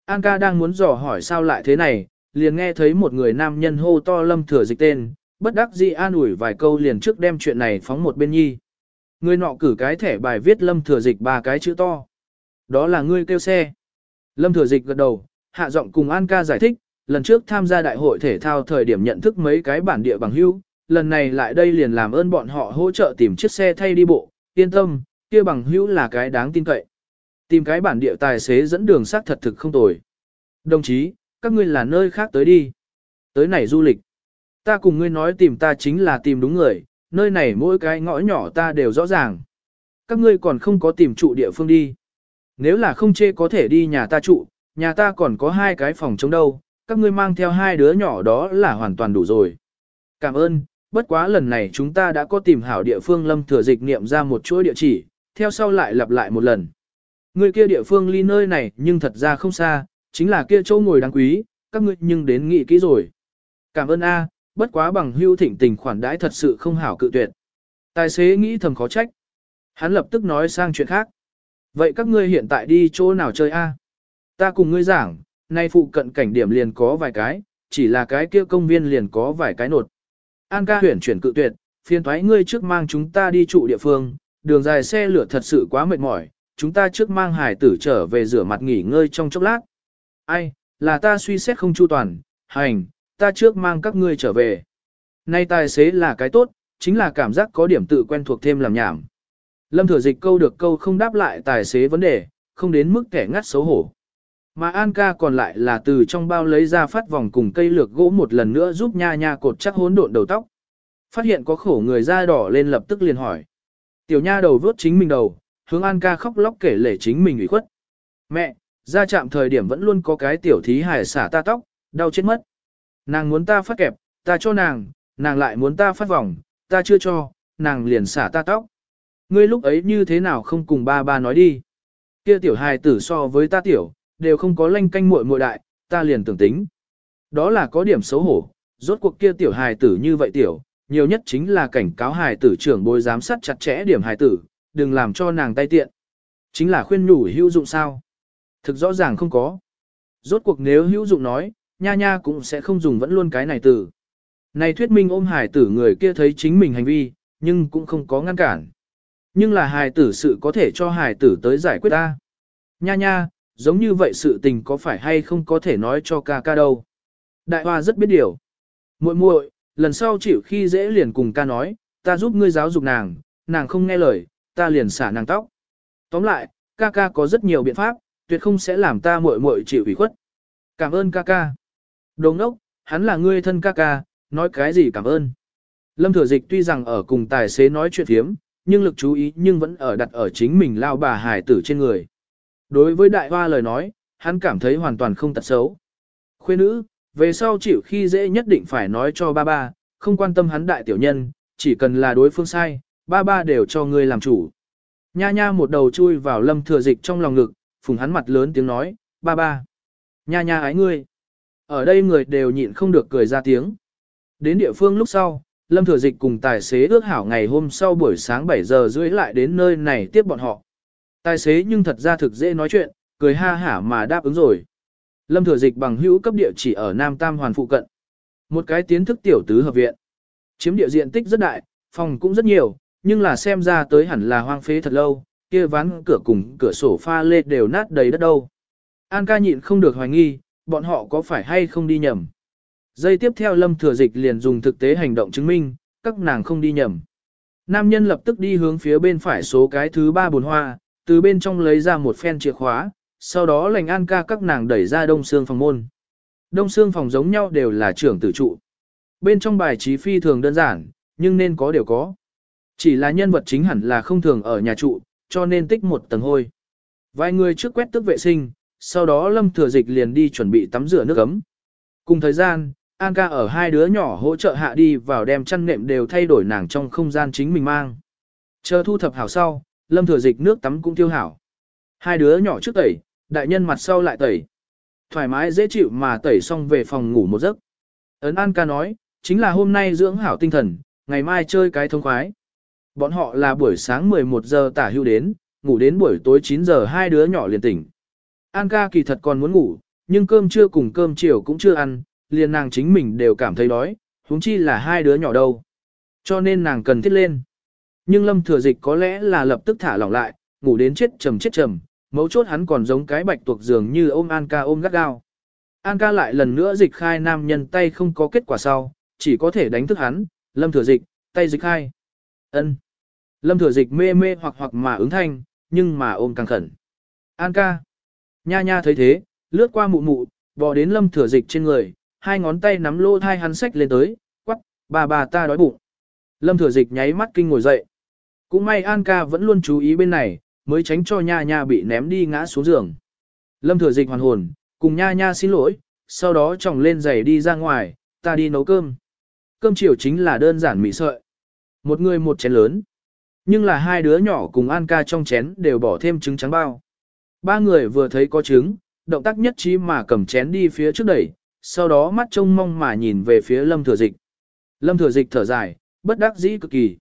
An ca đang muốn dò hỏi sao lại thế này, liền nghe thấy một người nam nhân hô to lâm thừa dịch tên, bất đắc dĩ an ủi vài câu liền trước đem chuyện này phóng một bên nhi. Người nọ cử cái thẻ bài viết lâm thừa dịch ba cái chữ to. Đó là ngươi kêu xe. Lâm thừa dịch gật đầu, hạ giọng cùng An ca giải thích, lần trước tham gia đại hội thể thao thời điểm nhận thức mấy cái bản địa bằng hữu, lần này lại đây liền làm ơn bọn họ hỗ trợ tìm chiếc xe thay đi bộ, yên tâm, kia bằng hữu là cái đáng tin cậy. Tìm cái bản địa tài xế dẫn đường xác thật thực không tồi. Đồng chí, các ngươi là nơi khác tới đi. Tới này du lịch. Ta cùng ngươi nói tìm ta chính là tìm đúng người, nơi này mỗi cái ngõ nhỏ ta đều rõ ràng. Các ngươi còn không có tìm trụ địa phương đi. Nếu là không chê có thể đi nhà ta trụ, nhà ta còn có hai cái phòng trống đâu, các ngươi mang theo hai đứa nhỏ đó là hoàn toàn đủ rồi. Cảm ơn, bất quá lần này chúng ta đã có tìm hảo địa phương lâm thừa dịch niệm ra một chuỗi địa chỉ, theo sau lại lặp lại một lần. Người kia địa phương ly nơi này nhưng thật ra không xa, chính là kia chỗ ngồi đáng quý, các ngươi nhưng đến nghị kỹ rồi. Cảm ơn A, bất quá bằng hưu thỉnh tình khoản đãi thật sự không hảo cự tuyệt. Tài xế nghĩ thầm khó trách. Hắn lập tức nói sang chuyện khác. Vậy các ngươi hiện tại đi chỗ nào chơi A? Ta cùng ngươi giảng, nay phụ cận cảnh điểm liền có vài cái, chỉ là cái kia công viên liền có vài cái nột. An ca huyển chuyển cự tuyệt, phiền thoái ngươi trước mang chúng ta đi trụ địa phương, đường dài xe lửa thật sự quá mệt mỏi, chúng ta trước mang hải tử trở về rửa mặt nghỉ ngơi trong chốc lát. Ai, là ta suy xét không chu toàn, hành, ta trước mang các ngươi trở về. Nay tài xế là cái tốt, chính là cảm giác có điểm tự quen thuộc thêm làm nhảm. Lâm thừa dịch câu được câu không đáp lại tài xế vấn đề, không đến mức kẻ ngắt xấu hổ. Mà An ca còn lại là từ trong bao lấy ra phát vòng cùng cây lược gỗ một lần nữa giúp nha nha cột chắc hỗn độn đầu tóc. Phát hiện có khổ người da đỏ lên lập tức liền hỏi. Tiểu nha đầu vớt chính mình đầu, hướng An ca khóc lóc kể lể chính mình ủy khuất. Mẹ, ra chạm thời điểm vẫn luôn có cái tiểu thí hải xả ta tóc, đau chết mất. Nàng muốn ta phát kẹp, ta cho nàng, nàng lại muốn ta phát vòng, ta chưa cho, nàng liền xả ta tóc. Ngươi lúc ấy như thế nào không cùng ba ba nói đi. Kia tiểu hài tử so với ta tiểu, đều không có lanh canh muội muội đại, ta liền tưởng tính. Đó là có điểm xấu hổ, rốt cuộc kia tiểu hài tử như vậy tiểu, nhiều nhất chính là cảnh cáo hài tử trưởng bối giám sát chặt chẽ điểm hài tử, đừng làm cho nàng tay tiện. Chính là khuyên nhủ hữu dụng sao? Thực rõ ràng không có. Rốt cuộc nếu hữu dụng nói, nha nha cũng sẽ không dùng vẫn luôn cái này từ. Này thuyết minh ôm hải tử người kia thấy chính mình hành vi, nhưng cũng không có ngăn cản. Nhưng là hài tử sự có thể cho hài tử tới giải quyết ta. Nha nha, giống như vậy sự tình có phải hay không có thể nói cho ca ca đâu. Đại hoa rất biết điều. muội muội, lần sau chịu khi dễ liền cùng ca nói, ta giúp ngươi giáo dục nàng, nàng không nghe lời, ta liền xả nàng tóc. Tóm lại, ca ca có rất nhiều biện pháp, tuyệt không sẽ làm ta muội muội chịu ủy khuất. Cảm ơn ca ca. Đồ ngốc, hắn là ngươi thân ca ca, nói cái gì cảm ơn. Lâm Thừa Dịch tuy rằng ở cùng tài xế nói chuyện thiếm, nhưng lực chú ý nhưng vẫn ở đặt ở chính mình lao bà hải tử trên người. Đối với đại hoa lời nói, hắn cảm thấy hoàn toàn không tật xấu. Khuê nữ, về sau chịu khi dễ nhất định phải nói cho ba ba, không quan tâm hắn đại tiểu nhân, chỉ cần là đối phương sai, ba ba đều cho ngươi làm chủ. Nha nha một đầu chui vào lâm thừa dịch trong lòng ngực, phùng hắn mặt lớn tiếng nói, ba ba. Nha nha ái ngươi. Ở đây người đều nhịn không được cười ra tiếng. Đến địa phương lúc sau, lâm thừa dịch cùng tài xế ước hảo ngày hôm sau buổi sáng 7 giờ rưỡi lại đến nơi này tiếp bọn họ. Tài xế nhưng thật ra thực dễ nói chuyện, cười ha hả mà đáp ứng rồi. Lâm thừa dịch bằng hữu cấp địa chỉ ở Nam Tam Hoàn phụ cận. Một cái tiến thức tiểu tứ hợp viện. Chiếm địa diện tích rất đại, phòng cũng rất nhiều, nhưng là xem ra tới hẳn là hoang phế thật lâu, kia ván cửa cùng cửa sổ pha lê đều nát đầy đất đâu. An ca nhịn không được hoài nghi, bọn họ có phải hay không đi nhầm. Giây tiếp theo Lâm Thừa Dịch liền dùng thực tế hành động chứng minh, các nàng không đi nhầm. Nam nhân lập tức đi hướng phía bên phải số cái thứ ba bồn hoa, từ bên trong lấy ra một phen chìa khóa, sau đó lành an ca các nàng đẩy ra đông xương phòng môn. Đông xương phòng giống nhau đều là trưởng tử trụ. Bên trong bài trí phi thường đơn giản, nhưng nên có đều có. Chỉ là nhân vật chính hẳn là không thường ở nhà trụ, cho nên tích một tầng hôi. Vài người trước quét tức vệ sinh, sau đó lâm thừa dịch liền đi chuẩn bị tắm rửa nước ấm. Cùng thời gian, An ca ở hai đứa nhỏ hỗ trợ hạ đi vào đem chăn nệm đều thay đổi nàng trong không gian chính mình mang. Chờ thu thập hảo sau, lâm thừa dịch nước tắm cũng tiêu hảo. Hai đứa nhỏ trước tẩy, đại nhân mặt sau lại tẩy. Thoải mái dễ chịu mà tẩy xong về phòng ngủ một giấc. Ấn An ca nói, chính là hôm nay dưỡng hảo tinh thần, ngày mai chơi cái thông khoái. Bọn họ là buổi sáng 11 giờ tả hưu đến, ngủ đến buổi tối 9 giờ hai đứa nhỏ liền tỉnh. An ca kỳ thật còn muốn ngủ, nhưng cơm trưa cùng cơm chiều cũng chưa ăn, liền nàng chính mình đều cảm thấy đói, huống chi là hai đứa nhỏ đâu. Cho nên nàng cần thiết lên. Nhưng lâm thừa dịch có lẽ là lập tức thả lỏng lại, ngủ đến chết trầm chết trầm, mấu chốt hắn còn giống cái bạch tuộc giường như ôm An ca ôm gắt gao. An ca lại lần nữa dịch khai nam nhân tay không có kết quả sau, chỉ có thể đánh thức hắn, lâm thừa dịch, tay dịch khai. ân Lâm thừa dịch mê mê hoặc hoặc mà ứng thanh, nhưng mà ôm càng khẩn. An ca. Nha nha thấy thế, lướt qua mụ mụ, bò đến lâm thừa dịch trên người, hai ngón tay nắm lô thai hắn sách lên tới, quắc, bà bà ta đói bụng. Lâm thừa dịch nháy mắt kinh ngồi dậy. Cũng may An ca vẫn luôn chú ý bên này, mới tránh cho nha nha bị ném đi ngã xuống giường. Lâm thừa dịch hoàn hồn, cùng nha nha xin lỗi, sau đó chồng lên giày đi ra ngoài, ta đi nấu cơm. Cơm chiều chính là đơn giản mì sợi. Một người một chén lớn. Nhưng là hai đứa nhỏ cùng An ca trong chén đều bỏ thêm trứng trắng bao. Ba người vừa thấy có trứng, động tác nhất trí mà cầm chén đi phía trước đẩy, sau đó mắt trông mong mà nhìn về phía lâm thừa dịch. Lâm thừa dịch thở dài, bất đắc dĩ cực kỳ.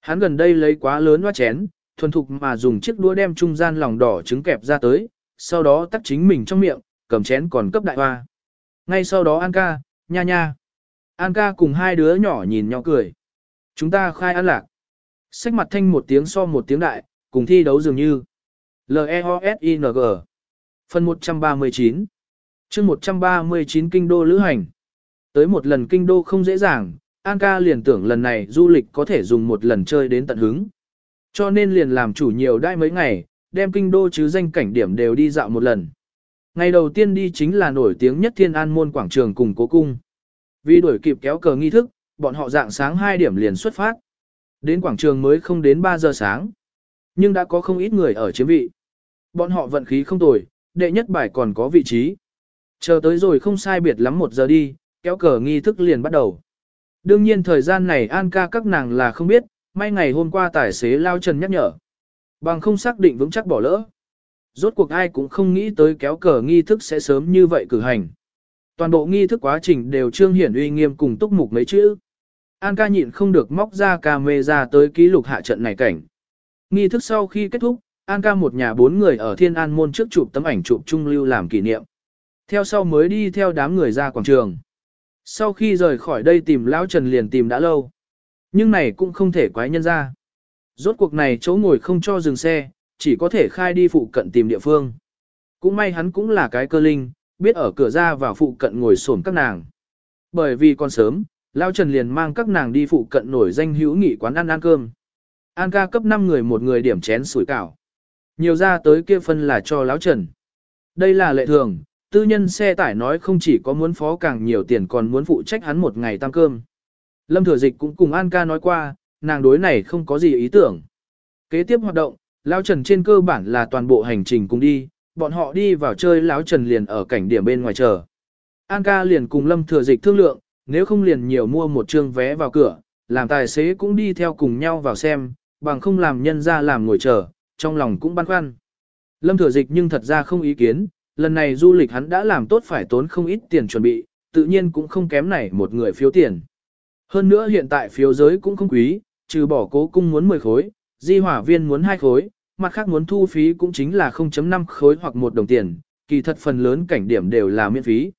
Hắn gần đây lấy quá lớn hoa chén, thuần thục mà dùng chiếc đũa đem trung gian lòng đỏ trứng kẹp ra tới, sau đó tắt chính mình trong miệng, cầm chén còn cấp đại hoa. Ngay sau đó An ca, nha nha. An ca cùng hai đứa nhỏ nhìn nhau cười. Chúng ta khai ăn lạc. Sách mặt thanh một tiếng so một tiếng đại, cùng thi đấu dường như. L-E-O-S-I-N-G Phần 139 chương 139 Kinh đô lữ hành Tới một lần Kinh đô không dễ dàng, An ca liền tưởng lần này du lịch có thể dùng một lần chơi đến tận hứng. Cho nên liền làm chủ nhiều đai mấy ngày, đem Kinh đô chứ danh cảnh điểm đều đi dạo một lần. Ngày đầu tiên đi chính là nổi tiếng nhất Thiên An Môn Quảng Trường cùng Cố Cung. Vì đuổi kịp kéo cờ nghi thức, bọn họ dạng sáng 2 điểm liền xuất phát. Đến quảng trường mới không đến 3 giờ sáng. Nhưng đã có không ít người ở chiếm vị. Bọn họ vận khí không tồi, đệ nhất bài còn có vị trí. Chờ tới rồi không sai biệt lắm một giờ đi, kéo cờ nghi thức liền bắt đầu. Đương nhiên thời gian này An ca các nàng là không biết, may ngày hôm qua tài xế lao trần nhắc nhở. Bằng không xác định vững chắc bỏ lỡ. Rốt cuộc ai cũng không nghĩ tới kéo cờ nghi thức sẽ sớm như vậy cử hành. Toàn bộ nghi thức quá trình đều trương hiển uy nghiêm cùng túc mục mấy chữ. An ca nhịn không được móc ra camera tới ký lục hạ trận này cảnh. Nghi thức sau khi kết thúc, An ca một nhà bốn người ở Thiên An môn trước chụp tấm ảnh chụp trung lưu làm kỷ niệm. Theo sau mới đi theo đám người ra quảng trường. Sau khi rời khỏi đây tìm Lão Trần liền tìm đã lâu. Nhưng này cũng không thể quái nhân ra. Rốt cuộc này chỗ ngồi không cho dừng xe, chỉ có thể khai đi phụ cận tìm địa phương. Cũng may hắn cũng là cái cơ linh, biết ở cửa ra vào phụ cận ngồi xổm các nàng. Bởi vì còn sớm, Lao Trần liền mang các nàng đi phụ cận nổi danh hữu nghị quán ăn ăn cơm. An ca cấp 5 người một người điểm chén sủi cảo. Nhiều ra tới kia phân là cho Lão Trần. Đây là lệ thường, tư nhân xe tải nói không chỉ có muốn phó càng nhiều tiền còn muốn phụ trách hắn một ngày tăng cơm. Lâm Thừa Dịch cũng cùng An ca nói qua, nàng đối này không có gì ý tưởng. Kế tiếp hoạt động, Lão Trần trên cơ bản là toàn bộ hành trình cùng đi, bọn họ đi vào chơi Lão Trần liền ở cảnh điểm bên ngoài chờ. An ca liền cùng Lâm Thừa Dịch thương lượng, nếu không liền nhiều mua một trương vé vào cửa, làm tài xế cũng đi theo cùng nhau vào xem, bằng không làm nhân ra làm ngồi chờ, trong lòng cũng băn khoăn. Lâm Thừa Dịch nhưng thật ra không ý kiến, lần này du lịch hắn đã làm tốt phải tốn không ít tiền chuẩn bị, tự nhiên cũng không kém này một người phiếu tiền. Hơn nữa hiện tại phiếu giới cũng không quý, trừ bỏ cố cung muốn 10 khối, di hỏa viên muốn 2 khối, mặt khác muốn thu phí cũng chính là 0.5 khối hoặc 1 đồng tiền, kỳ thật phần lớn cảnh điểm đều là miễn phí.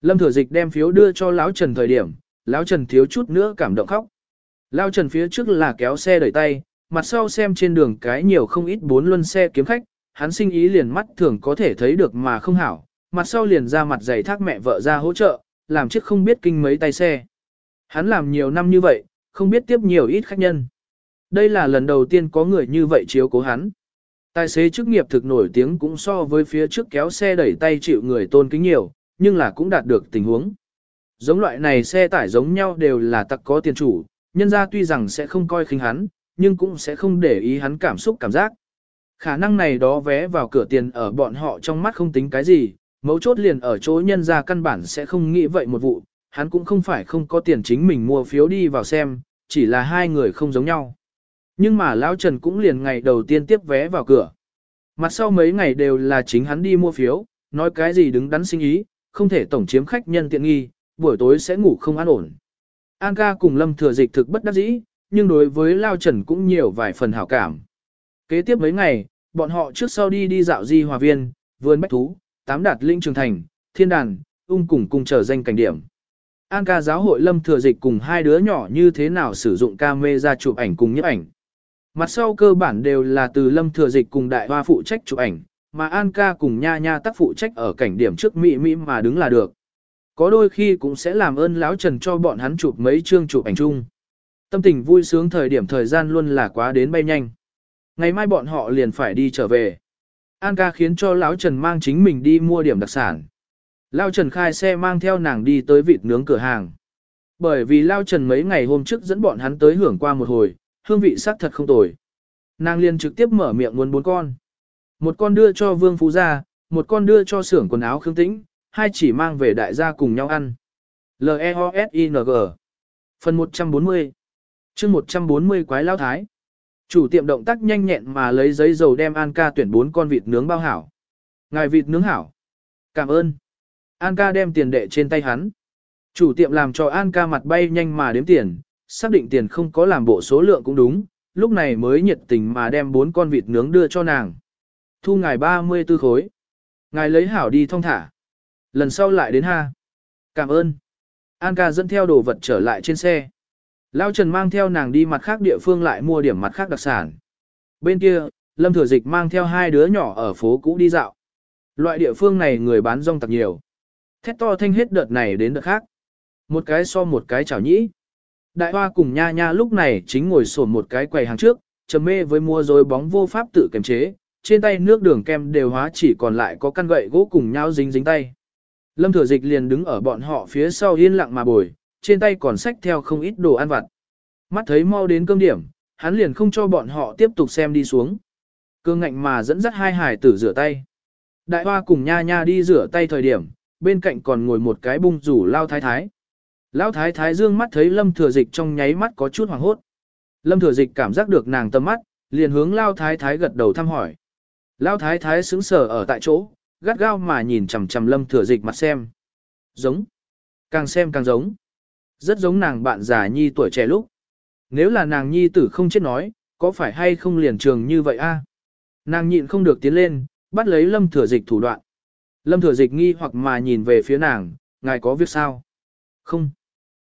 Lâm Thừa Dịch đem phiếu đưa cho Lão Trần thời điểm, Lão Trần thiếu chút nữa cảm động khóc. Lão Trần phía trước là kéo xe đẩy tay, mặt sau xem trên đường cái nhiều không ít bốn luân xe kiếm khách, hắn sinh ý liền mắt thường có thể thấy được mà không hảo, mặt sau liền ra mặt giày thác mẹ vợ ra hỗ trợ, làm chiếc không biết kinh mấy tay xe. Hắn làm nhiều năm như vậy, không biết tiếp nhiều ít khách nhân. Đây là lần đầu tiên có người như vậy chiếu cố hắn. Tài xế chức nghiệp thực nổi tiếng cũng so với phía trước kéo xe đẩy tay chịu người tôn kính nhiều, nhưng là cũng đạt được tình huống. Giống loại này xe tải giống nhau đều là tặc có tiền chủ, nhân ra tuy rằng sẽ không coi khinh hắn, nhưng cũng sẽ không để ý hắn cảm xúc cảm giác. Khả năng này đó vé vào cửa tiền ở bọn họ trong mắt không tính cái gì, mấu chốt liền ở chỗ nhân ra căn bản sẽ không nghĩ vậy một vụ, hắn cũng không phải không có tiền chính mình mua phiếu đi vào xem, chỉ là hai người không giống nhau. Nhưng mà Lão Trần cũng liền ngày đầu tiên tiếp vé vào cửa. Mặt sau mấy ngày đều là chính hắn đi mua phiếu, nói cái gì đứng đắn sinh ý, không thể tổng chiếm khách nhân tiện nghi, buổi tối sẽ ngủ không an ổn. An ca cùng Lâm Thừa Dịch thực bất đắc dĩ, nhưng đối với Lao Trần cũng nhiều vài phần hảo cảm. Kế tiếp mấy ngày, bọn họ trước sau đi đi dạo di hòa viên, vườn bách thú, tám đạt linh trường thành, thiên đàn, ung cùng cùng trở danh cảnh điểm. An ca giáo hội Lâm Thừa Dịch cùng hai đứa nhỏ như thế nào sử dụng camera chụp ảnh cùng nhấp ảnh. Mặt sau cơ bản đều là từ Lâm Thừa Dịch cùng đại hoa phụ trách chụp ảnh, mà An ca cùng nha nha tác phụ trách ở cảnh điểm trước mỹ mỹ mà đứng là được. Có đôi khi cũng sẽ làm ơn lão Trần cho bọn hắn chụp mấy chương chụp ảnh chung. Tâm tình vui sướng thời điểm thời gian luôn là quá đến bay nhanh. Ngày mai bọn họ liền phải đi trở về. An ca khiến cho lão Trần mang chính mình đi mua điểm đặc sản. Lão Trần khai xe mang theo nàng đi tới vịt nướng cửa hàng. Bởi vì Lão Trần mấy ngày hôm trước dẫn bọn hắn tới hưởng qua một hồi, hương vị sắc thật không tồi. Nàng liền trực tiếp mở miệng muốn bốn con. Một con đưa cho Vương Phú Gia, một con đưa cho xưởng quần áo Khương Tĩnh, hai chỉ mang về đại gia cùng nhau ăn. L-E-O-S-I-N-G Phần 140 chương 140 Quái Lao Thái Chủ tiệm động tác nhanh nhẹn mà lấy giấy dầu đem An ca tuyển bốn con vịt nướng bao hảo. Ngài vịt nướng hảo. Cảm ơn. An ca đem tiền đệ trên tay hắn. Chủ tiệm làm cho An ca mặt bay nhanh mà đếm tiền, xác định tiền không có làm bộ số lượng cũng đúng, lúc này mới nhiệt tình mà đem bốn con vịt nướng đưa cho nàng. Thu ngài 34 khối. Ngài lấy hảo đi thong thả. Lần sau lại đến ha. Cảm ơn. An ca dẫn theo đồ vật trở lại trên xe. Lao Trần mang theo nàng đi mặt khác địa phương lại mua điểm mặt khác đặc sản. Bên kia, Lâm Thừa Dịch mang theo hai đứa nhỏ ở phố cũ đi dạo. Loại địa phương này người bán rong tặc nhiều. Thét to thanh hết đợt này đến đợt khác. Một cái so một cái chảo nhĩ. Đại hoa cùng nha nha lúc này chính ngồi sổn một cái quầy hàng trước, trầm mê với mua dối bóng vô pháp tự kiềm chế, trên tay nước đường kem đều hóa chỉ còn lại có căn gậy gỗ cùng nhau dính dính tay. Lâm Thừa Dịch liền đứng ở bọn họ phía sau yên lặng mà bồi, trên tay còn xách theo không ít đồ ăn vặt. Mắt thấy mau đến cơm điểm, hắn liền không cho bọn họ tiếp tục xem đi xuống. Cương ngạnh mà dẫn dắt hai hải tử rửa tay. Đại hoa cùng nha nha đi rửa tay thời điểm, bên cạnh còn ngồi một cái bung rủ lao thái thái. Lão thái thái dương mắt thấy lâm thừa dịch trong nháy mắt có chút hoảng hốt. Lâm thừa dịch cảm giác được nàng tâm mắt, liền hướng lao thái thái gật đầu thăm hỏi. Lao thái thái sững sờ ở tại chỗ, gắt gao mà nhìn chằm chằm lâm thừa dịch mặt xem. Giống. Càng xem càng giống. Rất giống nàng bạn già nhi tuổi trẻ lúc. Nếu là nàng nhi tử không chết nói, có phải hay không liền trường như vậy a? Nàng nhịn không được tiến lên, bắt lấy lâm thừa dịch thủ đoạn. Lâm thừa dịch nghi hoặc mà nhìn về phía nàng, ngài có việc sao? Không.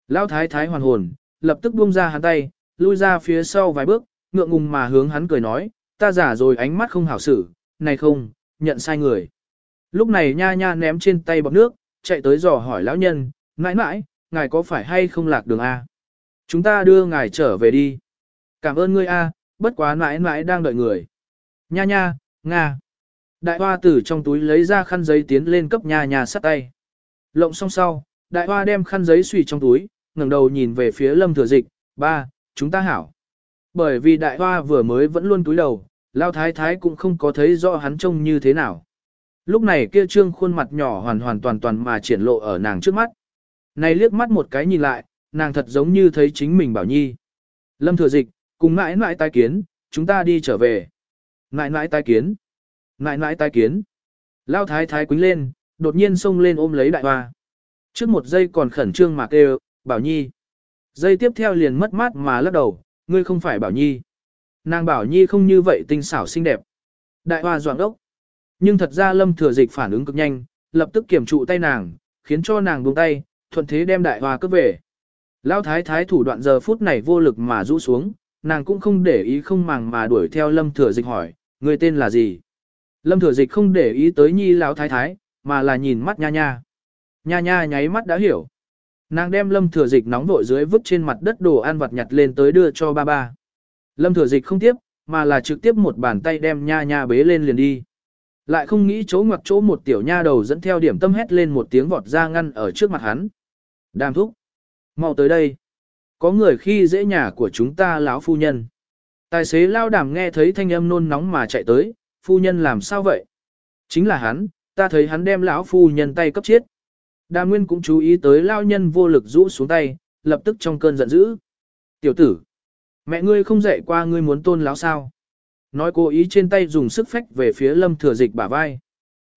Lão thái thái hoàn hồn, lập tức buông ra hắn tay, lui ra phía sau vài bước, ngượng ngùng mà hướng hắn cười nói, ta giả rồi ánh mắt không hảo xử, này không, nhận sai người. Lúc này nha nha ném trên tay bọc nước, chạy tới dò hỏi lão nhân, mãi mãi, ngài có phải hay không lạc đường A? Chúng ta đưa ngài trở về đi. Cảm ơn ngươi A, bất quá mãi mãi đang đợi người. Nha nha, Nga. Đại hoa tử trong túi lấy ra khăn giấy tiến lên cấp nha nha sắt tay. Lộng xong sau, đại hoa đem khăn giấy xùy trong túi, ngẩng đầu nhìn về phía lâm thừa dịch, ba, chúng ta hảo. Bởi vì đại hoa vừa mới vẫn luôn túi đầu, lao thái thái cũng không có thấy rõ hắn trông như thế nào. Lúc này kia trương khuôn mặt nhỏ hoàn hoàn toàn toàn mà triển lộ ở nàng trước mắt. Này liếc mắt một cái nhìn lại, nàng thật giống như thấy chính mình bảo nhi. Lâm thừa dịch, cùng mãi mãi tai kiến, chúng ta đi trở về. Mãi mãi tai kiến. Mãi mãi tai kiến. Lao thái thái quính lên, đột nhiên xông lên ôm lấy đại hoa. Trước một giây còn khẩn trương mà kêu, bảo nhi. Giây tiếp theo liền mất mát mà lắc đầu, ngươi không phải bảo nhi. Nàng bảo nhi không như vậy tinh xảo xinh đẹp. Đại hoa doạng đốc. Nhưng thật ra lâm thừa dịch phản ứng cực nhanh, lập tức kiểm trụ tay nàng, khiến cho nàng buông tay, thuận thế đem đại hoa cướp về. Lão thái thái thủ đoạn giờ phút này vô lực mà rũ xuống, nàng cũng không để ý không màng mà đuổi theo lâm thừa dịch hỏi, người tên là gì? Lâm thừa dịch không để ý tới nhi lão thái thái, mà là nhìn mắt nha nha. Nha nha nháy mắt đã hiểu. Nàng đem lâm thừa dịch nóng vội dưới vứt trên mặt đất đồ ăn vặt nhặt lên tới đưa cho ba ba. Lâm thừa dịch không tiếp, mà là trực tiếp một bàn tay đem nha nha bế lên liền đi. Lại không nghĩ chỗ ngoặc chỗ một tiểu nha đầu dẫn theo điểm tâm hét lên một tiếng vọt ra ngăn ở trước mặt hắn. Đàm thúc. mau tới đây. Có người khi dễ nhà của chúng ta lão phu nhân. Tài xế lao đàm nghe thấy thanh âm nôn nóng mà chạy tới, phu nhân làm sao vậy? Chính là hắn, ta thấy hắn đem lão phu nhân tay cấp chết. Đàm Nguyên cũng chú ý tới lao nhân vô lực rũ xuống tay, lập tức trong cơn giận dữ. Tiểu tử, mẹ ngươi không dạy qua ngươi muốn tôn láo sao? Nói cố ý trên tay dùng sức phách về phía lâm thừa dịch bả vai.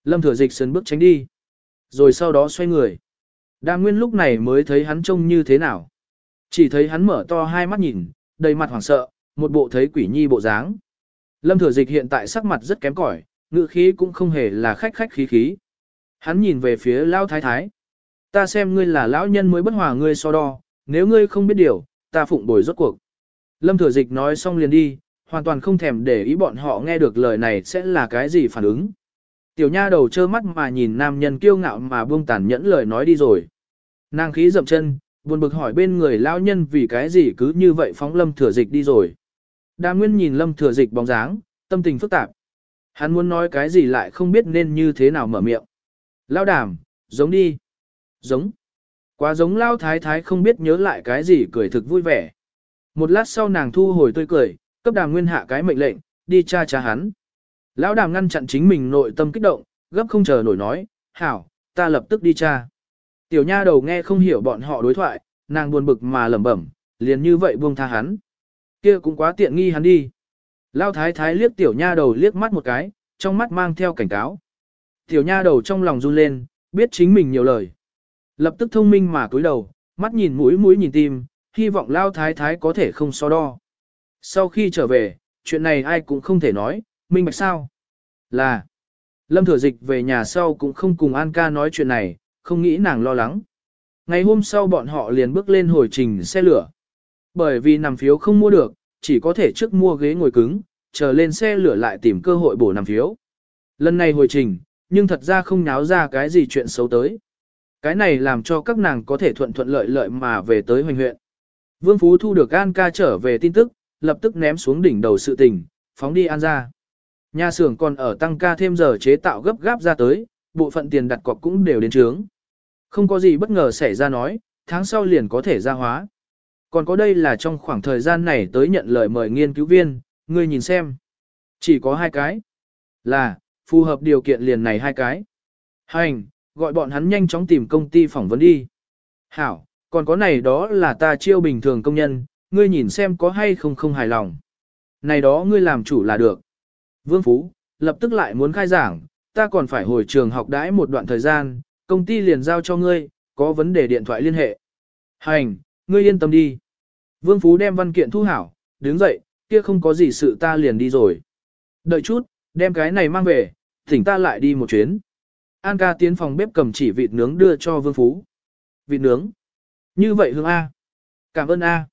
Lâm thừa dịch sấn bước tránh đi. Rồi sau đó xoay người. Đàm Nguyên lúc này mới thấy hắn trông như thế nào. Chỉ thấy hắn mở to hai mắt nhìn, đầy mặt hoảng sợ, một bộ thấy quỷ nhi bộ dáng. Lâm thừa dịch hiện tại sắc mặt rất kém cỏi, ngự khí cũng không hề là khách khách khí khí. Hắn nhìn về phía Lão Thái Thái. Ta xem ngươi là lão nhân mới bất hòa ngươi so đo, nếu ngươi không biết điều, ta phụng bồi rốt cuộc. Lâm thừa dịch nói xong liền đi, hoàn toàn không thèm để ý bọn họ nghe được lời này sẽ là cái gì phản ứng. Tiểu nha đầu trơ mắt mà nhìn nam nhân kiêu ngạo mà buông tàn nhẫn lời nói đi rồi. Nàng khí dậm chân, buồn bực hỏi bên người lao nhân vì cái gì cứ như vậy phóng lâm thừa dịch đi rồi. Đa Nguyên nhìn lâm thừa dịch bóng dáng, tâm tình phức tạp. Hắn muốn nói cái gì lại không biết nên như thế nào mở miệng. Lao đảm, giống đi. Giống. Quá giống lao thái thái không biết nhớ lại cái gì cười thực vui vẻ. Một lát sau nàng thu hồi tươi cười, cấp đàm nguyên hạ cái mệnh lệnh, đi tra tra hắn. Lão đàm ngăn chặn chính mình nội tâm kích động, gấp không chờ nổi nói, hảo, ta lập tức đi tra. Tiểu nha đầu nghe không hiểu bọn họ đối thoại, nàng buồn bực mà lẩm bẩm, liền như vậy buông tha hắn. Kia cũng quá tiện nghi hắn đi. Lao thái thái liếc tiểu nha đầu liếc mắt một cái, trong mắt mang theo cảnh cáo. Tiểu nha đầu trong lòng run lên, biết chính mình nhiều lời. Lập tức thông minh mà cúi đầu, mắt nhìn mũi mũi nhìn tim, hy vọng Lao thái thái có thể không so đo. Sau khi trở về, chuyện này ai cũng không thể nói, minh bạch sao. Là, Lâm Thừa Dịch về nhà sau cũng không cùng An ca nói chuyện này, không nghĩ nàng lo lắng. Ngày hôm sau bọn họ liền bước lên hồi trình xe lửa. Bởi vì nằm phiếu không mua được, chỉ có thể trước mua ghế ngồi cứng, chờ lên xe lửa lại tìm cơ hội bổ nằm phiếu. Lần này hồi trình, nhưng thật ra không náo ra cái gì chuyện xấu tới. Cái này làm cho các nàng có thể thuận thuận lợi lợi mà về tới hoành huyện. Vương Phú thu được An ca trở về tin tức, lập tức ném xuống đỉnh đầu sự tình, phóng đi An ra. Nhà xưởng còn ở tăng ca thêm giờ chế tạo gấp gáp ra tới, bộ phận tiền đặt cọc cũng đều đến trướng. Không có gì bất ngờ xảy ra nói, tháng sau liền có thể ra hóa. Còn có đây là trong khoảng thời gian này tới nhận lời mời nghiên cứu viên, ngươi nhìn xem. Chỉ có hai cái. Là, phù hợp điều kiện liền này hai cái. Hành, gọi bọn hắn nhanh chóng tìm công ty phỏng vấn đi. Hảo, còn có này đó là ta chiêu bình thường công nhân, ngươi nhìn xem có hay không không hài lòng. Này đó ngươi làm chủ là được. Vương Phú, lập tức lại muốn khai giảng, ta còn phải hồi trường học đãi một đoạn thời gian, công ty liền giao cho ngươi, có vấn đề điện thoại liên hệ. Hành, ngươi yên tâm đi. Vương Phú đem văn kiện thu hảo, đứng dậy, kia không có gì sự ta liền đi rồi. Đợi chút, đem cái này mang về, thỉnh ta lại đi một chuyến. An ca tiến phòng bếp cầm chỉ vịt nướng đưa cho Vương Phú. Vịt nướng. Như vậy hương A. Cảm ơn A.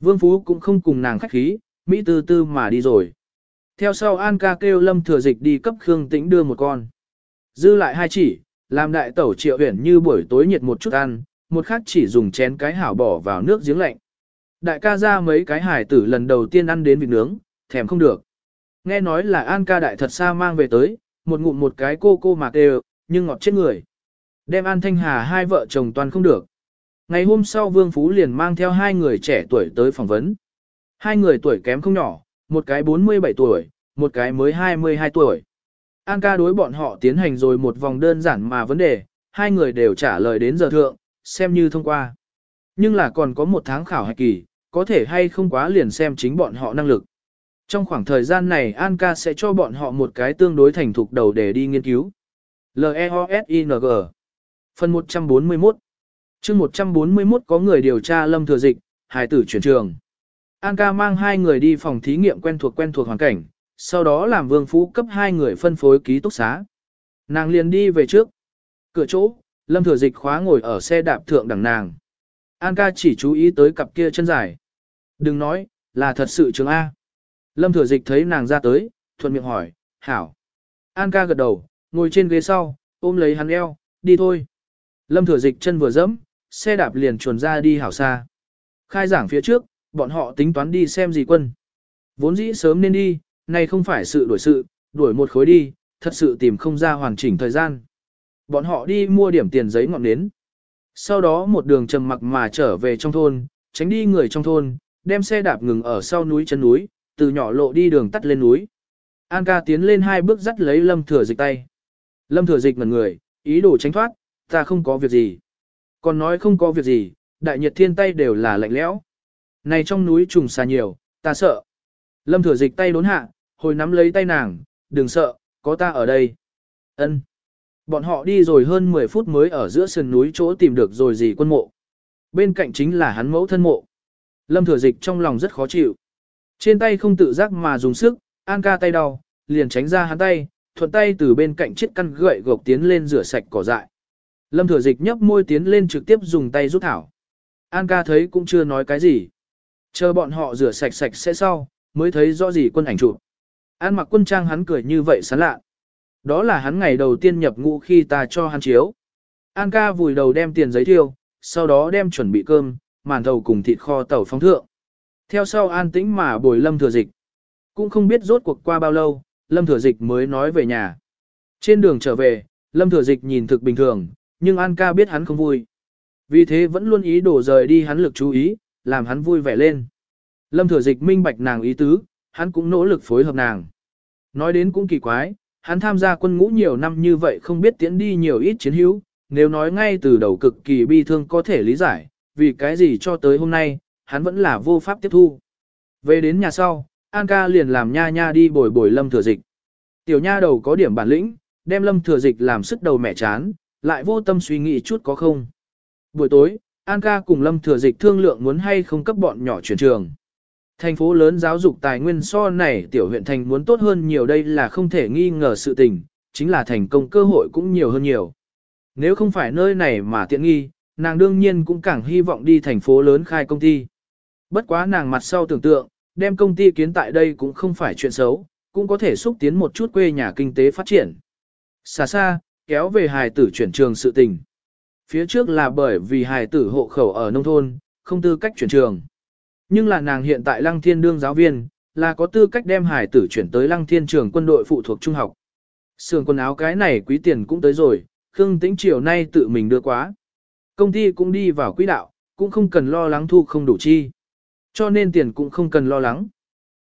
Vương Phú cũng không cùng nàng khách khí, Mỹ tư tư mà đi rồi. Theo sau An ca kêu Lâm Thừa Dịch đi cấp Khương Tĩnh đưa một con. Dư lại hai chỉ, làm đại tẩu triệu huyển như buổi tối nhiệt một chút ăn, một khác chỉ dùng chén cái hảo bỏ vào nước giếng lạnh. Đại ca ra mấy cái hải tử lần đầu tiên ăn đến vịt nướng, thèm không được. Nghe nói là An ca đại thật xa mang về tới, một ngụm một cái cô cô mạc đều, nhưng ngọt chết người. Đem An Thanh Hà hai vợ chồng toàn không được. Ngày hôm sau Vương Phú liền mang theo hai người trẻ tuổi tới phỏng vấn. Hai người tuổi kém không nhỏ, một cái 47 tuổi, một cái mới 22 tuổi. An ca đối bọn họ tiến hành rồi một vòng đơn giản mà vấn đề, hai người đều trả lời đến giờ thượng, xem như thông qua. Nhưng là còn có một tháng khảo hạch kỳ, có thể hay không quá liền xem chính bọn họ năng lực. Trong khoảng thời gian này An ca sẽ cho bọn họ một cái tương đối thành thục đầu để đi nghiên cứu. L-E-O-S-I-N-G Phần 141 chương 141 có người điều tra lâm thừa dịch, hài tử chuyển trường. An ca mang hai người đi phòng thí nghiệm quen thuộc quen thuộc hoàn cảnh, sau đó làm vương phú cấp hai người phân phối ký túc xá. Nàng liền đi về trước. Cửa chỗ, lâm thừa dịch khóa ngồi ở xe đạp thượng đằng nàng. An ca chỉ chú ý tới cặp kia chân dài. Đừng nói, là thật sự trường A. Lâm thừa dịch thấy nàng ra tới, thuận miệng hỏi, hảo. An ca gật đầu, ngồi trên ghế sau, ôm lấy hắn eo, đi thôi. Lâm thừa dịch chân vừa dẫm, xe đạp liền chuồn ra đi hảo xa. Khai giảng phía trước, bọn họ tính toán đi xem gì quân. Vốn dĩ sớm nên đi, nay không phải sự đổi sự, đuổi một khối đi, thật sự tìm không ra hoàn chỉnh thời gian. Bọn họ đi mua điểm tiền giấy ngọn nến. Sau đó một đường trầm mặc mà trở về trong thôn, tránh đi người trong thôn, đem xe đạp ngừng ở sau núi chân núi, từ nhỏ lộ đi đường tắt lên núi. An ca tiến lên hai bước dắt lấy lâm thừa dịch tay. Lâm thừa dịch ngần người, ý đồ tránh thoát, ta không có việc gì. Còn nói không có việc gì, đại nhiệt thiên tay đều là lạnh lẽo. Này trong núi trùng xà nhiều, ta sợ. Lâm thừa dịch tay đốn hạ, hồi nắm lấy tay nàng, đừng sợ, có ta ở đây. Ân. Bọn họ đi rồi hơn 10 phút mới ở giữa sườn núi chỗ tìm được rồi gì quân mộ. Bên cạnh chính là hắn mẫu thân mộ. Lâm thừa dịch trong lòng rất khó chịu. Trên tay không tự giác mà dùng sức, An ca tay đau, liền tránh ra hắn tay, thuận tay từ bên cạnh chiếc căn gậy gộc tiến lên rửa sạch cỏ dại. Lâm thừa dịch nhấp môi tiến lên trực tiếp dùng tay rút thảo. An ca thấy cũng chưa nói cái gì. Chờ bọn họ rửa sạch sạch sẽ sau, mới thấy rõ gì quân ảnh chụp. An mặc quân trang hắn cười như vậy sán lạ. Đó là hắn ngày đầu tiên nhập ngũ khi ta cho hắn chiếu. An ca vùi đầu đem tiền giấy thiêu, sau đó đem chuẩn bị cơm, màn thầu cùng thịt kho tàu phóng thượng. Theo sau an tĩnh mà bồi lâm thừa dịch. Cũng không biết rốt cuộc qua bao lâu, lâm thừa dịch mới nói về nhà. Trên đường trở về, lâm thừa dịch nhìn thực bình thường, nhưng An ca biết hắn không vui. Vì thế vẫn luôn ý đổ rời đi hắn lực chú ý, làm hắn vui vẻ lên. Lâm thừa dịch minh bạch nàng ý tứ, hắn cũng nỗ lực phối hợp nàng. Nói đến cũng kỳ quái, hắn tham gia quân ngũ nhiều năm như vậy không biết tiến đi nhiều ít chiến hữu, nếu nói ngay từ đầu cực kỳ bi thương có thể lý giải, vì cái gì cho tới hôm nay, hắn vẫn là vô pháp tiếp thu. Về đến nhà sau, An ca liền làm nha nha đi bồi bồi lâm thừa dịch. Tiểu nha đầu có điểm bản lĩnh, đem lâm thừa dịch làm sức đầu mẹ chán, lại vô tâm suy nghĩ chút có không. Buổi tối, An ca cùng lâm thừa dịch thương lượng muốn hay không cấp bọn nhỏ chuyển trường. Thành phố lớn giáo dục tài nguyên so này tiểu huyện thành muốn tốt hơn nhiều đây là không thể nghi ngờ sự tình, chính là thành công cơ hội cũng nhiều hơn nhiều. Nếu không phải nơi này mà tiện nghi, nàng đương nhiên cũng càng hy vọng đi thành phố lớn khai công ty. Bất quá nàng mặt sau tưởng tượng, đem công ty kiến tại đây cũng không phải chuyện xấu, cũng có thể xúc tiến một chút quê nhà kinh tế phát triển. Xa xa, kéo về hài tử chuyển trường sự tình. Phía trước là bởi vì hài tử hộ khẩu ở nông thôn, không tư cách chuyển trường. Nhưng là nàng hiện tại lăng thiên đương giáo viên, là có tư cách đem hài tử chuyển tới lăng thiên trường quân đội phụ thuộc trung học. Sườn quần áo cái này quý tiền cũng tới rồi, Khương Tĩnh chiều nay tự mình đưa quá. Công ty cũng đi vào quỹ đạo, cũng không cần lo lắng thu không đủ chi. Cho nên tiền cũng không cần lo lắng.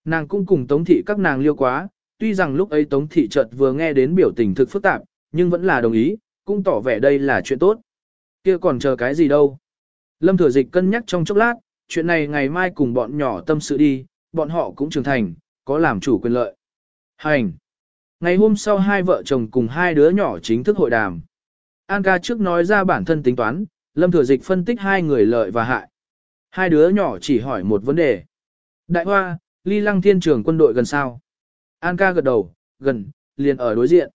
Nàng cũng cùng Tống Thị các nàng liêu quá, tuy rằng lúc ấy Tống Thị chợt vừa nghe đến biểu tình thực phức tạp, nhưng vẫn là đồng ý, cũng tỏ vẻ đây là chuyện tốt. kia còn chờ cái gì đâu. Lâm Thừa Dịch cân nhắc trong chốc lát, chuyện này ngày mai cùng bọn nhỏ tâm sự đi, bọn họ cũng trưởng thành, có làm chủ quyền lợi. Hành! Ngày hôm sau hai vợ chồng cùng hai đứa nhỏ chính thức hội đàm. An ca trước nói ra bản thân tính toán, Lâm Thừa Dịch phân tích hai người lợi và hại. Hai đứa nhỏ chỉ hỏi một vấn đề. Đại Hoa, ly lăng thiên trường quân đội gần sao? An ca gật đầu, gần, liền ở đối diện.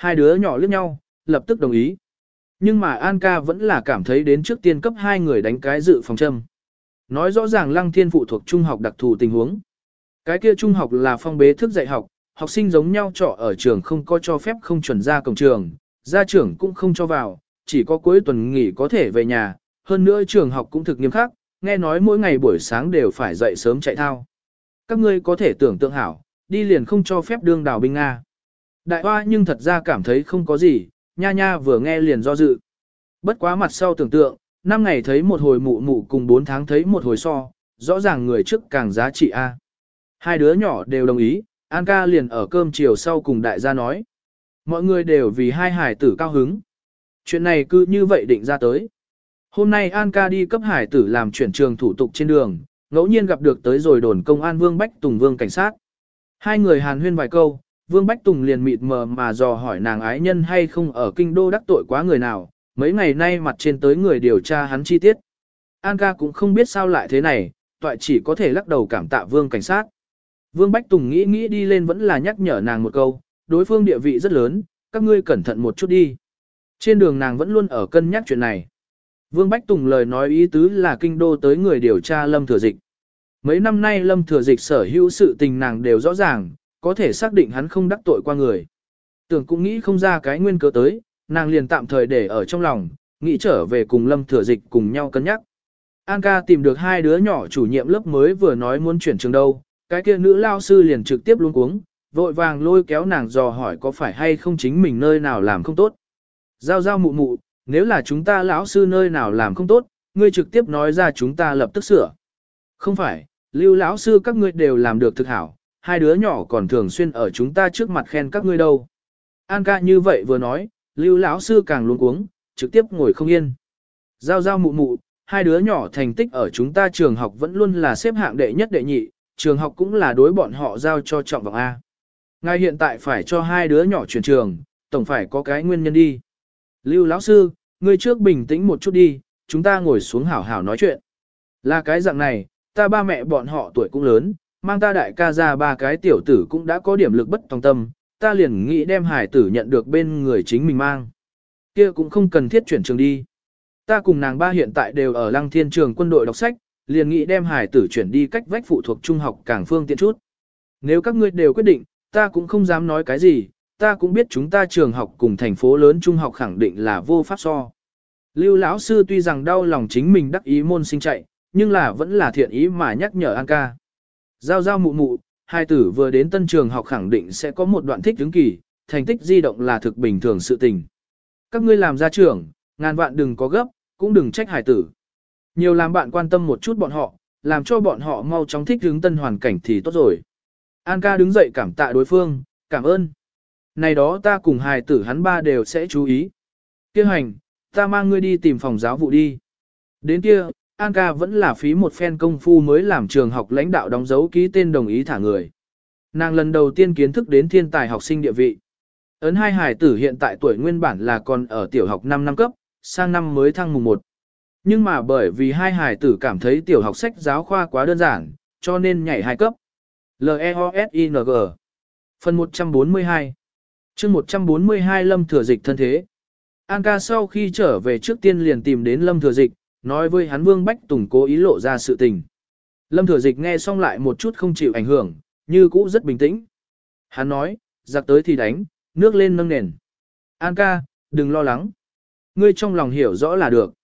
Hai đứa nhỏ liếc nhau, lập tức đồng ý. Nhưng mà An ca vẫn là cảm thấy đến trước tiên cấp hai người đánh cái dự phòng châm. Nói rõ ràng lăng thiên phụ thuộc trung học đặc thù tình huống. Cái kia trung học là phong bế thức dạy học, học sinh giống nhau trọ ở trường không có cho phép không chuẩn ra cổng trường, gia trưởng cũng không cho vào, chỉ có cuối tuần nghỉ có thể về nhà, hơn nữa trường học cũng thực nghiêm khắc, nghe nói mỗi ngày buổi sáng đều phải dậy sớm chạy thao. Các ngươi có thể tưởng tượng hảo, đi liền không cho phép đương đào binh Nga. Đại hoa nhưng thật ra cảm thấy không có gì, nha nha vừa nghe liền do dự. Bất quá mặt sau tưởng tượng, năm ngày thấy một hồi mụ mụ cùng 4 tháng thấy một hồi so, rõ ràng người trước càng giá trị A. Hai đứa nhỏ đều đồng ý, An ca liền ở cơm chiều sau cùng đại gia nói. Mọi người đều vì hai hải tử cao hứng. Chuyện này cứ như vậy định ra tới. Hôm nay An ca đi cấp hải tử làm chuyển trường thủ tục trên đường, ngẫu nhiên gặp được tới rồi đồn công an Vương Bách Tùng Vương cảnh sát. Hai người hàn huyên vài câu, Vương Bách Tùng liền mịt mờ mà dò hỏi nàng ái nhân hay không ở kinh đô đắc tội quá người nào, mấy ngày nay mặt trên tới người điều tra hắn chi tiết. An ca cũng không biết sao lại thế này, toại chỉ có thể lắc đầu cảm tạ Vương cảnh sát. Vương Bách Tùng nghĩ nghĩ đi lên vẫn là nhắc nhở nàng một câu, đối phương địa vị rất lớn, các ngươi cẩn thận một chút đi. Trên đường nàng vẫn luôn ở cân nhắc chuyện này. Vương Bách Tùng lời nói ý tứ là kinh đô tới người điều tra lâm thừa dịch. mấy năm nay lâm thừa dịch sở hữu sự tình nàng đều rõ ràng, có thể xác định hắn không đắc tội qua người. Tưởng cũng nghĩ không ra cái nguyên cớ tới, nàng liền tạm thời để ở trong lòng, nghĩ trở về cùng lâm thừa dịch cùng nhau cân nhắc. An ca tìm được hai đứa nhỏ chủ nhiệm lớp mới vừa nói muốn chuyển trường đâu, cái kia nữ lao sư liền trực tiếp luôn cuống, vội vàng lôi kéo nàng dò hỏi có phải hay không chính mình nơi nào làm không tốt. Giao giao mụ mụ, nếu là chúng ta lão sư nơi nào làm không tốt, ngươi trực tiếp nói ra chúng ta lập tức sửa. Không phải, lưu lão sư các ngươi đều làm được thực hảo, hai đứa nhỏ còn thường xuyên ở chúng ta trước mặt khen các ngươi đâu. An ca như vậy vừa nói, lưu lão sư càng luống cuống, trực tiếp ngồi không yên. Giao giao mụ mụ, hai đứa nhỏ thành tích ở chúng ta trường học vẫn luôn là xếp hạng đệ nhất đệ nhị, trường học cũng là đối bọn họ giao cho trọng vọng A. Ngài hiện tại phải cho hai đứa nhỏ chuyển trường, tổng phải có cái nguyên nhân đi. Lưu lão sư, ngươi trước bình tĩnh một chút đi, chúng ta ngồi xuống hảo hảo nói chuyện. Là cái dạng này, ta ba mẹ bọn họ tuổi cũng lớn, mang ta đại ca ra ba cái tiểu tử cũng đã có điểm lực bất tòng tâm, ta liền nghĩ đem hải tử nhận được bên người chính mình mang. kia cũng không cần thiết chuyển trường đi. Ta cùng nàng ba hiện tại đều ở lăng thiên trường quân đội đọc sách, liền nghĩ đem hải tử chuyển đi cách vách phụ thuộc trung học càng phương tiện chút. Nếu các ngươi đều quyết định, ta cũng không dám nói cái gì, ta cũng biết chúng ta trường học cùng thành phố lớn trung học khẳng định là vô pháp so. Lưu lão sư tuy rằng đau lòng chính mình đắc ý môn sinh chạy, nhưng là vẫn là thiện ý mà nhắc nhở An ca. Giao giao mụ mụ, hai tử vừa đến tân trường học khẳng định sẽ có một đoạn thích đứng kỳ, thành tích di động là thực bình thường sự tình. Các ngươi làm gia trưởng, ngàn vạn đừng có gấp, cũng đừng trách hải tử. Nhiều làm bạn quan tâm một chút bọn họ, làm cho bọn họ mau chóng thích ứng tân hoàn cảnh thì tốt rồi. An ca đứng dậy cảm tạ đối phương, cảm ơn. Này đó ta cùng hài tử hắn ba đều sẽ chú ý. Kêu hành, ta mang ngươi đi tìm phòng giáo vụ đi. Đến kia, An ca vẫn là phí một phen công phu mới làm trường học lãnh đạo đóng dấu ký tên đồng ý thả người. Nàng lần đầu tiên kiến thức đến thiên tài học sinh địa vị. Ấn hai hải tử hiện tại tuổi nguyên bản là còn ở tiểu học 5 năm cấp, sang năm mới thăng mùng 1. Nhưng mà bởi vì hai hải tử cảm thấy tiểu học sách giáo khoa quá đơn giản, cho nên nhảy hai cấp. L-E-O-S-I-N-G Phần 142 chương 142 Lâm Thừa Dịch thân thế An ca sau khi trở về trước tiên liền tìm đến Lâm Thừa Dịch, nói với hắn Vương Bách Tùng cố ý lộ ra sự tình. Lâm Thừa Dịch nghe xong lại một chút không chịu ảnh hưởng, như cũ rất bình tĩnh. Hắn nói, giặc tới thì đánh, nước lên nâng nền. An ca, đừng lo lắng. Ngươi trong lòng hiểu rõ là được.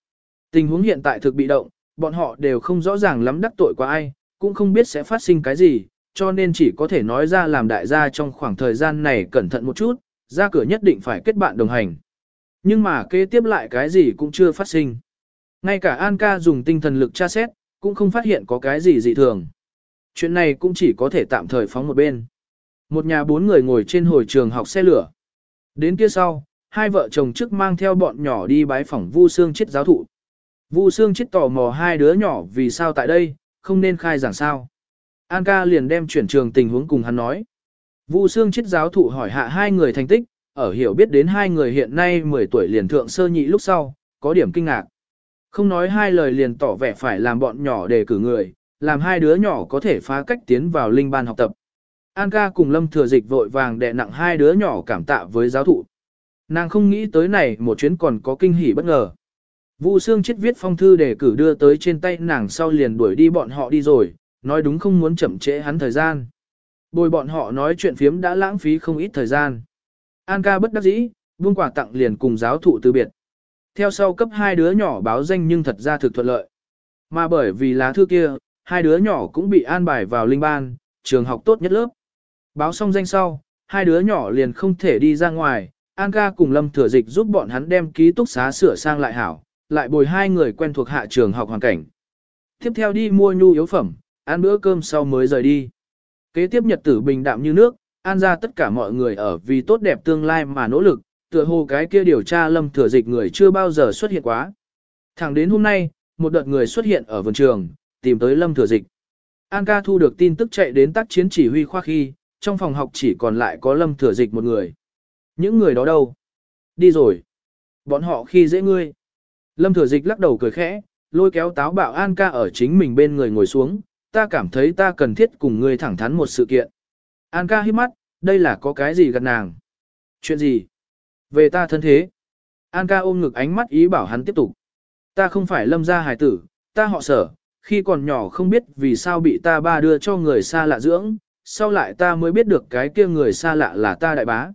Tình huống hiện tại thực bị động, bọn họ đều không rõ ràng lắm đắc tội qua ai, cũng không biết sẽ phát sinh cái gì, cho nên chỉ có thể nói ra làm đại gia trong khoảng thời gian này cẩn thận một chút, ra cửa nhất định phải kết bạn đồng hành. Nhưng mà kế tiếp lại cái gì cũng chưa phát sinh. Ngay cả An ca dùng tinh thần lực tra xét, cũng không phát hiện có cái gì dị thường. Chuyện này cũng chỉ có thể tạm thời phóng một bên. Một nhà bốn người ngồi trên hồi trường học xe lửa. Đến kia sau, hai vợ chồng trước mang theo bọn nhỏ đi bái phỏng Vu Sương chết giáo thụ. Vu Sương chết tò mò hai đứa nhỏ vì sao tại đây, không nên khai giảng sao. An ca liền đem chuyển trường tình huống cùng hắn nói. Vu Sương chết giáo thụ hỏi hạ hai người thành tích, ở hiểu biết đến hai người hiện nay 10 tuổi liền thượng sơ nhị lúc sau, có điểm kinh ngạc. Không nói hai lời liền tỏ vẻ phải làm bọn nhỏ để cử người, làm hai đứa nhỏ có thể phá cách tiến vào linh ban học tập. An ca cùng Lâm Thừa Dịch vội vàng đè nặng hai đứa nhỏ cảm tạ với giáo thụ. Nàng không nghĩ tới này một chuyến còn có kinh hỉ bất ngờ. Vu Sương chết viết phong thư để cử đưa tới trên tay nàng sau liền đuổi đi bọn họ đi rồi, nói đúng không muốn chậm trễ hắn thời gian. Bồi bọn họ nói chuyện phiếm đã lãng phí không ít thời gian. An ca bất đắc dĩ, buông quà tặng liền cùng giáo thụ từ biệt. Theo sau cấp hai đứa nhỏ báo danh nhưng thật ra thực thuận lợi. Mà bởi vì lá thư kia, hai đứa nhỏ cũng bị an bài vào linh ban, trường học tốt nhất lớp. Báo xong danh sau, hai đứa nhỏ liền không thể đi ra ngoài, An ca cùng Lâm Thừa Dịch giúp bọn hắn đem ký túc xá sửa sang lại hảo, lại bồi hai người quen thuộc hạ trường học hoàn cảnh. Tiếp theo đi mua nhu yếu phẩm, ăn bữa cơm sau mới rời đi. Kế tiếp nhật tử bình đạm như nước, an ra tất cả mọi người ở vì tốt đẹp tương lai mà nỗ lực, tựa hồ cái kia điều tra lâm thừa dịch người chưa bao giờ xuất hiện quá. Thẳng đến hôm nay, một đợt người xuất hiện ở vườn trường, tìm tới lâm thừa dịch. An ca thu được tin tức chạy đến tác chiến chỉ huy khoa khi, trong phòng học chỉ còn lại có lâm thừa dịch một người. Những người đó đâu? Đi rồi. Bọn họ khi dễ ngươi. Lâm thừa dịch lắc đầu cười khẽ, lôi kéo táo bạo An ca ở chính mình bên người ngồi xuống, ta cảm thấy ta cần thiết cùng ngươi thẳng thắn một sự kiện. An ca hít mắt, đây là có cái gì gần nàng? Chuyện gì? Về ta thân thế. An ca ôm ngực ánh mắt ý bảo hắn tiếp tục. Ta không phải lâm gia hài tử, ta họ sở, Khi còn nhỏ không biết vì sao bị ta ba đưa cho người xa lạ dưỡng, sau lại ta mới biết được cái kia người xa lạ là ta đại bá.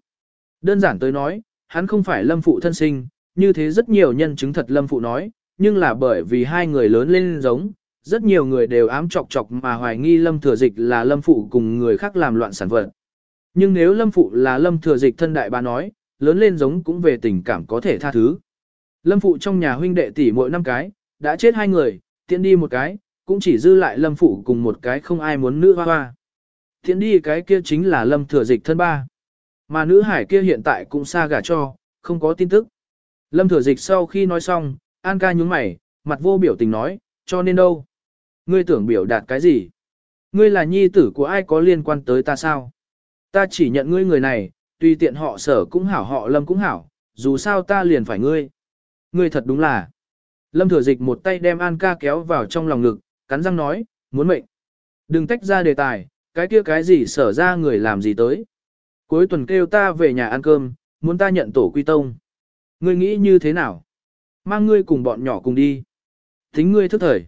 Đơn giản tới nói, hắn không phải lâm phụ thân sinh, như thế rất nhiều nhân chứng thật lâm phụ nói, nhưng là bởi vì hai người lớn lên giống, rất nhiều người đều ám chọc chọc mà hoài nghi lâm thừa dịch là lâm phụ cùng người khác làm loạn sản vật. Nhưng nếu lâm phụ là lâm thừa dịch thân đại bá nói, lớn lên giống cũng về tình cảm có thể tha thứ. Lâm phụ trong nhà huynh đệ tỷ mỗi năm cái, đã chết hai người, tiện đi một cái, cũng chỉ dư lại lâm phụ cùng một cái không ai muốn nữ hoa hoa. Tiện đi cái kia chính là lâm thừa dịch thân ba. Mà nữ hải kia hiện tại cũng xa gả cho, không có tin tức. Lâm thừa dịch sau khi nói xong, An ca nhúng mày, mặt vô biểu tình nói, cho nên đâu? Ngươi tưởng biểu đạt cái gì? Ngươi là nhi tử của ai có liên quan tới ta sao? Ta chỉ nhận ngươi người này, tùy tiện họ sở cũng hảo họ lâm cũng hảo, dù sao ta liền phải ngươi. Ngươi thật đúng là. Lâm thừa dịch một tay đem An ca kéo vào trong lòng ngực, cắn răng nói, muốn mệnh. Đừng tách ra đề tài, cái kia cái gì sở ra người làm gì tới. Cuối tuần kêu ta về nhà ăn cơm, muốn ta nhận tổ quy tông. Ngươi nghĩ như thế nào? Mang ngươi cùng bọn nhỏ cùng đi. thính ngươi thức thời.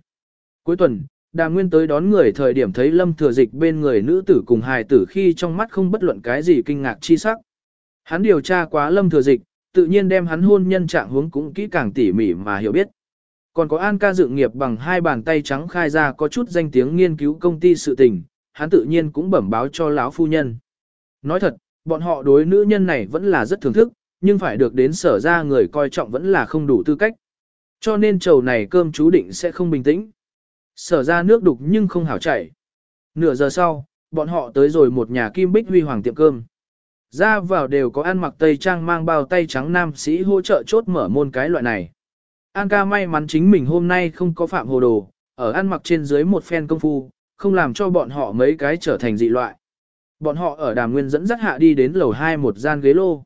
Cuối tuần, Đà Nguyên tới đón người thời điểm thấy Lâm Thừa Dịch bên người nữ tử cùng hài tử khi trong mắt không bất luận cái gì kinh ngạc chi sắc. Hắn điều tra quá Lâm Thừa Dịch, tự nhiên đem hắn hôn nhân trạng huống cũng kỹ càng tỉ mỉ mà hiểu biết. Còn có An ca dự nghiệp bằng hai bàn tay trắng khai ra có chút danh tiếng nghiên cứu công ty sự tình, hắn tự nhiên cũng bẩm báo cho lão phu nhân. Nói thật, bọn họ đối nữ nhân này vẫn là rất thưởng thức, nhưng phải được đến sở ra người coi trọng vẫn là không đủ tư cách. Cho nên chầu này cơm chú định sẽ không bình tĩnh. Sở ra nước đục nhưng không hảo chảy. Nửa giờ sau, bọn họ tới rồi một nhà kim bích huy hoàng tiệm cơm. Ra vào đều có ăn mặc tây trang mang bao tay trắng nam sĩ hỗ trợ chốt mở môn cái loại này. An ca may mắn chính mình hôm nay không có phạm hồ đồ, ở ăn mặc trên dưới một phen công phu, không làm cho bọn họ mấy cái trở thành dị loại. Bọn họ ở đàm nguyên dẫn dắt hạ đi đến lầu 2 một gian ghế lô.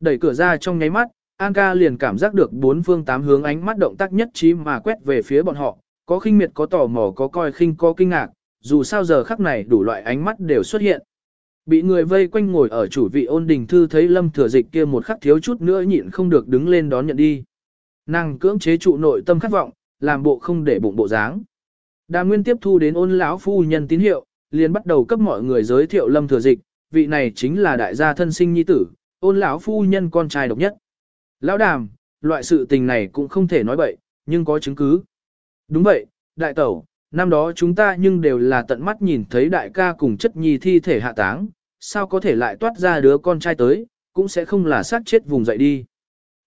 Đẩy cửa ra trong nháy mắt, An ca liền cảm giác được bốn phương tám hướng ánh mắt động tác nhất trí mà quét về phía bọn họ, có khinh miệt có tò mò có coi khinh có kinh ngạc, dù sao giờ khắc này đủ loại ánh mắt đều xuất hiện. Bị người vây quanh ngồi ở chủ vị ôn đình thư thấy lâm thừa dịch kia một khắc thiếu chút nữa nhịn không được đứng lên đón nhận đi. Nàng cưỡng chế trụ nội tâm khát vọng, làm bộ không để bụng bộ dáng. Đa Nguyên tiếp thu đến ôn lão phu nhân tín hiệu, liền bắt đầu cấp mọi người giới thiệu lâm thừa dịch, vị này chính là đại gia thân sinh nhi tử, ôn lão phu nhân con trai độc nhất. Lão đàm, loại sự tình này cũng không thể nói bậy, nhưng có chứng cứ. Đúng vậy, đại tẩu, năm đó chúng ta nhưng đều là tận mắt nhìn thấy đại ca cùng chất nhi thi thể hạ táng, sao có thể lại toát ra đứa con trai tới, cũng sẽ không là sát chết vùng dậy đi.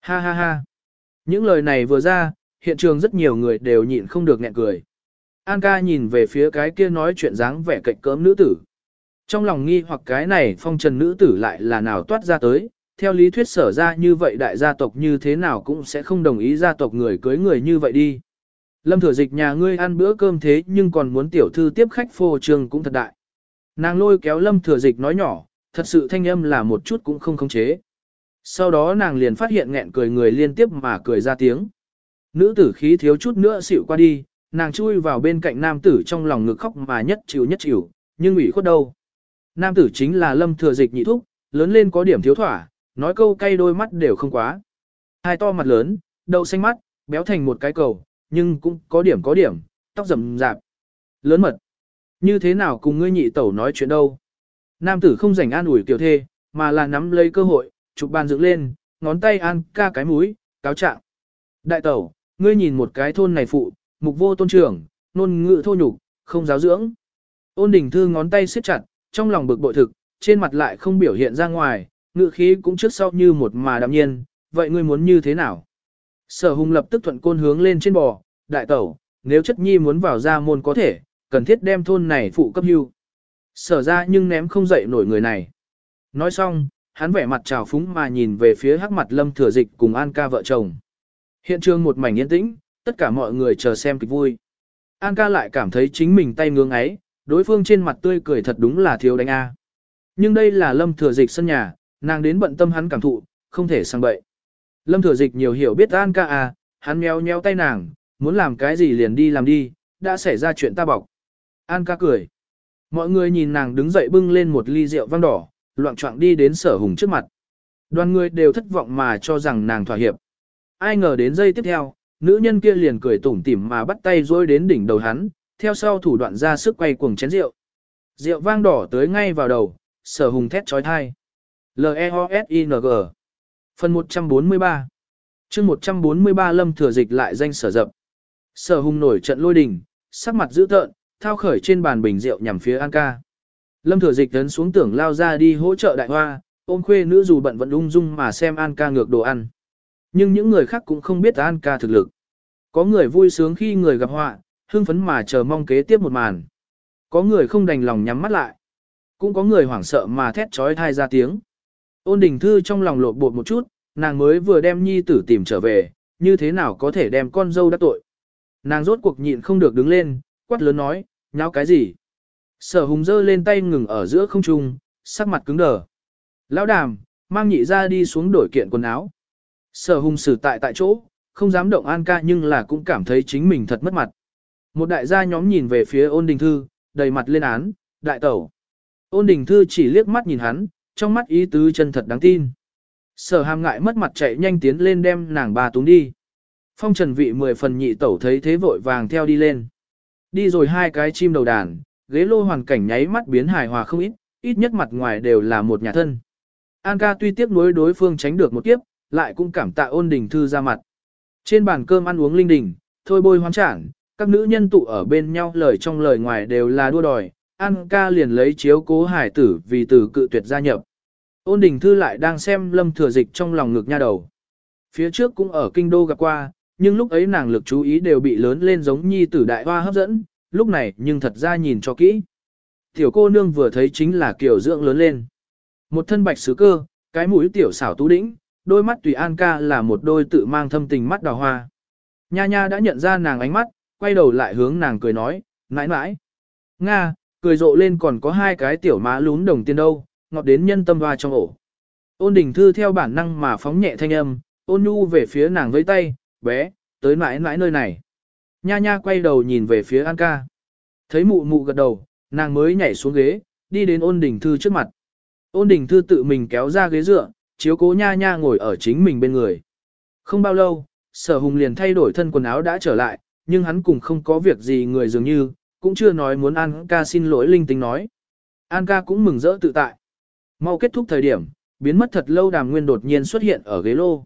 Ha ha ha. Những lời này vừa ra, hiện trường rất nhiều người đều nhịn không được nghẹn cười. An ca nhìn về phía cái kia nói chuyện dáng vẻ cạnh cỡm nữ tử. Trong lòng nghi hoặc cái này phong trần nữ tử lại là nào toát ra tới, theo lý thuyết sở ra như vậy đại gia tộc như thế nào cũng sẽ không đồng ý gia tộc người cưới người như vậy đi. Lâm thừa dịch nhà ngươi ăn bữa cơm thế nhưng còn muốn tiểu thư tiếp khách phô trương cũng thật đại. Nàng lôi kéo lâm thừa dịch nói nhỏ, thật sự thanh âm là một chút cũng không khống chế. Sau đó nàng liền phát hiện nghẹn cười người liên tiếp mà cười ra tiếng. Nữ tử khí thiếu chút nữa xịu qua đi, nàng chui vào bên cạnh nam tử trong lòng ngực khóc mà nhất chịu nhất chịu, nhưng ủy khuất đâu. Nam tử chính là lâm thừa dịch nhị thúc, lớn lên có điểm thiếu thỏa, nói câu cay đôi mắt đều không quá. Hai to mặt lớn, đậu xanh mắt, béo thành một cái cầu, nhưng cũng có điểm có điểm, tóc rậm rạp. Lớn mật. Như thế nào cùng ngươi nhị tẩu nói chuyện đâu? Nam tử không rảnh an ủi tiểu thê, mà là nắm lấy cơ hội, chụp bàn dựng lên, ngón tay an ca cái mũi, cáo trạng. Đại tẩu, ngươi nhìn một cái thôn này phụ, mục vô tôn trưởng, nôn ngự thô nhục, không giáo dưỡng. Ôn đình thư ngón tay siết chặt, trong lòng bực bội thực, trên mặt lại không biểu hiện ra ngoài, ngự khí cũng trước sau như một mà đạm nhiên, vậy ngươi muốn như thế nào? Sở hùng lập tức thuận côn hướng lên trên bò, đại tẩu, nếu chất nhi muốn vào ra môn có thể, cần thiết đem thôn này phụ cấp hưu. Sở ra nhưng ném không dậy nổi người này. Nói xong, hắn vẻ mặt trào phúng mà nhìn về phía hắc mặt lâm thừa dịch cùng An ca vợ chồng. Hiện trường một mảnh yên tĩnh, tất cả mọi người chờ xem kịch vui. An ca lại cảm thấy chính mình tay ngưỡng ấy, đối phương trên mặt tươi cười thật đúng là thiếu đánh A. Nhưng đây là lâm thừa dịch sân nhà, nàng đến bận tâm hắn cảm thụ, không thể sang bậy. Lâm thừa dịch nhiều hiểu biết An ca à, hắn méo méo tay nàng, muốn làm cái gì liền đi làm đi, đã xảy ra chuyện ta bọc. An ca cười. Mọi người nhìn nàng đứng dậy bưng lên một ly rượu vang đỏ, loạn trọng đi đến sở hùng trước mặt. Đoàn người đều thất vọng mà cho rằng nàng thỏa hiệp. Ai ngờ đến giây tiếp theo, nữ nhân kia liền cười tủm tỉm mà bắt tay rôi đến đỉnh đầu hắn, theo sau thủ đoạn ra sức quay cuồng chén rượu. Rượu vang đỏ tới ngay vào đầu, sở hùng thét trói thai. L-E-O-S-I-N-G Phần 143 chương 143 lâm thừa dịch lại danh sở dập. Sở hùng nổi trận lôi đình, sắc mặt dữ tợn, thao khởi trên bàn bình rượu nhằm phía An ca. Lâm thừa dịch tấn xuống tưởng lao ra đi hỗ trợ đại hoa, ôm khuê nữ dù bận vẫn ung dung mà xem An ca ngược đồ ăn. Nhưng những người khác cũng không biết An ca thực lực. Có người vui sướng khi người gặp họa, hưng phấn mà chờ mong kế tiếp một màn. Có người không đành lòng nhắm mắt lại. Cũng có người hoảng sợ mà thét trói thai ra tiếng. Ôn đình thư trong lòng lột bột một chút, nàng mới vừa đem nhi tử tìm trở về, như thế nào có thể đem con dâu đắc tội. Nàng rốt cuộc nhịn không được đứng lên, quát lớn nói, nháo cái gì. Sở hùng dơ lên tay ngừng ở giữa không trung, sắc mặt cứng đờ. Lão đàm, mang nhị ra đi xuống đổi kiện quần áo. Sở hùng xử tại tại chỗ, không dám động an ca nhưng là cũng cảm thấy chính mình thật mất mặt. Một đại gia nhóm nhìn về phía ôn đình thư, đầy mặt lên án, đại tẩu. Ôn đình thư chỉ liếc mắt nhìn hắn, trong mắt ý tứ chân thật đáng tin. Sở hàm ngại mất mặt chạy nhanh tiến lên đem nàng bà túng đi. Phong trần vị mười phần nhị tẩu thấy thế vội vàng theo đi lên. Đi rồi hai cái chim đầu đàn, ghế lô hoàn cảnh nháy mắt biến hài hòa không ít, ít nhất mặt ngoài đều là một nhà thân. An ca tuy tiếc nuối đối phương tránh được một kiếp, lại cũng cảm tạ ôn đình thư ra mặt. Trên bàn cơm ăn uống linh đình, thôi bôi hoán trảng, các nữ nhân tụ ở bên nhau lời trong lời ngoài đều là đua đòi, An ca liền lấy chiếu cố hải tử vì tử cự tuyệt gia nhập. Ôn đình thư lại đang xem lâm thừa dịch trong lòng ngực nha đầu. Phía trước cũng ở kinh đô gặp qua, nhưng lúc ấy nàng lực chú ý đều bị lớn lên giống nhi tử đại hoa hấp dẫn, lúc này nhưng thật ra nhìn cho kỹ. Tiểu cô nương vừa thấy chính là kiểu dưỡng lớn lên. Một thân bạch sứ cơ, cái mũi tiểu xảo tú đĩnh, đôi mắt tùy an ca là một đôi tự mang thâm tình mắt đào hoa. Nha nha đã nhận ra nàng ánh mắt, quay đầu lại hướng nàng cười nói, mãi mãi. Nga, cười rộ lên còn có hai cái tiểu má lún đồng tiền đâu, ngọt đến nhân tâm hoa trong ổ. Ôn đình thư theo bản năng mà phóng nhẹ thanh âm, ôn nhu về phía nàng với tay, bé, tới mãi mãi nơi này. Nha nha quay đầu nhìn về phía An ca. Thấy mụ mụ gật đầu, nàng mới nhảy xuống ghế, đi đến ôn đình thư trước mặt. Ôn đình thư tự mình kéo ra ghế dựa, chiếu cố nha nha ngồi ở chính mình bên người. Không bao lâu, sở hùng liền thay đổi thân quần áo đã trở lại, nhưng hắn cũng không có việc gì người dường như, cũng chưa nói muốn An ca xin lỗi linh tinh nói. An ca cũng mừng rỡ tự tại. Mau kết thúc thời điểm, biến mất thật lâu đàm nguyên đột nhiên xuất hiện ở ghế lô.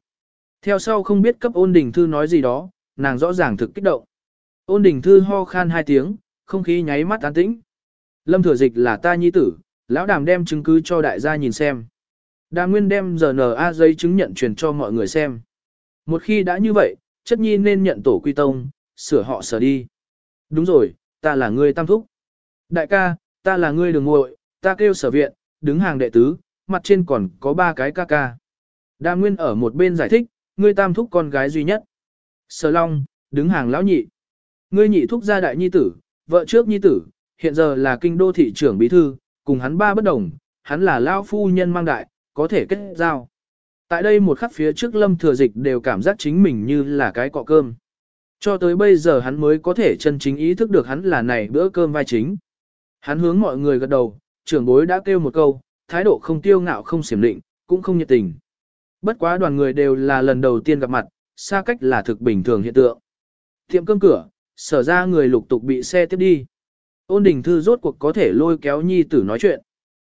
Theo sau không biết cấp ôn đình thư nói gì đó, nàng rõ ràng thực kích động. Ôn đình thư ho khan hai tiếng, không khí nháy mắt an tĩnh. Lâm thừa dịch là ta nhi tử, lão đàm đem chứng cứ cho đại gia nhìn xem. Đàm nguyên đem RNA giấy chứng nhận truyền cho mọi người xem. Một khi đã như vậy, chất nhi nên nhận tổ quy tông, sửa họ sở đi. Đúng rồi, ta là người tam thúc. Đại ca, ta là người đường ngội, ta kêu sở viện, đứng hàng đệ tứ, mặt trên còn có ba cái ca ca. Đa nguyên ở một bên giải thích, ngươi tam thúc con gái duy nhất. Sở long, đứng hàng lão nhị. Ngươi nhị thúc gia đại nhi tử, vợ trước nhi tử, hiện giờ là kinh đô thị trưởng bí thư, cùng hắn ba bất đồng, hắn là lão phu nhân mang đại, có thể kết giao. Tại đây một khắc phía trước lâm thừa dịch đều cảm giác chính mình như là cái cọ cơm. Cho tới bây giờ hắn mới có thể chân chính ý thức được hắn là này bữa cơm vai chính. Hắn hướng mọi người gật đầu, trưởng bối đã kêu một câu, thái độ không tiêu ngạo không xiểm định, cũng không nhiệt tình. Bất quá đoàn người đều là lần đầu tiên gặp mặt, xa cách là thực bình thường hiện tượng. Tiệm cơm cửa, sở ra người lục tục bị xe tiếp đi. Ôn đình thư rốt cuộc có thể lôi kéo nhi tử nói chuyện.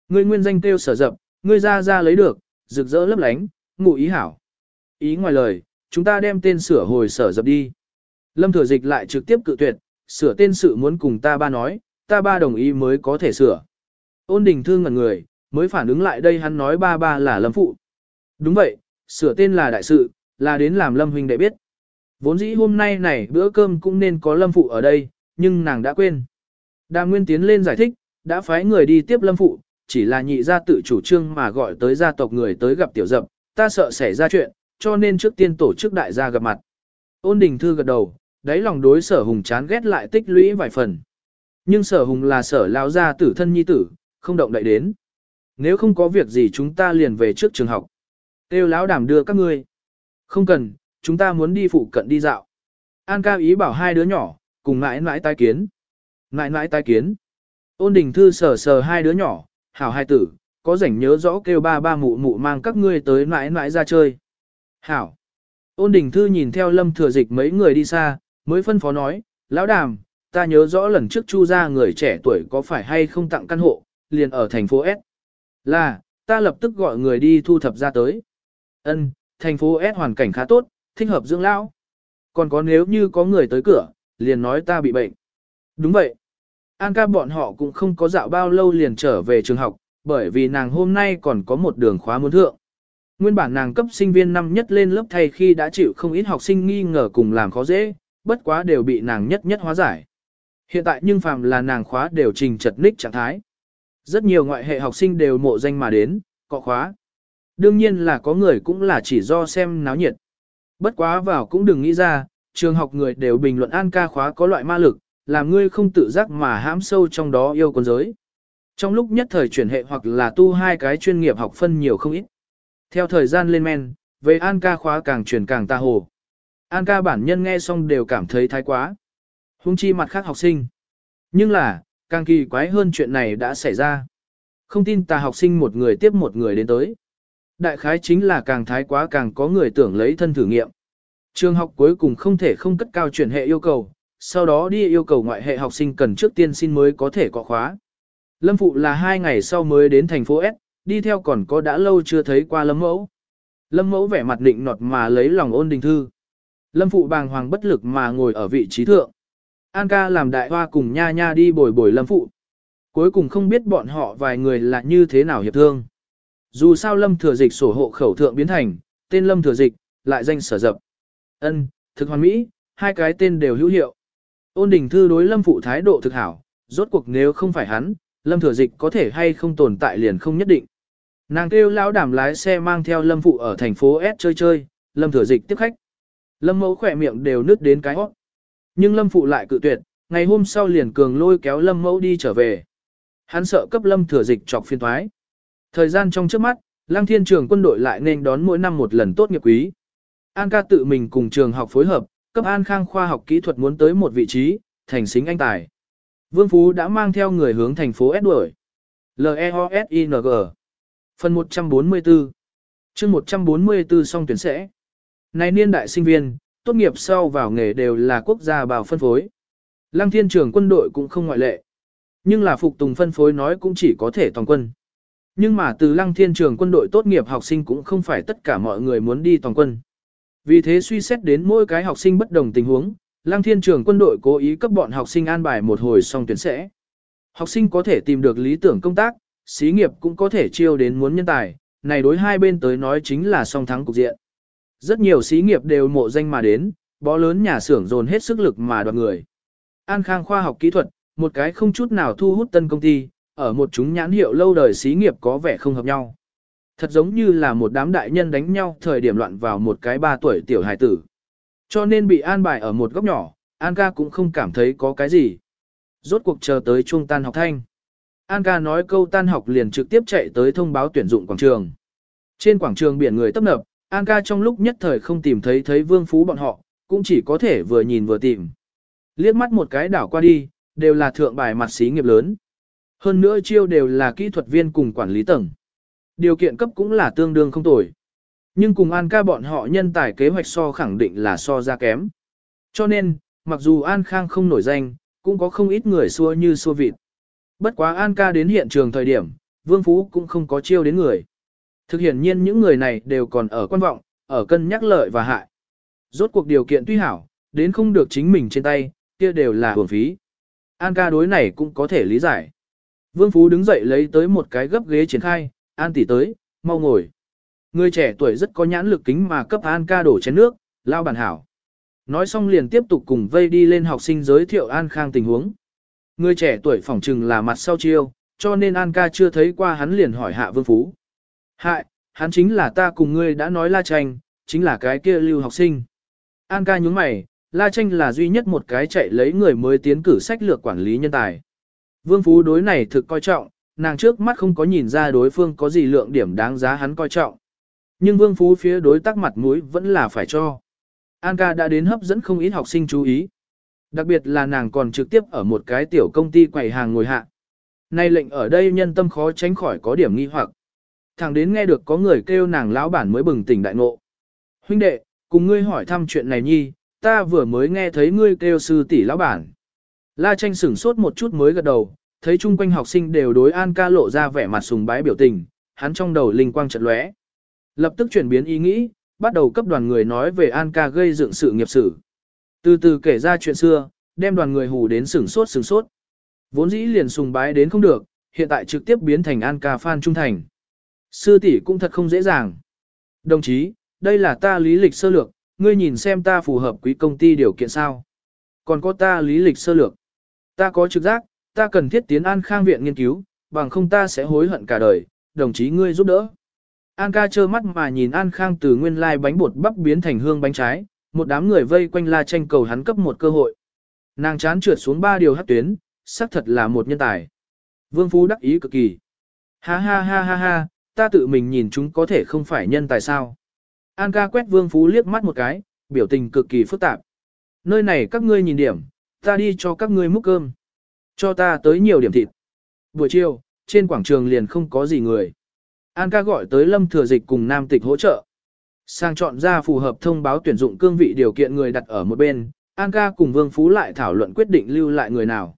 Ngươi nguyên danh kêu sở dập, ngươi ra ra lấy được, rực rỡ lấp lánh, ngụ ý hảo. Ý ngoài lời, chúng ta đem tên sửa hồi sở dập đi. Lâm thừa dịch lại trực tiếp cự tuyệt, sửa tên sự muốn cùng ta ba nói, ta ba đồng ý mới có thể sửa. Ôn đình Thương ngẩn người, mới phản ứng lại đây hắn nói ba ba là lâm phụ. Đúng vậy, sửa tên là đại sự, là đến làm lâm huynh để biết. Vốn dĩ hôm nay này bữa cơm cũng nên có lâm phụ ở đây, nhưng nàng đã quên. Đàm Nguyên tiến lên giải thích, đã phái người đi tiếp lâm phụ, chỉ là nhị gia tự chủ trương mà gọi tới gia tộc người tới gặp tiểu dập, ta sợ xảy ra chuyện, cho nên trước tiên tổ chức đại gia gặp mặt. Ôn đình thư gật đầu, đáy lòng đối sở hùng chán ghét lại tích lũy vài phần. Nhưng sở hùng là sở lao gia tử thân nhi tử, không động đậy đến. Nếu không có việc gì chúng ta liền về trước trường học. Têu lão đảm đưa các ngươi. Không cần, chúng ta muốn đi phụ cận đi dạo. An ca ý bảo hai đứa nhỏ, cùng mãi mãi tai kiến. Mãi mãi tai kiến. Ôn đình thư sờ sờ hai đứa nhỏ, hảo hai tử, có rảnh nhớ rõ kêu ba ba mụ mụ mang các ngươi tới mãi mãi ra chơi. Hảo. Ôn đình thư nhìn theo lâm thừa dịch mấy người đi xa, mới phân phó nói, lão đàm, ta nhớ rõ lần trước chu ra người trẻ tuổi có phải hay không tặng căn hộ, liền ở thành phố S. Là, ta lập tức gọi người đi thu thập ra tới. Ân, thành phố S hoàn cảnh khá tốt, thích hợp dưỡng lão. Còn có nếu như có người tới cửa, liền nói ta bị bệnh. Đúng vậy. An ca bọn họ cũng không có dạo bao lâu liền trở về trường học, bởi vì nàng hôm nay còn có một đường khóa muốn thượng. Nguyên bản nàng cấp sinh viên năm nhất lên lớp thay khi đã chịu không ít học sinh nghi ngờ cùng làm khó dễ, bất quá đều bị nàng nhất nhất hóa giải. Hiện tại nhưng phàm là nàng khóa đều trình chật ních trạng thái. Rất nhiều ngoại hệ học sinh đều mộ danh mà đến, cọ khóa. Đương nhiên là có người cũng là chỉ do xem náo nhiệt. Bất quá vào cũng đừng nghĩ ra, trường học người đều bình luận an ca khóa có loại ma lực, làm ngươi không tự giác mà hãm sâu trong đó yêu con giới. Trong lúc nhất thời chuyển hệ hoặc là tu hai cái chuyên nghiệp học phân nhiều không ít. Theo thời gian lên men, về an ca khóa càng chuyển càng ta hồ. An ca bản nhân nghe xong đều cảm thấy thái quá. Hung chi mặt khác học sinh. Nhưng là, càng kỳ quái hơn chuyện này đã xảy ra. Không tin ta học sinh một người tiếp một người đến tới. Đại khái chính là càng thái quá càng có người tưởng lấy thân thử nghiệm. Trường học cuối cùng không thể không cất cao chuyển hệ yêu cầu, sau đó đi yêu cầu ngoại hệ học sinh cần trước tiên xin mới có thể có khóa. Lâm Phụ là hai ngày sau mới đến thành phố S, đi theo còn có đã lâu chưa thấy qua Lâm Mẫu. Lâm Mẫu vẻ mặt định nọt mà lấy lòng ôn đình thư. Lâm Phụ bàng hoàng bất lực mà ngồi ở vị trí thượng. An ca làm đại hoa cùng nha nha đi bồi bồi Lâm Phụ. Cuối cùng không biết bọn họ vài người là như thế nào hiệp thương. Dù sao Lâm Thừa Dịch sổ hộ khẩu thượng biến thành, tên Lâm Thừa Dịch, lại danh sở dập. Ân, thực hoàn mỹ, hai cái tên đều hữu hiệu. Ôn đình thư đối Lâm Phụ thái độ thực hảo, rốt cuộc nếu không phải hắn, Lâm Thừa Dịch có thể hay không tồn tại liền không nhất định. Nàng kêu lão đảm lái xe mang theo Lâm Phụ ở thành phố S chơi chơi, Lâm Thừa Dịch tiếp khách. Lâm Mẫu khỏe miệng đều nứt đến cái hót. Nhưng Lâm Phụ lại cự tuyệt, ngày hôm sau liền cường lôi kéo Lâm Mẫu đi trở về. Hắn sợ cấp Lâm Thừa Dịch chọc phiên thoái. Thời gian trong trước mắt, Lăng Thiên Trường quân đội lại nên đón mỗi năm một lần tốt nghiệp quý. An ca tự mình cùng trường học phối hợp, cấp An Khang khoa học kỹ thuật muốn tới một vị trí, thành xính anh tài. Vương Phú đã mang theo người hướng thành phố S đuổi. L-E-O-S-I-N-G Phần 144 chương 144 song tuyển sẽ. Này niên đại sinh viên, tốt nghiệp sau vào nghề đều là quốc gia bào phân phối. Lăng thiên trường quân đội cũng không ngoại lệ. Nhưng là phục tùng phân phối nói cũng chỉ có thể toàn quân. Nhưng mà từ lăng thiên trường quân đội tốt nghiệp học sinh cũng không phải tất cả mọi người muốn đi toàn quân. Vì thế suy xét đến mỗi cái học sinh bất đồng tình huống, lăng thiên trường quân đội cố ý cấp bọn học sinh an bài một hồi song tuyển sẽ. Học sinh có thể tìm được lý tưởng công tác, xí nghiệp cũng có thể chiêu đến muốn nhân tài, này đối hai bên tới nói chính là song thắng cục diện. Rất nhiều xí nghiệp đều mộ danh mà đến, bó lớn nhà xưởng dồn hết sức lực mà đoạt người. An Khang khoa học kỹ thuật, một cái không chút nào thu hút tân công ty, ở một chúng nhãn hiệu lâu đời xí nghiệp có vẻ không hợp nhau. Thật giống như là một đám đại nhân đánh nhau thời điểm loạn vào một cái ba tuổi tiểu hài tử. Cho nên bị an bài ở một góc nhỏ, An ca cũng không cảm thấy có cái gì. Rốt cuộc chờ tới trung tan học thanh. An ca nói câu tan học liền trực tiếp chạy tới thông báo tuyển dụng quảng trường. Trên quảng trường biển người tấp nập, An ca trong lúc nhất thời không tìm thấy thấy vương phú bọn họ, cũng chỉ có thể vừa nhìn vừa tìm. Liếc mắt một cái đảo qua đi, đều là thượng bài mặt xí nghiệp lớn. Hơn nữa chiêu đều là kỹ thuật viên cùng quản lý tầng. Điều kiện cấp cũng là tương đương không tồi. Nhưng cùng An ca bọn họ nhân tài kế hoạch so khẳng định là so ra kém. Cho nên, mặc dù An Khang không nổi danh, cũng có không ít người xua như xua vịt. Bất quá An ca đến hiện trường thời điểm, Vương Phú cũng không có chiêu đến người. Thực hiện nhiên những người này đều còn ở quan vọng, ở cân nhắc lợi và hại. Rốt cuộc điều kiện tuy hảo, đến không được chính mình trên tay, kia đều là hưởng phí. An ca đối này cũng có thể lý giải. Vương Phú đứng dậy lấy tới một cái gấp ghế triển khai, An tỷ tới, mau ngồi. Người trẻ tuổi rất có nhãn lực kính mà cấp An ca đổ chén nước, lao bản hảo. Nói xong liền tiếp tục cùng vây đi lên học sinh giới thiệu An Khang tình huống. Người trẻ tuổi phỏng trừng là mặt sau chiêu, cho nên An ca chưa thấy qua hắn liền hỏi hạ Vương Phú. Hại, hắn chính là ta cùng ngươi đã nói la tranh, chính là cái kia lưu học sinh. An ca nhúng mày, la tranh là duy nhất một cái chạy lấy người mới tiến cử sách lược quản lý nhân tài. Vương Phú đối này thực coi trọng, nàng trước mắt không có nhìn ra đối phương có gì lượng điểm đáng giá hắn coi trọng. Nhưng Vương Phú phía đối tác mặt mũi vẫn là phải cho. An ca đã đến hấp dẫn không ít học sinh chú ý. Đặc biệt là nàng còn trực tiếp ở một cái tiểu công ty quầy hàng ngồi hạ. Nay lệnh ở đây nhân tâm khó tránh khỏi có điểm nghi hoặc. Thẳng đến nghe được có người kêu nàng lão bản mới bừng tỉnh đại ngộ. Huynh đệ, cùng ngươi hỏi thăm chuyện này nhi, ta vừa mới nghe thấy ngươi kêu sư tỷ lão bản. La tranh sửng sốt một chút mới gật đầu, thấy chung quanh học sinh đều đối An ca lộ ra vẻ mặt sùng bái biểu tình, hắn trong đầu linh quang chợt lóe. Lập tức chuyển biến ý nghĩ, bắt đầu cấp đoàn người nói về An ca gây dựng sự nghiệp sử. Từ từ kể ra chuyện xưa, đem đoàn người hù đến sửng sốt sửng sốt. Vốn dĩ liền sùng bái đến không được, hiện tại trực tiếp biến thành An ca fan trung thành. Sư tỷ cũng thật không dễ dàng. Đồng chí, đây là ta lý lịch sơ lược, ngươi nhìn xem ta phù hợp quý công ty điều kiện sao. Còn có ta lý lịch sơ lược. Ta có trực giác, ta cần thiết tiến An Khang viện nghiên cứu, bằng không ta sẽ hối hận cả đời, đồng chí ngươi giúp đỡ. An ca trơ mắt mà nhìn An Khang từ nguyên lai bánh bột bắp biến thành hương bánh trái, một đám người vây quanh la tranh cầu hắn cấp một cơ hội. Nàng chán trượt xuống ba điều hát tuyến, xác thật là một nhân tài. Vương Phú đắc ý cực kỳ. Ha ha ha ha ha, ta tự mình nhìn chúng có thể không phải nhân tài sao. An ca quét Vương Phú liếc mắt một cái, biểu tình cực kỳ phức tạp. Nơi này các ngươi nhìn điểm, ta đi cho các ngươi múc cơm. Cho ta tới nhiều điểm thịt. Buổi chiều, trên quảng trường liền không có gì người. An ca gọi tới Lâm Thừa Dịch cùng Nam Tịch hỗ trợ. Sang chọn ra phù hợp thông báo tuyển dụng cương vị điều kiện người đặt ở một bên, An ca cùng Vương Phú lại thảo luận quyết định lưu lại người nào.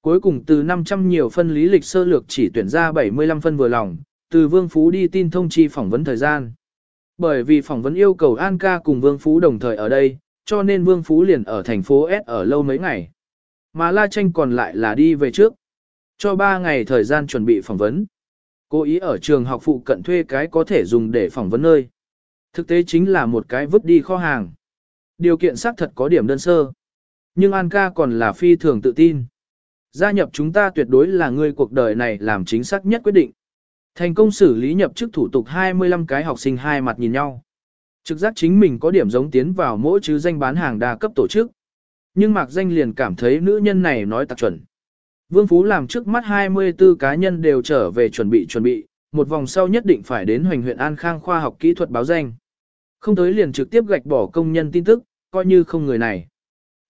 Cuối cùng từ 500 nhiều phân lý lịch sơ lược chỉ tuyển ra 75 phân vừa lòng, từ Vương Phú đi tin thông chi phỏng vấn thời gian. Bởi vì phỏng vấn yêu cầu An ca cùng Vương Phú đồng thời ở đây, cho nên Vương Phú liền ở thành phố S ở lâu mấy ngày. Mà La Tranh còn lại là đi về trước. Cho 3 ngày thời gian chuẩn bị phỏng vấn. Cố ý ở trường học phụ cận thuê cái có thể dùng để phỏng vấn nơi. Thực tế chính là một cái vứt đi kho hàng. Điều kiện xác thật có điểm đơn sơ. Nhưng An ca còn là phi thường tự tin. Gia nhập chúng ta tuyệt đối là người cuộc đời này làm chính xác nhất quyết định. Thành công xử lý nhập chức thủ tục 25 cái học sinh hai mặt nhìn nhau. Trực giác chính mình có điểm giống tiến vào mỗi chứ danh bán hàng đa cấp tổ chức. Nhưng Mạc Danh liền cảm thấy nữ nhân này nói tạc chuẩn. Vương Phú làm trước mắt 24 cá nhân đều trở về chuẩn bị chuẩn bị, một vòng sau nhất định phải đến hoành huyện An Khang khoa học kỹ thuật báo danh. Không tới liền trực tiếp gạch bỏ công nhân tin tức, coi như không người này.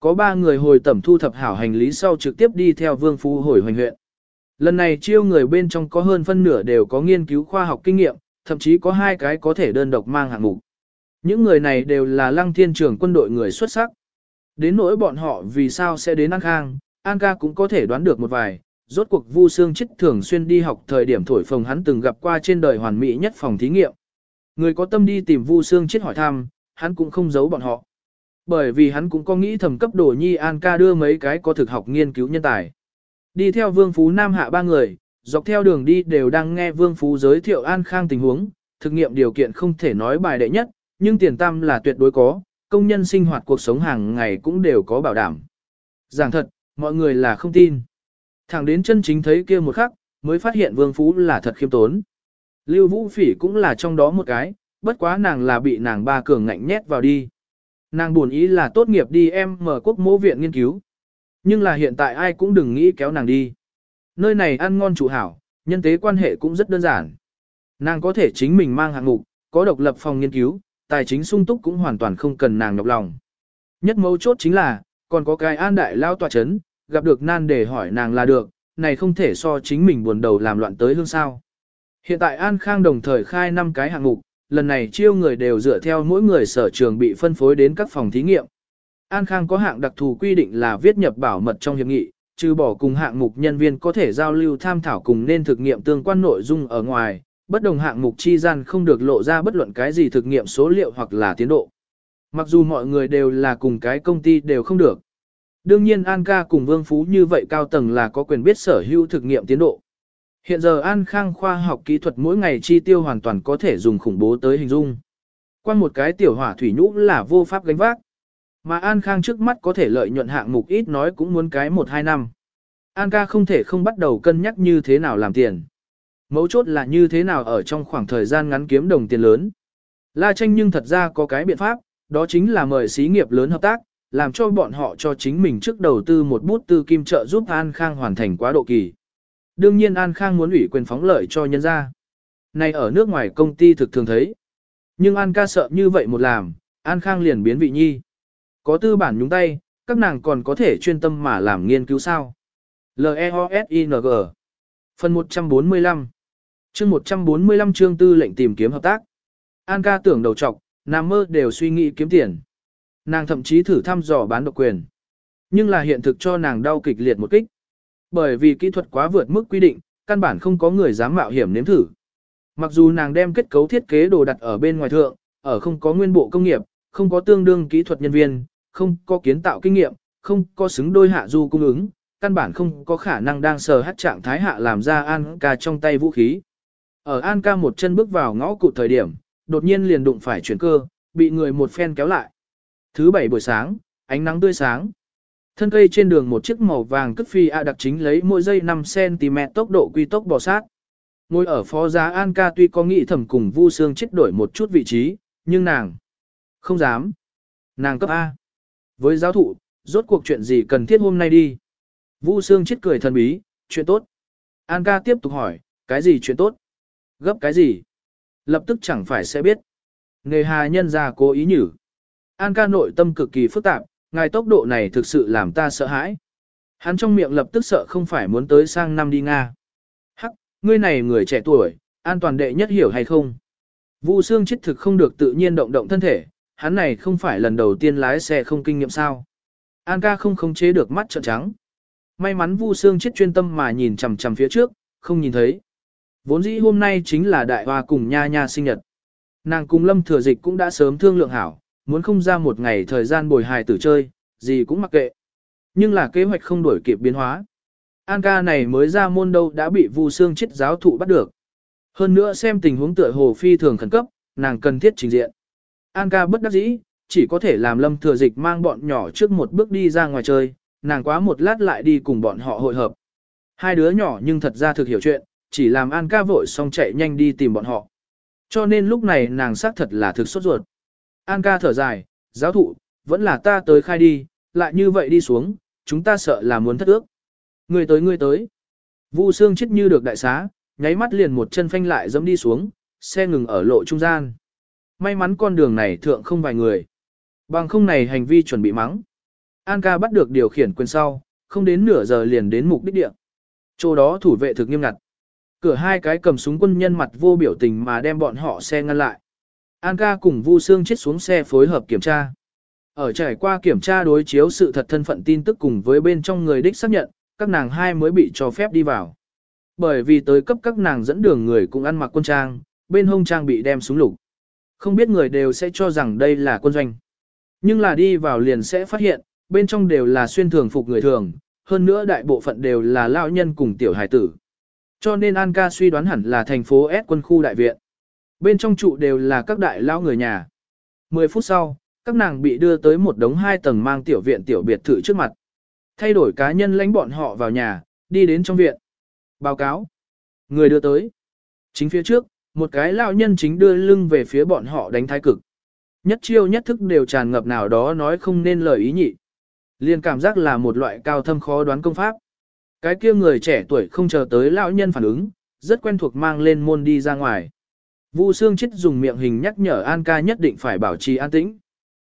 Có ba người hồi tẩm thu thập hảo hành lý sau trực tiếp đi theo Vương Phú hồi hoành huyện. Lần này chiêu người bên trong có hơn phân nửa đều có nghiên cứu khoa học kinh nghiệm, thậm chí có hai cái có thể đơn độc mang hạng mục. Những người này đều là lăng thiên trưởng quân đội người xuất sắc. Đến nỗi bọn họ vì sao sẽ đến An Khang, An ca cũng có thể đoán được một vài, rốt cuộc Vu Sương Chích thường xuyên đi học thời điểm thổi phồng hắn từng gặp qua trên đời hoàn mỹ nhất phòng thí nghiệm. Người có tâm đi tìm Vu Sương Chích hỏi thăm, hắn cũng không giấu bọn họ. Bởi vì hắn cũng có nghĩ thầm cấp đồ nhi An ca đưa mấy cái có thực học nghiên cứu nhân tài. Đi theo Vương Phú Nam hạ ba người, dọc theo đường đi đều đang nghe Vương Phú giới thiệu An Khang tình huống, thực nghiệm điều kiện không thể nói bài đệ nhất, nhưng tiền tam là tuyệt đối có, công nhân sinh hoạt cuộc sống hàng ngày cũng đều có bảo đảm. Giảng thật, mọi người là không tin. Thẳng đến chân chính thấy kia một khắc, mới phát hiện Vương Phú là thật khiêm tốn. Lưu Vũ Phỉ cũng là trong đó một cái, bất quá nàng là bị nàng ba cường ngạnh nhét vào đi. Nàng buồn ý là tốt nghiệp đi em mở quốc mô viện nghiên cứu. Nhưng là hiện tại ai cũng đừng nghĩ kéo nàng đi. Nơi này ăn ngon chủ hảo, nhân tế quan hệ cũng rất đơn giản. Nàng có thể chính mình mang hạng mục, có độc lập phòng nghiên cứu, tài chính sung túc cũng hoàn toàn không cần nàng nhọc lòng. Nhất mấu chốt chính là, còn có cái an đại lao tòa chấn, gặp được nan để hỏi nàng là được, này không thể so chính mình buồn đầu làm loạn tới hương sao. Hiện tại An Khang đồng thời khai 5 cái hạng mục, lần này chiêu người đều dựa theo mỗi người sở trường bị phân phối đến các phòng thí nghiệm. An Khang có hạng đặc thù quy định là viết nhập bảo mật trong hiệp nghị, trừ bỏ cùng hạng mục nhân viên có thể giao lưu tham thảo cùng nên thực nghiệm tương quan nội dung ở ngoài, bất đồng hạng mục chi gian không được lộ ra bất luận cái gì thực nghiệm số liệu hoặc là tiến độ. Mặc dù mọi người đều là cùng cái công ty đều không được. Đương nhiên An ca cùng Vương Phú như vậy cao tầng là có quyền biết sở hữu thực nghiệm tiến độ. Hiện giờ An Khang khoa học kỹ thuật mỗi ngày chi tiêu hoàn toàn có thể dùng khủng bố tới hình dung. Quan một cái tiểu hỏa thủy nhũ là vô pháp gánh vác. Mà An Khang trước mắt có thể lợi nhuận hạng mục ít nói cũng muốn cái 1-2 năm. An ca không thể không bắt đầu cân nhắc như thế nào làm tiền. Mấu chốt là như thế nào ở trong khoảng thời gian ngắn kiếm đồng tiền lớn. La tranh nhưng thật ra có cái biện pháp, đó chính là mời xí nghiệp lớn hợp tác, làm cho bọn họ cho chính mình trước đầu tư một bút tư kim trợ giúp An Khang hoàn thành quá độ kỳ. Đương nhiên An Khang muốn ủy quyền phóng lợi cho nhân gia. Này ở nước ngoài công ty thực thường thấy. Nhưng An ca sợ như vậy một làm, An Khang liền biến vị nhi. Có tư bản nhúng tay, các nàng còn có thể chuyên tâm mà làm nghiên cứu sao. L-E-O-S-I-N-G Phần 145 chương 145 chương tư lệnh tìm kiếm hợp tác. An ca tưởng đầu trọc, Nam mơ đều suy nghĩ kiếm tiền. Nàng thậm chí thử thăm dò bán độc quyền. Nhưng là hiện thực cho nàng đau kịch liệt một kích. Bởi vì kỹ thuật quá vượt mức quy định, căn bản không có người dám mạo hiểm nếm thử. Mặc dù nàng đem kết cấu thiết kế đồ đặt ở bên ngoài thượng, ở không có nguyên bộ công nghiệp, không có tương đương kỹ thuật nhân viên, không có kiến tạo kinh nghiệm, không có xứng đôi hạ du cung ứng, căn bản không có khả năng đang sờ hát trạng thái hạ làm ra An ca trong tay vũ khí. Ở An ca một chân bước vào ngõ cụt thời điểm, đột nhiên liền đụng phải chuyển cơ, bị người một phen kéo lại. Thứ bảy buổi sáng, ánh nắng tươi sáng. Thân cây trên đường một chiếc màu vàng cất phi A đặc chính lấy mỗi giây 5cm tốc độ quy tốc bò sát. Ngồi ở phó giá An ca tuy có nghĩ thầm cùng Vu Sương chết đổi một chút vị trí, nhưng nàng không dám. Nàng cấp A. Với giáo thụ, rốt cuộc chuyện gì cần thiết hôm nay đi. Vu Sương chết cười thần bí, chuyện tốt. An ca tiếp tục hỏi, cái gì chuyện tốt? Gấp cái gì? Lập tức chẳng phải sẽ biết. Nghề hà nhân ra cố ý nhử. An ca nội tâm cực kỳ phức tạp, ngài tốc độ này thực sự làm ta sợ hãi. Hắn trong miệng lập tức sợ không phải muốn tới sang năm đi Nga. Hắc, ngươi này người trẻ tuổi, an toàn đệ nhất hiểu hay không? Vu xương chết thực không được tự nhiên động động thân thể, hắn này không phải lần đầu tiên lái xe không kinh nghiệm sao. An ca không khống chế được mắt trợn trắng. May mắn Vu Sương chết chuyên tâm mà nhìn chằm chằm phía trước, không nhìn thấy. Vốn dĩ hôm nay chính là đại hoa cùng nha nha sinh nhật. Nàng cùng lâm thừa dịch cũng đã sớm thương lượng hảo, muốn không ra một ngày thời gian bồi hài tử chơi, gì cũng mặc kệ. Nhưng là kế hoạch không đổi kịp biến hóa. An ca này mới ra môn đâu đã bị Vu Sương chết giáo thụ bắt được. Hơn nữa xem tình huống tựa hồ phi thường khẩn cấp, nàng cần thiết trình diện. An ca bất đắc dĩ, chỉ có thể làm lâm thừa dịch mang bọn nhỏ trước một bước đi ra ngoài chơi, nàng quá một lát lại đi cùng bọn họ hội hợp. Hai đứa nhỏ nhưng thật ra thực hiểu chuyện, chỉ làm An ca vội xong chạy nhanh đi tìm bọn họ. Cho nên lúc này nàng xác thật là thực sốt ruột. An ca thở dài, giáo thụ, vẫn là ta tới khai đi, lại như vậy đi xuống, chúng ta sợ là muốn thất ước. Người tới người tới. Vu xương chết như được đại xá, nháy mắt liền một chân phanh lại dẫm đi xuống, xe ngừng ở lộ trung gian. May mắn con đường này thượng không vài người. Bằng không này hành vi chuẩn bị mắng. An ca bắt được điều khiển quyền sau, không đến nửa giờ liền đến mục đích địa. Chỗ đó thủ vệ thực nghiêm ngặt. Cửa hai cái cầm súng quân nhân mặt vô biểu tình mà đem bọn họ xe ngăn lại. An ca cùng Vu Sương chết xuống xe phối hợp kiểm tra. Ở trải qua kiểm tra đối chiếu sự thật thân phận tin tức cùng với bên trong người đích xác nhận, các nàng hai mới bị cho phép đi vào. Bởi vì tới cấp các nàng dẫn đường người cũng ăn mặc quân trang, bên hông trang bị đem súng lục. Không biết người đều sẽ cho rằng đây là quân doanh. Nhưng là đi vào liền sẽ phát hiện, bên trong đều là xuyên thường phục người thường, hơn nữa đại bộ phận đều là lão nhân cùng tiểu hải tử. Cho nên An ca suy đoán hẳn là thành phố S quân khu đại viện. Bên trong trụ đều là các đại lão người nhà. 10 phút sau, các nàng bị đưa tới một đống hai tầng mang tiểu viện tiểu biệt thự trước mặt. Thay đổi cá nhân lãnh bọn họ vào nhà, đi đến trong viện. Báo cáo. Người đưa tới. Chính phía trước, một cái lão nhân chính đưa lưng về phía bọn họ đánh thái cực. Nhất chiêu nhất thức đều tràn ngập nào đó nói không nên lời ý nhị. Liên cảm giác là một loại cao thâm khó đoán công pháp. Cái kia người trẻ tuổi không chờ tới lão nhân phản ứng, rất quen thuộc mang lên môn đi ra ngoài. Vu Sương chết dùng miệng hình nhắc nhở An ca nhất định phải bảo trì an tĩnh.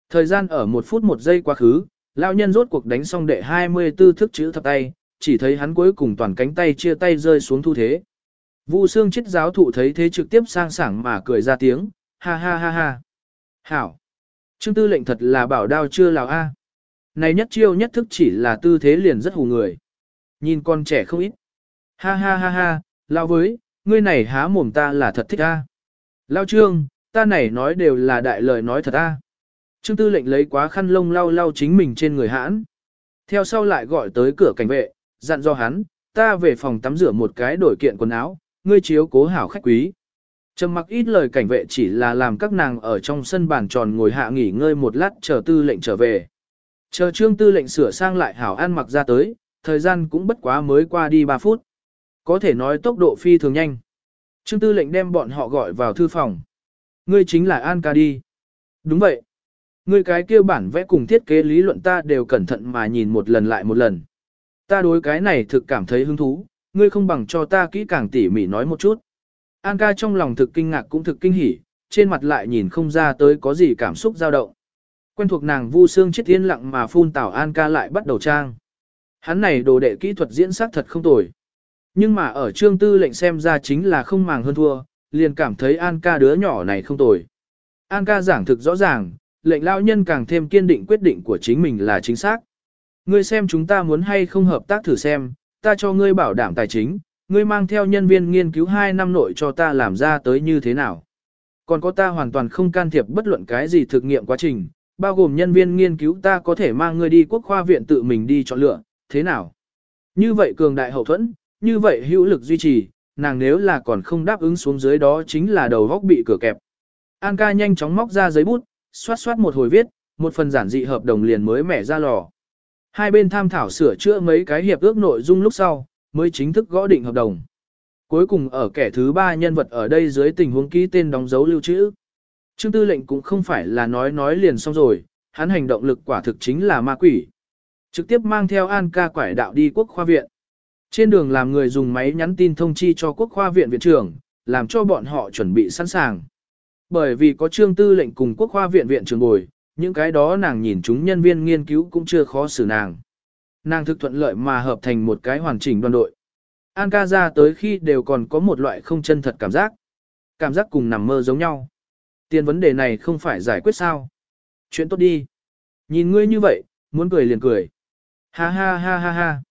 Thời gian ở một phút một giây quá khứ, lão nhân rốt cuộc đánh xong đệ 24 thức chữ thập tay, chỉ thấy hắn cuối cùng toàn cánh tay chia tay rơi xuống thu thế. Vu Sương chết giáo thụ thấy thế trực tiếp sang sảng mà cười ra tiếng, ha ha ha ha. Hảo! Trương tư lệnh thật là bảo đao chưa lào a. Này nhất chiêu nhất thức chỉ là tư thế liền rất hù người. Nhìn con trẻ không ít. Ha ha ha ha, lao với, ngươi này há mồm ta là thật thích a. Lao trương, ta này nói đều là đại lời nói thật a. Trương tư lệnh lấy quá khăn lông lau lau chính mình trên người hãn. Theo sau lại gọi tới cửa cảnh vệ, dặn do hắn, ta về phòng tắm rửa một cái đổi kiện quần áo, ngươi chiếu cố hảo khách quý. Trầm mặc ít lời cảnh vệ chỉ là làm các nàng ở trong sân bàn tròn ngồi hạ nghỉ ngơi một lát chờ tư lệnh trở về. Chờ trương tư lệnh sửa sang lại hảo ăn mặc ra tới, thời gian cũng bất quá mới qua đi 3 phút. Có thể nói tốc độ phi thường nhanh. Trương tư lệnh đem bọn họ gọi vào thư phòng. Ngươi chính là An ca đi. Đúng vậy. Ngươi cái kia bản vẽ cùng thiết kế lý luận ta đều cẩn thận mà nhìn một lần lại một lần. Ta đối cái này thực cảm thấy hứng thú, ngươi không bằng cho ta kỹ càng tỉ mỉ nói một chút. An ca trong lòng thực kinh ngạc cũng thực kinh hỉ, trên mặt lại nhìn không ra tới có gì cảm xúc dao động. Quen thuộc nàng vu xương chết yên lặng mà phun tảo An ca lại bắt đầu trang. Hắn này đồ đệ kỹ thuật diễn sát thật không tồi. Nhưng mà ở trương tư lệnh xem ra chính là không màng hơn thua, liền cảm thấy An ca đứa nhỏ này không tồi. An ca giảng thực rõ ràng, lệnh lao nhân càng thêm kiên định quyết định của chính mình là chính xác. Ngươi xem chúng ta muốn hay không hợp tác thử xem, ta cho ngươi bảo đảm tài chính, ngươi mang theo nhân viên nghiên cứu 2 năm nội cho ta làm ra tới như thế nào. Còn có ta hoàn toàn không can thiệp bất luận cái gì thực nghiệm quá trình, bao gồm nhân viên nghiên cứu ta có thể mang ngươi đi quốc khoa viện tự mình đi chọn lựa, thế nào? Như vậy cường đại hậu thuẫn, như vậy hữu lực duy trì, nàng nếu là còn không đáp ứng xuống dưới đó chính là đầu góc bị cửa kẹp. An ca nhanh chóng móc ra giấy bút, xoát xoát một hồi viết, một phần giản dị hợp đồng liền mới mẻ ra lò. Hai bên tham thảo sửa chữa mấy cái hiệp ước nội dung lúc sau, mới chính thức gõ định hợp đồng. Cuối cùng ở kẻ thứ ba nhân vật ở đây dưới tình huống ký tên đóng dấu lưu trữ. Trương tư lệnh cũng không phải là nói nói liền xong rồi, hắn hành động lực quả thực chính là ma quỷ. Trực tiếp mang theo An ca quải đạo đi quốc khoa viện. Trên đường làm người dùng máy nhắn tin thông chi cho quốc khoa viện viện trưởng, làm cho bọn họ chuẩn bị sẵn sàng. Bởi vì có trương tư lệnh cùng quốc khoa viện viện trưởng bồi, những cái đó nàng nhìn chúng nhân viên nghiên cứu cũng chưa khó xử nàng. Nàng thực thuận lợi mà hợp thành một cái hoàn chỉnh đoàn đội. An ca ra tới khi đều còn có một loại không chân thật cảm giác. Cảm giác cùng nằm mơ giống nhau. Tiền vấn đề này không phải giải quyết sao. Chuyện tốt đi. Nhìn ngươi như vậy, muốn cười liền cười. Ha ha ha ha ha.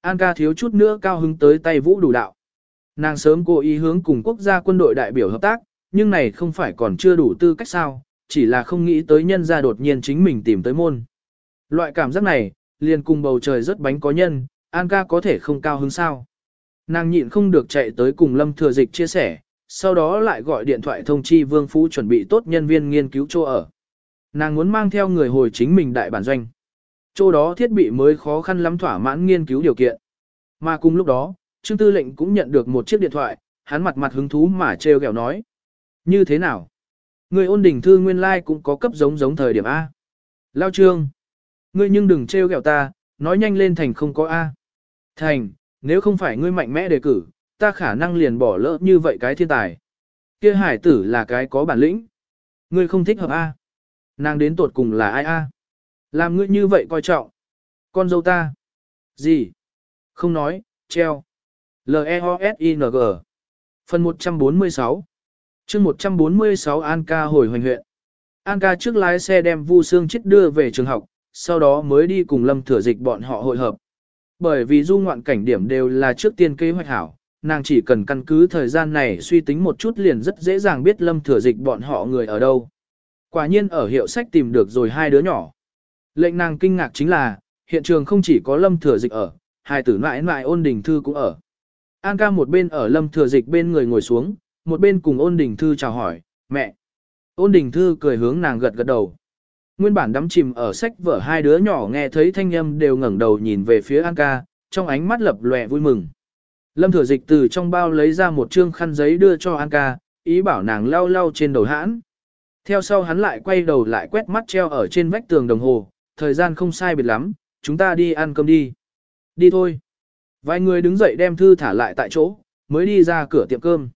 An ca thiếu chút nữa cao hứng tới tay vũ đủ đạo. Nàng sớm cố ý hướng cùng quốc gia quân đội đại biểu hợp tác, nhưng này không phải còn chưa đủ tư cách sao, chỉ là không nghĩ tới nhân ra đột nhiên chính mình tìm tới môn. Loại cảm giác này, liền cùng bầu trời rất bánh có nhân, An ca có thể không cao hứng sao. Nàng nhịn không được chạy tới cùng Lâm Thừa Dịch chia sẻ, sau đó lại gọi điện thoại thông chi Vương Phú chuẩn bị tốt nhân viên nghiên cứu chỗ ở. Nàng muốn mang theo người hồi chính mình đại bản doanh. Chỗ đó thiết bị mới khó khăn lắm thỏa mãn nghiên cứu điều kiện. Mà cùng lúc đó, Trương Tư lệnh cũng nhận được một chiếc điện thoại, hắn mặt mặt hứng thú mà trêu ghẹo nói. Như thế nào? Người ôn đỉnh thư nguyên lai like cũng có cấp giống giống thời điểm A. Lao Trương. Ngươi nhưng đừng trêu ghẹo ta, nói nhanh lên thành không có A. Thành, nếu không phải ngươi mạnh mẽ đề cử, ta khả năng liền bỏ lỡ như vậy cái thiên tài. Kia hải tử là cái có bản lĩnh. Ngươi không thích hợp A. Nàng đến tột cùng là ai A. Làm ngươi như vậy coi trọng. Con dâu ta. Gì? Không nói, treo. L-E-O-S-I-N-G Phần 146 chương 146 An ca hồi hoành huyện. An ca trước lái xe đem Vu Sương chết đưa về trường học, sau đó mới đi cùng Lâm Thừa Dịch bọn họ hội hợp. Bởi vì du ngoạn cảnh điểm đều là trước tiên kế hoạch hảo, nàng chỉ cần căn cứ thời gian này suy tính một chút liền rất dễ dàng biết Lâm Thừa Dịch bọn họ người ở đâu. Quả nhiên ở hiệu sách tìm được rồi hai đứa nhỏ. Lệnh nàng kinh ngạc chính là, hiện trường không chỉ có Lâm Thừa Dịch ở, hai tử mãi mãi ôn đình thư cũng ở. An ca một bên ở Lâm Thừa Dịch bên người ngồi xuống, một bên cùng ôn đình thư chào hỏi, mẹ. Ôn đình thư cười hướng nàng gật gật đầu. Nguyên bản đắm chìm ở sách vở hai đứa nhỏ nghe thấy thanh âm đều ngẩng đầu nhìn về phía An ca, trong ánh mắt lập lòe vui mừng. Lâm thừa dịch từ trong bao lấy ra một trương khăn giấy đưa cho An ca, ý bảo nàng lau lau trên đầu hãn. Theo sau hắn lại quay đầu lại quét mắt treo ở trên vách tường đồng hồ, thời gian không sai biệt lắm, chúng ta đi ăn cơm đi. Đi thôi. Vài người đứng dậy đem thư thả lại tại chỗ, mới đi ra cửa tiệm cơm.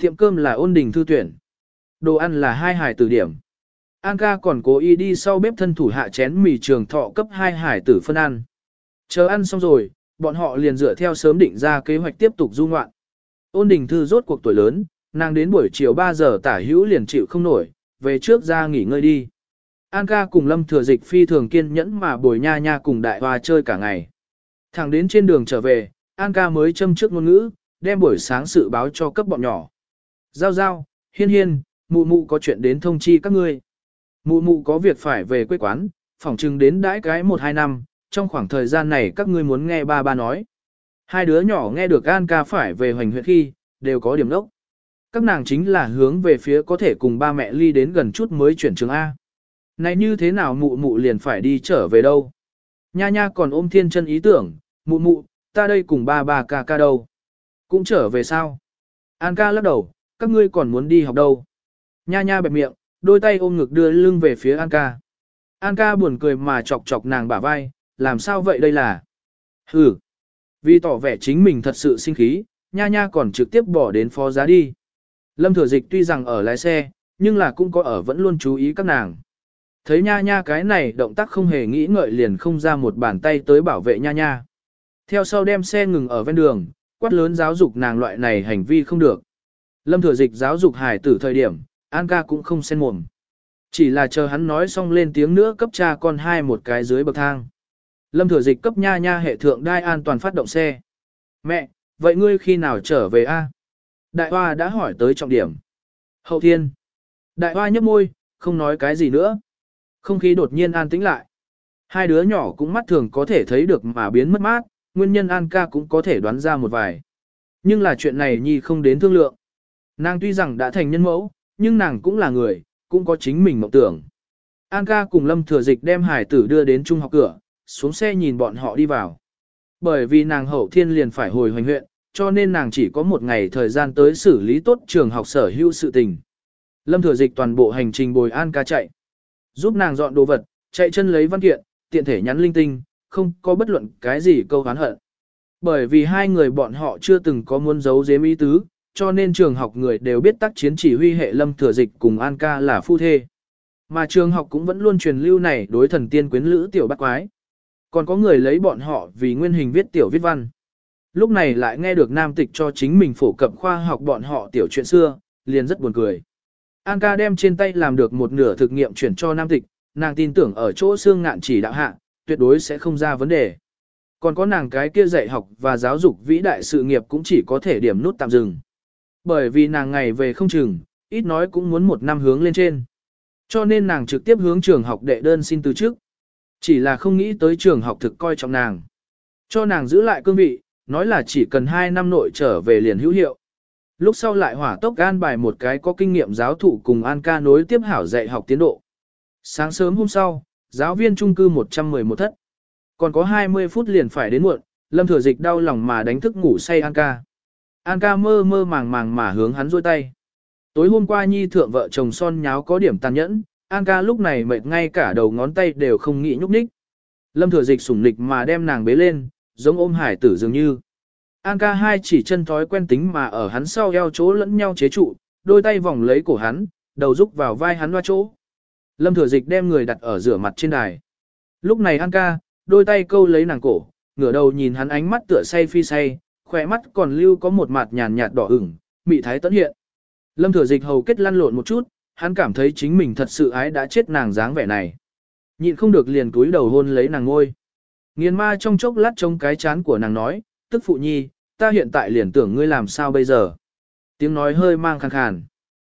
Tiệm cơm là ôn đình thư tuyển. Đồ ăn là hai hải tử điểm. An ca còn cố ý đi sau bếp thân thủ hạ chén mì trường thọ cấp hai hải tử phân ăn. Chờ ăn xong rồi, bọn họ liền dựa theo sớm định ra kế hoạch tiếp tục du ngoạn. Ôn đình thư rốt cuộc tuổi lớn, nàng đến buổi chiều 3 giờ tả hữu liền chịu không nổi, về trước ra nghỉ ngơi đi. An ca cùng lâm thừa dịch phi thường kiên nhẫn mà bồi nha nha cùng đại hoa chơi cả ngày. Thẳng đến trên đường trở về, An ca mới châm trước ngôn ngữ, đem buổi sáng sự báo cho cấp bọn nhỏ. Giao giao, hiên hiên, mụ mụ có chuyện đến thông chi các ngươi. Mụ mụ có việc phải về quê quán, phỏng chừng đến đãi cái 1-2 năm, trong khoảng thời gian này các ngươi muốn nghe ba ba nói. Hai đứa nhỏ nghe được An ca phải về hoành huyện khi, đều có điểm đốc. Các nàng chính là hướng về phía có thể cùng ba mẹ ly đến gần chút mới chuyển trường A. Này như thế nào mụ mụ liền phải đi trở về đâu? Nha nha còn ôm thiên chân ý tưởng, mụ mụ, ta đây cùng ba ba ca ca đâu? Cũng trở về sao? An ca lắc đầu, các ngươi còn muốn đi học đâu? Nha nha bẹp miệng, đôi tay ôm ngực đưa lưng về phía An ca. An ca buồn cười mà chọc chọc nàng bả vai, làm sao vậy đây là? Hừ, vì tỏ vẻ chính mình thật sự sinh khí, nha nha còn trực tiếp bỏ đến phó giá đi. Lâm thừa dịch tuy rằng ở lái xe, nhưng là cũng có ở vẫn luôn chú ý các nàng. Thấy nha nha cái này động tác không hề nghĩ ngợi liền không ra một bàn tay tới bảo vệ nha nha. Theo sau đem xe ngừng ở ven đường, quát lớn giáo dục nàng loại này hành vi không được. Lâm thừa dịch giáo dục hải tử thời điểm, An ca cũng không xen mồm. Chỉ là chờ hắn nói xong lên tiếng nữa cấp cha con hai một cái dưới bậc thang. Lâm thừa dịch cấp nha nha hệ thượng đai an toàn phát động xe. Mẹ, vậy ngươi khi nào trở về a? Đại hoa đã hỏi tới trọng điểm. Hậu thiên. Đại hoa nhấp môi, không nói cái gì nữa. Không khí đột nhiên an tĩnh lại. Hai đứa nhỏ cũng mắt thường có thể thấy được mà biến mất mát, nguyên nhân An ca cũng có thể đoán ra một vài. Nhưng là chuyện này Nhi không đến thương lượng. Nàng tuy rằng đã thành nhân mẫu, nhưng nàng cũng là người, cũng có chính mình mộng tưởng. An ca cùng Lâm Thừa Dịch đem hải tử đưa đến trung học cửa, xuống xe nhìn bọn họ đi vào. Bởi vì nàng hậu thiên liền phải hồi hoành huyện, cho nên nàng chỉ có một ngày thời gian tới xử lý tốt trường học sở hữu sự tình. Lâm Thừa Dịch toàn bộ hành trình bồi An ca chạy. Giúp nàng dọn đồ vật, chạy chân lấy văn kiện, tiện thể nhắn linh tinh, không có bất luận cái gì câu hán hận. Bởi vì hai người bọn họ chưa từng có muốn giấu giếm ý tứ, cho nên trường học người đều biết tác chiến chỉ huy hệ lâm thừa dịch cùng An ca là phu thê. Mà trường học cũng vẫn luôn truyền lưu này đối thần tiên quyến lữ tiểu bác quái. Còn có người lấy bọn họ vì nguyên hình viết tiểu viết văn. Lúc này lại nghe được nam tịch cho chính mình phổ cập khoa học bọn họ tiểu chuyện xưa, liền rất buồn cười. An ca đem trên tay làm được một nửa thực nghiệm chuyển cho nam tịch, nàng tin tưởng ở chỗ xương ngạn chỉ đạo hạ, tuyệt đối sẽ không ra vấn đề. Còn có nàng cái kia dạy học và giáo dục vĩ đại sự nghiệp cũng chỉ có thể điểm nút tạm dừng. Bởi vì nàng ngày về không chừng, ít nói cũng muốn một năm hướng lên trên. Cho nên nàng trực tiếp hướng trường học đệ đơn xin từ trước. Chỉ là không nghĩ tới trường học thực coi trọng nàng. Cho nàng giữ lại cương vị, nói là chỉ cần 2 năm nội trở về liền hữu hiệu. Lúc sau lại hỏa tốc gan bài một cái có kinh nghiệm giáo thụ cùng An ca nối tiếp hảo dạy học tiến độ. Sáng sớm hôm sau, giáo viên trung cư 111 thất. Còn có 20 phút liền phải đến muộn, Lâm Thừa Dịch đau lòng mà đánh thức ngủ say An ca. An ca mơ mơ màng màng mà hướng hắn rôi tay. Tối hôm qua Nhi thượng vợ chồng son nháo có điểm tàn nhẫn, An ca lúc này mệt ngay cả đầu ngón tay đều không nghĩ nhúc nhích. Lâm Thừa Dịch sủng nịch mà đem nàng bế lên, giống ôm hải tử dường như. An ca hai chỉ chân thói quen tính mà ở hắn sau eo chỗ lẫn nhau chế trụ, đôi tay vòng lấy cổ hắn, đầu rúc vào vai hắn loa chỗ. Lâm thừa dịch đem người đặt ở rửa mặt trên đài. Lúc này An ca, đôi tay câu lấy nàng cổ, ngửa đầu nhìn hắn ánh mắt tựa say phi say, khỏe mắt còn lưu có một mặt nhàn nhạt đỏ ửng, mị thái tấn hiện. Lâm thừa dịch hầu kết lăn lộn một chút, hắn cảm thấy chính mình thật sự ái đã chết nàng dáng vẻ này. Nhịn không được liền túi đầu hôn lấy nàng ngôi. Nghiền ma trong chốc lát trông cái chán của nàng nói, tức phụ nhi, ta hiện tại liền tưởng ngươi làm sao bây giờ. Tiếng nói hơi mang khàn khàn.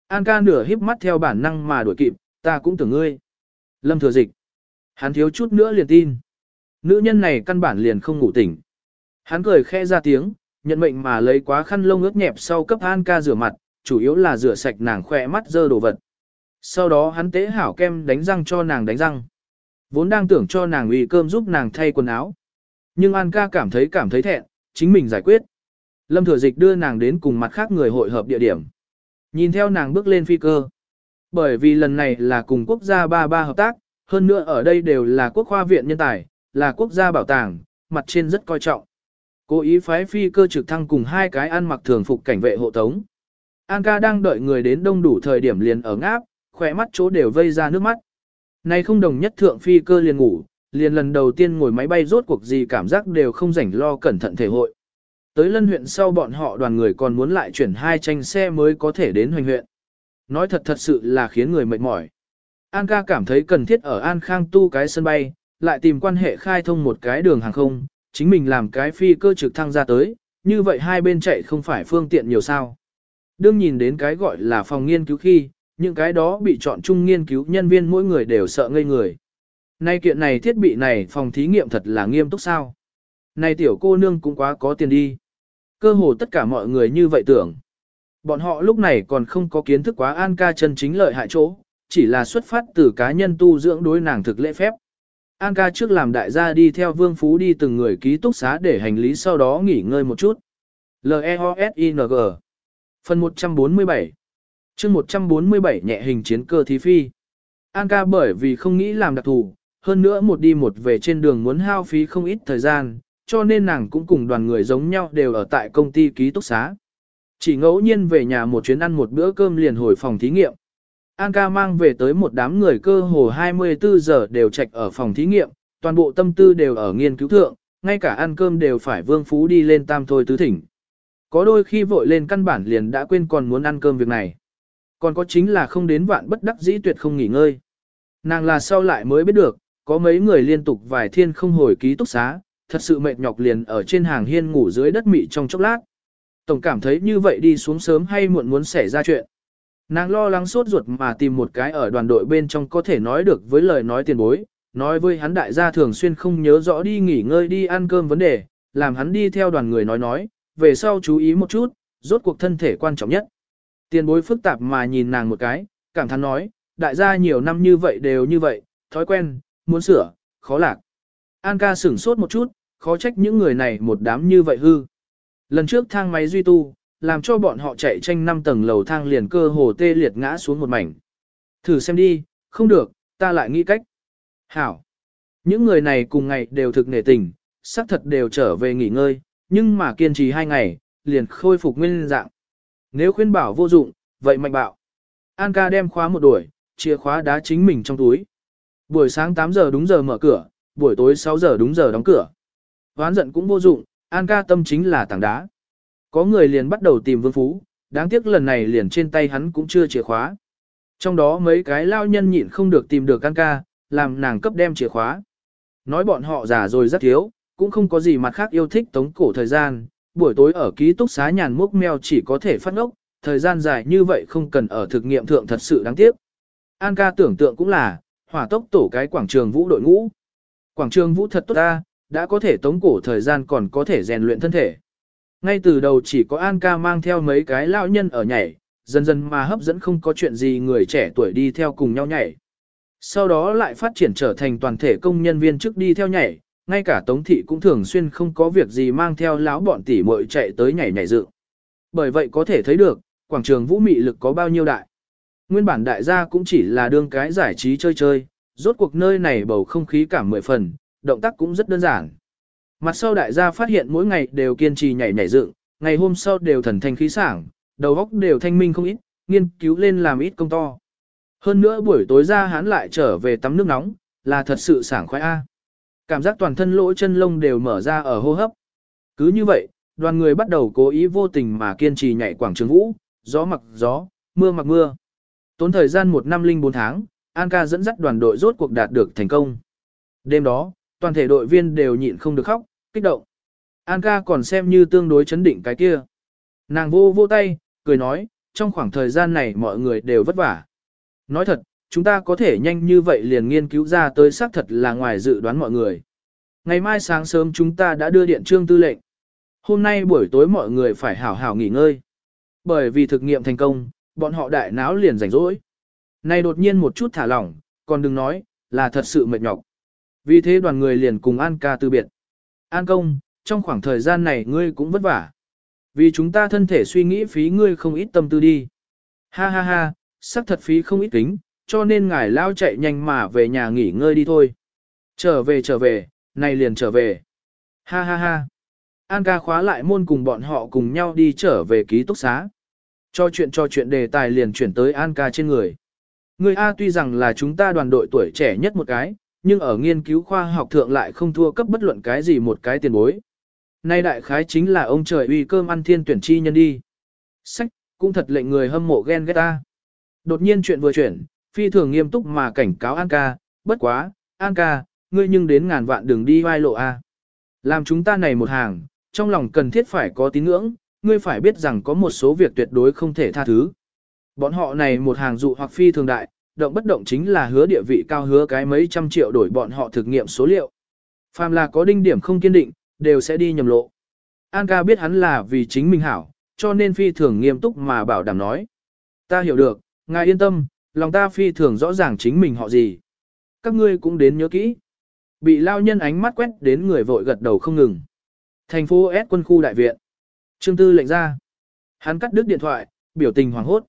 An ca nửa híp mắt theo bản năng mà đuổi kịp, ta cũng tưởng ngươi. Lâm thừa dịch. Hắn thiếu chút nữa liền tin. Nữ nhân này căn bản liền không ngủ tỉnh. Hắn cười khẽ ra tiếng, nhận mệnh mà lấy quá khăn lông ướt nhẹp sau cấp An ca rửa mặt, chủ yếu là rửa sạch nàng khỏe mắt dơ đồ vật. Sau đó hắn tế hảo kem đánh răng cho nàng đánh răng. Vốn đang tưởng cho nàng uy cơm giúp nàng thay quần áo. Nhưng An ca cảm thấy cảm thấy thẹn, chính mình giải quyết. Lâm Thừa Dịch đưa nàng đến cùng mặt khác người hội hợp địa điểm. Nhìn theo nàng bước lên phi cơ. Bởi vì lần này là cùng quốc gia ba ba hợp tác, hơn nữa ở đây đều là quốc khoa viện nhân tài, là quốc gia bảo tàng, mặt trên rất coi trọng. Cố ý phái phi cơ trực thăng cùng hai cái ăn mặc thường phục cảnh vệ hộ tống. An ca đang đợi người đến đông đủ thời điểm liền ở ngáp, khỏe mắt chỗ đều vây ra nước mắt. Này không đồng nhất thượng phi cơ liền ngủ, liền lần đầu tiên ngồi máy bay rốt cuộc gì cảm giác đều không rảnh lo cẩn thận thể hội. Tới lân huyện sau bọn họ đoàn người còn muốn lại chuyển hai tranh xe mới có thể đến hoành huyện. Nói thật thật sự là khiến người mệt mỏi. An ca cảm thấy cần thiết ở An Khang tu cái sân bay, lại tìm quan hệ khai thông một cái đường hàng không, chính mình làm cái phi cơ trực thăng ra tới, như vậy hai bên chạy không phải phương tiện nhiều sao. Đương nhìn đến cái gọi là phòng nghiên cứu khi, những cái đó bị chọn chung nghiên cứu nhân viên mỗi người đều sợ ngây người. Nay kiện này thiết bị này phòng thí nghiệm thật là nghiêm túc sao. Này tiểu cô nương cũng quá có tiền đi. Cơ hồ tất cả mọi người như vậy tưởng. Bọn họ lúc này còn không có kiến thức quá An ca chân chính lợi hại chỗ, chỉ là xuất phát từ cá nhân tu dưỡng đối nàng thực lễ phép. An ca trước làm đại gia đi theo vương phú đi từng người ký túc xá để hành lý sau đó nghỉ ngơi một chút. L-E-O-S-I-N-G Phần 147 chương 147 nhẹ hình chiến cơ thí phi. An ca bởi vì không nghĩ làm đặc thù, hơn nữa một đi một về trên đường muốn hao phí không ít thời gian, cho nên nàng cũng cùng đoàn người giống nhau đều ở tại công ty ký túc xá. Chỉ ngẫu nhiên về nhà một chuyến ăn một bữa cơm liền hồi phòng thí nghiệm. An ca mang về tới một đám người cơ hồ 24 giờ đều trạch ở phòng thí nghiệm, toàn bộ tâm tư đều ở nghiên cứu thượng, ngay cả ăn cơm đều phải vương phú đi lên tam thôi tứ thỉnh. Có đôi khi vội lên căn bản liền đã quên còn muốn ăn cơm việc này. Còn có chính là không đến vạn bất đắc dĩ tuyệt không nghỉ ngơi. Nàng là sau lại mới biết được, có mấy người liên tục vài thiên không hồi ký túc xá, thật sự mệt nhọc liền ở trên hàng hiên ngủ dưới đất mị trong chốc lát. Tổng cảm thấy như vậy đi xuống sớm hay muộn muốn xảy ra chuyện. Nàng lo lắng sốt ruột mà tìm một cái ở đoàn đội bên trong có thể nói được với lời nói tiền bối, nói với hắn đại gia thường xuyên không nhớ rõ đi nghỉ ngơi đi ăn cơm vấn đề, làm hắn đi theo đoàn người nói nói, về sau chú ý một chút, rốt cuộc thân thể quan trọng nhất. Tiền bối phức tạp mà nhìn nàng một cái, cảm thán nói, đại gia nhiều năm như vậy đều như vậy, thói quen, muốn sửa, khó lạc. An ca sửng sốt một chút, khó trách những người này một đám như vậy hư. Lần trước thang máy duy tu, làm cho bọn họ chạy tranh 5 tầng lầu thang liền cơ hồ tê liệt ngã xuống một mảnh. Thử xem đi, không được, ta lại nghĩ cách. Hảo. Những người này cùng ngày đều thực nể tình, xác thật đều trở về nghỉ ngơi, nhưng mà kiên trì hai ngày, liền khôi phục nguyên dạng. Nếu khuyên bảo vô dụng, vậy mạnh bạo. An ca đem khóa một đuổi, chìa khóa đá chính mình trong túi. Buổi sáng 8 giờ đúng giờ mở cửa, buổi tối 6 giờ đúng giờ đóng cửa. Ván giận cũng vô dụng, An ca tâm chính là tảng đá. Có người liền bắt đầu tìm vương phú, đáng tiếc lần này liền trên tay hắn cũng chưa chìa khóa. Trong đó mấy cái lao nhân nhịn không được tìm được An ca, làm nàng cấp đem chìa khóa. Nói bọn họ già rồi rất thiếu, cũng không có gì mặt khác yêu thích tống cổ thời gian, buổi tối ở ký túc xá nhàn múc mèo chỉ có thể phát ngốc, thời gian dài như vậy không cần ở thực nghiệm thượng thật sự đáng tiếc. An ca tưởng tượng cũng là, hỏa tốc tổ cái quảng trường vũ đội ngũ. Quảng trường vũ thật tốt ta, đã có thể tống cổ thời gian còn có thể rèn luyện thân thể. Ngay từ đầu chỉ có An ca mang theo mấy cái lão nhân ở nhảy, dần dần mà hấp dẫn không có chuyện gì người trẻ tuổi đi theo cùng nhau nhảy. Sau đó lại phát triển trở thành toàn thể công nhân viên trước đi theo nhảy, ngay cả Tống Thị cũng thường xuyên không có việc gì mang theo lão bọn tỷ muội chạy tới nhảy nhảy dự. Bởi vậy có thể thấy được, quảng trường vũ mị lực có bao nhiêu đại. Nguyên bản đại gia cũng chỉ là đương cái giải trí chơi chơi, rốt cuộc nơi này bầu không khí cảm mười phần, động tác cũng rất đơn giản. Mặt sau đại gia phát hiện mỗi ngày đều kiên trì nhảy nhảy dựng, ngày hôm sau đều thần thanh khí sảng, đầu óc đều thanh minh không ít, nghiên cứu lên làm ít công to. Hơn nữa buổi tối ra hắn lại trở về tắm nước nóng, là thật sự sảng khoái a. Cảm giác toàn thân lỗ chân lông đều mở ra ở hô hấp. Cứ như vậy, đoàn người bắt đầu cố ý vô tình mà kiên trì nhảy quảng trường vũ, gió mặc gió, mưa mặc mưa. Tốn thời gian một năm linh bốn tháng, An ca dẫn dắt đoàn đội rốt cuộc đạt được thành công. Đêm đó, toàn thể đội viên đều nhịn không được khóc, kích động. An ca còn xem như tương đối chấn định cái kia. Nàng vô vô tay, cười nói, trong khoảng thời gian này mọi người đều vất vả. Nói thật, chúng ta có thể nhanh như vậy liền nghiên cứu ra tới xác thật là ngoài dự đoán mọi người. Ngày mai sáng sớm chúng ta đã đưa điện trương tư lệnh. Hôm nay buổi tối mọi người phải hảo hảo nghỉ ngơi. Bởi vì thực nghiệm thành công, bọn họ đại náo liền rảnh rỗi. Này đột nhiên một chút thả lỏng, còn đừng nói, là thật sự mệt nhọc. Vì thế đoàn người liền cùng An ca từ biệt. An công, trong khoảng thời gian này ngươi cũng vất vả. Vì chúng ta thân thể suy nghĩ phí ngươi không ít tâm tư đi. Ha ha ha, sắc thật phí không ít kính, cho nên ngài lao chạy nhanh mà về nhà nghỉ ngơi đi thôi. Trở về trở về, này liền trở về. Ha ha ha. An ca khóa lại môn cùng bọn họ cùng nhau đi trở về ký túc xá. Cho chuyện cho chuyện đề tài liền chuyển tới An ca trên người. Người A tuy rằng là chúng ta đoàn đội tuổi trẻ nhất một cái, nhưng ở nghiên cứu khoa học thượng lại không thua cấp bất luận cái gì một cái tiền bối. Nay đại khái chính là ông trời uy cơm ăn thiên tuyển chi nhân đi. Sách, cũng thật lệnh người hâm mộ ghen ghét ta. Đột nhiên chuyện vừa chuyển, phi thường nghiêm túc mà cảnh cáo An ca, bất quá, An ca, ngươi nhưng đến ngàn vạn đường đi vai lộ A. Làm chúng ta này một hàng, trong lòng cần thiết phải có tín ngưỡng, ngươi phải biết rằng có một số việc tuyệt đối không thể tha thứ. Bọn họ này một hàng dụ hoặc phi thường đại, động bất động chính là hứa địa vị cao hứa cái mấy trăm triệu đổi bọn họ thực nghiệm số liệu. Phàm là có đinh điểm không kiên định, đều sẽ đi nhầm lộ. An ca biết hắn là vì chính mình hảo, cho nên phi thường nghiêm túc mà bảo đảm nói. Ta hiểu được, ngài yên tâm, lòng ta phi thường rõ ràng chính mình họ gì. Các ngươi cũng đến nhớ kỹ. Bị lao nhân ánh mắt quét đến người vội gật đầu không ngừng. Thành phố S quân khu đại viện. Trương Tư lệnh ra. Hắn cắt đứt điện thoại, biểu tình hoàng hốt.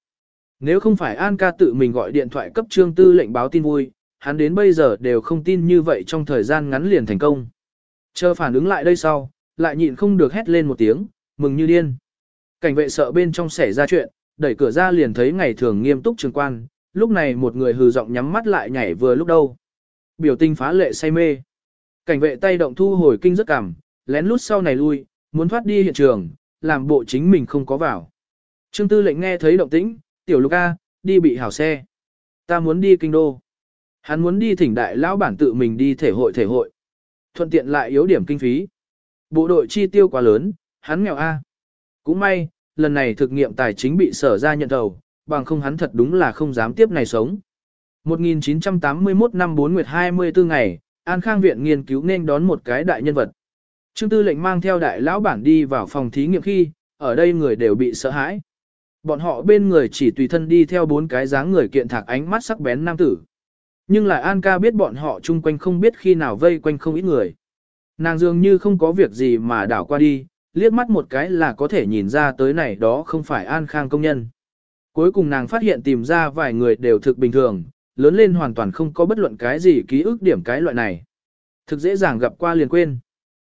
Nếu không phải An ca tự mình gọi điện thoại cấp Trương Tư lệnh báo tin vui, hắn đến bây giờ đều không tin như vậy trong thời gian ngắn liền thành công. Chờ phản ứng lại đây sau, lại nhịn không được hét lên một tiếng, mừng như điên. Cảnh vệ sợ bên trong xảy ra chuyện, đẩy cửa ra liền thấy ngày thường nghiêm túc trường quan, lúc này một người hừ giọng nhắm mắt lại nhảy vừa lúc đâu. Biểu tình phá lệ say mê. Cảnh vệ tay động thu hồi kinh rất cảm, lén lút sau này lui, muốn thoát đi hiện trường, làm bộ chính mình không có vào. Trương tư lệnh nghe thấy động tĩnh, tiểu lục A, đi bị hảo xe. Ta muốn đi kinh đô. Hắn muốn đi thỉnh đại lão bản tự mình đi thể hội thể hội. Thuận tiện lại yếu điểm kinh phí. Bộ đội chi tiêu quá lớn, hắn nghèo A. Cũng may, lần này thực nghiệm tài chính bị sở ra nhận đầu, bằng không hắn thật đúng là không dám tiếp này sống. 1981 năm 4 nguyệt 24 ngày, An Khang Viện nghiên cứu nên đón một cái đại nhân vật. Trương Tư lệnh mang theo đại lão bản đi vào phòng thí nghiệm khi, ở đây người đều bị sợ hãi. Bọn họ bên người chỉ tùy thân đi theo bốn cái dáng người kiện thạc ánh mắt sắc bén nam tử. Nhưng lại An ca biết bọn họ chung quanh không biết khi nào vây quanh không ít người. Nàng dường như không có việc gì mà đảo qua đi, liếc mắt một cái là có thể nhìn ra tới này đó không phải An Khang công nhân. Cuối cùng nàng phát hiện tìm ra vài người đều thực bình thường, lớn lên hoàn toàn không có bất luận cái gì ký ức điểm cái loại này. Thực dễ dàng gặp qua liền quên.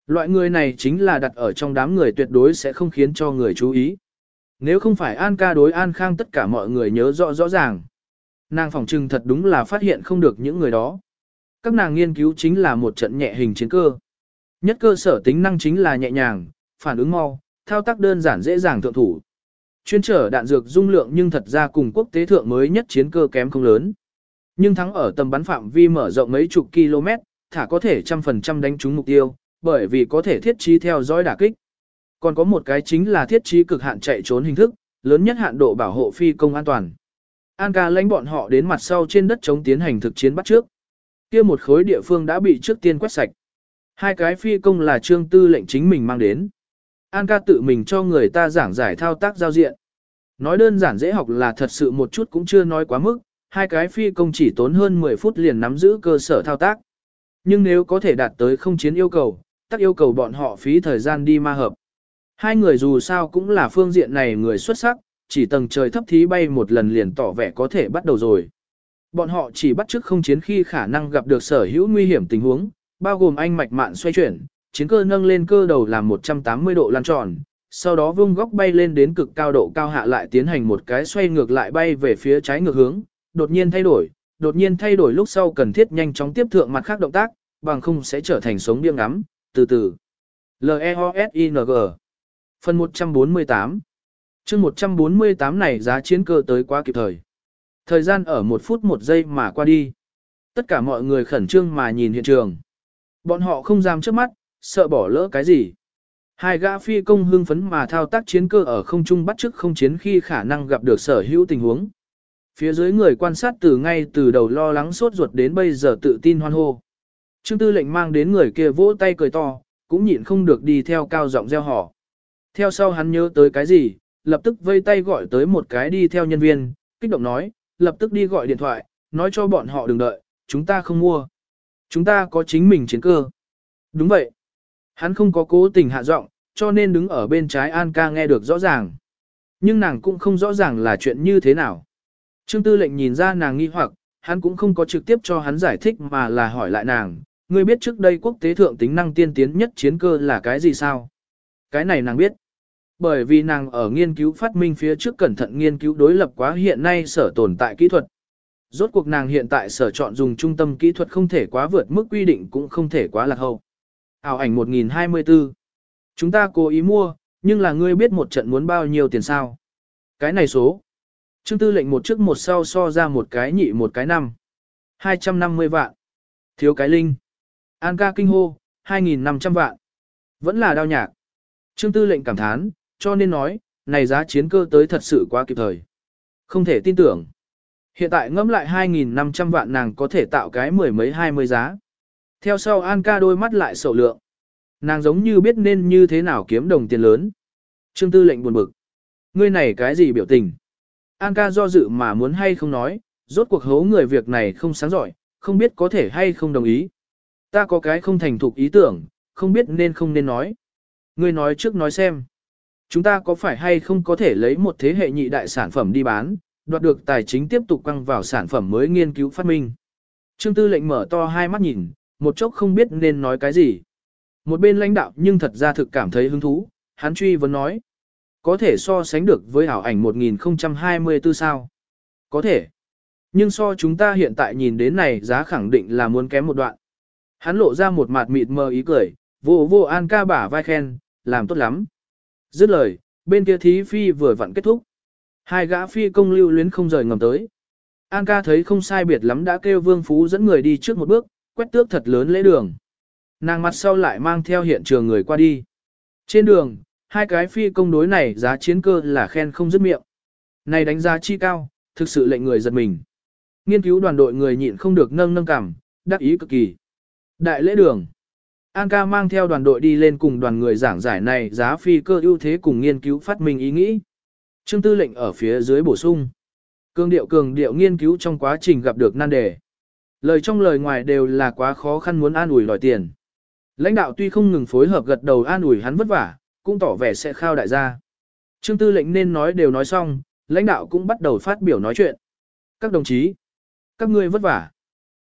Loại người này chính là đặt ở trong đám người tuyệt đối sẽ không khiến cho người chú ý. Nếu không phải An ca đối An Khang tất cả mọi người nhớ rõ rõ ràng. Nàng phỏng trừng thật đúng là phát hiện không được những người đó. Các nàng nghiên cứu chính là một trận nhẹ hình chiến cơ. Nhất cơ sở tính năng chính là nhẹ nhàng, phản ứng mau, thao tác đơn giản dễ dàng thượng thủ. Chuyên trở đạn dược dung lượng nhưng thật ra cùng quốc tế thượng mới nhất chiến cơ kém không lớn. Nhưng thắng ở tầm bắn phạm vi mở rộng mấy chục km, thả có thể trăm phần trăm đánh trúng mục tiêu, bởi vì có thể thiết trí theo dõi đả kích. Còn có một cái chính là thiết trí cực hạn chạy trốn hình thức, lớn nhất hạn độ bảo hộ phi công an toàn. An ca lãnh bọn họ đến mặt sau trên đất chống tiến hành thực chiến bắt trước. Kia một khối địa phương đã bị trước tiên quét sạch. Hai cái phi công là trương tư lệnh chính mình mang đến. An ca tự mình cho người ta giảng giải thao tác giao diện. Nói đơn giản dễ học là thật sự một chút cũng chưa nói quá mức, hai cái phi công chỉ tốn hơn 10 phút liền nắm giữ cơ sở thao tác. Nhưng nếu có thể đạt tới không chiến yêu cầu, tắc yêu cầu bọn họ phí thời gian đi ma hợp. Hai người dù sao cũng là phương diện này người xuất sắc, chỉ tầng trời thấp thí bay một lần liền tỏ vẻ có thể bắt đầu rồi. Bọn họ chỉ bắt trước không chiến khi khả năng gặp được sở hữu nguy hiểm tình huống, bao gồm anh mạch mạn xoay chuyển, chiến cơ nâng lên cơ đầu làm 180 độ lan tròn, sau đó vung góc bay lên đến cực cao độ cao hạ lại tiến hành một cái xoay ngược lại bay về phía trái ngược hướng, đột nhiên thay đổi, đột nhiên thay đổi lúc sau cần thiết nhanh chóng tiếp thượng mặt khác động tác, bằng không sẽ trở thành sống biếng ngắm, từ từ. L-E-O-S-I-N-G Phần 148 chương 148 này giá chiến cơ tới quá kịp thời. Thời gian ở một phút một giây mà qua đi. Tất cả mọi người khẩn trương mà nhìn hiện trường. Bọn họ không dám trước mắt, sợ bỏ lỡ cái gì. Hai gã phi công hưng phấn mà thao tác chiến cơ ở không trung bắt chức không chiến khi khả năng gặp được sở hữu tình huống. Phía dưới người quan sát từ ngay từ đầu lo lắng sốt ruột đến bây giờ tự tin hoan hô. Trương tư lệnh mang đến người kia vỗ tay cười to, cũng nhịn không được đi theo cao giọng gieo họ. Theo sau hắn nhớ tới cái gì, lập tức vây tay gọi tới một cái đi theo nhân viên, kích động nói, lập tức đi gọi điện thoại, nói cho bọn họ đừng đợi, chúng ta không mua. Chúng ta có chính mình chiến cơ. Đúng vậy. Hắn không có cố tình hạ giọng, cho nên đứng ở bên trái An ca nghe được rõ ràng. Nhưng nàng cũng không rõ ràng là chuyện như thế nào. Trương tư lệnh nhìn ra nàng nghi hoặc, hắn cũng không có trực tiếp cho hắn giải thích mà là hỏi lại nàng, ngươi biết trước đây quốc tế thượng tính năng tiên tiến nhất chiến cơ là cái gì sao? Cái này nàng biết. Bởi vì nàng ở nghiên cứu phát minh phía trước cẩn thận nghiên cứu đối lập quá hiện nay sở tồn tại kỹ thuật. Rốt cuộc nàng hiện tại sở chọn dùng trung tâm kỹ thuật không thể quá vượt mức quy định cũng không thể quá lạc hậu. Ảo ảnh 1024. Chúng ta cố ý mua, nhưng là ngươi biết một trận muốn bao nhiêu tiền sao? Cái này số. Trương tư lệnh một trước một sau so ra một cái nhị một cái năm. 250 vạn. Thiếu cái linh. An ca kinh hô, 2.500 vạn. Vẫn là đau nhạc. Trương tư lệnh cảm thán, cho nên nói, này giá chiến cơ tới thật sự quá kịp thời. Không thể tin tưởng. Hiện tại ngẫm lại 2.500 vạn nàng có thể tạo cái mười mấy hai mươi giá. Theo sau An ca đôi mắt lại sầu lượng. Nàng giống như biết nên như thế nào kiếm đồng tiền lớn. Trương tư lệnh buồn bực. Ngươi này cái gì biểu tình? An ca do dự mà muốn hay không nói, rốt cuộc hố người việc này không sáng giỏi, không biết có thể hay không đồng ý. Ta có cái không thành thục ý tưởng, không biết nên không nên nói. Ngươi nói trước nói xem. Chúng ta có phải hay không có thể lấy một thế hệ nhị đại sản phẩm đi bán, đoạt được tài chính tiếp tục quăng vào sản phẩm mới nghiên cứu phát minh. Trương tư lệnh mở to hai mắt nhìn, một chốc không biết nên nói cái gì. Một bên lãnh đạo nhưng thật ra thực cảm thấy hứng thú, hắn truy vấn nói. Có thể so sánh được với ảo ảnh 1024 sao? Có thể. Nhưng so chúng ta hiện tại nhìn đến này giá khẳng định là muốn kém một đoạn. Hắn lộ ra một mặt mịt mờ ý cười, vô vô an ca bả vai khen, làm tốt lắm. Dứt lời, bên kia thí phi vừa vặn kết thúc. Hai gã phi công lưu luyến không rời ngầm tới. An ca thấy không sai biệt lắm đã kêu Vương Phú dẫn người đi trước một bước, quét tước thật lớn lễ đường. Nàng mặt sau lại mang theo hiện trường người qua đi. Trên đường, hai cái phi công đối này giá chiến cơ là khen không dứt miệng. Này đánh giá chi cao, thực sự lệnh người giật mình. Nghiên cứu đoàn đội người nhịn không được nâng nâng cảm, đắc ý cực kỳ. Đại lễ đường. An ca mang theo đoàn đội đi lên cùng đoàn người giảng giải này giá phi cơ ưu thế cùng nghiên cứu phát minh ý nghĩ. Trương tư lệnh ở phía dưới bổ sung. Cường điệu cường điệu nghiên cứu trong quá trình gặp được nan đề. Lời trong lời ngoài đều là quá khó khăn muốn an ủi đòi tiền. Lãnh đạo tuy không ngừng phối hợp gật đầu an ủi hắn vất vả, cũng tỏ vẻ sẽ khao đại gia. Trương tư lệnh nên nói đều nói xong, lãnh đạo cũng bắt đầu phát biểu nói chuyện. Các đồng chí, các ngươi vất vả.